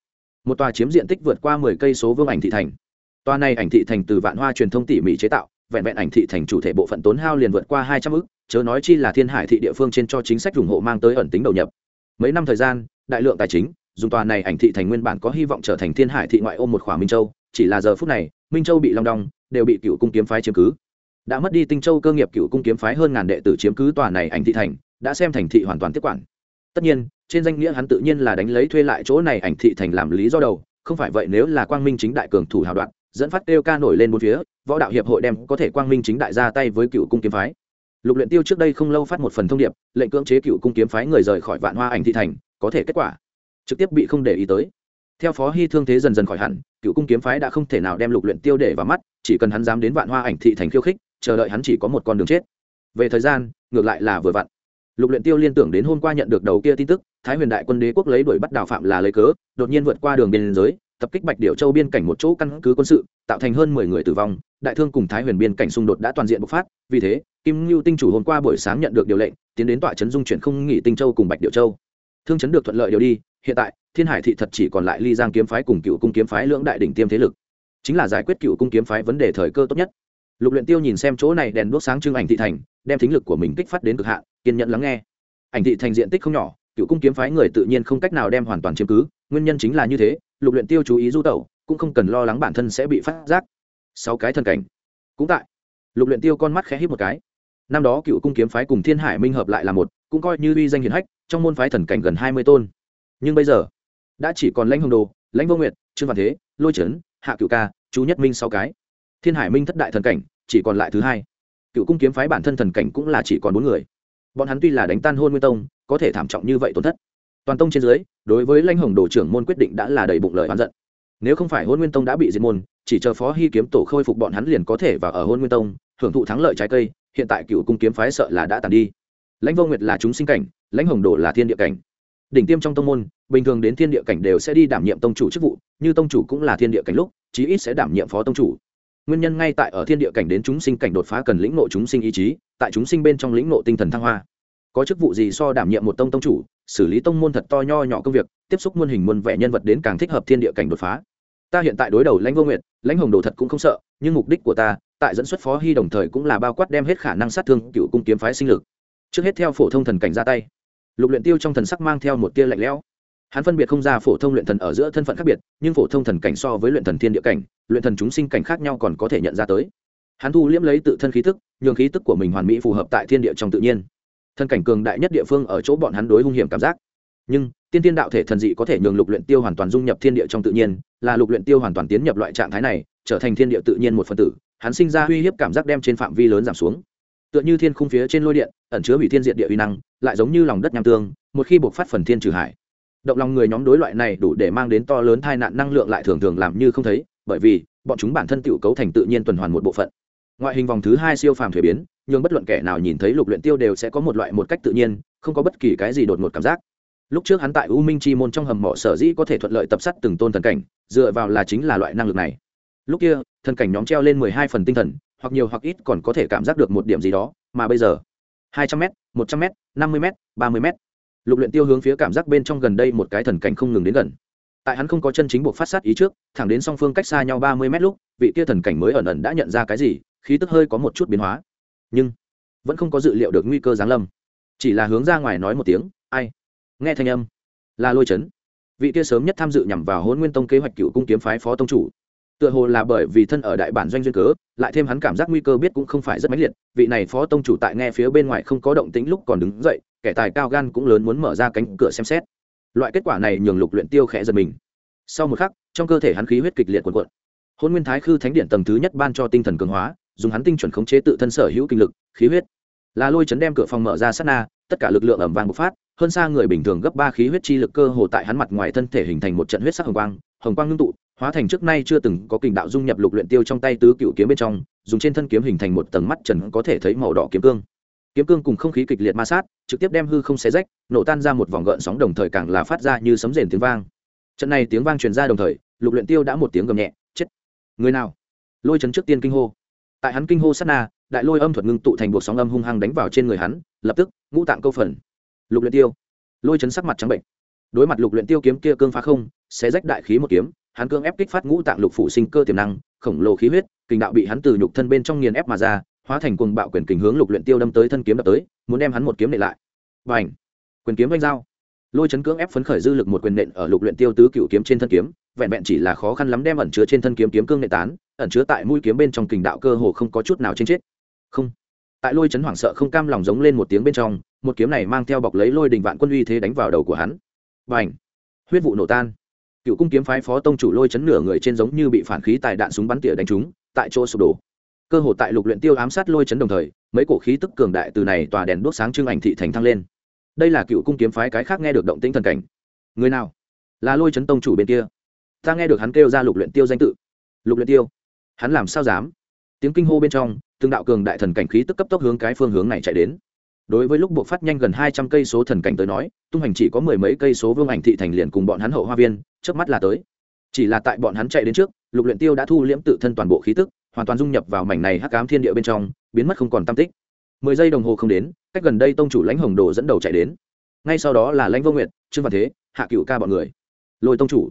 Một tòa chiếm diện tích vượt qua mười cây số vương ảnh thị thành. Tòa này ảnh thị thành từ vạn hoa truyền thông tỉ mỉ chế tạo, vẹn vẹn ảnh thị thành chủ thể bộ phận tốn hao liền vượt qua hai trăm ước chớ nói chi là thiên hải thị địa phương trên cho chính sách ủng hộ mang tới ẩn tính đầu nhập mấy năm thời gian, đại lượng tài chính, dùng tòa này ảnh thị thành nguyên bản có hy vọng trở thành thiên hải thị ngoại ô một khỏa minh châu, chỉ là giờ phút này, minh châu bị long đong, đều bị cựu cung kiếm phái chiếm cứ. Đã mất đi tinh châu cơ nghiệp cựu cung kiếm phái hơn ngàn đệ tử chiếm cứ tòa này ảnh thị thành, đã xem thành thị hoàn toàn tiếp quản. Tất nhiên, trên danh nghĩa hắn tự nhiên là đánh lấy thuê lại chỗ này ảnh thị thành làm lý do đầu, không phải vậy nếu là quang minh chính đại cường thủ hào đoạn, dẫn phát kêu ca nổi lên bốn phía, võ đạo hiệp hội đem có thể quang minh chính đại ra tay với cựu cung kiếm phái lục luyện tiêu trước đây không lâu phát một phần thông điệp, lệnh cưỡng chế cựu cung kiếm phái người rời khỏi vạn hoa ảnh thị thành, có thể kết quả trực tiếp bị không để ý tới. Theo phó hy thương thế dần dần khỏi hẳn, cựu cung kiếm phái đã không thể nào đem lục luyện tiêu để vào mắt, chỉ cần hắn dám đến vạn hoa ảnh thị thành khiêu khích, chờ đợi hắn chỉ có một con đường chết. Về thời gian, ngược lại là vừa vặn. Lục luyện tiêu liên tưởng đến hôm qua nhận được đầu kia tin tức, thái huyền đại quân đế quốc lấy đuổi bắt đào phạm là lấy cớ, đột nhiên vượt qua đường biên giới, tập kích bạch điểu châu biên cảnh một chỗ căn cứ quân sự, tạo thành hơn mười người tử vong đại thương cùng thái huyền biên cảnh xung đột đã toàn diện bộc phát, vì thế, kim lưu tinh chủ hôm qua buổi sáng nhận được điều lệnh, tiến đến tọa trấn dung chuyển không nghỉ tinh châu cùng bạch điệu châu. Thương chấn được thuận lợi điều đi, hiện tại, thiên hải thị thật chỉ còn lại ly giang kiếm phái cùng cựu cung kiếm phái lưỡng đại đỉnh tiêm thế lực. Chính là giải quyết cựu cung kiếm phái vấn đề thời cơ tốt nhất. Lục luyện tiêu nhìn xem chỗ này đèn đuốc sáng trưng ảnh thị thành, đem thính lực của mình kích phát đến cực hạn, kiên nhẫn lắng nghe. Ảnh thị thành diện tích không nhỏ, cựu cung kiếm phái người tự nhiên không cách nào đem hoàn toàn chiếm cứ, nguyên nhân chính là như thế, lục luyện tiêu chú ý du tẩu, cũng không cần lo lắng bản thân sẽ bị phát giác sáu cái thần cảnh. Cũng tại, lục luyện tiêu con mắt khẽ híp một cái. Năm đó cựu cung kiếm phái cùng thiên hải minh hợp lại là một, cũng coi như uy danh hiển hách, trong môn phái thần cảnh gần hai mươi tôn. Nhưng bây giờ, đã chỉ còn lãnh hồng đồ, lãnh vô nguyệt, trương văn thế, lôi trấn hạ cựu ca, chú nhất minh sáu cái. Thiên hải minh thất đại thần cảnh, chỉ còn lại thứ hai. Cựu cung kiếm phái bản thân thần cảnh cũng là chỉ còn bốn người. Bọn hắn tuy là đánh tan hôn nguyên tông, có thể thảm trọng như vậy tổn thất. Toàn tông trên dưới, đối với lãnh hồng đồ trưởng môn quyết định đã là đầy bụng lời oán giận nếu không phải hôn nguyên tông đã bị diệt môn, chỉ chờ phó hy kiếm tổ khôi phục bọn hắn liền có thể vào ở hôn nguyên tông, hưởng thụ thắng lợi trái cây, hiện tại cựu cung kiếm phái sợ là đã tàn đi. Lãnh vô nguyệt là chúng sinh cảnh, lãnh hồng đồ là thiên địa cảnh. Đỉnh tiêm trong tông môn, bình thường đến thiên địa cảnh đều sẽ đi đảm nhiệm tông chủ chức vụ, như tông chủ cũng là thiên địa cảnh lúc, chí ít sẽ đảm nhiệm phó tông chủ. Nguyên nhân ngay tại ở thiên địa cảnh đến chúng sinh cảnh đột phá cần lĩnh nộ chúng sinh ý chí, tại chúng sinh bên trong lĩnh nộ tinh thần thăng hoa. Có chức vụ gì so đảm nhiệm một tông tông chủ, xử lý tông môn thật to nho nhỏ công việc, tiếp xúc muôn hình muôn vẻ nhân vật đến càng thích hợp thiên địa cảnh đột phá ta hiện tại đối đầu lãnh vô nguyệt, lãnh hồng đồ thật cũng không sợ nhưng mục đích của ta tại dẫn xuất phó hy đồng thời cũng là bao quát đem hết khả năng sát thương cựu cung kiếm phái sinh lực. Trước hết theo phổ thông thần cảnh ra tay. Lục luyện tiêu trong thần sắc mang theo một tia lạnh lẽo. Hắn phân biệt không ra phổ thông luyện thần ở giữa thân phận khác biệt nhưng phổ thông thần cảnh so với luyện thần thiên địa cảnh luyện thần chúng sinh cảnh khác nhau còn có thể nhận ra tới. Hắn thu liễm lấy tự thân khí tức nhường khí tức của mình hoàn mỹ phù hợp tại thiên địa trong tự nhiên. Thân cảnh cường đại nhất địa phương ở chỗ bọn hắn đối hung hiểm cảm giác nhưng, tiên tiên đạo thể thần dị có thể nhường lục luyện tiêu hoàn toàn dung nhập thiên địa trong tự nhiên, là lục luyện tiêu hoàn toàn tiến nhập loại trạng thái này, trở thành thiên địa tự nhiên một phần tử, hắn sinh ra uy hiếp cảm giác đem trên phạm vi lớn giảm xuống. Tựa như thiên khung phía trên lôi điện, ẩn chứa hủy thiên diện địa uy năng, lại giống như lòng đất nham tương, một khi buộc phát phần thiên trừ hải. Động lòng người nhóm đối loại này đủ để mang đến to lớn tai nạn năng lượng lại thường thường làm như không thấy, bởi vì, bọn chúng bản thân tự cấu thành tự nhiên tuần hoàn một bộ phận. Ngoại hình vòng thứ hai siêu phàm thuế biến nhưng bất luận kẻ nào nhìn thấy lục luyện tiêu đều sẽ có một loại một cách tự nhiên, không có bất kỳ cái gì đột ngột cảm giác lúc trước hắn tại u minh chi môn trong hầm mỏ sở dĩ có thể thuận lợi tập sát từng tôn thần cảnh, dựa vào là chính là loại năng lực này. Lúc kia, thần cảnh nhóm treo lên mười hai phần tinh thần, hoặc nhiều hoặc ít còn có thể cảm giác được một điểm gì đó, mà bây giờ, hai trăm m một trăm m năm mươi m ba mươi m lục luyện tiêu hướng phía cảm giác bên trong gần đây một cái thần cảnh không ngừng đến gần. Tại hắn không có chân chính buộc phát sát ý trước, thẳng đến song phương cách xa nhau ba mươi mét lúc, vị kia thần cảnh mới ẩn ẩn đã nhận ra cái gì, khí tức hơi có một chút biến hóa. Nhưng, vẫn không có dự liệu được nguy cơ giáng lâm. Chỉ là hướng ra ngoài nói một tiếng, ai nghe thanh âm. Là lôi chấn. Vị kia sớm nhất tham dự nhằm vào hôn nguyên tông kế hoạch cựu cung kiếm phái phó tông chủ. Tựa hồ là bởi vì thân ở đại bản doanh duyên cớ, lại thêm hắn cảm giác nguy cơ biết cũng không phải rất mãnh liệt, vị này phó tông chủ tại nghe phía bên ngoài không có động tĩnh lúc còn đứng dậy, kẻ tài cao gan cũng lớn muốn mở ra cánh cửa xem xét. Loại kết quả này nhường lục luyện tiêu khẽ giật mình. Sau một khắc, trong cơ thể hắn khí huyết kịch liệt cuộn cuộn. Hôn nguyên thái khư thánh điện tầng thứ nhất ban cho tinh thần cường hóa, dùng hắn tinh chuẩn khống chế tự thân sở hữu kinh lực, khí huyết. Là lôi chấn đem cửa phòng mở ra sát na, tất cả lực lượng ẩm vàng bộc phát hơn xa người bình thường gấp ba khí huyết chi lực cơ hồ tại hắn mặt ngoài thân thể hình thành một trận huyết sắc hồng quang hồng quang ngưng tụ, hóa thành trước nay chưa từng có kình đạo dung nhập lục luyện tiêu trong tay tứ cựu kiếm bên trong, dùng trên thân kiếm hình thành một tầng mắt trần có thể thấy màu đỏ kiếm cương. Kiếm cương cùng không khí kịch liệt ma sát, trực tiếp đem hư không xé rách, nổ tan ra một vòng gợn sóng đồng thời càng là phát ra như sấm rền tiếng vang. Trận này tiếng vang truyền ra đồng thời, lục luyện tiêu đã một tiếng gầm nhẹ, chết. Người nào? Lôi chấn trước tiên kinh hô. Tại hắn kinh hô sát na, đại lôi âm thuật ngưng tụ thành buộc sóng âm hung hăng đánh vào trên người hắn, lập tức, ngũ tạng câu phần lục luyện tiêu. Lôi chấn sắc mặt trắng bệnh. Đối mặt lục luyện tiêu kiếm kia cương phá không sẽ rách đại khí một kiếm hắn cương ép kích phát ngũ tạng lục phủ sinh cơ tiềm năng khổng lồ khí huyết kình đạo bị hắn từ nhục thân bên trong nghiền ép mà ra hóa thành cuồng bạo quyền kình hướng lục luyện tiêu đâm tới thân kiếm đập tới muốn đem hắn một kiếm nện lại. Bành, quyền kiếm vanh dao. Lôi chấn cưỡng ép phấn khởi dư lực một quyền nện ở lục luyện tiêu tứ cựu kiếm trên thân kiếm vẹn vẹn chỉ là khó khăn lắm đem ẩn chứa trên thân kiếm kiếm cương nện tán ẩn chứa tại mũi kiếm bên trong kình đạo cơ hồ không có chút nào trên chết. Không! Tại lôi chấn hoảng sợ không cam lòng giống lên một tiếng bên trong một kiếm này mang theo bọc lấy lôi đình vạn quân uy thế đánh vào đầu của hắn. Và ảnh huyết vụ nổ tan. Cựu cung kiếm phái phó tông chủ lôi chấn nửa người trên giống như bị phản khí tại đạn súng bắn tỉa đánh trúng, tại chỗ sụp đổ. Cơ hội tại lục luyện tiêu ám sát lôi chấn đồng thời, mấy cổ khí tức cường đại từ này tòa đèn đuốc sáng trưng ảnh thị thành thăng lên. Đây là cựu cung kiếm phái cái khác nghe được động tĩnh thần cảnh. Người nào? Là lôi chấn tông chủ bên kia. Ta nghe được hắn kêu ra lục luyện tiêu danh tự. Lục luyện tiêu. Hắn làm sao dám? Tiếng kinh hô bên trong tương đạo cường đại thần cảnh khí tức cấp tốc hướng cái phương hướng này chạy đến đối với lúc buộc phát nhanh gần hai trăm cây số thần cảnh tới nói, tung hành chỉ có mười mấy cây số vương ảnh thị thành liền cùng bọn hắn hậu hoa viên trước mắt là tới. Chỉ là tại bọn hắn chạy đến trước, lục luyện tiêu đã thu liễm tự thân toàn bộ khí tức, hoàn toàn dung nhập vào mảnh này hắc ám thiên địa bên trong, biến mất không còn tâm tích. Mười giây đồng hồ không đến, cách gần đây tông chủ lãnh hồng đồ dẫn đầu chạy đến. Ngay sau đó là lãnh vô nguyệt, trương văn thế, hạ cựu ca bọn người. Lôi tông chủ.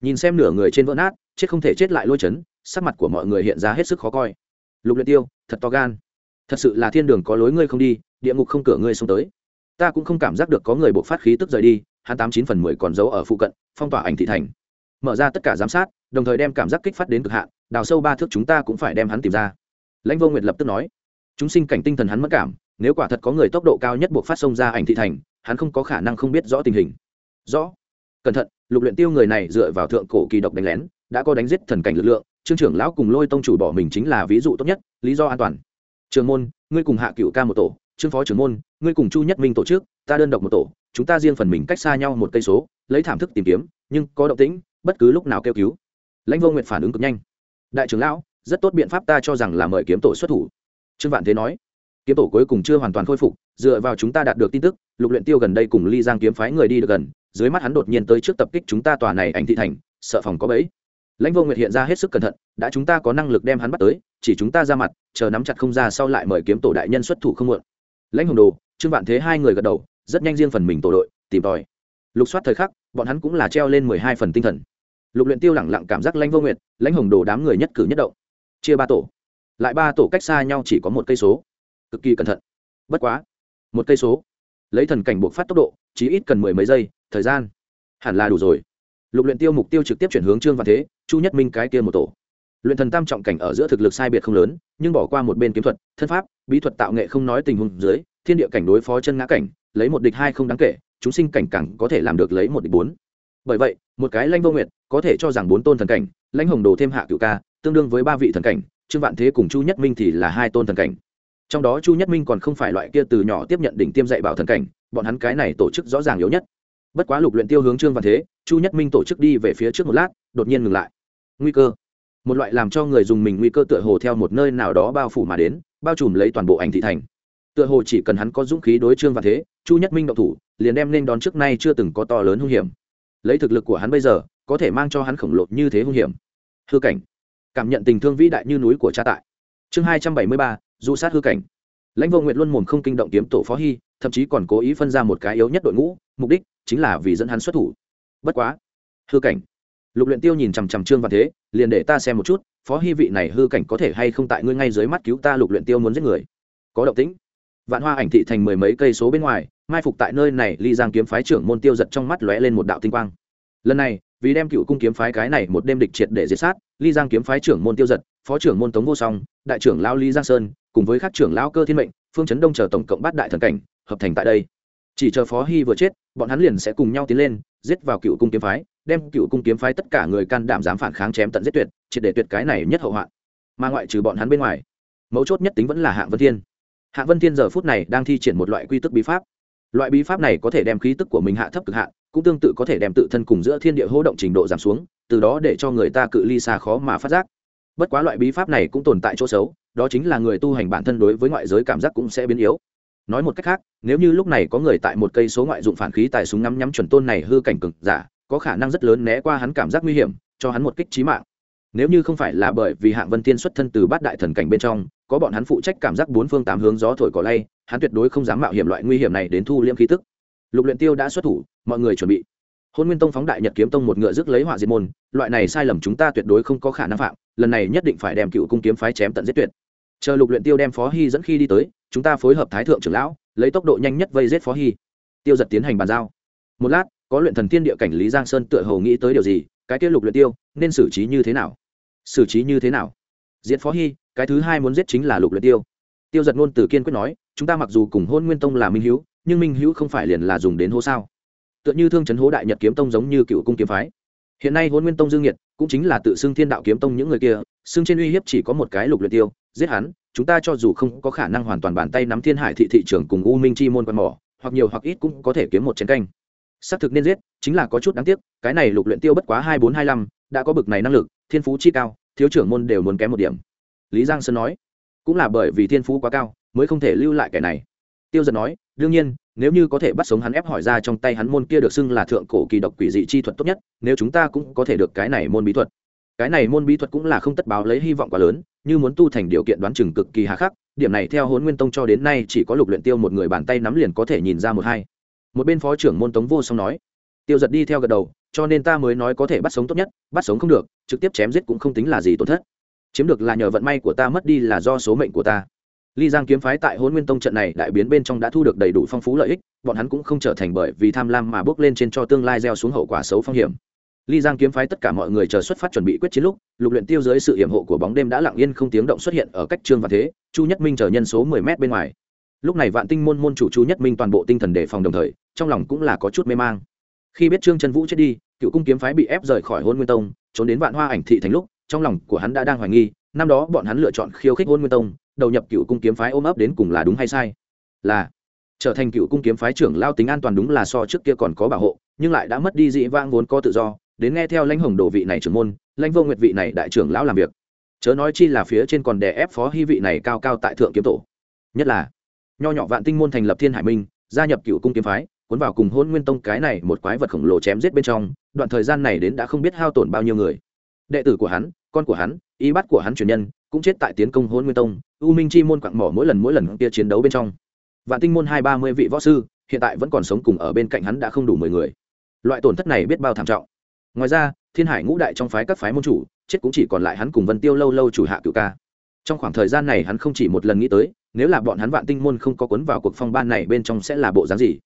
Nhìn xem nửa người trên vỡ nát, chết không thể chết lại lôi chấn, sắc mặt của mọi người hiện ra hết sức khó coi. Lục luyện tiêu, thật to gan. Thật sự là thiên đường có lối ngươi không đi địa ngục không cửa ngươi xông tới. Ta cũng không cảm giác được có người buộc phát khí tức rời đi, hắn tám chín phần mười còn giấu ở phụ cận, phong tỏa ảnh thị thành. Mở ra tất cả giám sát, đồng thời đem cảm giác kích phát đến cực hạn, đào sâu ba thước chúng ta cũng phải đem hắn tìm ra. Lãnh vô nguyệt lập tức nói, chúng sinh cảnh tinh thần hắn mất cảm, nếu quả thật có người tốc độ cao nhất buộc phát xông ra ảnh thị thành, hắn không có khả năng không biết rõ tình hình. Rõ. Cẩn thận, lục luyện tiêu người này dựa vào thượng cổ kỳ độc đánh lén, đã có đánh giết thần cảnh lực lượng, trương trưởng lão cùng lôi tông chủ bỏ mình chính là ví dụ tốt nhất, lý do an toàn. Trường môn, ngươi cùng hạ cựu ca một tổ trương phó trưởng môn, ngươi cùng chu nhất minh tổ chức, ta đơn độc một tổ, chúng ta riêng phần mình cách xa nhau một cây số, lấy thảm thức tìm kiếm, nhưng có động tĩnh, bất cứ lúc nào kêu cứu. Lãnh vô nguyệt phản ứng cực nhanh. Đại trưởng lão, rất tốt biện pháp ta cho rằng là mời kiếm tổ xuất thủ. Trương vạn thế nói. Kiếm tổ cuối cùng chưa hoàn toàn khôi phục, dựa vào chúng ta đạt được tin tức, lục luyện tiêu gần đây cùng ly giang kiếm phái người đi được gần, dưới mắt hắn đột nhiên tới trước tập kích chúng ta tòa này ảnh thị thành, sợ phòng có bẫy. Lãnh vô nguyệt hiện ra hết sức cẩn thận, đã chúng ta có năng lực đem hắn bắt tới, chỉ chúng ta ra mặt, chờ nắm chặt không ra sau lại mời kiếm tổ đại nhân xuất thủ không muộn lãnh hồng đồ, trương vạn thế hai người gật đầu, rất nhanh riêng phần mình tổ đội, tìm tòi. Lục soát thời khắc, bọn hắn cũng là treo lên mười hai phần tinh thần. Lục luyện tiêu lẳng lặng cảm giác lãnh vô nguyệt, lãnh hồng đồ đám người nhất cử nhất động. Chia ba tổ. Lại ba tổ cách xa nhau chỉ có một cây số. Cực kỳ cẩn thận. Bất quá, một cây số. Lấy thần cảnh buộc phát tốc độ chỉ ít cần mười mấy giây, thời gian. Hẳn là đủ rồi. Lục luyện tiêu mục tiêu trực tiếp chuyển hướng trương văn thế, chu nhất minh cái kia một tổ. Luyện thần tam trọng cảnh ở giữa thực lực sai biệt không lớn, nhưng bỏ qua một bên kiếm thuật, thân pháp bí thuật tạo nghệ không nói tình huống dưới, thiên địa cảnh đối phó chân ngã cảnh, lấy một địch hai không đáng kể, chúng sinh cảnh cẳng có thể làm được lấy một địch bốn. Bởi vậy, một cái lãnh vô nguyệt có thể cho rằng bốn tôn thần cảnh, lãnh hồng đồ thêm hạ cựu ca, tương đương với ba vị thần cảnh, trương vạn thế cùng chu nhất minh thì là hai tôn thần cảnh. Trong đó chu nhất minh còn không phải loại kia từ nhỏ tiếp nhận đỉnh tiêm dạy bảo thần cảnh, bọn hắn cái này tổ chức rõ ràng yếu nhất. Bất quá lục luyện tiêu hướng trương vạn thế, chu nhất minh tổ chức đi về phía trước một lát, đột nhiên ngừng lại. Nguy cơ. Một loại làm cho người dùng mình nguy cơ tựa hồ theo một nơi nào đó bao phủ mà đến bao trùm lấy toàn bộ ảnh thị thành. Tựa hồ chỉ cần hắn có dũng khí đối trương và thế, chu nhất minh động thủ, liền đem nên đón trước nay chưa từng có to lớn hung hiểm. Lấy thực lực của hắn bây giờ, có thể mang cho hắn khổng lồ như thế hung hiểm. Hư cảnh. Cảm nhận tình thương vĩ đại như núi của cha tại. Chương hai trăm bảy mươi ba du sát hư cảnh. Lãnh vô nguyện luôn mồm không kinh động kiếm tổ phó hy, thậm chí còn cố ý phân ra một cái yếu nhất đội ngũ, mục đích chính là vì dẫn hắn xuất thủ. Bất quá. Hư cảnh lục luyện tiêu nhìn chằm chằm trương văn thế, liền để ta xem một chút, phó hy vị này hư cảnh có thể hay không tại ngươi ngay dưới mắt cứu ta, lục luyện tiêu muốn giết người. Có động tĩnh. Vạn hoa ảnh thị thành mười mấy cây số bên ngoài, mai phục tại nơi này, ly giang kiếm phái trưởng môn tiêu giật trong mắt lóe lên một đạo tinh quang. Lần này, vì đem cựu cung kiếm phái cái này một đêm địch triệt để diệt sát, ly giang kiếm phái trưởng môn tiêu giật, phó trưởng môn tống vô song, đại trưởng lao ly giang sơn, cùng với các trưởng lao cơ thiên mệnh, phương chấn đông chờ tổng cộng bát đại thần cảnh, hợp thành tại đây chỉ chờ phó hy vừa chết, bọn hắn liền sẽ cùng nhau tiến lên, giết vào cựu cung kiếm phái, đem cựu cung kiếm phái tất cả người can đảm dám phản kháng chém tận giết tuyệt, triệt để tuyệt cái này nhất hậu hoạn. Mà ngoại trừ bọn hắn bên ngoài, mấu chốt nhất tính vẫn là hạng vân thiên. Hạng vân thiên giờ phút này đang thi triển một loại quy tức bí pháp. Loại bí pháp này có thể đem khí tức của mình hạ thấp cực hạn, cũng tương tự có thể đem tự thân cùng giữa thiên địa hô động trình độ giảm xuống, từ đó để cho người ta cự ly xa khó mà phát giác. Bất quá loại bí pháp này cũng tồn tại chỗ xấu, đó chính là người tu hành bản thân đối với ngoại giới cảm giác cũng sẽ biến yếu nói một cách khác, nếu như lúc này có người tại một cây số ngoại dụng phản khí tài súng ngắm nhắm chuẩn tôn này hư cảnh cực giả, có khả năng rất lớn né qua hắn cảm giác nguy hiểm, cho hắn một kích trí mạng. Nếu như không phải là bởi vì hạng vân tiên xuất thân từ bát đại thần cảnh bên trong, có bọn hắn phụ trách cảm giác bốn phương tám hướng gió thổi cỏ lay, hắn tuyệt đối không dám mạo hiểm loại nguy hiểm này đến thu liễm khí tức. Lục luyện tiêu đã xuất thủ, mọi người chuẩn bị. Hôn nguyên tông phóng đại nhật kiếm tông một ngựa rước lấy hỏa diệt môn, loại này sai lầm chúng ta tuyệt đối không có khả năng phạm, lần này nhất định phải đem cựu cung kiếm phái chém tận giết tuyệt chờ lục luyện tiêu đem phó hy dẫn khi đi tới, chúng ta phối hợp thái thượng trưởng lão, lấy tốc độ nhanh nhất vây giết phó hy. Tiêu giật tiến hành bàn giao. Một lát, có luyện thần thiên địa cảnh lý giang sơn tựa hồ nghĩ tới điều gì, cái kia lục luyện tiêu, nên xử trí như thế nào? Xử trí như thế nào? Diệt phó hy, cái thứ hai muốn giết chính là lục luyện tiêu. Tiêu giật ngôn từ kiên quyết nói, chúng ta mặc dù cùng hôn nguyên tông là minh hữu, nhưng minh hữu không phải liền là dùng đến hố sao? Tựa như thương chấn hố đại nhật kiếm tông giống như cựu cung kiếm phái. Hiện nay hôn nguyên tông dương nhiệt cũng chính là tự xưng thiên đạo kiếm tông những người kia, xưng trên uy hiếp chỉ có một cái lục luyện tiêu giết hắn, chúng ta cho dù không có khả năng hoàn toàn bàn tay nắm thiên hải thị thị trường cùng u minh chi môn quan mỏ, hoặc nhiều hoặc ít cũng có thể kiếm một chén canh. Xác thực nên giết, chính là có chút đáng tiếc, cái này lục luyện tiêu bất quá hai bốn hai năm đã có bực này năng lực, thiên phú chi cao, thiếu trưởng môn đều muốn kém một điểm. Lý giang sơn nói, cũng là bởi vì thiên phú quá cao, mới không thể lưu lại kẻ này. Tiêu giật nói, đương nhiên, nếu như có thể bắt sống hắn ép hỏi ra trong tay hắn môn kia được xưng là thượng cổ kỳ độc quỷ dị chi thuật tốt nhất, nếu chúng ta cũng có thể được cái này môn bí thuật cái này môn bí thuật cũng là không tất báo lấy hy vọng quá lớn, như muốn tu thành điều kiện đoán chừng cực kỳ hà khắc, điểm này theo hốn nguyên tông cho đến nay chỉ có lục luyện tiêu một người bàn tay nắm liền có thể nhìn ra một hai. Một bên phó trưởng môn tống vô song nói, tiêu giật đi theo gật đầu, cho nên ta mới nói có thể bắt sống tốt nhất, bắt sống không được, trực tiếp chém giết cũng không tính là gì tổn thất. Chiếm được là nhờ vận may của ta mất đi là do số mệnh của ta. Ly giang kiếm phái tại hôn nguyên tông trận này đại biến bên trong đã thu được đầy đủ phong phú lợi ích, bọn hắn cũng không trở thành bởi vì tham lam mà bước lên trên cho tương lai gieo xuống hậu quả xấu phong hiểm ly giang kiếm phái tất cả mọi người chờ xuất phát chuẩn bị quyết chiến lúc, lục luyện tiêu dưới sự hiểm hộ của bóng đêm đã lặng yên không tiếng động xuất hiện ở cách trương và thế, chu nhất minh chờ nhân số mười mét bên ngoài. Lúc này vạn tinh môn môn chủ chu nhất minh toàn bộ tinh thần đề phòng đồng thời, trong lòng cũng là có chút mê mang. Khi biết trương trần vũ chết đi, cựu cung kiếm phái bị ép rời khỏi hôn nguyên tông, trốn đến vạn hoa ảnh thị thành lúc, trong lòng của hắn đã đang hoài nghi, năm đó bọn hắn lựa chọn khiêu khích hôn nguyên tông, đầu nhập cựu cung kiếm phái ôm ấp đến cùng là đúng hay sai? Là, trở thành cựu cung kiếm phái trưởng lao tính an toàn đúng là so trước kia còn có bảo hộ, nhưng lại đã mất đi dị vang vốn có tự do đến nghe theo lãnh hồng đồ vị này trưởng môn, lãnh vô nguyệt vị này đại trưởng lão làm việc. Chớ nói chi là phía trên còn đè ép phó hy vị này cao cao tại thượng kiếm tổ. Nhất là, nho nhỏ vạn tinh môn thành lập thiên hải minh, gia nhập cựu cung kiếm phái, cuốn vào cùng hôn nguyên tông cái này một quái vật khổng lồ chém giết bên trong, đoạn thời gian này đến đã không biết hao tổn bao nhiêu người. Đệ tử của hắn, con của hắn, y bắt của hắn truyền nhân, cũng chết tại tiến công hôn nguyên tông, u minh chi môn quặng mỏ mỗi lần mỗi lần kia chiến đấu bên trong. Vạn tinh môn hai ba mươi vị võ sư, hiện tại vẫn còn sống cùng ở bên cạnh hắn đã không đủ mười người. Loại tổn thất này biết bao thảm trọng ngoài ra, thiên hải ngũ đại trong phái các phái môn chủ, chết cũng chỉ còn lại hắn cùng vân tiêu lâu lâu chủ hạ cựu ca. Trong khoảng thời gian này hắn không chỉ một lần nghĩ tới, nếu là bọn hắn vạn tinh môn không có cuốn vào cuộc phong ban này bên trong sẽ là bộ dáng gì?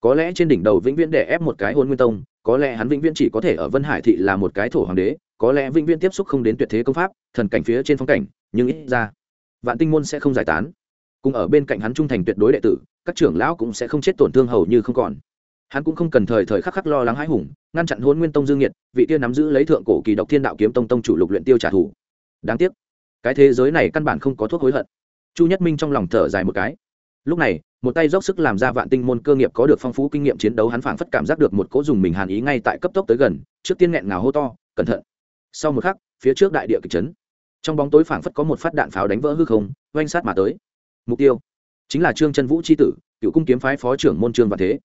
Có lẽ trên đỉnh đầu vĩnh viễn để ép một cái hôn nguyên tông, có lẽ hắn vĩnh viễn chỉ có thể ở vân hải thị là một cái thổ hoàng đế, có lẽ vĩnh viễn tiếp xúc không đến tuyệt thế công pháp, thần cảnh phía trên phong cảnh, nhưng ít ra, vạn tinh môn sẽ không giải tán. Cùng ở bên cạnh hắn trung thành tuyệt đối đệ tử, các trưởng lão cũng sẽ không chết tổn thương hầu như không còn hắn cũng không cần thời thời khắc khắc lo lắng hãi hùng, ngăn chặn hôn nguyên tông dương nhiệt vị tiên nắm giữ lấy thượng cổ kỳ độc thiên đạo kiếm tông tông chủ lục luyện tiêu trả thù. Đáng tiếc, cái thế giới này căn bản không có thuốc hối hận. Chu nhất minh trong lòng thở dài một cái. Lúc này, một tay dốc sức làm ra vạn tinh môn cơ nghiệp có được phong phú kinh nghiệm chiến đấu, hắn phảng phất cảm giác được một cỗ dùng mình hàn ý ngay tại cấp tốc tới gần, trước tiên nghẹn ngào hô to, cẩn thận. Sau một khắc, phía trước đại địa kịch chấn. Trong bóng tối phảng phất có một phát đạn pháo đánh vỡ hư không, oanh sát mà tới. Mục tiêu chính là trương chân vũ c h i tử, cựu cung kiếm phái phó trưởng môn trương và thế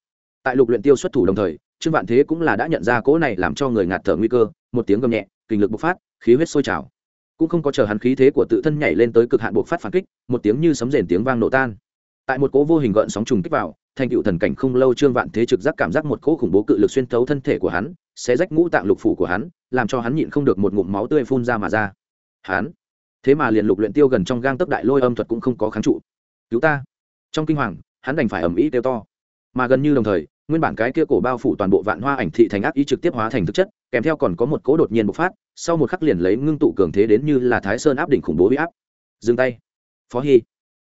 tại lục luyện tiêu xuất thủ đồng thời, trương vạn thế cũng là đã nhận ra cỗ này làm cho người ngạt thở nguy cơ, một tiếng gầm nhẹ, kinh lực bộc phát, khí huyết sôi trào. Cũng không có chờ hắn khí thế của tự thân nhảy lên tới cực hạn bộc phát phản kích, một tiếng như sấm rền tiếng vang nổ tan. Tại một cỗ vô hình gợn sóng trùng kích vào, thành cựu thần cảnh không lâu trương vạn thế trực giác cảm giác một cỗ khủng bố cự lực xuyên thấu thân thể của hắn sẽ rách ngũ tạng lục phủ của hắn, làm cho hắn nhịn không được một ngụm máu tươi phun ra mà ra. Hắn? Thế mà liền lục luyện tiêu gần trong gang tấc đại lôi âm thuật cũng không có kháng trụ. Cứu ta! Trong kinh hoàng, hắn đành phải ầm ĩ kêu to mà gần như đồng thời, nguyên bản cái kia cổ bao phủ toàn bộ vạn hoa ảnh thị thành ác ý trực tiếp hóa thành thực chất, kèm theo còn có một cỗ đột nhiên bộc phát, sau một khắc liền lấy ngưng tụ cường thế đến như là thái sơn áp đỉnh khủng bố huy áp. Dừng tay. Phó hy.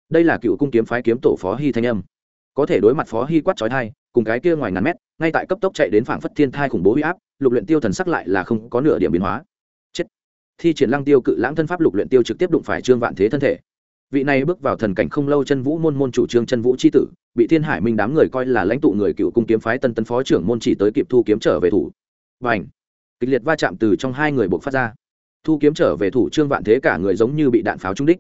Đây là cựu cung kiếm phái kiếm tổ phó hy thanh âm. Có thể đối mặt phó hy quát trói thai cùng cái kia ngoài ngàn mét, ngay tại cấp tốc chạy đến phảng phất thiên thai khủng bố huy áp, lục luyện tiêu thần sắc lại là không có nửa điểm biến hóa. Chết. Thi triển lăng tiêu cự lãng thân pháp lục luyện tiêu trực tiếp đụng phải trương vạn thế thân thể vị này bước vào thần cảnh không lâu chân vũ môn môn chủ trương chân vũ chi tử, bị thiên hải minh đám người coi là lãnh tụ người cựu cung kiếm phái tân tân phó trưởng môn chỉ tới kịp thu kiếm trở về thủ. Và ảnh kịch liệt va chạm từ trong hai người buộc phát ra. Thu kiếm trở về thủ trương vạn thế cả người giống như bị đạn pháo trúng đích.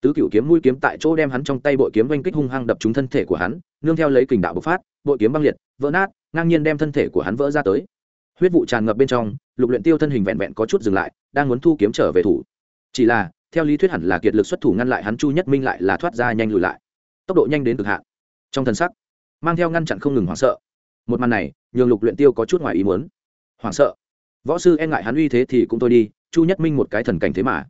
Tứ cựu kiếm mũi kiếm tại chỗ đem hắn trong tay bội kiếm oanh kích hung hăng đập trúng thân thể của hắn, nương theo lấy kình đạo bộc phát, bội kiếm băng liệt, vỡ nát, ngang nhiên đem thân thể của hắn vỡ ra tới. Huyết vụ tràn ngập bên trong, lục luyện tiêu thân hình vẹn vẹn có chút dừng lại, đang muốn thu kiếm trở về thủ. Chỉ là theo lý thuyết hẳn là kiệt lực xuất thủ ngăn lại hắn chu nhất minh lại là thoát ra nhanh lùi lại. Tốc độ nhanh đến cực hạn. Trong thần sắc, mang theo ngăn chặn không ngừng hoảng sợ. Một màn này, nhường lục luyện tiêu có chút ngoài ý muốn. Hoảng sợ. Võ sư e ngại hắn uy thế thì cũng thôi đi, chu nhất minh một cái thần cảnh thế mà.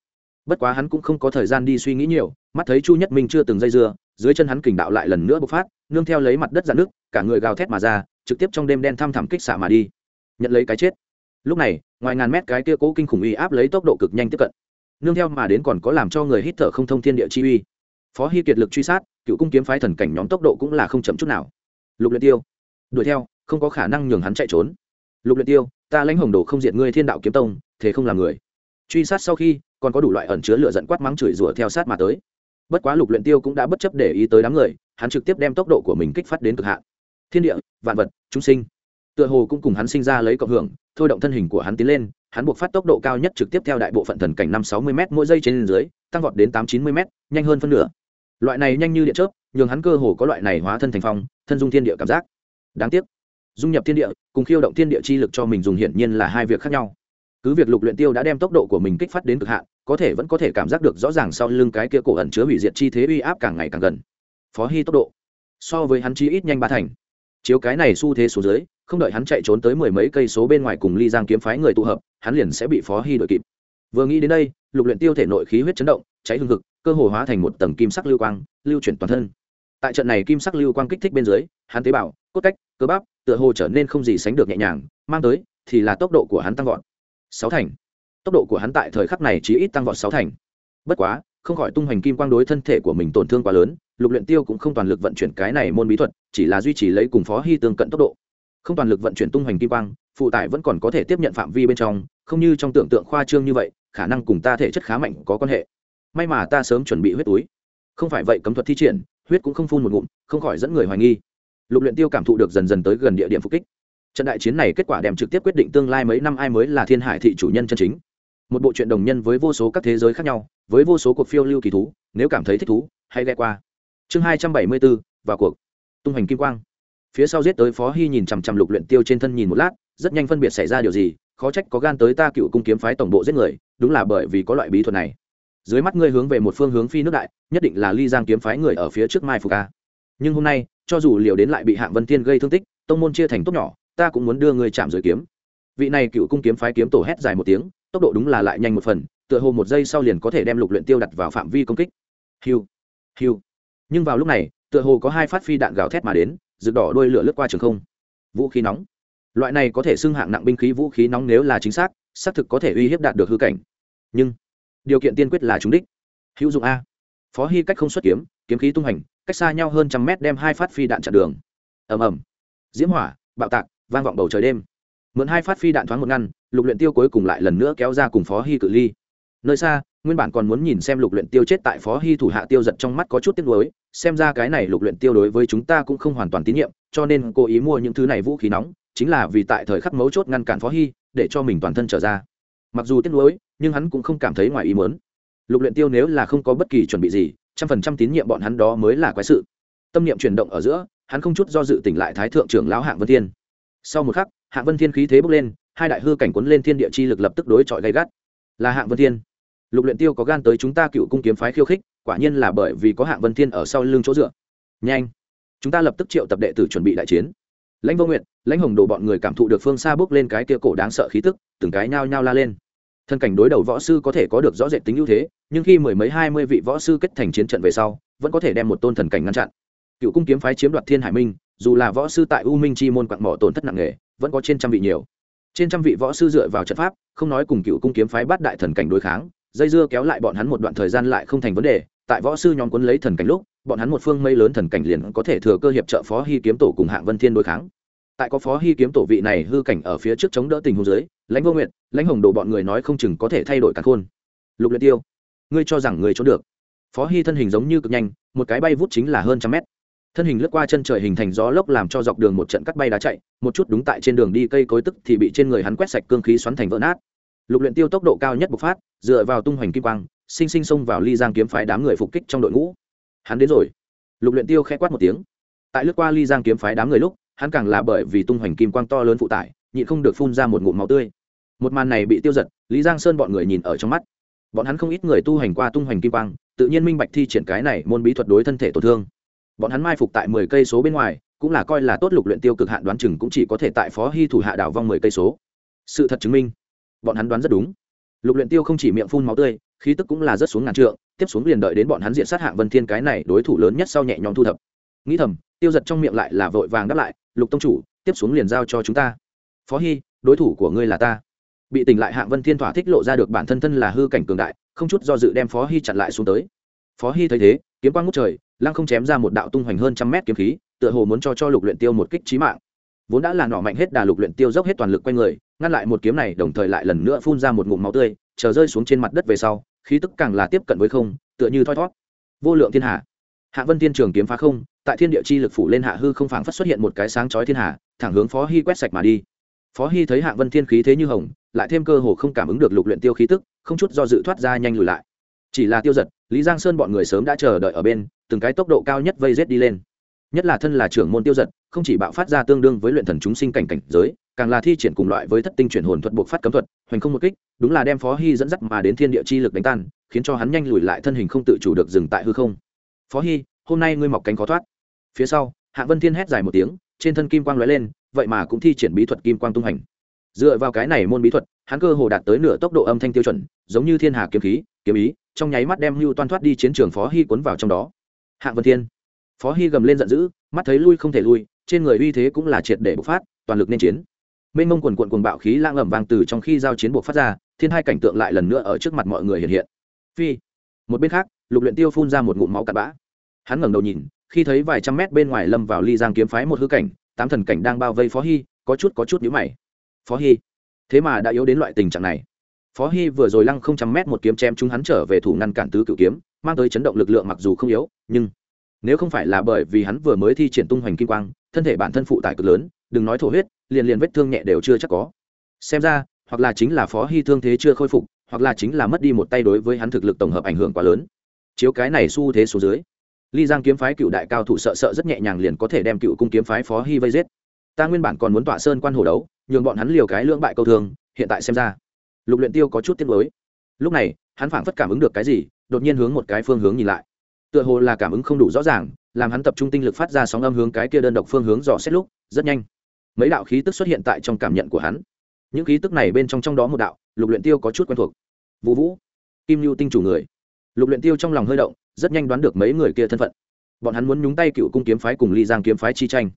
Bất quá hắn cũng không có thời gian đi suy nghĩ nhiều, mắt thấy chu nhất minh chưa từng dây dưa, dưới chân hắn kình đạo lại lần nữa bộc phát, nương theo lấy mặt đất dạn nước, cả người gào thét mà ra, trực tiếp trong đêm đen thăm thẳm kích xạ mà đi. Nhận lấy cái chết. Lúc này, ngoài ngàn mét cái kia cố kinh khủng uy áp lấy tốc độ cực nhanh tiếp cận nương theo mà đến còn có làm cho người hít thở không thông thiên địa chi uy. Phó hy kiệt lực truy sát, cựu cung kiếm phái thần cảnh nhóm tốc độ cũng là không chậm chút nào. Lục luyện tiêu, đuổi theo, không có khả năng nhường hắn chạy trốn. Lục luyện tiêu, ta lãnh hồng đồ không diệt ngươi thiên đạo kiếm tông, thế không làm người. Truy sát sau khi, còn có đủ loại ẩn chứa lửa giận quát mắng chửi rủa theo sát mà tới. Bất quá lục luyện tiêu cũng đã bất chấp để ý tới đám người, hắn trực tiếp đem tốc độ của mình kích phát đến cực hạn. Thiên địa, vạn vật, chúng sinh. Tựa hồ cũng cùng hắn sinh ra lấy cộng hưởng, thôi động thân hình của hắn tiến lên hắn buộc phát tốc độ cao nhất trực tiếp theo đại bộ phận thần cảnh năm sáu mươi m mỗi giây trên dưới, tăng vọt đến tám chín mươi m nhanh hơn phân nửa. Loại này nhanh như điện chớp, nhường hắn cơ hồ có loại này hóa thân thành phong, thân dung thiên địa cảm giác. Đáng tiếc, dung nhập thiên địa cùng khiêu động thiên địa chi lực cho mình dùng hiển nhiên là hai việc khác nhau. Cứ việc lục luyện tiêu đã đem tốc độ của mình kích phát đến cực hạn, có thể vẫn có thể cảm giác được rõ ràng sau lưng cái kia cổ ẩn chứa hủy diệt chi thế uy áp càng ngày càng gần. Phó hy tốc độ so với hắn chi ít nhanh ba thành. Chiếu cái này xu thế số dưới không đợi hắn chạy trốn tới mười mấy cây số bên ngoài cùng ly giang kiếm phái người tụ hợp hắn liền sẽ bị phó hy đội kịp. Vừa nghĩ đến đây lục luyện tiêu thể nội khí huyết chấn động cháy hương cực, cơ hồ hóa thành một tầng kim sắc lưu quang lưu chuyển toàn thân. Tại trận này kim sắc lưu quang kích thích bên dưới hắn tế bào cốt cách cơ bắp tựa hồ trở nên không gì sánh được nhẹ nhàng mang tới thì là tốc độ của hắn tăng vọt. Sáu thành. Tốc độ của hắn tại thời khắc này chỉ ít tăng vọt sáu thành. Bất quá không khỏi tung hoành kim quang đối thân thể của mình tổn thương quá lớn lục luyện tiêu cũng không toàn lực vận chuyển cái này môn bí thuật chỉ là duy trì lấy cùng phó hy tương cận tốc độ không toàn lực vận chuyển tung hoành kim quang, phụ tải vẫn còn có thể tiếp nhận phạm vi bên trong, không như trong tưởng tượng khoa trương như vậy, khả năng cùng ta thể chất khá mạnh có quan hệ. May mà ta sớm chuẩn bị huyết túi. Không phải vậy cấm thuật thi triển, huyết cũng không phun một ngụm, không khỏi dẫn người hoài nghi. Lục luyện tiêu cảm thụ được dần dần tới gần địa điểm phục kích. Trận đại chiến này kết quả đem trực tiếp quyết định tương lai mấy năm ai mới là thiên hải thị chủ nhân chân chính. Một bộ truyện đồng nhân với vô số các thế giới khác nhau, với vô số cuộc phiêu lưu kỳ thú, nếu cảm thấy thích thú, hãy ghé qua. Chương hai trăm bảy mươi bốn, vào cuộc. Tung hành kim quang phía sau giết tới phó hy nhìn chằm chằm lục luyện tiêu trên thân nhìn một lát, rất nhanh phân biệt xảy ra điều gì, khó trách có gan tới ta cựu cung kiếm phái tổng bộ giết người, đúng là bởi vì có loại bí thuật này. Dưới mắt ngươi hướng về một phương hướng phi nước đại, nhất định là ly giang kiếm phái người ở phía trước mai phục ca nhưng hôm nay, cho dù liều đến lại bị hạng vân thiên gây thương tích, tông môn chia thành tốt nhỏ, ta cũng muốn đưa ngươi chạm dưới kiếm. Vị này cựu cung kiếm phái kiếm tổ hét dài một tiếng, tốc độ đúng là lại nhanh một phần, tựa hồ một giây sau liền có thể đem lục luyện tiêu đặt vào phạm vi công kích. Hiu hiu. Nhưng vào lúc này, tựa hồ có hai phát phi đạn gào thét mà đến rực đỏ đuôi lửa lướt qua trường không. Vũ khí nóng. Loại này có thể xưng hạng nặng binh khí vũ khí nóng nếu là chính xác xác thực có thể uy hiếp đạt được hư cảnh. Nhưng, điều kiện tiên quyết là chúng đích. Hữu dụng a. Phó hy cách không xuất kiếm kiếm khí tung hành, cách xa nhau hơn trăm mét đem hai phát phi đạn chặn đường. Ầm ầm. Diễm hỏa, bạo tạc, vang vọng bầu trời đêm. Mượn hai phát phi đạn thoáng một ngăn, lục luyện tiêu cuối cùng lại lần nữa kéo ra cùng phó hy cự ly nơi xa, nguyên bản còn muốn nhìn xem lục luyện tiêu chết tại phó hy thủ hạ tiêu giật trong mắt có chút tiếc nuối, xem ra cái này lục luyện tiêu đối với chúng ta cũng không hoàn toàn tín nhiệm, cho nên cố ý mua những thứ này vũ khí nóng, chính là vì tại thời khắc mấu chốt ngăn cản phó hy, để cho mình toàn thân trở ra. Mặc dù tiếc nuối, nhưng hắn cũng không cảm thấy ngoài ý muốn. Lục luyện tiêu nếu là không có bất kỳ chuẩn bị gì, trăm phần trăm tín nhiệm bọn hắn đó mới là quái sự. Tâm niệm chuyển động ở giữa, hắn không chút do dự tỉnh lại thái thượng trưởng lão hạng vân thiên. Sau một khắc, hạng vân thiên khí thế bốc lên, hai đại hư cảnh cuốn lên thiên địa chi lực lập tức đối chọi gay gắt. Là hạng vân thiên lục luyện tiêu có gan tới chúng ta cựu cung kiếm phái khiêu khích, quả nhiên là bởi vì có hạng vân thiên ở sau lưng chỗ dựa. Nhanh! Chúng ta lập tức triệu tập đệ tử chuẩn bị đại chiến. Lãnh vô nguyện lãnh hồng đồ bọn người cảm thụ được phương xa bước lên cái kia cổ đáng sợ khí tức, từng cái nhao nhao la lên. Thân cảnh đối đầu võ sư có thể có được rõ rệt tính ưu thế, nhưng khi mười mấy hai mươi vị võ sư kết thành chiến trận về sau, vẫn có thể đem một tôn thần cảnh ngăn chặn. Cựu cung kiếm phái chiếm đoạt thiên hải minh, dù là võ sư tại u minh chi môn quặng mỏ tổn thất nặng nề, vẫn có trên trăm vị nhiều. Trên trăm vị võ sư dựa vào trận pháp, không nói cùng cựu cung kiếm phái bắt đại thần cảnh đối kháng dây dưa kéo lại bọn hắn một đoạn thời gian lại không thành vấn đề, tại võ sư nhóm quấn lấy thần cảnh lúc, bọn hắn một phương mây lớn thần cảnh liền có thể thừa cơ hiệp trợ phó hy kiếm tổ cùng hạng vân thiên đối kháng. Tại có phó hy kiếm tổ vị này hư cảnh ở phía trước chống đỡ tình huống dưới, lãnh vô nguyện lãnh hồng đồ bọn người nói không chừng có thể thay đổi cả khôn. Lục luyện tiêu, ngươi cho rằng người trốn được? Phó hy thân hình giống như cực nhanh, một cái bay vút chính là hơn trăm mét. Thân hình lướt qua chân trời hình thành gió lốc làm cho dọc đường một trận cắt bay đá chạy, một chút đúng tại trên đường đi cây cối tức thì bị trên người hắn quét sạch cương khí xoắn thành vỡ nát lục luyện tiêu tốc độ cao nhất bộc phát, dựa vào tung hoành kim quang, sinh sinh xông vào ly giang kiếm phái đám người phục kích trong đội ngũ. Hắn đến rồi. Lục luyện tiêu khẽ quát một tiếng. Tại lướt qua ly giang kiếm phái đám người lúc, hắn càng là bởi vì tung hoành kim quang to lớn phụ tải, nhịn không được phun ra một ngụm máu tươi. Một màn này bị tiêu giật, lý giang sơn bọn người nhìn ở trong mắt. Bọn hắn không ít người tu hành qua tung hoành kim quang, tự nhiên minh bạch thi triển cái này môn bí thuật đối thân thể tổn thương. Bọn hắn mai phục tại mười cây số bên ngoài, cũng là coi là tốt lục luyện tiêu cực hạn đoán chừng cũng chỉ có thể tại phó hy thủ hạ đảo vong mười cây số. Sự thật chứng minh bọn hắn đoán rất đúng. Lục luyện tiêu không chỉ miệng phun máu tươi, khí tức cũng là rất xuống ngàn trượng, tiếp xuống liền đợi đến bọn hắn diện sát hạng vân thiên cái này đối thủ lớn nhất sau nhẹ nhõm thu thập. Nghĩ thầm, tiêu giật trong miệng lại là vội vàng đáp lại, lục tông chủ, tiếp xuống liền giao cho chúng ta. Phó hy, đối thủ của ngươi là ta. Bị tỉnh lại hạng vân thiên thỏa thích lộ ra được bản thân thân là hư cảnh cường đại, không chút do dự đem phó hy chặn lại xuống tới. Phó hy thấy thế, kiếm quang ngút trời, lăng không chém ra một đạo tung hoành hơn trăm mét kiếm khí, tựa hồ muốn cho cho lục luyện tiêu một kích chí mạng. Vốn đã là nọ mạnh hết đà lục luyện tiêu dốc hết toàn lực quay người ngăn lại một kiếm này đồng thời lại lần nữa phun ra một ngụm máu tươi, chờ rơi xuống trên mặt đất về sau, khí tức càng là tiếp cận với không, tựa như thoi thoát vô lượng thiên hạ hạ vân thiên trường kiếm phá không, tại thiên địa chi lực phủ lên hạ hư không phảng phất xuất hiện một cái sáng chói thiên hạ thẳng hướng phó hy quét sạch mà đi. Phó hy thấy hạ vân thiên khí thế như hồng, lại thêm cơ hồ không cảm ứng được lục luyện tiêu khí tức, không chút do dự thoát ra nhanh lùi lại. Chỉ là tiêu giật, lý giang sơn bọn người sớm đã chờ đợi ở bên, từng cái tốc độ cao nhất vây rết đi lên. Nhất là thân là trưởng môn tiêu giật, không chỉ bạo phát ra tương đương với luyện thần chúng sinh cảnh cảnh giới càng là thi triển cùng loại với thất tinh chuyển hồn thuật buộc phát cấm thuật, hoành không một kích, đúng là đem phó hy dẫn dắt mà đến thiên địa chi lực đánh tan, khiến cho hắn nhanh lùi lại thân hình không tự chủ được dừng tại hư không. Phó hy hôm nay ngươi mọc cánh khó thoát. Phía sau, hạ vân thiên hét dài một tiếng, trên thân kim quang lóe lên, vậy mà cũng thi triển bí thuật kim quang tung hành. Dựa vào cái này môn bí thuật, hắn cơ hồ đạt tới nửa tốc độ âm thanh tiêu chuẩn, giống như thiên hà kiếm khí, kiếm ý, trong nháy mắt đem hưu toan thoát đi chiến trường phó hy cuốn vào trong đó. Hạng vân thiên, phó hy gầm lên giận dữ, mắt thấy lui không thể lui, trên người uy thế cũng là triệt để bộc phát, toàn lực nên chiến mênh mông quần quận quần bạo khí lang ẩm vàng từ trong khi giao chiến buộc phát ra, thiên hai cảnh tượng lại lần nữa ở trước mặt mọi người hiện hiện. Phi. Một bên khác, lục luyện tiêu phun ra một ngụm máu cặn bã. Hắn ngẩng đầu nhìn, khi thấy vài trăm mét bên ngoài lâm vào ly giang kiếm phái một hư cảnh, tám thần cảnh đang bao vây phó hy, có chút có chút nhíu mày. Phó hy, thế mà đã yếu đến loại tình trạng này. Phó hy vừa rồi lăng không trăm mét một kiếm chém chúng hắn trở về thủ ngăn cản tứ cựu kiếm, mang tới chấn động lực lượng mặc dù không yếu, nhưng nếu không phải là bởi vì hắn vừa mới thi triển tung hoành kim quang, thân thể bản thân phụ tải cực lớn, đừng nói thổ huyết liền liền vết thương nhẹ đều chưa chắc có. Xem ra, hoặc là chính là phó hy thương thế chưa khôi phục, hoặc là chính là mất đi một tay đối với hắn thực lực tổng hợp ảnh hưởng quá lớn. Chiếu cái này xu thế số dưới, ly giang kiếm phái cựu đại cao thủ sợ sợ rất nhẹ nhàng liền có thể đem cựu cung kiếm phái phó hy vây giết. Ta nguyên bản còn muốn tọa sơn quan hồ đấu, nhường bọn hắn liều cái lưỡng bại câu thương, hiện tại xem ra, lục luyện tiêu có chút tiếc nuối. Lúc này, hắn phảng phất cảm ứng được cái gì, đột nhiên hướng một cái phương hướng nhìn lại. Tựa hồ là cảm ứng không đủ rõ ràng, làm hắn tập trung tinh lực phát ra sóng âm hướng cái kia đơn độc phương hướng dò xét lúc, rất nhanh mấy đạo khí tức xuất hiện tại trong cảm nhận của hắn. Những khí tức này bên trong trong đó một đạo, lục luyện tiêu có chút quen thuộc. Vũ vũ, kim lưu tinh chủ người. Lục luyện tiêu trong lòng hơi động, rất nhanh đoán được mấy người kia thân phận. Bọn hắn muốn nhúng tay cựu cung kiếm phái cùng ly giang kiếm phái chi tranh.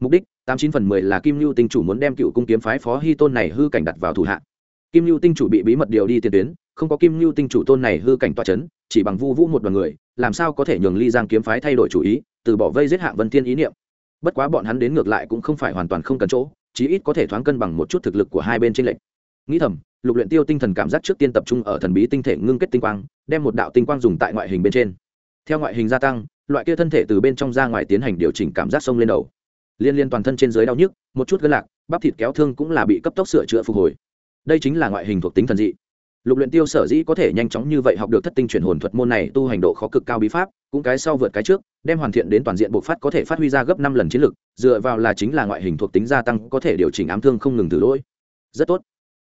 Mục đích, tám chín phần mười là kim lưu tinh chủ muốn đem cựu cung kiếm phái phó hy tôn này hư cảnh đặt vào thủ hạ. Kim lưu tinh chủ bị bí mật điều đi tiền tuyến, không có kim lưu tinh chủ tôn này hư cảnh toa chấn, chỉ bằng vu vũ một đoàn người, làm sao có thể nhường ly giang kiếm phái thay đổi chủ ý, từ bỏ vây giết hạng vân thiên ý niệm bất quá bọn hắn đến ngược lại cũng không phải hoàn toàn không cần chỗ, chí ít có thể thoáng cân bằng một chút thực lực của hai bên trên lệnh nghĩ thầm, lục luyện tiêu tinh thần cảm giác trước tiên tập trung ở thần bí tinh thể ngưng kết tinh quang, đem một đạo tinh quang dùng tại ngoại hình bên trên. Theo ngoại hình gia tăng, loại kia thân thể từ bên trong ra ngoài tiến hành điều chỉnh cảm giác sông lên đầu. Liên liên toàn thân trên dưới đau nhức, một chút gân lạc, bắp thịt kéo thương cũng là bị cấp tốc sửa chữa phục hồi. Đây chính là ngoại hình thuộc tính thần dị lục luyện tiêu sở dĩ có thể nhanh chóng như vậy học được thất tinh chuyển hồn thuật môn này tu hành độ khó cực cao bí pháp, cũng cái sau vượt cái trước, đem hoàn thiện đến toàn diện bộ phát có thể phát huy ra gấp năm lần chiến lực, dựa vào là chính là ngoại hình thuộc tính gia tăng có thể điều chỉnh ám thương không ngừng thử lỗi. Rất tốt.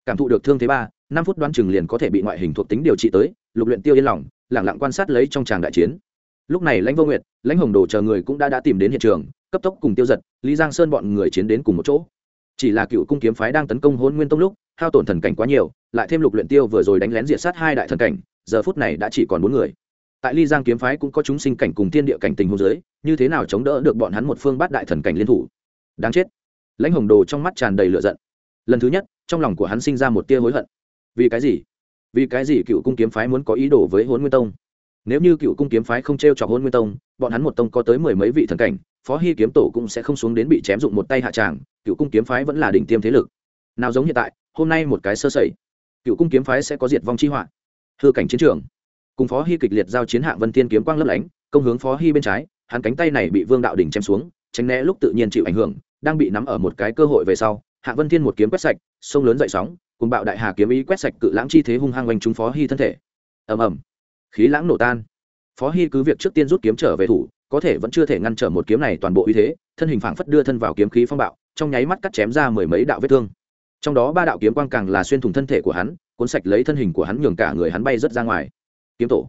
Cảm thụ được thương thế ba, năm phút đoán chừng liền có thể bị ngoại hình thuộc tính điều trị tới, lục luyện tiêu yên lòng, lặng lặng quan sát lấy trong tràng đại chiến. Lúc này lãnh vô nguyệt, lãnh hồng đồ chờ người cũng đã đã tìm đến hiện trường, cấp tốc cùng tiêu giật, lý giang sơn bọn người chiến đến cùng một chỗ chỉ là cựu cung kiếm phái đang tấn công hôn nguyên tông lúc, hao tổn thần cảnh quá nhiều, lại thêm lục luyện tiêu vừa rồi đánh lén diệt sát hai đại thần cảnh, giờ phút này đã chỉ còn bốn người. Tại ly giang kiếm phái cũng có chúng sinh cảnh cùng thiên địa cảnh tình hôn giới như thế nào chống đỡ được bọn hắn một phương bát đại thần cảnh liên thủ? Đáng chết. Lãnh hồng đồ trong mắt tràn đầy lửa giận. Lần thứ nhất, trong lòng của hắn sinh ra một tia hối hận. Vì cái gì? Vì cái gì cựu cung kiếm phái muốn có ý đồ với hôn nguyên tông? Nếu như cựu cung kiếm phái không t r e o chọc hôn nguyên tông, bọn hắn một tông có tới mười mấy vị thần cảnh phó hy kiếm tổ cũng sẽ không xuống đến bị chém dụng một tay hạ tràng, cựu cung kiếm phái vẫn là đỉnh tiêm thế lực. Nào giống hiện tại, hôm nay một cái sơ sẩy, cựu cung kiếm phái sẽ có diệt vong chi họa. Hư cảnh chiến trường, cùng phó hy kịch liệt giao chiến hạng vân tiên kiếm quang lấp lánh, công hướng phó hy bên trái, hắn cánh tay này bị vương đạo đỉnh chém xuống, tránh né lúc tự nhiên chịu ảnh hưởng, đang bị nắm ở một cái cơ hội về sau hạng vân thiên một kiếm quét sạch, sông lớn dậy sóng, cùng bạo đại hà kiếm ý quét sạch cự lãng chi thế hung hăng oanh chúng phó hy thân thể. Ầm ầm. Khí lãng nổ tan phó hy cứ việc trước tiên rút kiếm trở về thủ, có thể vẫn chưa thể ngăn trở một kiếm này toàn bộ uy thế, thân hình phảng phất đưa thân vào kiếm khí phong bạo, trong nháy mắt cắt chém ra mười mấy đạo vết thương. Trong đó ba đạo kiếm quang càng là xuyên thủng thân thể của hắn, cuốn sạch lấy thân hình của hắn nhường cả người hắn bay rớt ra ngoài. Kiếm tổ.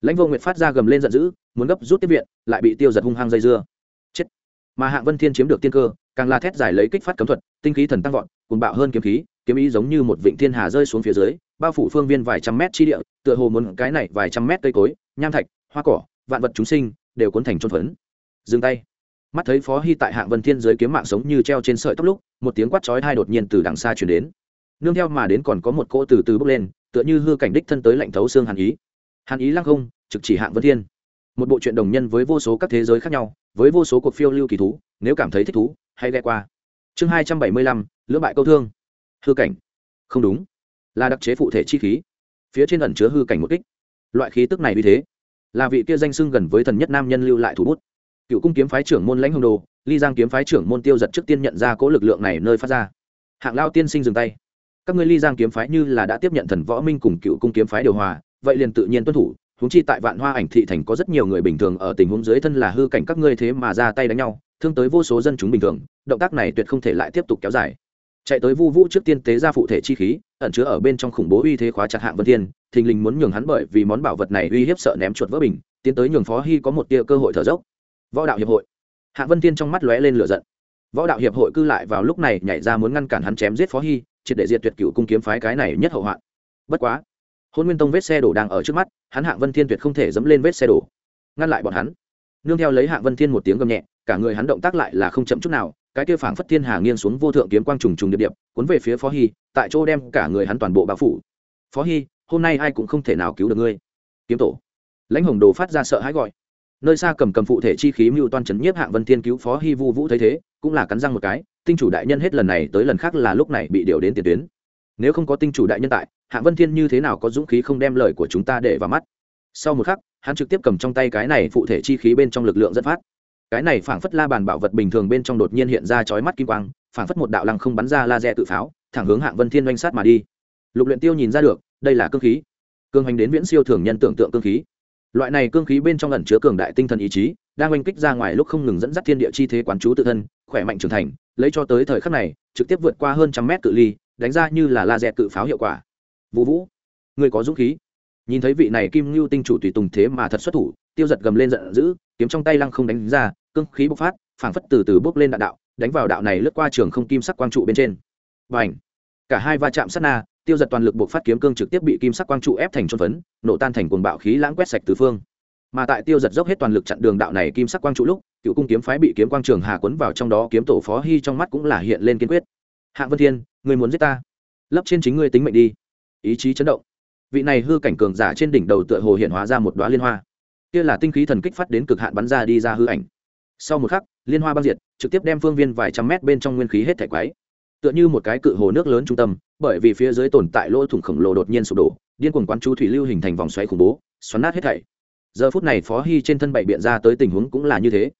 Lãnh vô nguyệt phát ra gầm lên giận dữ, muốn gấp rút tiếp viện, lại bị tiêu giật hung hăng dây dưa. Chết. Mà hạng vân thiên chiếm được tiên cơ, càng la thét giải lấy kích phát cấm thuật, tinh khí thần tăng vọt cùng bạo hơn kiếm khí, kiếm ý giống như một vịnh thiên hà rơi xuống phía dưới, bao phủ phương viên vài trăm mét chi địa, tựa hồ muốn cái này vài trăm mét cây cối, nham thạch hoa cỏ, vạn vật chúng sinh đều cuốn thành trôn phấn. Dừng tay. Mắt thấy phó hy tại hạng vân thiên giới kiếm mạng sống như treo trên sợi tóc lúc, một tiếng quát chói hai đột nhiên từ đằng xa chuyển đến. Nương theo mà đến còn có một cỗ từ từ bốc lên, tựa như hư cảnh đích thân tới lạnh thấu xương hàn ý. Hàn ý lăng không, trực chỉ hạng vân thiên. Một bộ truyện đồng nhân với vô số các thế giới khác nhau, với vô số cuộc phiêu lưu kỳ thú, nếu cảm thấy thích thú, hãy ghe qua. Chương hai trăm bảy mươi lăm, lưỡng bại câu thương. Hư cảnh. Không đúng. Là đặc chế phụ thể chi khí. Phía trên ẩn chứa hư cảnh một kích. Loại khí tức này như thế là vị kia danh xưng gần với thần nhất nam nhân lưu lại thủ bút. Cựu cung kiếm phái trưởng môn lãnh hồng đồ, ly giang kiếm phái trưởng môn tiêu giật trước tiên nhận ra cố lực lượng này nơi phát ra. Hạng lao tiên sinh dừng tay. Các ngươi ly giang kiếm phái như là đã tiếp nhận thần võ minh cùng cựu cung kiếm phái điều hòa, vậy liền tự nhiên tuân thủ húng chi tại vạn hoa ảnh thị thành có rất nhiều người bình thường ở tình huống dưới thân là hư cảnh các ngươi thế mà ra tay đánh nhau, thương tới vô số dân chúng bình thường, động tác này tuyệt không thể lại tiếp tục kéo dài chạy tới vu vũ trước tiên tế ra phụ thể chi khí, ẩn chứa ở bên trong khủng bố uy thế khóa chặt hạng vân thiên, thình lình muốn nhường hắn bởi vì món bảo vật này uy hiếp sợ ném chuột vỡ bình, tiến tới nhường phó hy có một tia cơ hội thở dốc. Võ đạo hiệp hội. Hạng vân thiên trong mắt lóe lên lửa giận. Võ đạo hiệp hội cư lại vào lúc này nhảy ra muốn ngăn cản hắn chém giết phó hy, triệt để diệt tuyệt cựu cung kiếm phái cái này nhất hậu hoạn. Bất quá, hôn nguyên tông vết xe đổ đang ở trước mắt, hắn hạng vân thiên tuyệt không thể dẫm lên vết xe đổ, ngăn lại bọn hắn. Nương theo lấy hạng vân thiên một tiếng gầm nhẹ, cả người hắn động tác lại là không chậm chút nào cái kia phảng phất thiên hà nghiêng xuống vô thượng kiếm quang trùng trùng điệp điệp, cuốn về phía phó hy, tại chỗ đem cả người hắn toàn bộ bao phủ. Phó hy, hôm nay ai cũng không thể nào cứu được ngươi. Kiếm tổ. Lãnh hồng đồ phát ra sợ hãi gọi. Nơi xa cầm cầm phụ thể chi khí mưu toan chấn nhiếp hạng vân thiên cứu phó hy vu vũ thấy thế, cũng là cắn răng một cái, tinh chủ đại nhân hết lần này tới lần khác là lúc này bị điều đến tiền tuyến. Nếu không có tinh chủ đại nhân tại, hạng vân thiên như thế nào có dũng khí không đem lời của chúng ta để vào mắt? Sau một khắc, hắn trực tiếp cầm trong tay cái này phụ thể chi khí bên trong lực lượng dẫn phát cái này phảng phất la bàn bảo vật bình thường bên trong đột nhiên hiện ra chói mắt kim quang, phảng phất một đạo lăng không bắn ra laser tự pháo, thẳng hướng hạng vân thiên oanh sát mà đi. Lục luyện tiêu nhìn ra được, đây là cương khí. Cương hành đến viễn siêu thường nhân tưởng tượng cương khí. Loại này cương khí bên trong ẩn chứa cường đại tinh thần ý chí, đang oanh kích ra ngoài lúc không ngừng dẫn dắt thiên địa chi thế quán chú tự thân, khỏe mạnh trưởng thành, lấy cho tới thời khắc này, trực tiếp vượt qua hơn trăm mét cự ly, đánh ra như là laser cự pháo hiệu quả. Vũ vũ người có dũng khí. Nhìn thấy vị này kim ngưu tinh chủ tùy tùng thế mà thật xuất thủ, tiêu giật gầm lên giận dữ kiếm trong tay lăng không đánh ra, cương khí bộc phát, phảng phất từ từ bước lên đạn đạo, đánh vào đạo này lướt qua trường không kim sắc quang trụ bên trên. Và ảnh cả hai va chạm sát na, tiêu giật toàn lực bộc phát kiếm cương trực tiếp bị kim sắc quang trụ ép thành trôn phấn, nổ tan thành cuồng bạo khí lãng quét sạch từ phương. Mà tại tiêu giật dốc hết toàn lực chặn đường đạo này kim sắc quang trụ lúc, cựu cung kiếm phái bị kiếm quang trường hà quấn vào trong đó kiếm tổ phó hy trong mắt cũng là hiện lên kiên quyết. Hạng vân thiên, người muốn giết ta? Lấp trên chính ngươi tính mệnh đi. Ý chí chấn động. Vị này hư cảnh cường giả trên đỉnh đầu tựa hồ hiện hóa ra một đoá liên hoa kia là tinh khí thần kích phát đến cực hạn bắn ra đi ra hư ảnh. Sau một khắc, liên hoa băng diệt, trực tiếp đem phương viên vài trăm mét bên trong nguyên khí hết thẻ quáy tựa như một cái cự hồ nước lớn trung tâm, bởi vì phía dưới tồn tại lỗ thủng khổng lồ đột nhiên sụp đổ, điên cuồng quán chú thủy lưu hình thành vòng xoáy khủng bố, xoắn nát hết thảy. Giờ phút này phó hy trên thân bảy biện ra tới tình huống cũng là như thế.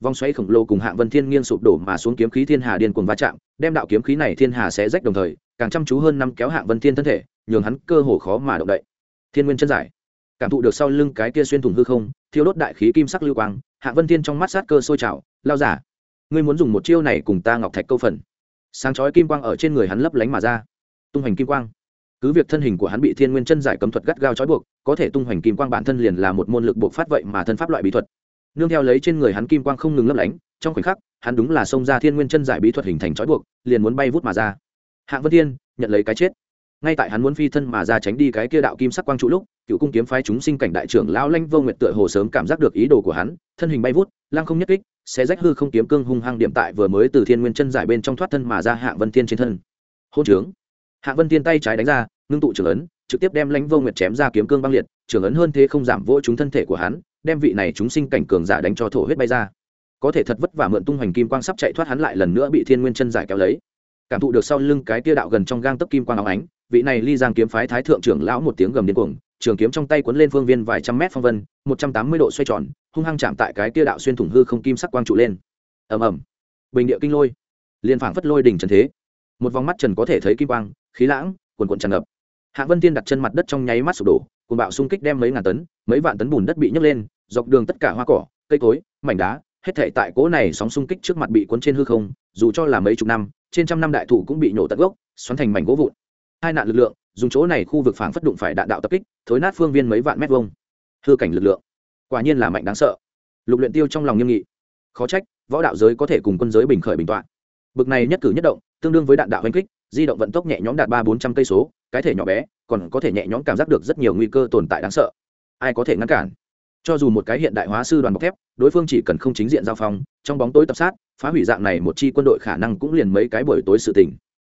Vòng xoáy khổng lồ cùng hạng vân thiên nghiêng sụp đổ mà xuống kiếm khí thiên hà điên cuồng va chạm, đem đạo kiếm khí này thiên hà sẽ rách đồng thời, càng chăm chú hơn năm kéo hạng vân thiên thân thể, nhường hắn cơ hồ khó mà động đậy. Thiên nguyên chân giải cảm thụ được sau lưng cái kia xuyên thủng hư không thiếu đốt đại khí kim sắc lưu quang hạng vân thiên trong mắt sát cơ sôi trào, lao giả, ngươi muốn dùng một chiêu này cùng ta ngọc thạch câu phần. Sáng chói kim quang ở trên người hắn lấp lánh mà ra. Tung hoành kim quang. Cứ việc thân hình của hắn bị thiên nguyên chân giải cấm thuật gắt gao trói buộc, có thể tung hoành kim quang bản thân liền là một môn lực buộc phát vậy mà thân pháp loại bí thuật. Nương theo lấy trên người hắn kim quang không ngừng lấp lánh, trong khoảnh khắc, hắn đúng là xông ra thiên nguyên chân giải bí thuật hình thành trói buộc, liền muốn bay vút mà ra. Hạng vân thiên, nhận lấy cái chết ngay tại hắn muốn phi thân mà ra tránh đi cái kia đạo kim sắc quang trụ lúc, cựu cung kiếm phái chúng sinh cảnh đại trưởng lão lanh vô nguyệt tựa hồ sớm cảm giác được ý đồ của hắn, thân hình bay vút, lăng không nhất kích sẽ rách hư không kiếm cương hung hăng điểm tại vừa mới từ thiên nguyên chân giải bên trong thoát thân mà ra hạ vân thiên trên thân. Hôn trướng. Hạ vân thiên tay trái đánh ra, ngưng tụ trưởng ấn, trực tiếp đem lãnh vô nguyệt chém ra kiếm cương băng liệt, trưởng ấn hơn thế không giảm vỗ chúng thân thể của hắn, đem vị này chúng sinh cảnh cường giả đánh cho thổ huyết bay ra. Có thể thật vất vả mượn tung hoành kim quang sắp chạy thoát hắn lại lần nữa bị thiên nguyên chân giải kéo lấy. Cảm thụ được sau lưng cái tia đạo gần trong gang tấc kim quang áo ánh vị này ly giang kiếm phái thái thượng trưởng lão một tiếng gầm điên cuồng, trường kiếm trong tay cuốn lên phương viên vài trăm mét phong vân, một trăm tám mươi độ xoay tròn, hung hăng chạm tại cái kia đạo xuyên thủng hư không kim sắc quang trụ lên. Ầm ầm. Bình địa kinh lôi. Liên phảng phất lôi đỉnh trần thế. Một vòng mắt trần có thể thấy kim quang, khí lãng quần quần tràn ngập. Hạ vân tiên đặt chân mặt đất trong nháy mắt sụp đổ cùng bạo xung kích đem mấy ngàn tấn, mấy vạn tấn bùn đất bị nhấc lên, dọc đường tất cả hoa cỏ, cây cối, mảnh đá, hết thảy tại cỗ này sóng xung kích trước mặt bị cuốn trên hư không, dù cho là mấy chục năm, trên trăm năm đại thụ cũng bị nổ tận gốc, xoắn thành mảnh gỗ vụn hai nạn lực lượng, dùng chỗ này khu vực phảng phất đụng phải đạn đạo tập kích, thối nát phương viên mấy vạn mét vuông. Hư cảnh lực lượng. Quả nhiên là mạnh đáng sợ. Lục luyện tiêu trong lòng nghiêm nghị. Khó trách, võ đạo giới có thể cùng quân giới bình khởi bình toạn. Bực này nhất cử nhất động, tương đương với đạn đạo hành kích, di động vận tốc nhẹ nhõm đạt ba bốn trăm cây số, cái thể nhỏ bé, còn có thể nhẹ nhõm cảm giác được rất nhiều nguy cơ tồn tại đáng sợ. Ai có thể ngăn cản? Cho dù một cái hiện đại hóa sư đoàn bọc thép, đối phương chỉ cần không chính diện giao phong, trong bóng tối tập sát, phá hủy dạng này một chi quân đội khả năng cũng liền mấy cái buổi tối sự tình.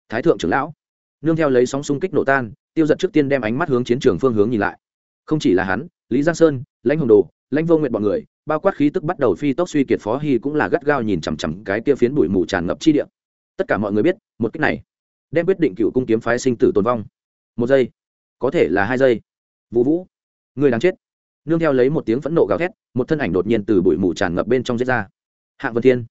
Thái thượng trưởng lão nương theo lấy sóng xung kích nổ tan, tiêu giật trước tiên đem ánh mắt hướng chiến trường phương hướng nhìn lại. Không chỉ là hắn, lý giang sơn, lãnh hồng đồ, lãnh vô nguyện bọn người, bao quát khí tức bắt đầu phi tốc suy kiệt phó hy cũng là gắt gao nhìn chằm chằm cái kia phiến bụi mù tràn ngập chi địa. Tất cả mọi người biết, một cách này đem quyết định cựu cung kiếm phái sinh tử tồn vong. Một giây, có thể là hai giây. Vũ vũ, người đáng chết. Nương theo lấy một tiếng phẫn nộ gào thét, một thân ảnh đột nhiên từ bụi mù tràn ngập bên trong giết ra. Hạng vân thiên.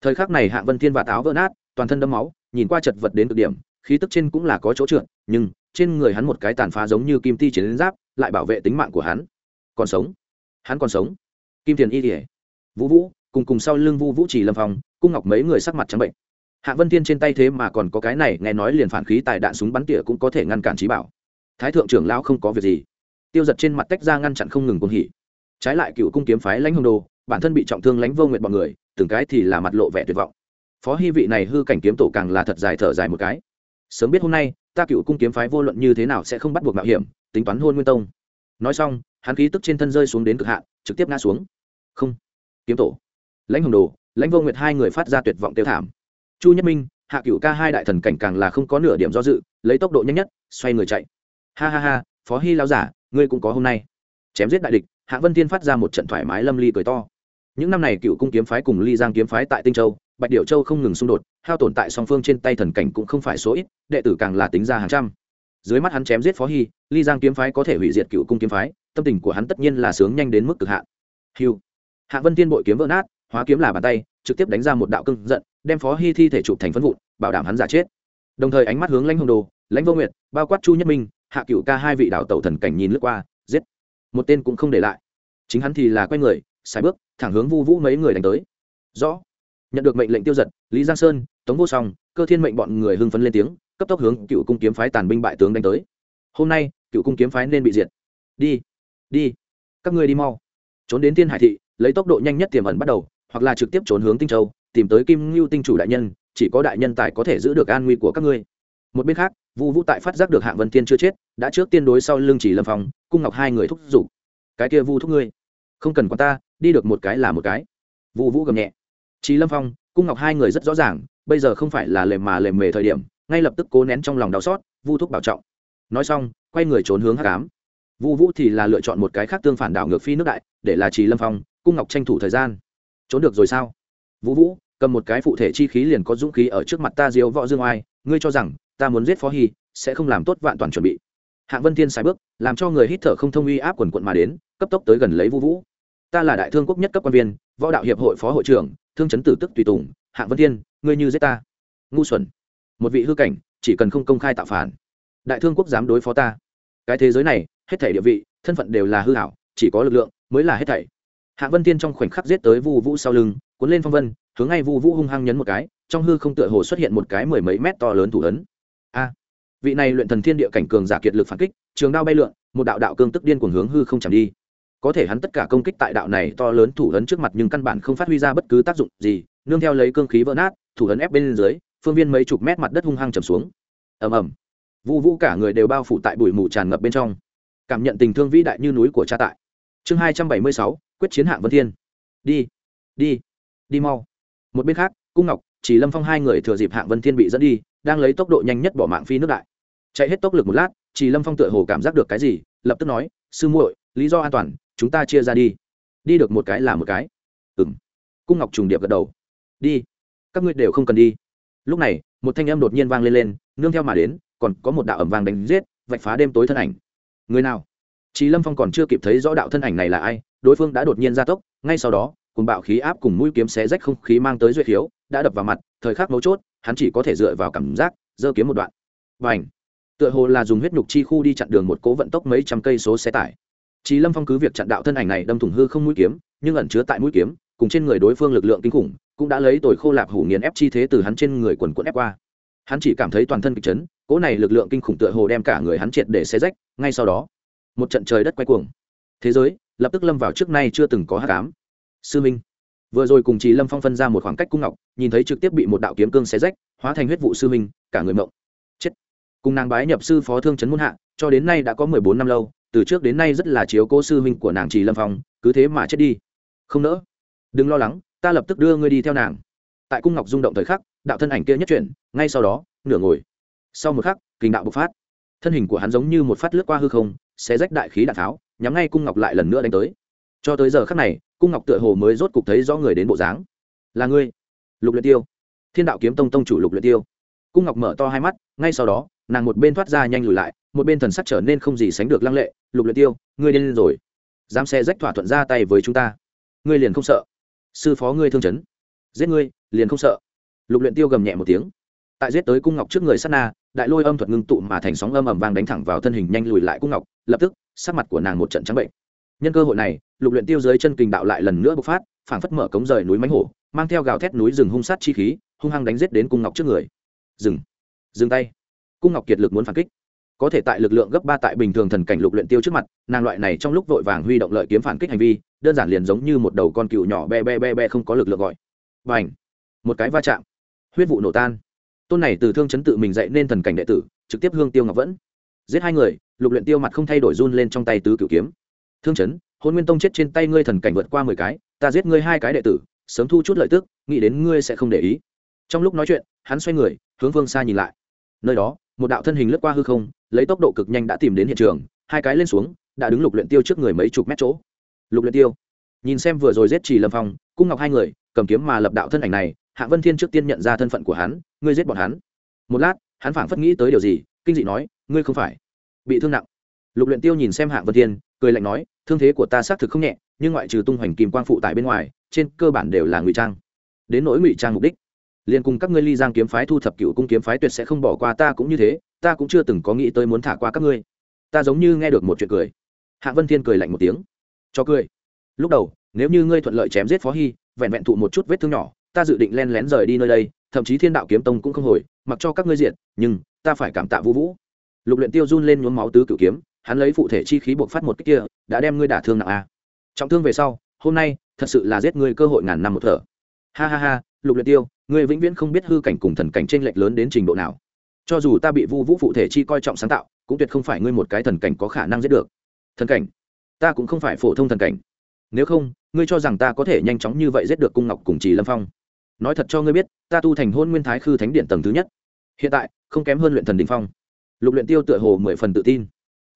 Thời khắc này hạng vân thiên và táo vỡ nát, toàn thân đâm máu, nhìn qua chật vật đến cực điểm khí tức trên cũng là có chỗ trượt, nhưng trên người hắn một cái tàn phá giống như kim ti chiến giáp, lại bảo vệ tính mạng của hắn. Còn sống. Hắn còn sống. Kim tiền y kỉa vũ vũ, cùng cùng sau lưng vu vũ chỉ lâm phòng cung ngọc mấy người sắc mặt trắng bệnh. Hạ vân thiên trên tay thế mà còn có cái này, nghe nói liền phản khí tại đạn súng bắn tỉa cũng có thể ngăn cản trí bảo. Thái thượng trưởng lão không có việc gì. Tiêu giật trên mặt tách ra ngăn chặn không ngừng cuồng hỉ. Trái lại cựu cung kiếm phái lãnh hồng đồ, bản thân bị trọng thương lãnh vô nguyện bọn người, từng cái thì là mặt lộ vẻ tuyệt vọng. Phó hy vị này hư cảnh kiếm tổ càng là thật dài thở dài một cái sớm biết hôm nay, ta cựu cung kiếm phái vô luận như thế nào sẽ không bắt buộc mạo hiểm, tính toán hôn nguyên tông. Nói xong, hắn khí tức trên thân rơi xuống đến cực hạn, trực tiếp ngã xuống. Không. Kiếm tổ. Lãnh hồng đồ, lãnh vô nguyệt hai người phát ra tuyệt vọng tiêu thảm. Chu nhất minh, hạ cựu ca hai đại thần cảnh càng là không có nửa điểm do dự, lấy tốc độ nhanh nhất, xoay người chạy. Ha ha ha, phó hy lao giả, ngươi cũng có hôm nay. Chém giết đại địch, hạ vân thiên phát ra một trận thoải mái lâm ly cười to. Những năm này cựu cung kiếm phái cùng ly giang kiếm phái tại tinh châu bạch điệu châu không ngừng xung đột, hao tổn tại song phương trên tay thần cảnh cũng không phải số ít, đệ tử càng là tính ra hàng trăm. Dưới mắt hắn chém giết phó hy, ly giang kiếm phái có thể hủy diệt cựu cung kiếm phái, tâm tình của hắn tất nhiên là sướng nhanh đến mức cực hạn. Hiu hạ vân thiên bội kiếm vỡ nát, hóa kiếm là bàn tay, trực tiếp đánh ra một đạo cưng giận, đem phó hy thi thể chụp thành phân vụn, bảo đảm hắn giả chết. Đồng thời ánh mắt hướng lãnh hồng đồ, lãnh vô nguyệt, bao quát chu nhất minh, hạ cựu ca hai vị đạo tẩu thần cảnh nhìn lướt qua, giết. Một tên cũng không để lại. Chính hắn thì là quay người xài bước, thẳng hướng vu vũ mấy người đánh tới. Rõ nhận được mệnh lệnh tiêu giật, lý giang sơn, tống vô song, cơ thiên mệnh bọn người hưng phấn lên tiếng, cấp tốc hướng cựu cung kiếm phái tàn binh bại tướng đánh tới. Hôm nay, cựu cung kiếm phái nên bị diệt. Đi đi, các ngươi đi mau. Trốn đến thiên hải thị, lấy tốc độ nhanh nhất tiềm ẩn bắt đầu, hoặc là trực tiếp trốn hướng tinh châu, tìm tới kim ngưu tinh chủ đại nhân, chỉ có đại nhân tài có thể giữ được an nguy của các ngươi. Một bên khác, vu vũ tại phát giác được hạng vân tiên chưa chết, đã trước tiên đối sau lưng chỉ lâm phòng cung ngọc hai người thúc giục. Cái kia vu thúc ngươi, không cần quan ta, đi được một cái là một cái. Vu vũ gầm nhẹ trí lâm phong, cung ngọc hai người rất rõ ràng, bây giờ không phải là lề mà lề mề thời điểm, ngay lập tức cố nén trong lòng đau xót, vu thúc bảo trọng. Nói xong, quay người trốn hướng hát cám vu vũ thì là lựa chọn một cái khác tương phản đảo ngược phi nước đại, để là trí lâm phong, cung ngọc tranh thủ thời gian. Trốn được rồi sao? Vũ vũ, cầm một cái phụ thể chi khí liền có dũng khí ở trước mặt ta diếu võ dương oai, ngươi cho rằng, ta muốn giết phó hy, sẽ không làm tốt vạn toàn chuẩn bị. Hạng vân thiên sai bước, làm cho người hít thở không thông uy áp quần quận mà đến, cấp tốc tới gần lấy vũ vũ. Ta là đại thương quốc nhất cấp quan viên võ đạo hiệp hội phó hội trưởng, thương chấn tử tức tùy tùng, hạng vân thiên, ngươi như giết ta. Ngu xuẩn. Một vị hư cảnh, chỉ cần không công khai tạo phản. Đại thương quốc dám đối phó ta. Cái thế giới này, hết thảy địa vị, thân phận đều là hư hảo chỉ có lực lượng mới là hết thảy. Hạng vân tiên trong khoảnh khắc giết tới vu vũ sau lưng, cuốn lên phong vân, hướng ngay vu vũ hung hăng nhấn một cái, trong hư không tựa hồ xuất hiện một cái mười mấy mét to lớn thủ ấn. A. Vị này luyện thần thiên địa cảnh cường giả kiệt lực phản kích, trường đao bay lượn, một đạo đạo cương tức điên cuồng hướng hư không chẳng đi có thể hắn tất cả công kích tại đạo này to lớn thủ ấn trước mặt nhưng căn bản không phát huy ra bất cứ tác dụng gì, nương theo lấy cương khí vỡ nát, thủ ấn ép bên dưới, phương viên mấy chục mét mặt đất hung hăng trầm xuống. Ầm ầm. Vu vũ cả người đều bao phủ tại bụi mù tràn ngập bên trong. Cảm nhận tình thương vĩ đại như núi của cha tại. Chương hai trăm bảy mươi sáu, quyết chiến hạng vân thiên. Đi. Đi. Đi mau. Một bên khác, cung ngọc, chỉ lâm phong hai người thừa dịp hạng vân thiên bị dẫn đi, đang lấy tốc độ nhanh nhất bỏ mạng phi nước đại. Chạy hết tốc lực một lát, chỉ lâm phong tựa hồ cảm giác được cái gì, lập tức nói, sư muội, lý do an toàn chúng ta chia ra đi. Đi được một cái là một cái. Ừ m cung ngọc trùng điệp gật đầu. Đi. Các ngươi đều không cần đi. Lúc này một thanh âm đột nhiên vang lên lên nương theo mà đến còn có một đạo ẩm vàng đánh giết vạch phá đêm tối thân ảnh. Người nào? Chí Lâm Phong còn chưa kịp thấy rõ đạo thân ảnh này là ai, đối phương đã đột nhiên ra tốc, ngay sau đó, cùng bạo khí áp cùng mũi kiếm xé rách không khí mang tới duyệt khiếu, đã đập vào mặt, thời khắc mấu chốt, hắn chỉ có thể dựa vào cảm giác, giơ kiếm một đoạn. Bành! Tựa hồ là dùng huyết nhục chi khu đi chặn đường một cố vận tốc mấy trăm cây số xe tải. Chí Lâm Phong cứ việc chặn đạo thân ảnh này đâm thủng hư không mũi kiếm, nhưng ẩn chứa tại mũi kiếm, cùng trên người đối phương lực lượng kinh khủng, cũng đã lấy tồi khô lạp hủ nghiền ép chi thế từ hắn trên người quần quần ép qua. Hắn chỉ cảm thấy toàn thân kịch chấn, cỗ này lực lượng kinh khủng tựa hồ đem cả người hắn triệt để xé rách, ngay sau đó, một trận trời đất quay cuồng thế giới lập tức lâm vào trước nay chưa từng có hắc ám. sư minh vừa rồi cùng chị lâm phong phân ra một khoảng cách cung ngọc nhìn thấy trực tiếp bị một đạo kiếm cương xé rách hóa thành huyết vụ sư minh cả người mộng chết cùng nàng bái nhập sư phó thương trấn muôn hạ cho đến nay đã có mười bốn năm lâu từ trước đến nay rất là chiếu cố sư huynh của nàng trì lâm phong, cứ thế mà chết đi. Không nỡ. Đừng lo lắng, ta lập tức đưa ngươi đi theo nàng. Tại cung ngọc rung động thời khắc, đạo thân ảnh kia nhất chuyển, ngay sau đó, nửa ngồi. Sau một khắc kình đạo bộc phát. Thân hình của hắn giống như một phát lướt qua hư không sẽ rách đại khí đạn tháo, nhắm ngay cung ngọc lại lần nữa đánh tới. Cho tới giờ khắc này, cung ngọc tựa hồ mới rốt cục thấy rõ người đến bộ dáng. Là ngươi, lục luyện tiêu. Thiên đạo kiếm tông tông chủ lục luyện tiêu. Cung ngọc mở to hai mắt, ngay sau đó, nàng một bên thoát ra nhanh lùi lại, một bên thần sắc trở nên không gì sánh được lăng lệ lục luyện tiêu, ngươi điên rồi. Dám xe rách thỏa thuận ra tay với chúng ta. Ngươi liền không sợ. Sư phó ngươi thương chấn. Giết ngươi, liền không sợ. Lục luyện tiêu gầm nhẹ một tiếng. Tại giết tới cung ngọc trước người sát na, đại lôi âm thuật ngưng tụ mà thành sóng âm ầm vang đánh thẳng vào thân hình nhanh lùi lại cung ngọc, lập tức, sắc mặt của nàng một trận trắng bệnh. Nhân cơ hội này, lục luyện tiêu dưới chân kình đạo lại lần nữa bộc phát, phảng phất mở cống rời núi mánh hổ, mang theo gào thét núi rừng hung sát chi khí, hung hăng đánh giết đến cung ngọc trước người. Dừng. Dừng tay. Cung ngọc kiệt lực muốn phản kích có thể tại lực lượng gấp ba tại bình thường thần cảnh lục luyện tiêu trước mặt, nàng loại này trong lúc vội vàng huy động lợi kiếm phản kích hành vi, đơn giản liền giống như một đầu con cừu nhỏ be be be be không có lực lượng gọi. Bành! Một cái va chạm. Huyết vụ nổ tan. Tôn này từ thương chấn tự mình dạy nên thần cảnh đệ tử, trực tiếp hương tiêu ngọc vẫn. Giết hai người, lục luyện tiêu mặt không thay đổi run lên trong tay tứ cửu kiếm. Thương chấn, hôn nguyên tông chết trên tay ngươi thần cảnh vượt qua mười cái, ta giết ngươi hai cái đệ tử, sớm thu chút lợi tức, nghĩ đến ngươi sẽ không để ý. Trong lúc nói chuyện, hắn xoay người, hướng phương xa nhìn lại. Nơi đó một đạo thân hình lướt qua hư không, lấy tốc độ cực nhanh đã tìm đến hiện trường, hai cái lên xuống, đã đứng lục luyện tiêu trước người mấy chục mét chỗ. Lục luyện tiêu. Nhìn xem vừa rồi giết chỉ lâm phong, cung ngọc hai người, cầm kiếm mà lập đạo thân ảnh này, hạ vân thiên trước tiên nhận ra thân phận của hắn, ngươi giết bọn hắn. Một lát, hắn phảng phất nghĩ tới điều gì, kinh dị nói, ngươi không phải. Bị thương nặng. Lục luyện tiêu nhìn xem hạ vân thiên, cười lạnh nói, thương thế của ta xác thực không nhẹ, nhưng ngoại trừ tung hoành kim quang phụ tại bên ngoài, trên cơ bản đều là ngụy trang. Đến nỗi ngụy trang mục đích liền cùng các ngươi ly giang kiếm phái thu thập cựu cung kiếm phái tuyệt sẽ không bỏ qua ta cũng như thế, ta cũng chưa từng có nghĩ tới muốn thả qua các ngươi. Ta giống như nghe được một chuyện cười. Hạ vân thiên cười lạnh một tiếng. Cho cười. Lúc đầu, nếu như ngươi thuận lợi chém giết phó hy, vẹn vẹn thụ một chút vết thương nhỏ, ta dự định len lén rời đi nơi đây, thậm chí thiên đạo kiếm tông cũng không hồi, mặc cho các ngươi diện nhưng ta phải cảm tạ vũ vũ. Lục luyện tiêu run lên nhuốm máu tứ cửu kiếm, hắn lấy phụ thể chi khí buộc phát một kích kia, đã đem ngươi đả thương nặng a. Trọng thương về sau, hôm nay, thật sự là giết ngươi cơ hội ngàn năm một thở. Ha ha ha, lục luyện tiêu ngươi vĩnh viễn không biết hư cảnh cùng thần cảnh trên lệch lớn đến trình độ nào. Cho dù ta bị vu vũ phụ thể chi coi trọng sáng tạo, cũng tuyệt không phải ngươi một cái thần cảnh có khả năng giết được. Thần cảnh? Ta cũng không phải phổ thông thần cảnh. Nếu không, ngươi cho rằng ta có thể nhanh chóng như vậy giết được cung ngọc cùng trì lâm phong? Nói thật cho ngươi biết, ta tu thành hôn nguyên thái khư thánh điện tầng thứ nhất. Hiện tại, không kém hơn luyện thần đình phong. Lục luyện tiêu tựa hồ mười phần tự tin.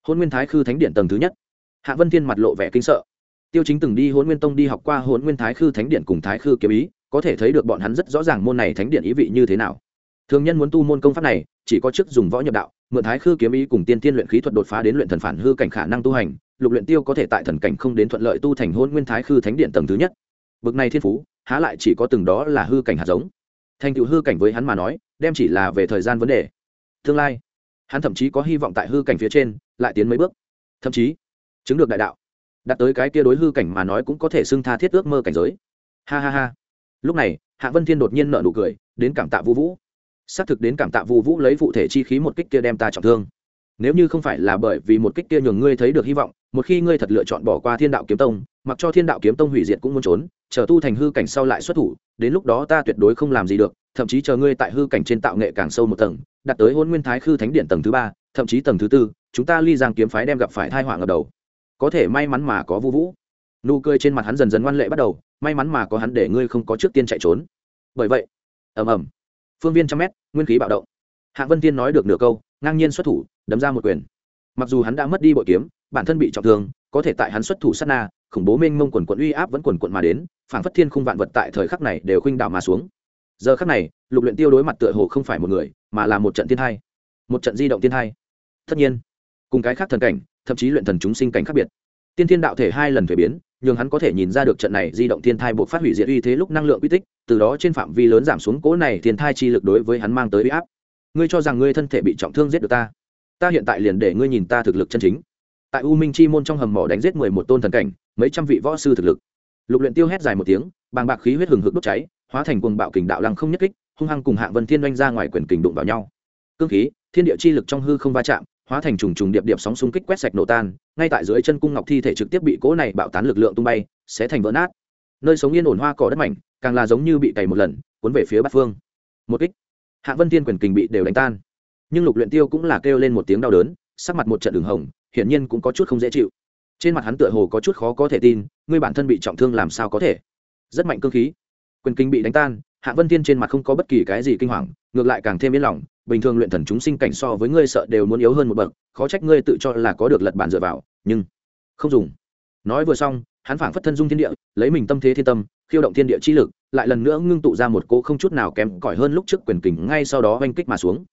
Hôn nguyên thái khư thánh điện tầng thứ nhất. Hạ vân thiên mặt lộ vẻ kinh sợ. Tiêu chính từng đi hôn nguyên tông đi học qua hôn nguyên thái khư thánh điện cùng thái khư kiếm ý có thể thấy được bọn hắn rất rõ ràng môn này thánh điện ý vị như thế nào. Thường nhân muốn tu môn công pháp này, chỉ có chức dùng võ nhập đạo, mượn thái khư kiếm ý cùng tiên tiên luyện khí thuật đột phá đến luyện thần phản hư cảnh khả năng tu hành, lục luyện tiêu có thể tại thần cảnh không đến thuận lợi tu thành hôn nguyên thái khư thánh điện tầng thứ nhất. Bậc này thiên phú, há lại chỉ có từng đó là hư cảnh hạt giống. Thành tựu hư cảnh với hắn mà nói, đem chỉ là về thời gian vấn đề. Tương lai, hắn thậm chí có hy vọng tại hư cảnh phía trên, lại tiến mấy bước. Thậm chí, chứng được đại đạo. Đạt tới cái kia đối hư cảnh mà nói cũng có thể xưng tha thiết ước mơ cảnh giới. Ha ha ha lúc này, hạ vân thiên đột nhiên nở nụ cười, đến cảm tạ vũ vũ. Xác thực đến cảm tạ vũ vũ lấy phụ thể chi khí một kích kia đem ta trọng thương. Nếu như không phải là bởi vì một kích kia nhường ngươi thấy được hy vọng, một khi ngươi thật lựa chọn bỏ qua thiên đạo kiếm tông, mặc cho thiên đạo kiếm tông hủy diệt cũng muốn trốn, chờ tu thành hư cảnh sau lại xuất thủ, đến lúc đó ta tuyệt đối không làm gì được, thậm chí chờ ngươi tại hư cảnh trên tạo nghệ càng sâu một tầng, đạt tới hôn nguyên thái khư thánh điện tầng thứ ba, thậm chí tầng thứ tư, chúng ta ly giang kiếm phái đem gặp phải thai họa ngập đầu. Có thể may mắn mà có vũ vũ. Nụ cười trên mặt hắn dần dần ngoan lệ bắt đầu may mắn mà có hắn để ngươi không có trước tiên chạy trốn. Bởi vậy, ầm ầm, phương viên trăm mét, nguyên khí bạo động. Hạng vân tiên nói được nửa câu, ngang nhiên xuất thủ, đấm ra một quyền. Mặc dù hắn đã mất đi bội kiếm, bản thân bị trọng thương, có thể tại hắn xuất thủ sát na, khủng bố mênh mông quần quận uy áp vẫn quần quận mà đến, phảng phất thiên khung vạn vật tại thời khắc này đều khuynh đảo mà xuống. Giờ khắc này, lục luyện tiêu đối mặt tựa hồ không phải một người, mà là một trận thiên hai. Một trận di động thiên hai. Tất nhiên, cùng cái khác thần cảnh, thậm chí luyện thần chúng sinh cảnh khác biệt. Tiên thiên đạo thể hai lần thuế biến nhưng hắn có thể nhìn ra được trận này di động thiên thai buộc phát hủy diệt uy thế lúc năng lượng quy tích, từ đó trên phạm vi lớn giảm xuống cố này thiên thai chi lực đối với hắn mang tới uy áp. Ngươi cho rằng ngươi thân thể bị trọng thương giết được ta? Ta hiện tại liền để ngươi nhìn ta thực lực chân chính. Tại u minh chi môn trong hầm mỏ đánh giết mười một tôn thần cảnh, mấy trăm vị võ sư thực lực. Lục luyện tiêu hét dài một tiếng, bàng bạc khí huyết hừng hực đốt cháy, hóa thành cuồng bạo kình đạo lăng không nhất kích, hung hăng cùng hạng vân thiên doanh ra ngoài quyền kình đụng vào nhau. Cương khí, thiên địa chi lực trong hư không va chạm hóa thành trùng trùng điệp điệp sóng xung kích quét sạch nổ tan, ngay tại dưới chân cung ngọc thi thể trực tiếp bị cỗ này bạo tán lực lượng tung bay, sẽ thành vỡ nát. Nơi sống yên ổn hoa cỏ đất mảnh, càng là giống như bị cày một lần, cuốn về phía bát phương. Một kích, hạ vân thiên quyền kình bị đều đánh tan. Nhưng lục luyện tiêu cũng là kêu lên một tiếng đau đớn, sắc mặt một trận đường hồng, hiển nhiên cũng có chút không dễ chịu. Trên mặt hắn tựa hồ có chút khó có thể tin, ngươi bản thân bị trọng thương làm sao có thể? Rất mạnh cương khí. Quyền kinh bị đánh tan hạ vân thiên trên mặt không có bất kỳ cái gì kinh hoàng, ngược lại càng thêm yên lòng, bình thường luyện thần chúng sinh cảnh so với ngươi sợ đều muốn yếu hơn một bậc, khó trách ngươi tự cho là có được lật bản dựa vào, nhưng không dùng. Nói vừa xong, hắn phảng phất thân dung thiên địa, lấy mình tâm thế thiên tâm, khiêu động thiên địa chi lực, lại lần nữa ngưng tụ ra một cỗ không chút nào kém cỏi hơn lúc trước quyền kình ngay sau đó oanh kích mà xuống.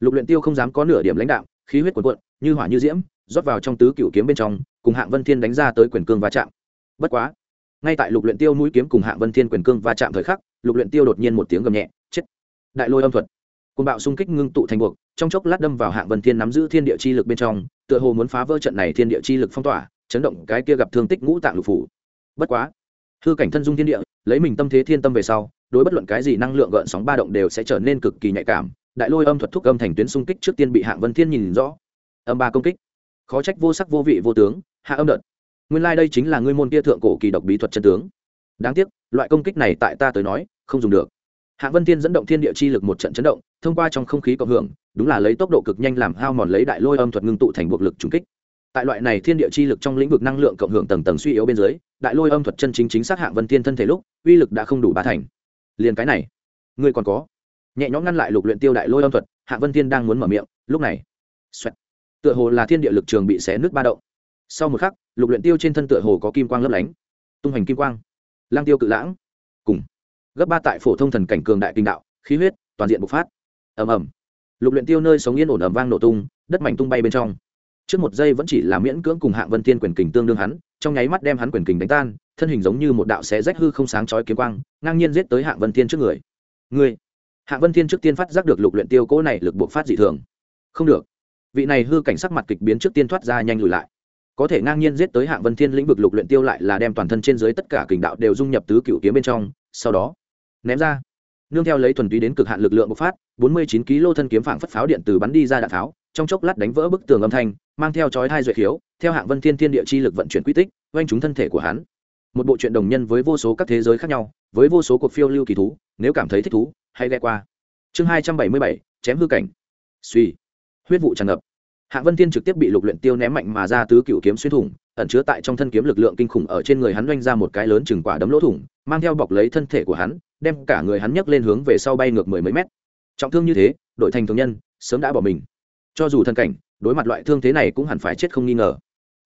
Lục luyện tiêu không dám có nửa điểm lãnh đạo khí huyết cuồn cuộn, như hỏa như diễm, rót vào trong tứ cửu kiếm bên trong, cùng hạng vân thiên đánh ra tới quyền cương va chạm. Bất quá, ngay tại lục luyện tiêu mũi kiếm cùng hạng vân thiên quyền cương va chạm thời khắc lục luyện tiêu đột nhiên một tiếng gầm nhẹ, chết. Đại lôi âm thuật. Côn bạo xung kích ngưng tụ thành buộc, trong chốc lát đâm vào hạng vân thiên nắm giữ thiên địa chi lực bên trong, tựa hồ muốn phá vỡ trận này thiên địa chi lực phong tỏa, chấn động cái kia gặp thương tích ngũ tạng lục phủ. Bất quá, hư cảnh thân dung thiên địa, lấy mình tâm thế thiên tâm về sau, đối bất luận cái gì năng lượng gợn sóng ba động đều sẽ trở nên cực kỳ nhạy cảm. Đại lôi âm thuật thúc âm thành tuyến xung kích trước tiên bị hạng vân thiên nhìn rõ. Âm ba công kích. Khó trách vô sắc vô vị vô tướng, hạ âm đợt. Nguyên lai đây chính là ngươi môn kia thượng cổ kỳ độc bí thuật chân tướng đáng tiếc loại công kích này tại ta tới nói không dùng được. Hạ vân thiên dẫn động thiên địa chi lực một trận chấn động thông qua trong không khí cộng hưởng đúng là lấy tốc độ cực nhanh làm hao mòn lấy đại lôi âm thuật ngưng tụ thành buộc lực trùng kích. Tại loại này thiên địa chi lực trong lĩnh vực năng lượng cộng hưởng tầng tầng suy yếu bên dưới đại lôi âm thuật chân chính chính xác hạng vân thiên thân thể lúc uy lực đã không đủ bá thành. Liền cái này ngươi còn có. Nhẹ nhõm ngăn lại lục luyện tiêu đại lôi âm thuật hạng vân thiên đang muốn mở miệng lúc này xoẹt, tựa hồ là thiên địa lực trường bị xé nước ba động. Sau một khắc lục luyện tiêu trên thân tựa hồ có kim quang lấp lánh. Tung hành kim quang lang tiêu cự lãng. Cùng. Gấp ba tại phổ thông thần cảnh cường đại kinh đạo, khí huyết, toàn diện bộc phát. Ầm ầm. Lục luyện tiêu nơi sống yên ổn ầm vang nổ tung, đất mảnh tung bay bên trong. Trước một giây vẫn chỉ là miễn cưỡng cùng hạng vân thiên quyền kình tương đương hắn, trong nháy mắt đem hắn quyền kình đánh tan, thân hình giống như một đạo xé rách hư không sáng chói kiếm quang, ngang nhiên giết tới hạng vân thiên trước người. Người hạng vân thiên trước tiên phát giác được lục luyện tiêu cố này lực buộc phát dị thường. Không được. Vị này hư cảnh sắc mặt kịch biến trước tiên thoát ra nhanh lùi lại có thể ngang nhiên giết tới hạng vân thiên lĩnh vực lục luyện tiêu lại là đem toàn thân trên dưới tất cả kình đạo đều dung nhập tứ cửu kiếm bên trong, sau đó, ném ra. Nương theo lấy thuần túy đến cực hạn lực lượng bộc phát, bốn mươi chín kg thân kiếm phảng phất pháo điện từ bắn đi ra đạn tháo, trong chốc lát đánh vỡ bức tường âm thanh, mang theo chói hai duệ khiếu, theo hạng vân thiên thiên địa chi lực vận chuyển quy tích, oanh chúng thân thể của hắn. Một bộ truyện đồng nhân với vô số các thế giới khác nhau, với vô số cuộc phiêu lưu kỳ thú, nếu cảm thấy thích thú, hãy ghé qua. Chương hai trăm bảy mươi bảy, chém hư cảnh. Suy huyết vụ tràn ngập hạng vân thiên trực tiếp bị lục luyện tiêu ném mạnh mà ra tứ cựu kiếm xuyên thủng, ẩn chứa tại trong thân kiếm lực lượng kinh khủng ở trên người hắn doanh ra một cái lớn chừng quả đấm lỗ thủng, mang theo bọc lấy thân thể của hắn, đem cả người hắn nhấc lên hướng về sau bay ngược mười mấy mét. Trọng thương như thế, đội thành thường nhân, sớm đã bỏ mình. Cho dù thân cảnh, đối mặt loại thương thế này cũng hẳn phải chết không nghi ngờ.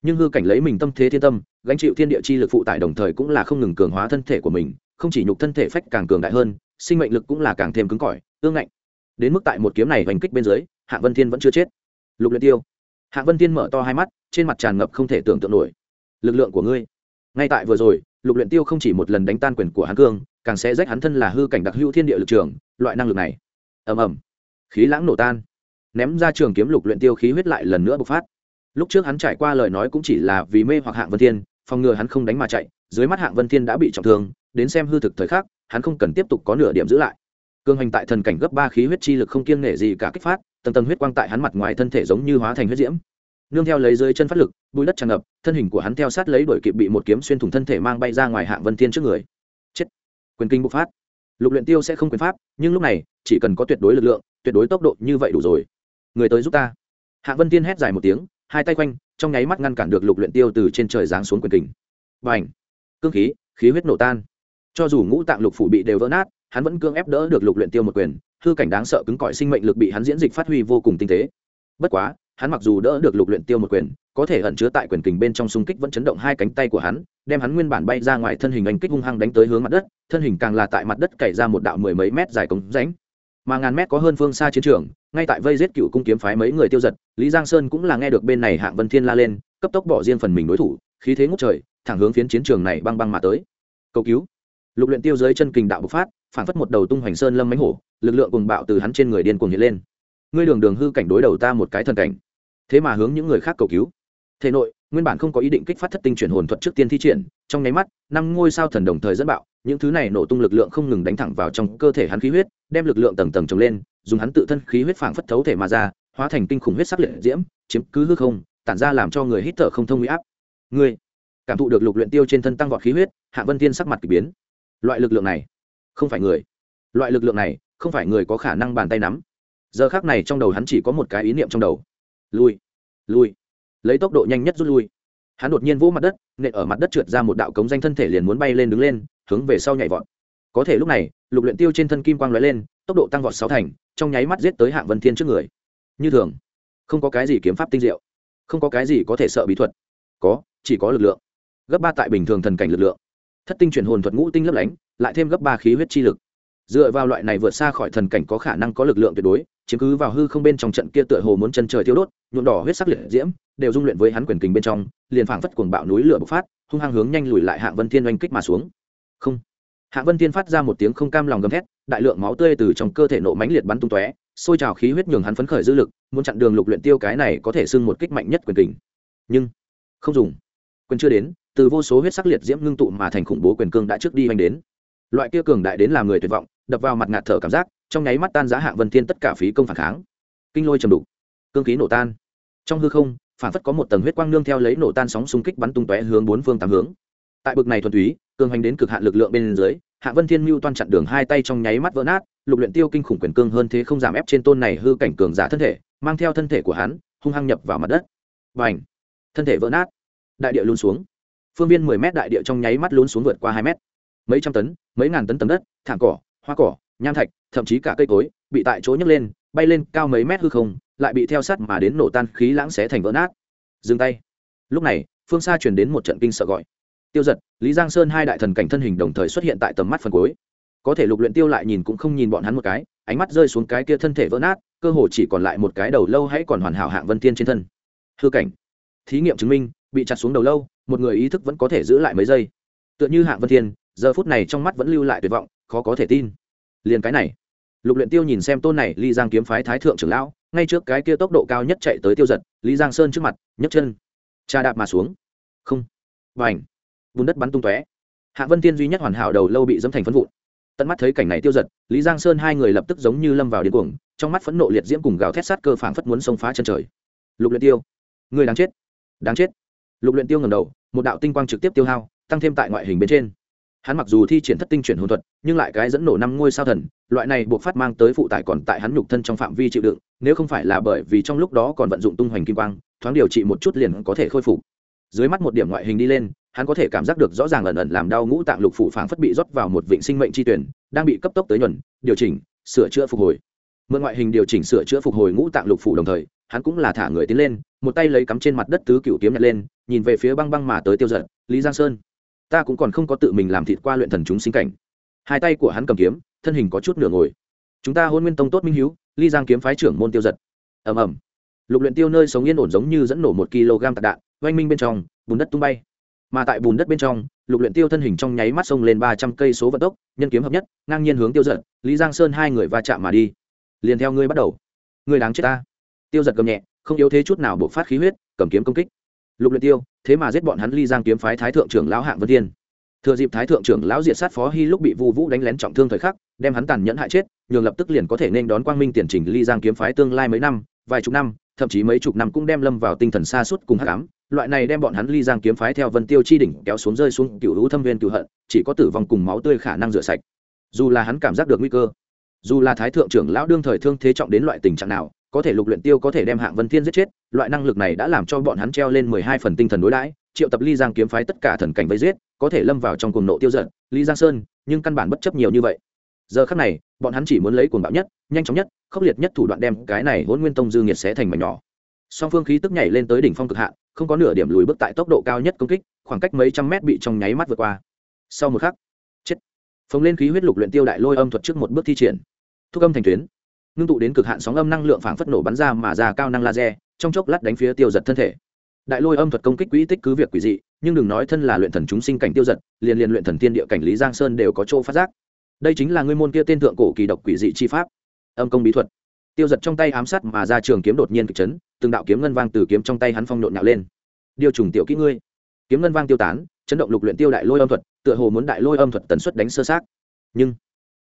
Nhưng hư cảnh lấy mình tâm thế thiên tâm, gánh chịu thiên địa chi lực phụ tải đồng thời cũng là không ngừng cường hóa thân thể của mình, không chỉ nhục thân thể phách càng cường đại hơn, sinh mệnh lực cũng là càng thêm cứng cỏi, ương ngạnh. Đến mức tại một kiếm này hành kích bên dưới hạng vân thiên vẫn chưa chết lục luyện tiêu. Hạng vân thiên mở to hai mắt, trên mặt tràn ngập không thể tưởng tượng nổi. Lực lượng của ngươi. Ngay tại vừa rồi, lục luyện tiêu không chỉ một lần đánh tan quyền của hắn cương, càng sẽ rách hắn thân là hư cảnh đặc hữu thiên địa lực trường, loại năng lực này. Ầm ầm. Khí lãng nổ tan. Ném ra trường kiếm lục luyện tiêu khí huyết lại lần nữa bộc phát. Lúc trước hắn trải qua lời nói cũng chỉ là vì mê hoặc hạng vân thiên, phòng ngừa hắn không đánh mà chạy, dưới mắt hạng vân thiên đã bị trọng thương, đến xem hư thực thời khắc, hắn không cần tiếp tục có nửa điểm giữ lại. Cương hành tại thần cảnh gấp ba khí huyết chi lực không kiêng nể gì cả kích phát tầng tầng huyết quang tại hắn mặt ngoài thân thể giống như hóa thành huyết diễm. Nương theo lấy dưới chân phát lực bùi đất tràn ngập, thân hình của hắn theo sát lấy đuổi kịp bị một kiếm xuyên thủng thân thể mang bay ra ngoài hạng vân thiên trước người. Chết! Quyền kinh bộc phát. Lục luyện tiêu sẽ không quyền pháp, nhưng lúc này, chỉ cần có tuyệt đối lực lượng, tuyệt đối tốc độ như vậy đủ rồi. Người tới giúp ta. Hạng vân thiên hét dài một tiếng, hai tay quanh, trong nháy mắt ngăn cản được lục luyện tiêu từ trên trời giáng xuống quyền kình Bành. cương khí khí huyết nổ tan. Cho dù ngũ tạng lục phủ bị đều vỡ nát, hắn vẫn cương ép đỡ được lục luyện tiêu một quyền hư cảnh đáng sợ cứng cỏi sinh mệnh lực bị hắn diễn dịch phát huy vô cùng tinh tế. Bất quá, hắn mặc dù đỡ được lục luyện tiêu một quyền, có thể ẩn chứa tại quyền kình bên trong xung kích vẫn chấn động hai cánh tay của hắn, đem hắn nguyên bản bay ra ngoài thân hình anh kích hung hăng đánh tới hướng mặt đất, thân hình càng là tại mặt đất cày ra một đạo mười mấy mét dài cống rãnh. Mà ngàn mét có hơn phương xa chiến trường, ngay tại vây giết cựu cung kiếm phái mấy người tiêu giật, lý giang sơn cũng là nghe được bên này hạng vân thiên la lên, cấp tốc bỏ riêng phần mình đối thủ, khí thế ngút trời, thẳng hướng phiến chiến trường này băng băng mà tới. Cầu cứu. Lục luyện tiêu dưới chân kình đạo bộc phát, phản phất một đầu tung hoành sơn lâm mánh hổ lực lượng cùng bạo từ hắn trên người điên cuồng hiện lên. Ngươi đường đường hư cảnh đối đầu ta một cái thần cảnh, thế mà hướng những người khác cầu cứu. Thể nội, nguyên bản không có ý định kích phát thất tinh chuyển hồn thuật trước tiên thi triển, trong nháy mắt, năm ngôi sao thần đồng thời dẫn bạo, những thứ này nổ tung lực lượng không ngừng đánh thẳng vào trong cơ thể hắn khí huyết, đem lực lượng tầng tầng trồng lên, dùng hắn tự thân khí huyết phảng phất thấu thể mà ra, hóa thành kinh khủng huyết sắc liệt diễm, chiếm cứ hư không, tản ra làm cho người hít thở không thông huy áp. Ngươi cảm thụ được lục luyện tiêu trên thân tăng vọt khí huyết, hạ vân tiên sắc mặt kỳ biến. Loại lực lượng này, không phải người. Loại lực lượng này không phải người có khả năng bàn tay nắm. Giờ khắc này trong đầu hắn chỉ có một cái ý niệm trong đầu. Lui lui. Lấy tốc độ nhanh nhất rút lui. Hắn đột nhiên vỗ mặt đất, nện ở mặt đất trượt ra một đạo cống danh thân thể liền muốn bay lên đứng lên, hướng về sau nhảy vọt. Có thể lúc này, lục luyện tiêu trên thân kim quang lóe lên, tốc độ tăng vọt sáu thành, trong nháy mắt giết tới hạng vân thiên trước người. Như thường, không có cái gì kiếm pháp tinh diệu, không có cái gì có thể sợ bí thuật. Có, chỉ có lực lượng. Gấp ba tại bình thường thần cảnh lực lượng. Thất tinh chuyển hồn thuật ngũ tinh lấp lánh, lại thêm gấp ba khí huyết chi lực dựa vào loại này vượt xa khỏi thần cảnh có khả năng có lực lượng tuyệt đối, chiếm cứ vào hư không bên trong trận kia tựa hồ muốn chân trời thiêu đốt, nhuộm đỏ huyết sắc liệt diễm, đều dung luyện với hắn quyền kình bên trong, liền phảng phất cuồng bạo núi lửa bộc phát, hung hăng hướng nhanh lùi lại hạng vân thiên oanh kích mà xuống. Không. Hạng vân thiên phát ra một tiếng không cam lòng gầm thét, đại lượng máu tươi từ trong cơ thể nộ mãnh liệt bắn tung tóe, xôi trào khí huyết nhường hắn phấn khởi dư lực, muốn chặn đường lục luyện tiêu cái này có thể xưng một kích mạnh nhất quyền kình. Nhưng, không dùng. Quyền chưa đến, từ vô số huyết sắc liệt diễm ngưng tụ mà thành khủng bố quyền cương đã trước đi hành đến. Loại kia cường đại đến làm người tuyệt vọng đập vào mặt ngạt thở cảm giác, trong nháy mắt tan giá hạng vân thiên tất cả phí công phản kháng. Kinh lôi trầm đục, cương khí nổ tan. Trong hư không, phản phất có một tầng huyết quang nương theo lấy nổ tan sóng xung kích bắn tung tóe hướng bốn phương tám hướng. Tại bực này thuần túy, cường hành đến cực hạn lực lượng bên dưới hạ vân thiên mưu toan chặn đường hai tay trong nháy mắt vỡ nát, lục luyện tiêu kinh khủng quyền cương hơn thế không giảm ép trên tôn này hư cảnh cường giả thân thể, mang theo thân thể của hắn, hung hăng nhập vào mặt đất. Bành! Thân thể vỡ nát. Đại địa lún xuống. Phương viên mười mét đại địa trong nháy mắt lún xuống vượt qua hai mét. Mấy trăm tấn, mấy ngàn tấn tầng đất, thảm cỏ hoa cỏ, nham thạch, thậm chí cả cây cối, bị tại chỗ nhấc lên, bay lên cao mấy mét hư không, lại bị theo sát mà đến nổ tan khí lãng xé thành vỡ nát. Dừng tay. Lúc này, phương xa truyền đến một trận kinh sợ gọi. Tiêu giật, lý giang sơn hai đại thần cảnh thân hình đồng thời xuất hiện tại tầm mắt phần cuối. Có thể lục luyện tiêu lại nhìn cũng không nhìn bọn hắn một cái, ánh mắt rơi xuống cái kia thân thể vỡ nát, cơ hồ chỉ còn lại một cái đầu lâu hãy còn hoàn hảo hạng vân tiên trên thân. Hư cảnh. Thí nghiệm chứng minh, bị chặt xuống đầu lâu, một người ý thức vẫn có thể giữ lại mấy giây. Tựa như hạng vân thiên giờ phút này trong mắt vẫn lưu lại tuyệt vọng khó có thể tin. Liền cái này, lục luyện tiêu nhìn xem tôn này ly giang kiếm phái thái thượng trưởng lão, ngay trước cái kia tốc độ cao nhất chạy tới tiêu giật, lý giang sơn trước mặt, nhấc chân, cha đạp mà xuống. Không. Vành. Bùn đất bắn tung tóe. Hạ vân tiên duy nhất hoàn hảo đầu lâu bị dẫm thành phân vụn. Tận mắt thấy cảnh này tiêu giật, lý giang sơn hai người lập tức giống như lâm vào điên cuồng, trong mắt phẫn nộ liệt diễm cùng gào thét sát cơ phảng phất muốn xông phá chân trời. Lục luyện tiêu, người đáng chết. Đáng chết. Lục luyện tiêu ngẩng đầu, một đạo tinh quang trực tiếp tiêu hao, tăng thêm tại ngoại hình bên trên hắn mặc dù thi triển thất tinh chuyển hồn thuật, nhưng lại cái dẫn nổ năm ngôi sao thần, loại này buộc phát mang tới phụ tải còn tại hắn nhục thân trong phạm vi chịu đựng, nếu không phải là bởi vì trong lúc đó còn vận dụng tung hoành kim quang, thoáng điều trị một chút liền có thể khôi phục. Dưới mắt một điểm ngoại hình đi lên, hắn có thể cảm giác được rõ ràng ẩn ẩn làm đau ngũ tạng lục phủ phảng phất bị rót vào một vịnh sinh mệnh chi tuyển, đang bị cấp tốc tới nhuần, điều chỉnh, sửa chữa phục hồi. Mượn ngoại hình điều chỉnh sửa chữa phục hồi ngũ tạng lục phủ đồng thời, hắn cũng là thả người tiến lên, một tay lấy cắm trên mặt đất tứ cựu kiếm nhặt lên, nhìn về phía băng băng mà tới tiêu giật, lý giang sơn ta cũng còn không có tự mình làm thịt qua luyện thần chúng sinh cảnh. Hai tay của hắn cầm kiếm, thân hình có chút nửa ngồi. Chúng ta hôn nguyên tông tốt minh hiếu, ly giang kiếm phái trưởng môn tiêu giật. Ầm ầm. Lục luyện tiêu nơi sống yên ổn giống như dẫn nổ một kg tạc đạn, oanh minh bên trong, bùn đất tung bay. Mà tại bùn đất bên trong, lục luyện tiêu thân hình trong nháy mắt xông lên ba trăm cây số vận tốc, nhân kiếm hợp nhất, ngang nhiên hướng tiêu giật, lý giang sơn hai người va chạm mà đi. Liền theo ngươi bắt đầu. Ngươi đáng chết ta. Tiêu giật cầm nhẹ, không yếu thế chút nào bộc phát khí huyết, cầm kiếm công kích lục luyện tiêu, thế mà giết bọn hắn ly giang kiếm phái thái thượng trưởng lão hạng vân thiên. Thừa dịp thái thượng trưởng lão diệt sát phó hy lúc bị vu vũ đánh lén trọng thương thời khắc, đem hắn tàn nhẫn hại chết, nhường lập tức liền có thể nên đón quang minh tiền trình ly giang kiếm phái tương lai mấy năm, vài chục năm, thậm chí mấy chục năm cũng đem lâm vào tinh thần xa suốt cùng hắc ám. Loại này đem bọn hắn ly giang kiếm phái theo vân tiêu chi đỉnh kéo xuống rơi xuống cựu lũ thâm viên cựu hận, chỉ có tử vong cùng máu tươi khả năng rửa sạch. Dù là hắn cảm giác được nguy cơ, dù là thái thượng trưởng lão đương thời thương thế trọng đến loại tình trạng nào có thể lục luyện tiêu có thể đem hạng vân thiên giết chết, loại năng lực này đã làm cho bọn hắn treo lên mười hai phần tinh thần đối đãi, triệu tập ly giang kiếm phái tất cả thần cảnh vây giết, có thể lâm vào trong cuồng nộ tiêu giận ly giang sơn, nhưng căn bản bất chấp nhiều như vậy. Giờ khắc này, bọn hắn chỉ muốn lấy cuồng bạo nhất, nhanh chóng nhất, khốc liệt nhất thủ đoạn đem cái này hỗn nguyên tông dư nghiệt xé thành mảnh nhỏ. Song phương khí tức nhảy lên tới đỉnh phong cực hạn, không có nửa điểm lùi bước tại tốc độ cao nhất công kích, khoảng cách mấy trăm mét bị trong nháy mắt vượt qua. Sau một khắc, chết. Phồng lên khí huyết lục luyện tiêu đại lôi âm thuật trước một bước thi triển. Thúc âm thành tuyến ngưng tụ đến cực hạn sóng âm năng lượng phảng phất nổ bắn ra mà ra cao năng laser, trong chốc lát đánh phía tiêu giật thân thể. Đại lôi âm thuật công kích quỹ tích cứ việc quỷ dị, nhưng đừng nói thân là luyện thần chúng sinh cảnh tiêu giật, liền liền luyện thần tiên địa cảnh lý giang sơn đều có chỗ phát giác. Đây chính là ngươi môn kia tên thượng cổ kỳ độc quỷ dị chi pháp. Âm công bí thuật. Tiêu giật trong tay ám sát mà ra trường kiếm đột nhiên kịch chấn, từng đạo kiếm ngân vang từ kiếm trong tay hắn phong nhộn nhạo lên. Điều trùng tiểu kỹ ngươi. Kiếm ngân vang tiêu tán, chấn động lục luyện tiêu đại lôi âm thuật, tựa hồ muốn đại lôi âm thuật tần suất đánh sơ sát. Nhưng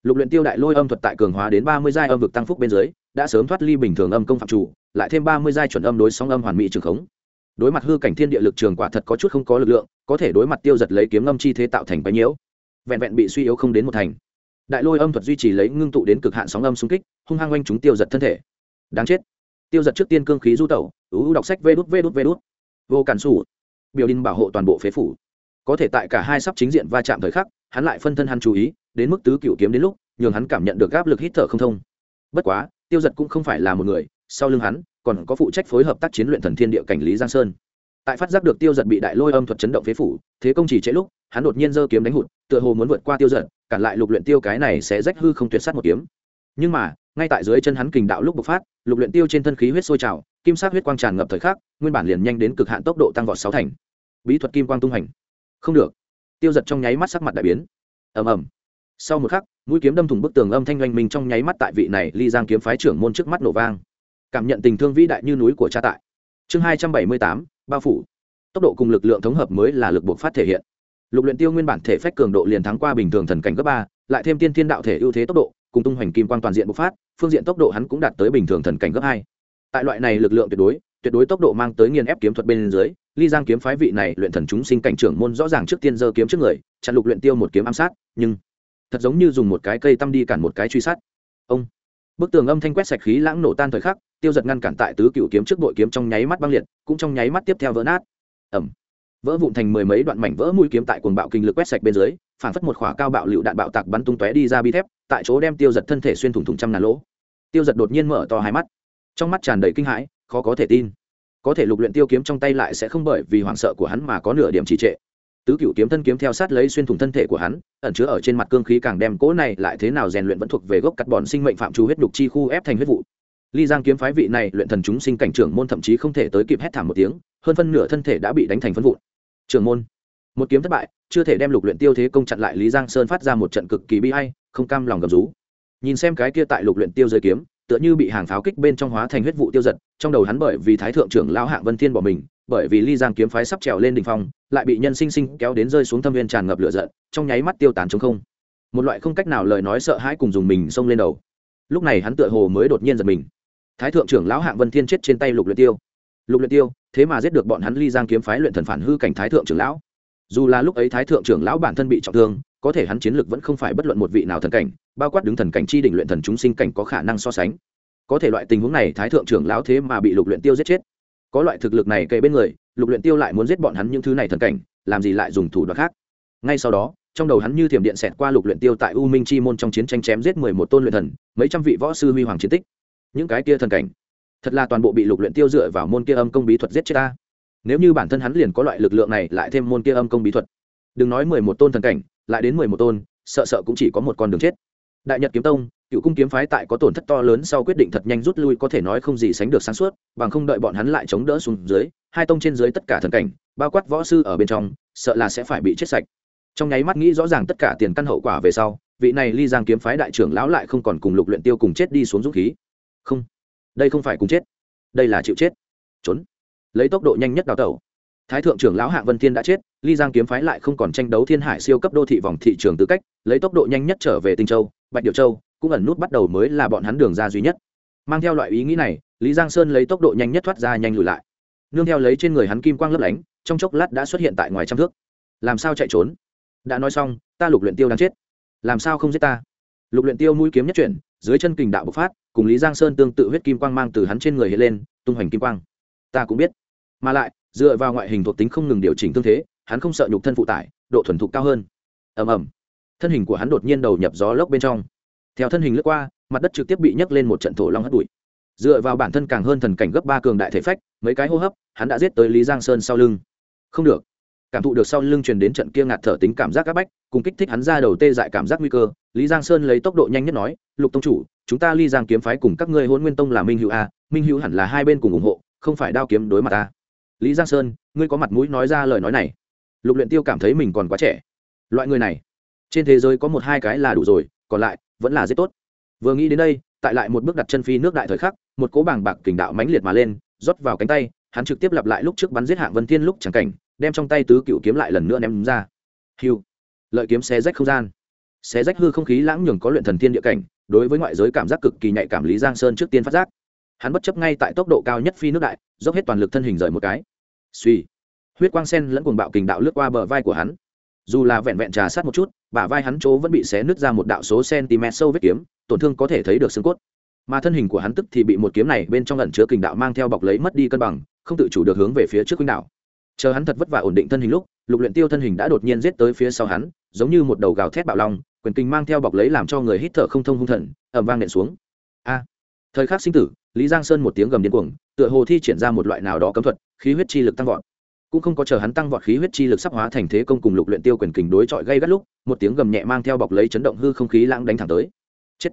lục luyện tiêu đại lôi âm thuật tại cường hóa đến ba mươi giai âm vực tăng phúc bên dưới, đã sớm thoát ly bình thường âm công phạm chủ, lại thêm ba mươi giai chuẩn âm đối sóng âm hoàn mỹ trường khống. Đối mặt hư cảnh thiên địa lực trường quả thật có chút không có lực lượng, có thể đối mặt tiêu giật lấy kiếm âm chi thế tạo thành bấy nhiễu. Vẹn vẹn bị suy yếu không đến một thành. Đại lôi âm thuật duy trì lấy ngưng tụ đến cực hạn sóng âm xung kích, hung hăng quanh chúng tiêu giật thân thể. Đáng chết. Tiêu giật trước tiên cương khí du tẩu ưu đọc sách vê đút vê đút vê đút. Vô cản sủ. Biểu đình bảo hộ toàn bộ phế phủ. Có thể tại cả hai sắp chính diện va chạm thời khắc hắn lại phân thân hắn chú ý, đến mức tứ cựu kiếm đến lúc, nhường hắn cảm nhận được áp lực hít thở không thông. Bất quá, tiêu giật cũng không phải là một người, sau lưng hắn, còn có phụ trách phối hợp tác chiến luyện thần thiên địa cảnh lý giang sơn. Tại phát giác được tiêu giật bị đại lôi âm thuật chấn động phế phủ, thế công chỉ trễ lúc, hắn đột nhiên giơ kiếm đánh hụt, tựa hồ muốn vượt qua tiêu giật, cản lại lục luyện tiêu cái này sẽ rách hư không tuyệt sát một kiếm. Nhưng mà, ngay tại dưới chân hắn kình đạo lúc bộc phát, lục luyện tiêu trên thân khí huyết sôi trào, kim sắc huyết quang tràn ngập thời khắc, nguyên bản liền nhanh đến cực hạn tốc độ tăng vọt sáu thành. Bí thuật kim quang tung hành. Không được tiêu giật trong nháy mắt sắc mặt đại biến. Ầm ầm. Sau một khắc, mũi kiếm đâm thủng bức tường âm thanh oanh minh trong nháy mắt tại vị này ly giang kiếm phái trưởng môn trước mắt nổ vang. Cảm nhận tình thương vĩ đại như núi của cha tại. Chương hai trăm bảy mươi tám, bao phủ. Tốc độ cùng lực lượng thống hợp mới là lực buộc phát thể hiện. Lục luyện tiêu nguyên bản thể phách cường độ liền thắng qua bình thường thần cảnh cấp ba, lại thêm tiên thiên đạo thể ưu thế tốc độ, cùng tung hoành kim quang toàn diện bộc phát, phương diện tốc độ hắn cũng đạt tới bình thường thần cảnh cấp hai. Tại loại này lực lượng tuyệt đối tuyệt đối tốc độ mang tới nghiền ép kiếm thuật bên dưới, ly giang kiếm phái vị này luyện thần chúng sinh cảnh trưởng môn rõ ràng trước tiên giơ kiếm trước người, chặn lục luyện tiêu một kiếm ám sát, nhưng thật giống như dùng một cái cây tăm đi cản một cái truy sát. Ông, bức tường âm thanh quét sạch khí lãng nổ tan thời khắc, tiêu giật ngăn cản tại tứ cựu kiếm trước bội kiếm trong nháy mắt băng liệt, cũng trong nháy mắt tiếp theo vỡ nát. Ẩm, vỡ vụn thành mười mấy đoạn mảnh vỡ mũi kiếm tại cuồng bạo kinh lực quét sạch bên dưới, phản phất một khỏa cao bạo lựu đạn bạo tạc bắn tung tóe đi ra bi thép, tại chỗ đem tiêu giật thân thể xuyên thủng thủng trăm ngàn lỗ. Tiêu giật đột nhiên mở to hai mắt, trong mắt tràn đầy kinh hãi khó có thể tin. Có thể lục luyện tiêu kiếm trong tay lại sẽ không bởi vì hoảng sợ của hắn mà có nửa điểm trì trệ. Tứ cựu kiếm thân kiếm theo sát lấy xuyên thủng thân thể của hắn, ẩn chứa ở trên mặt cương khí càng đem cỗ này lại thế nào rèn luyện vẫn thuộc về gốc cắt bòn sinh mệnh phạm trù huyết đục chi khu ép thành huyết vụ. Ly giang kiếm phái vị này luyện thần chúng sinh cảnh trưởng môn thậm chí không thể tới kịp hét thảm một tiếng, hơn phân nửa thân thể đã bị đánh thành phân vụn. Trưởng môn, một kiếm thất bại, chưa thể đem lục luyện tiêu thế công chặn lại lý giang sơn phát ra một trận cực kỳ bi ai, không cam lòng gầm rú. Nhìn xem cái kia tại lục luyện tiêu rơi kiếm tựa như bị hàng pháo kích bên trong hóa thành huyết vụ tiêu giật, trong đầu hắn bởi vì thái thượng trưởng lão hạng vân thiên bỏ mình, bởi vì ly giang kiếm phái sắp trèo lên đỉnh phong, lại bị nhân sinh sinh kéo đến rơi xuống thâm viên tràn ngập lửa giận, trong nháy mắt tiêu tán trống không. Một loại không cách nào lời nói sợ hãi cùng dùng mình xông lên đầu. Lúc này hắn tựa hồ mới đột nhiên giật mình. Thái thượng trưởng lão hạng vân thiên chết trên tay lục luyện tiêu. Lục luyện tiêu, thế mà giết được bọn hắn ly giang kiếm phái luyện thần phản hư cảnh thái thượng trưởng lão. Dù là lúc ấy thái thượng trưởng lão bản thân bị trọng thương có thể hắn chiến lược vẫn không phải bất luận một vị nào thần cảnh, bao quát đứng thần cảnh chi đỉnh luyện thần chúng sinh cảnh có khả năng so sánh. Có thể loại tình huống này, thái thượng trưởng lão thế mà bị lục luyện tiêu giết chết. Có loại thực lực này kề bên người, lục luyện tiêu lại muốn giết bọn hắn những thứ này thần cảnh, làm gì lại dùng thủ đoạn khác? Ngay sau đó, trong đầu hắn như thiểm điện xẹt qua lục luyện tiêu tại u minh chi môn trong chiến tranh chém giết mười một tôn luyện thần, mấy trăm vị võ sư huy hoàng chiến tích. Những cái kia thần cảnh, thật là toàn bộ bị lục luyện tiêu dựa vào môn kia âm công bí thuật giết chết ta. Nếu như bản thân hắn liền có loại lực lượng này, lại thêm môn kia âm công bí thuật. Đừng nói mười một tôn thần cảnh lại đến mười một tôn, sợ sợ cũng chỉ có một con đường chết. Đại nhật kiếm tông, cựu cung kiếm phái tại có tổn thất to lớn sau quyết định thật nhanh rút lui có thể nói không gì sánh được sáng suốt, bằng không đợi bọn hắn lại chống đỡ xuống dưới, hai tông trên dưới tất cả thần cảnh, bao quát võ sư ở bên trong, sợ là sẽ phải bị chết sạch. Trong nháy mắt nghĩ rõ ràng tất cả tiền căn hậu quả về sau, vị này ly giang kiếm phái đại trưởng lão lại không còn cùng lục luyện tiêu cùng chết đi xuống dũng khí. Không, đây không phải cùng chết, đây là chịu chết. Trốn. Lấy tốc độ nhanh nhất đào tẩu thái thượng trưởng lão hạng vân thiên đã chết, ly giang kiếm phái lại không còn tranh đấu thiên hải siêu cấp đô thị vòng thị trường tư cách, lấy tốc độ nhanh nhất trở về tinh châu, bạch điệu châu, cũng ẩn nút bắt đầu mới là bọn hắn đường ra duy nhất. Mang theo loại ý nghĩ này, lý giang sơn lấy tốc độ nhanh nhất thoát ra nhanh lùi lại. Nương theo lấy trên người hắn kim quang lấp lánh, trong chốc lát đã xuất hiện tại ngoài trăm thước. Làm sao chạy trốn? Đã nói xong, ta lục luyện tiêu đang chết. Làm sao không giết ta? Lục luyện tiêu mũi kiếm nhất chuyển, dưới chân kình đạo bộc phát, cùng lý giang sơn tương tự huyết kim quang mang từ hắn trên người hiện lên, tung hoành kim quang. Ta cũng biết. Mà lại dựa vào ngoại hình thuộc tính không ngừng điều chỉnh tương thế, hắn không sợ nhục thân phụ tải, độ thuần thục cao hơn. Ầm ầm. Thân hình của hắn đột nhiên đầu nhập gió lốc bên trong. Theo thân hình lướt qua, mặt đất trực tiếp bị nhấc lên một trận thổ long hất bụi. Dựa vào bản thân càng hơn thần cảnh gấp ba cường đại thể phách, mấy cái hô hấp, hắn đã giết tới lý giang sơn sau lưng. Không được. Cảm thụ được sau lưng truyền đến trận kia ngạt thở tính cảm giác áp bách, cùng kích thích hắn ra đầu tê dại cảm giác nguy cơ, lý giang sơn lấy tốc độ nhanh nhất nói, lục tông chủ, chúng ta ly giang kiếm phái cùng các ngươi hôn nguyên tông là minh hữu a, minh hữu hẳn là hai bên cùng ủng hộ, không phải đao kiếm đối mặt ta lý giang sơn, ngươi có mặt mũi nói ra lời nói này. Lục luyện tiêu cảm thấy mình còn quá trẻ. Loại người này, trên thế giới có một hai cái là đủ rồi, còn lại, vẫn là rất tốt. Vừa nghĩ đến đây, tại lại một bước đặt chân phi nước đại thời khắc, một cỗ bảng bạc kình đạo mãnh liệt mà lên, rót vào cánh tay, hắn trực tiếp lặp lại lúc trước bắn giết hạng vân thiên lúc chẳng cảnh, đem trong tay tứ cựu kiếm lại lần nữa ném ra. Hiu lợi kiếm xé rách không gian. Xé rách hư không khí lãng nhường có luyện thần thiên địa cảnh, đối với ngoại giới cảm giác cực kỳ nhạy cảm lý giang sơn trước tiên phát giác hắn bất chấp ngay tại tốc độ cao nhất phi nước đại, dốc hết toàn lực thân hình rời một cái. Suy huyết quang sen lẫn cuồng bạo kình đạo lướt qua bờ vai của hắn. Dù là vẹn vẹn trà sát một chút, bả vai hắn chỗ vẫn bị xé nứt ra một đạo số cm sâu vết kiếm, tổn thương có thể thấy được xương cốt. Mà thân hình của hắn tức thì bị một kiếm này bên trong lần chứa kình đạo mang theo bọc lấy mất đi cân bằng, không tự chủ được hướng về phía trước quýnh đạo chờ hắn thật vất vả ổn định thân hình lúc, lục luyện tiêu thân hình đã đột nhiên giết tới phía sau hắn, giống như một đầu gào thét bạo long, quyền kinh mang theo bọc lấy làm cho người hít thở không thông hung thần, ầm vang nện xuống. A. Thời khắc sinh tử lý giang sơn một tiếng gầm điên cuồng, tựa hồ thi triển ra một loại nào đó cấm thuật, khí huyết chi lực tăng vọt. Cũng không có chờ hắn tăng vọt khí huyết chi lực sắp hóa thành thế công cùng lục luyện tiêu quyền kình đối chọi gây gắt lúc, một tiếng gầm nhẹ mang theo bọc lấy chấn động hư không khí lãng đánh thẳng tới. Chết!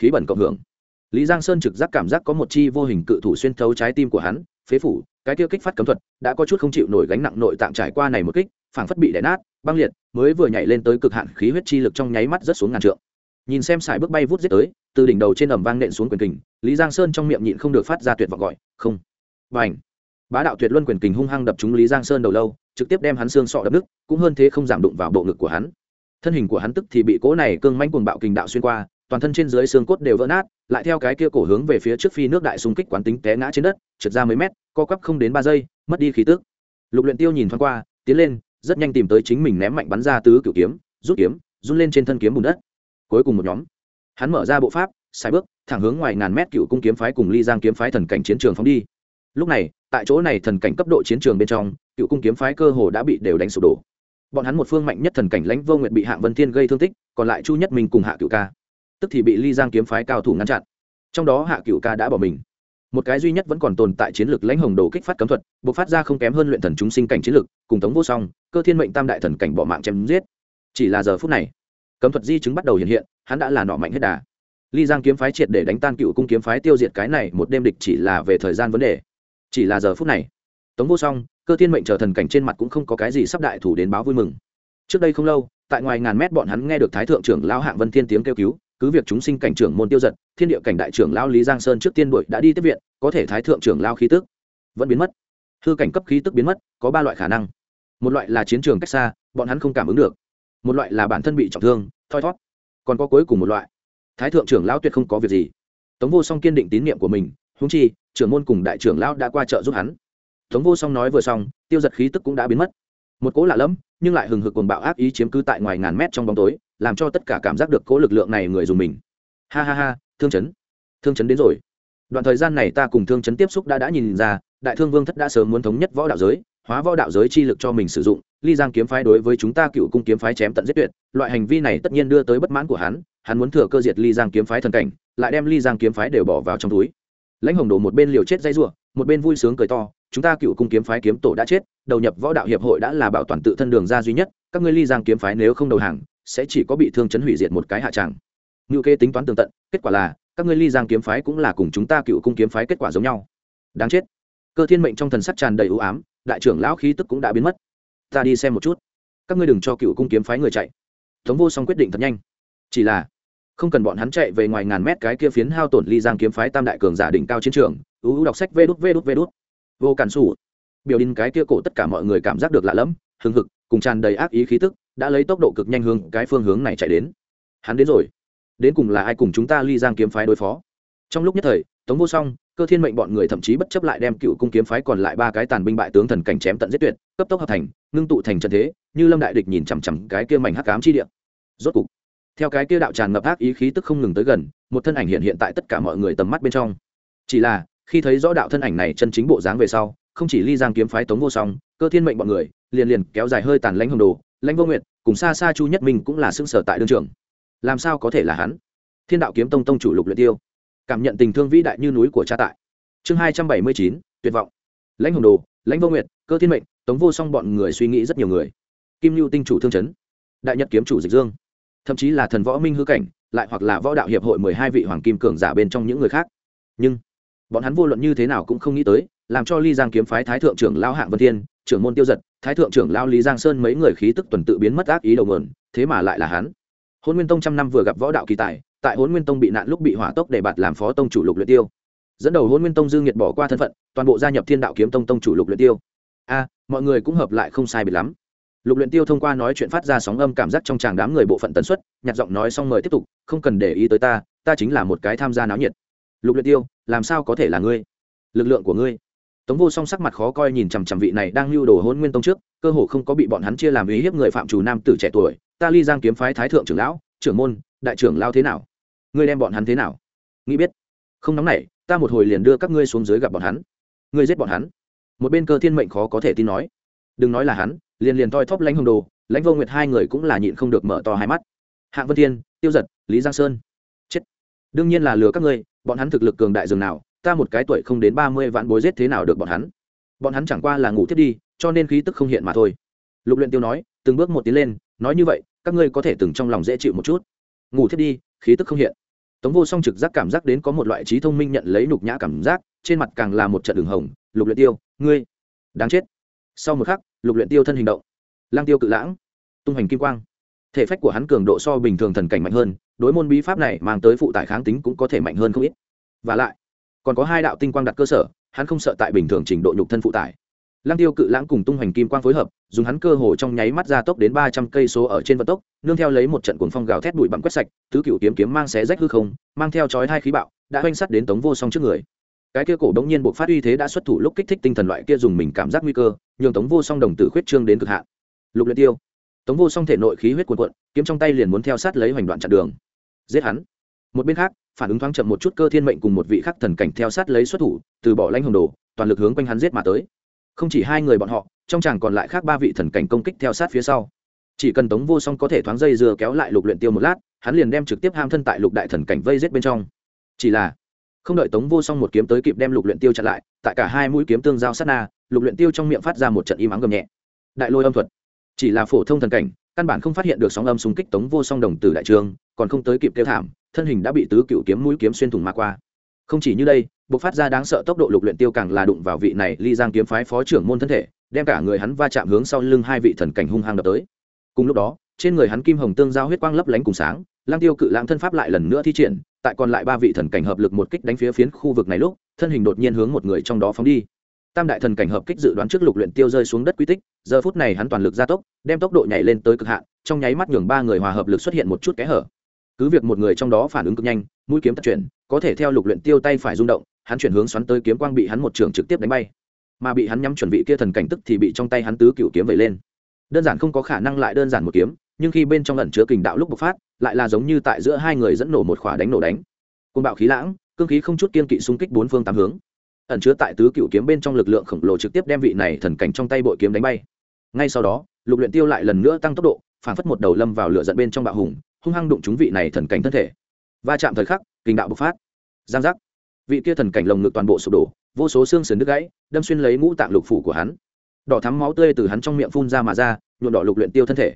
Khí bẩn cộng hưởng. Lý giang sơn trực giác cảm giác có một chi vô hình cự thủ xuyên thấu trái tim của hắn, phế phủ, cái tiêu kích phát cấm thuật đã có chút không chịu nổi gánh nặng nội tạm trải qua này một kích, phảng phất bị đè nát, băng liệt, mới vừa nhảy lên tới cực hạn khí huyết chi lực trong nháy mắt rất xuống ngàn trượng. Nhìn xem sải bước bay vút giết tới, từ đỉnh đầu trên ẩm vang nện xuống quyền kình lý giang sơn trong miệng nhịn không được phát ra tuyệt vọng gọi, không và ảnh bá đạo tuyệt luân quyền kình hung hăng đập trúng lý giang sơn đầu lâu, trực tiếp đem hắn xương sọ đập nứt, cũng hơn thế không giảm đụng vào bộ ngực của hắn. Thân hình của hắn tức thì bị cỗ này cương manh cuồng bạo kình đạo xuyên qua, toàn thân trên dưới xương cốt đều vỡ nát, lại theo cái kia cổ hướng về phía trước phi nước đại xung kích quán tính té ngã trên đất, trượt ra mấy mét, co quắp không đến ba giây, mất đi khí tức. Lục luyện tiêu nhìn thoáng qua, tiến lên, rất nhanh tìm tới chính mình ném mạnh bắn ra tứ cửu kiếm, rút kiếm, run lên trên thân kiếm bùn đất. Cuối cùng một nhóm, hắn mở ra bộ pháp sai bước thẳng hướng ngoài ngàn mét cựu cung kiếm phái cùng ly giang kiếm phái thần cảnh chiến trường phóng đi. Lúc này, tại chỗ này thần cảnh cấp độ chiến trường bên trong, cựu cung kiếm phái cơ hồ đã bị đều đánh sụp đổ. Bọn hắn một phương mạnh nhất thần cảnh lãnh vô nguyện bị hạng vân thiên gây thương tích, còn lại chu nhất mình cùng hạ cựu ca. Tức thì bị ly giang kiếm phái cao thủ ngăn chặn. Trong đó hạ cựu ca đã bỏ mình. Một cái duy nhất vẫn còn tồn tại chiến lược lãnh hồng đồ kích phát cấm thuật buộc phát ra không kém hơn luyện thần chúng sinh cảnh chiến lược, cùng tống vô song, cơ thiên mệnh tam đại thần cảnh bỏ mạng chém giết. Chỉ là giờ phút này, cấm thuật di chứng bắt đầu hiện hiện, hắn đã là nọ mạnh hết đà ly giang kiếm phái triệt để đánh tan cựu cung kiếm phái tiêu diệt cái này, một đêm địch chỉ là về thời gian vấn đề. Chỉ là giờ phút này, tống vô song, cơ thiên mệnh chờ thần cảnh trên mặt cũng không có cái gì sắp đại thủ đến báo vui mừng. Trước đây không lâu, tại ngoài ngàn mét bọn hắn nghe được thái thượng trưởng lão hạng vân thiên tiếng kêu cứu, cứ việc chúng sinh cảnh trưởng môn tiêu giật, thiên địa cảnh đại trưởng lão lý giang sơn trước tiên đuổi đã đi tiếp viện, có thể thái thượng trưởng lao khí tức vẫn biến mất. Hư cảnh cấp khí tức biến mất, có ba loại khả năng. Một loại là chiến trường cách xa, bọn hắn không cảm ứng được. Một loại là bản thân bị trọng thương, thoi thót. Còn có cuối cùng một loại thái thượng trưởng lão tuyệt không có việc gì. Tống vô song kiên định tín nhiệm của mình húng chi, trưởng môn cùng đại trưởng lão đã qua chợ giúp hắn. Tống vô song nói vừa xong, tiêu giật khí tức cũng đã biến mất. Một cỗ lạ lẫm, nhưng lại hừng hực cuồng bạo ác ý chiếm cứ tại ngoài ngàn mét trong bóng tối, làm cho tất cả cảm giác được cỗ lực lượng này người dùng mình. Ha ha ha, thương chấn. Thương chấn đến rồi. Đoạn thời gian này ta cùng thương chấn tiếp xúc đã đã nhìn ra, đại thương vương thất đã sớm muốn thống nhất võ đạo giới hóa võ đạo giới chi lực cho mình sử dụng, ly giang kiếm phái đối với chúng ta cựu cung kiếm phái chém tận giết tuyệt, loại hành vi này tất nhiên đưa tới bất mãn của hắn hắn muốn thừa cơ diệt ly giang kiếm phái thần cảnh, lại đem ly giang kiếm phái đều bỏ vào trong túi. Lãnh hồng đồ một bên liều chết dây ruộng một bên vui sướng cười to, chúng ta cựu cung kiếm phái kiếm tổ đã chết, đầu nhập võ đạo hiệp hội đã là bảo toàn tự thân đường ra duy nhất, các ngươi ly giang kiếm phái nếu không đầu hàng, sẽ chỉ có bị thương chấn hủy diệt một cái hạ tràng. Ngữ kê tính toán tường tận, kết quả là, các ngươi ly giang kiếm phái cũng là cùng chúng ta cựu cung kiếm phái kết quả giống nhau. Đáng chết. Cơ thiên mệnh trong thần sắc tràn đầy ưu ám đại trưởng lão khí tức cũng đã biến mất. Ta đi xem một chút. Các ngươi đừng cho cựu cung kiếm phái người chạy. Tống vô song quyết định thật nhanh. Chỉ là, không cần bọn hắn chạy về ngoài ngàn mét cái kia phiến hao tổn ly giang kiếm phái tam đại cường giả đỉnh cao chiến trường ưu ưu đọc sách vê đút vê đút vê đút. Vô cản xù biểu đinh cái kia cổ tất cả mọi người cảm giác được lạ lẫm, hừng hực, cùng tràn đầy ác ý khí tức, đã lấy tốc độ cực nhanh hướng cái phương hướng này chạy đến. Hắn đến rồi. Đến cùng là ai cùng chúng ta ly giang kiếm phái đối phó? Trong lúc nhất thời, tống vô song cơ thiên mệnh bọn người thậm chí bất chấp lại đem cựu cung kiếm phái còn lại ba cái tàn binh bại tướng thần cảnh chém tận giết tuyệt, cấp tốc hợp thành, ngưng tụ thành trận thế, như lâm đại địch nhìn chằm chằm cái kia mảnh hắc ám chi địa. Rốt cục, theo cái kia đạo tràn ngập ác ý khí tức không ngừng tới gần, một thân ảnh hiện hiện tại tất cả mọi người tầm mắt bên trong. Chỉ là, khi thấy rõ đạo thân ảnh này chân chính bộ dáng về sau, không chỉ ly giang kiếm phái tống vô song, cơ thiên mệnh bọn người, liền liền kéo dài hơi tàn lãnh hồng đồ, lãnh vô nguyện cùng xa xa chu nhất minh cũng là xưng sở tại đương trường. Làm sao có thể là hắn? Thiên đạo kiếm tông tông chủ lục luyện tiêu cảm nhận tình thương vĩ đại như núi của cha tại. Chương hai trăm bảy mươi chín, tuyệt vọng. Lãnh hồng đồ, lãnh vô nguyệt, cơ thiên mệnh, tống vô song bọn người suy nghĩ rất nhiều người. Kim lưu tinh chủ thương chấn, đại nhật kiếm chủ dịch dương. Thậm chí là thần võ minh hư cảnh, lại hoặc là võ đạo hiệp hội mười hai vị hoàng kim cường giả bên trong những người khác. Nhưng, bọn hắn vô luận như thế nào cũng không nghĩ tới, làm cho ly giang kiếm phái thái thượng trưởng lao hạng vân thiên, trưởng môn tiêu giật, thái thượng trưởng lao lý giang sơn mấy người khí tức tuần tự biến mất ác ý đầu mượn thế mà lại là hắn. Hôn nguyên tông trăm năm vừa gặp võ đạo kỳ tài tại hôn nguyên tông bị nạn lúc bị hỏa tốc để bạt làm phó tông chủ lục luyện tiêu. Dẫn đầu hôn nguyên tông dương nhiệt bỏ qua thân phận, toàn bộ gia nhập thiên đạo kiếm tông tông chủ lục luyện tiêu. A, mọi người cũng hợp lại không sai biệt lắm. Lục luyện tiêu thông qua nói chuyện phát ra sóng âm cảm giác trong tràng đám người bộ phận tần suất, nhạt giọng nói xong mời tiếp tục, không cần để ý tới ta ta chính là một cái tham gia náo nhiệt. Lục luyện tiêu, làm sao có thể là ngươi? Lực lượng của ngươi. Tống vô song sắc mặt khó coi nhìn chằm chằm vị này đang lưu đồ hôn nguyên tông trước, cơ hồ không có bị bọn hắn chia làm ý hiếp người phạm chủ nam tử trẻ tuổi. Ta ly giang kiếm phái thái thượng trưởng lão, trưởng môn đại trưởng lao thế nào? Ngươi đem bọn hắn thế nào? Nghĩ biết. Không nóng nảy, ta một hồi liền đưa các ngươi xuống dưới gặp bọn hắn. Ngươi giết bọn hắn. Một bên cơ thiên mệnh khó có thể tin nói. Đừng nói là hắn, liền liền toi thóp lãnh hồng đồ, lãnh vô nguyệt hai người cũng là nhịn không được mở to hai mắt. Hạng vân thiên, tiêu giật, lý giang sơn. Chết. Đương nhiên là lừa các ngươi, bọn hắn thực lực cường đại dường nào, ta một cái tuổi không đến ba mươi vạn bối giết thế nào được bọn hắn? Bọn hắn chẳng qua là ngủ thiết đi, cho nên khí tức không hiện mà thôi. Lục luyện tiêu nói, từng bước một tiến lên, nói như vậy, các ngươi có thể từng trong lòng dễ chịu một chút ngủ thiết đi, khí tức không hiện. Tống vô song trực giác cảm giác đến có một loại trí thông minh nhận lấy nhục nhã cảm giác, trên mặt càng là một trận đường hồng, lục luyện tiêu, ngươi đáng chết. Sau một khắc, lục luyện tiêu thân hình động. Lang tiêu cự lãng, tung hành kim quang. Thể phách của hắn cường độ so bình thường thần cảnh mạnh hơn, đối môn bí pháp này mang tới phụ tải kháng tính cũng có thể mạnh hơn không ít. Và lại, còn có hai đạo tinh quang đặt cơ sở, hắn không sợ tại bình thường trình độ nhục thân phụ tải. Lăng Tiêu cự lãng cùng tung hành kim quang phối hợp, dùng hắn cơ hồ trong nháy mắt ra tốc đến ba trăm cây số ở trên vận tốc, nương theo lấy một trận cuồng phong gào thét bụi bặm quét sạch, tứ cửu kiếm kiếm mang xé rách hư không, mang theo chói hai khí bạo, đã hoành sắt đến Tống Vô Song trước người. Cái kia cổ đống nhiên buộc phát uy thế đã xuất thủ lúc kích thích tinh thần loại kia dùng mình cảm giác nguy cơ, nhường Tống Vô Song đồng tử khuyết trương đến cực hạn. Lục Luyện Tiêu. Tống Vô Song thể nội khí huyết cuồn cuộn, kiếm trong tay liền muốn theo sát lấy hoành đoạn chặn đường. Giết hắn. Một bên khác, phản ứng thoáng chậm một chút cơ thiên mệnh cùng một vị khắc thần cảnh theo sát lấy xuất thủ, từ bỏ lãnh hồng đồ, toàn lực hướng quanh hắn giết mà tới không chỉ hai người bọn họ, trong chàng còn lại khác ba vị thần cảnh công kích theo sát phía sau. Chỉ cần tống vô song có thể thoáng dây dừa kéo lại lục luyện tiêu một lát, hắn liền đem trực tiếp ham thân tại lục đại thần cảnh vây giết bên trong. Chỉ là, không đợi tống vô song một kiếm tới kịp đem lục luyện tiêu chặn lại, tại cả hai mũi kiếm tương giao sát na, lục luyện tiêu trong miệng phát ra một trận im ắng gầm nhẹ. Đại lôi âm thuật. Chỉ là phổ thông thần cảnh, căn bản không phát hiện được sóng âm xung kích tống vô song đồng tử đại trường, còn không tới kịp kêu thảm, thân hình đã bị tứ cựu kiếm mũi kiếm xuyên thủng mà qua không chỉ như đây, bộc phát ra đáng sợ tốc độ lục luyện tiêu càng là đụng vào vị này ly giang kiếm phái phó trưởng môn thân thể, đem cả người hắn va chạm hướng sau lưng hai vị thần cảnh hung hăng đập tới. Cùng lúc đó, trên người hắn kim hồng tương giao huyết quang lấp lánh cùng sáng lang tiêu cự lãng thân pháp lại lần nữa thi triển, tại còn lại ba vị thần cảnh hợp lực một kích đánh phía phiến khu vực này lúc, thân hình đột nhiên hướng một người trong đó phóng đi. Tam đại thần cảnh hợp kích dự đoán trước lục luyện tiêu rơi xuống đất quy tích, giờ phút này hắn toàn lực gia tốc, đem tốc độ nhảy lên tới cực hạn, trong nháy mắt nhường ba người hòa hợp lực xuất hiện một chút kẽ hở. Cứ việc một người trong đó phản ứng cực nhanh, mũi kiếm tập chuyển có thể theo lục luyện tiêu tay phải rung động, hắn chuyển hướng xoắn tới kiếm quang bị hắn một trường trực tiếp đánh bay. Mà bị hắn nhắm chuẩn vị kia thần cảnh tức thì bị trong tay hắn tứ cựu kiếm vẩy lên. Đơn giản không có khả năng lại đơn giản một kiếm, nhưng khi bên trong ẩn chứa kình đạo lúc bộc phát, lại là giống như tại giữa hai người dẫn nổ một khỏa đánh nổ đánh. Côn bạo khí lãng, cương khí không chút kiên kỵ xung kích bốn phương tám hướng. Ẩn chứa tại tứ cựu kiếm bên trong lực lượng khổng lồ trực tiếp đem vị này thần cảnh trong tay bội kiếm đánh bay. Ngay sau đó, lục luyện tiêu lại lần nữa tăng tốc độ, phản phất một đầu lâm vào lửa giận bên trong bạo hùng, hung hăng đụng trúng vị này thần cảnh thân thể. Va chạm thời khắc kình đạo bộc phát. Giang giác. Vị kia thần cảnh lồng ngực toàn bộ sụp đổ, vô số xương sườn đứt gãy, đâm xuyên lấy ngũ tạng lục phủ của hắn. Đỏ thắm máu tươi từ hắn trong miệng phun ra mà ra, nhuộm đỏ lục luyện tiêu thân thể.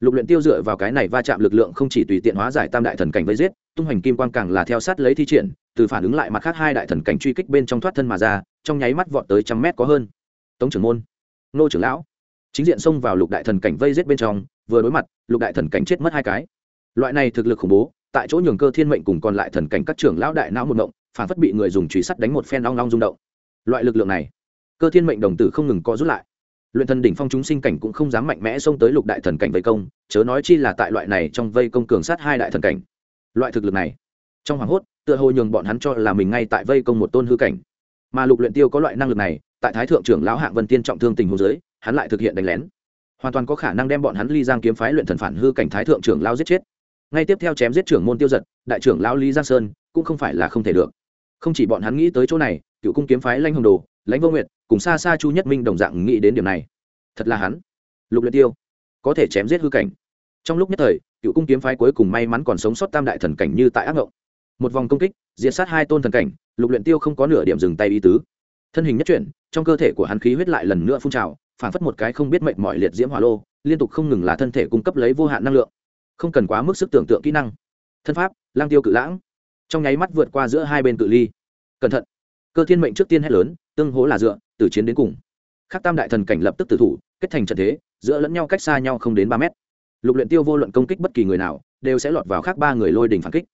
Lục luyện tiêu dựa vào cái này va chạm lực lượng không chỉ tùy tiện hóa giải tam đại thần cảnh vây giết, tung hoành kim quang càng là theo sát lấy thi triển, từ phản ứng lại mặt khác hai đại thần cảnh truy kích bên trong thoát thân mà ra, trong nháy mắt vọt tới trăm mét có hơn. Tống trưởng môn. Nô trưởng lão. Chính diện xông vào lục đại thần cảnh vây giết bên trong, vừa đối mặt, lục đại thần cảnh chết mất hai cái. Loại này thực lực khủng bố tại chỗ nhường cơ thiên mệnh cùng còn lại thần cảnh các trưởng lão đại não một động, phản phất bị người dùng chùy sắt đánh một phen long long rung động. Loại lực lượng này cơ thiên mệnh đồng tử không ngừng co rút lại. Luyện thần đỉnh phong chúng sinh cảnh cũng không dám mạnh mẽ xông tới lục đại thần cảnh vây công chớ nói chi là tại loại này trong vây công cường sát hai đại thần cảnh. Loại thực lực này trong hoàng hốt tựa hồ nhường bọn hắn cho là mình ngay tại vây công một tôn hư cảnh. Mà lục luyện tiêu có loại năng lực này tại thái thượng trưởng lão hạng vân tiên trọng thương tình huống dưới hắn lại thực hiện đánh lén. Hoàn toàn có khả năng đem bọn hắn ly giang kiếm phái luyện thần phản hư cảnh thái thượng trưởng lão giết chết ngay tiếp theo chém giết trưởng môn tiêu giật, đại trưởng lão lý giang sơn, cũng không phải là không thể được. Không chỉ bọn hắn nghĩ tới chỗ này, cựu cung kiếm phái lanh hồng đồ, lãnh vô nguyệt, cùng xa xa chu nhất minh đồng dạng nghĩ đến điểm này. Thật là hắn. Lục luyện tiêu, có thể chém giết hư cảnh. Trong lúc nhất thời, cựu cung kiếm phái cuối cùng may mắn còn sống sót tam đại thần cảnh như tại ác ngộng. Một vòng công kích, diệt sát hai tôn thần cảnh, lục luyện tiêu không có nửa điểm dừng tay ý tứ. Thân hình nhất chuyển, trong cơ thể của hắn khí huyết lại lần nữa phun trào, phản phất một cái không biết mệnh mọi liệt diễm hỏa lô, liên tục không ngừng là thân thể cung cấp lấy vô hạn năng lượng không cần quá mức sức tưởng tượng kỹ năng. Thân pháp lang tiêu cự lãng. Trong nháy mắt vượt qua giữa hai bên cự ly. Cẩn thận. Cơ thiên mệnh trước tiên hét lớn, tương hố là dựa từ chiến đến cùng. Khắc tam đại thần cảnh lập tức tử thủ, kết thành trận thế, giữa lẫn nhau cách xa nhau không đến ba mét. Lục luyện tiêu vô luận công kích bất kỳ người nào, đều sẽ lọt vào khác ba người lôi đỉnh phản kích.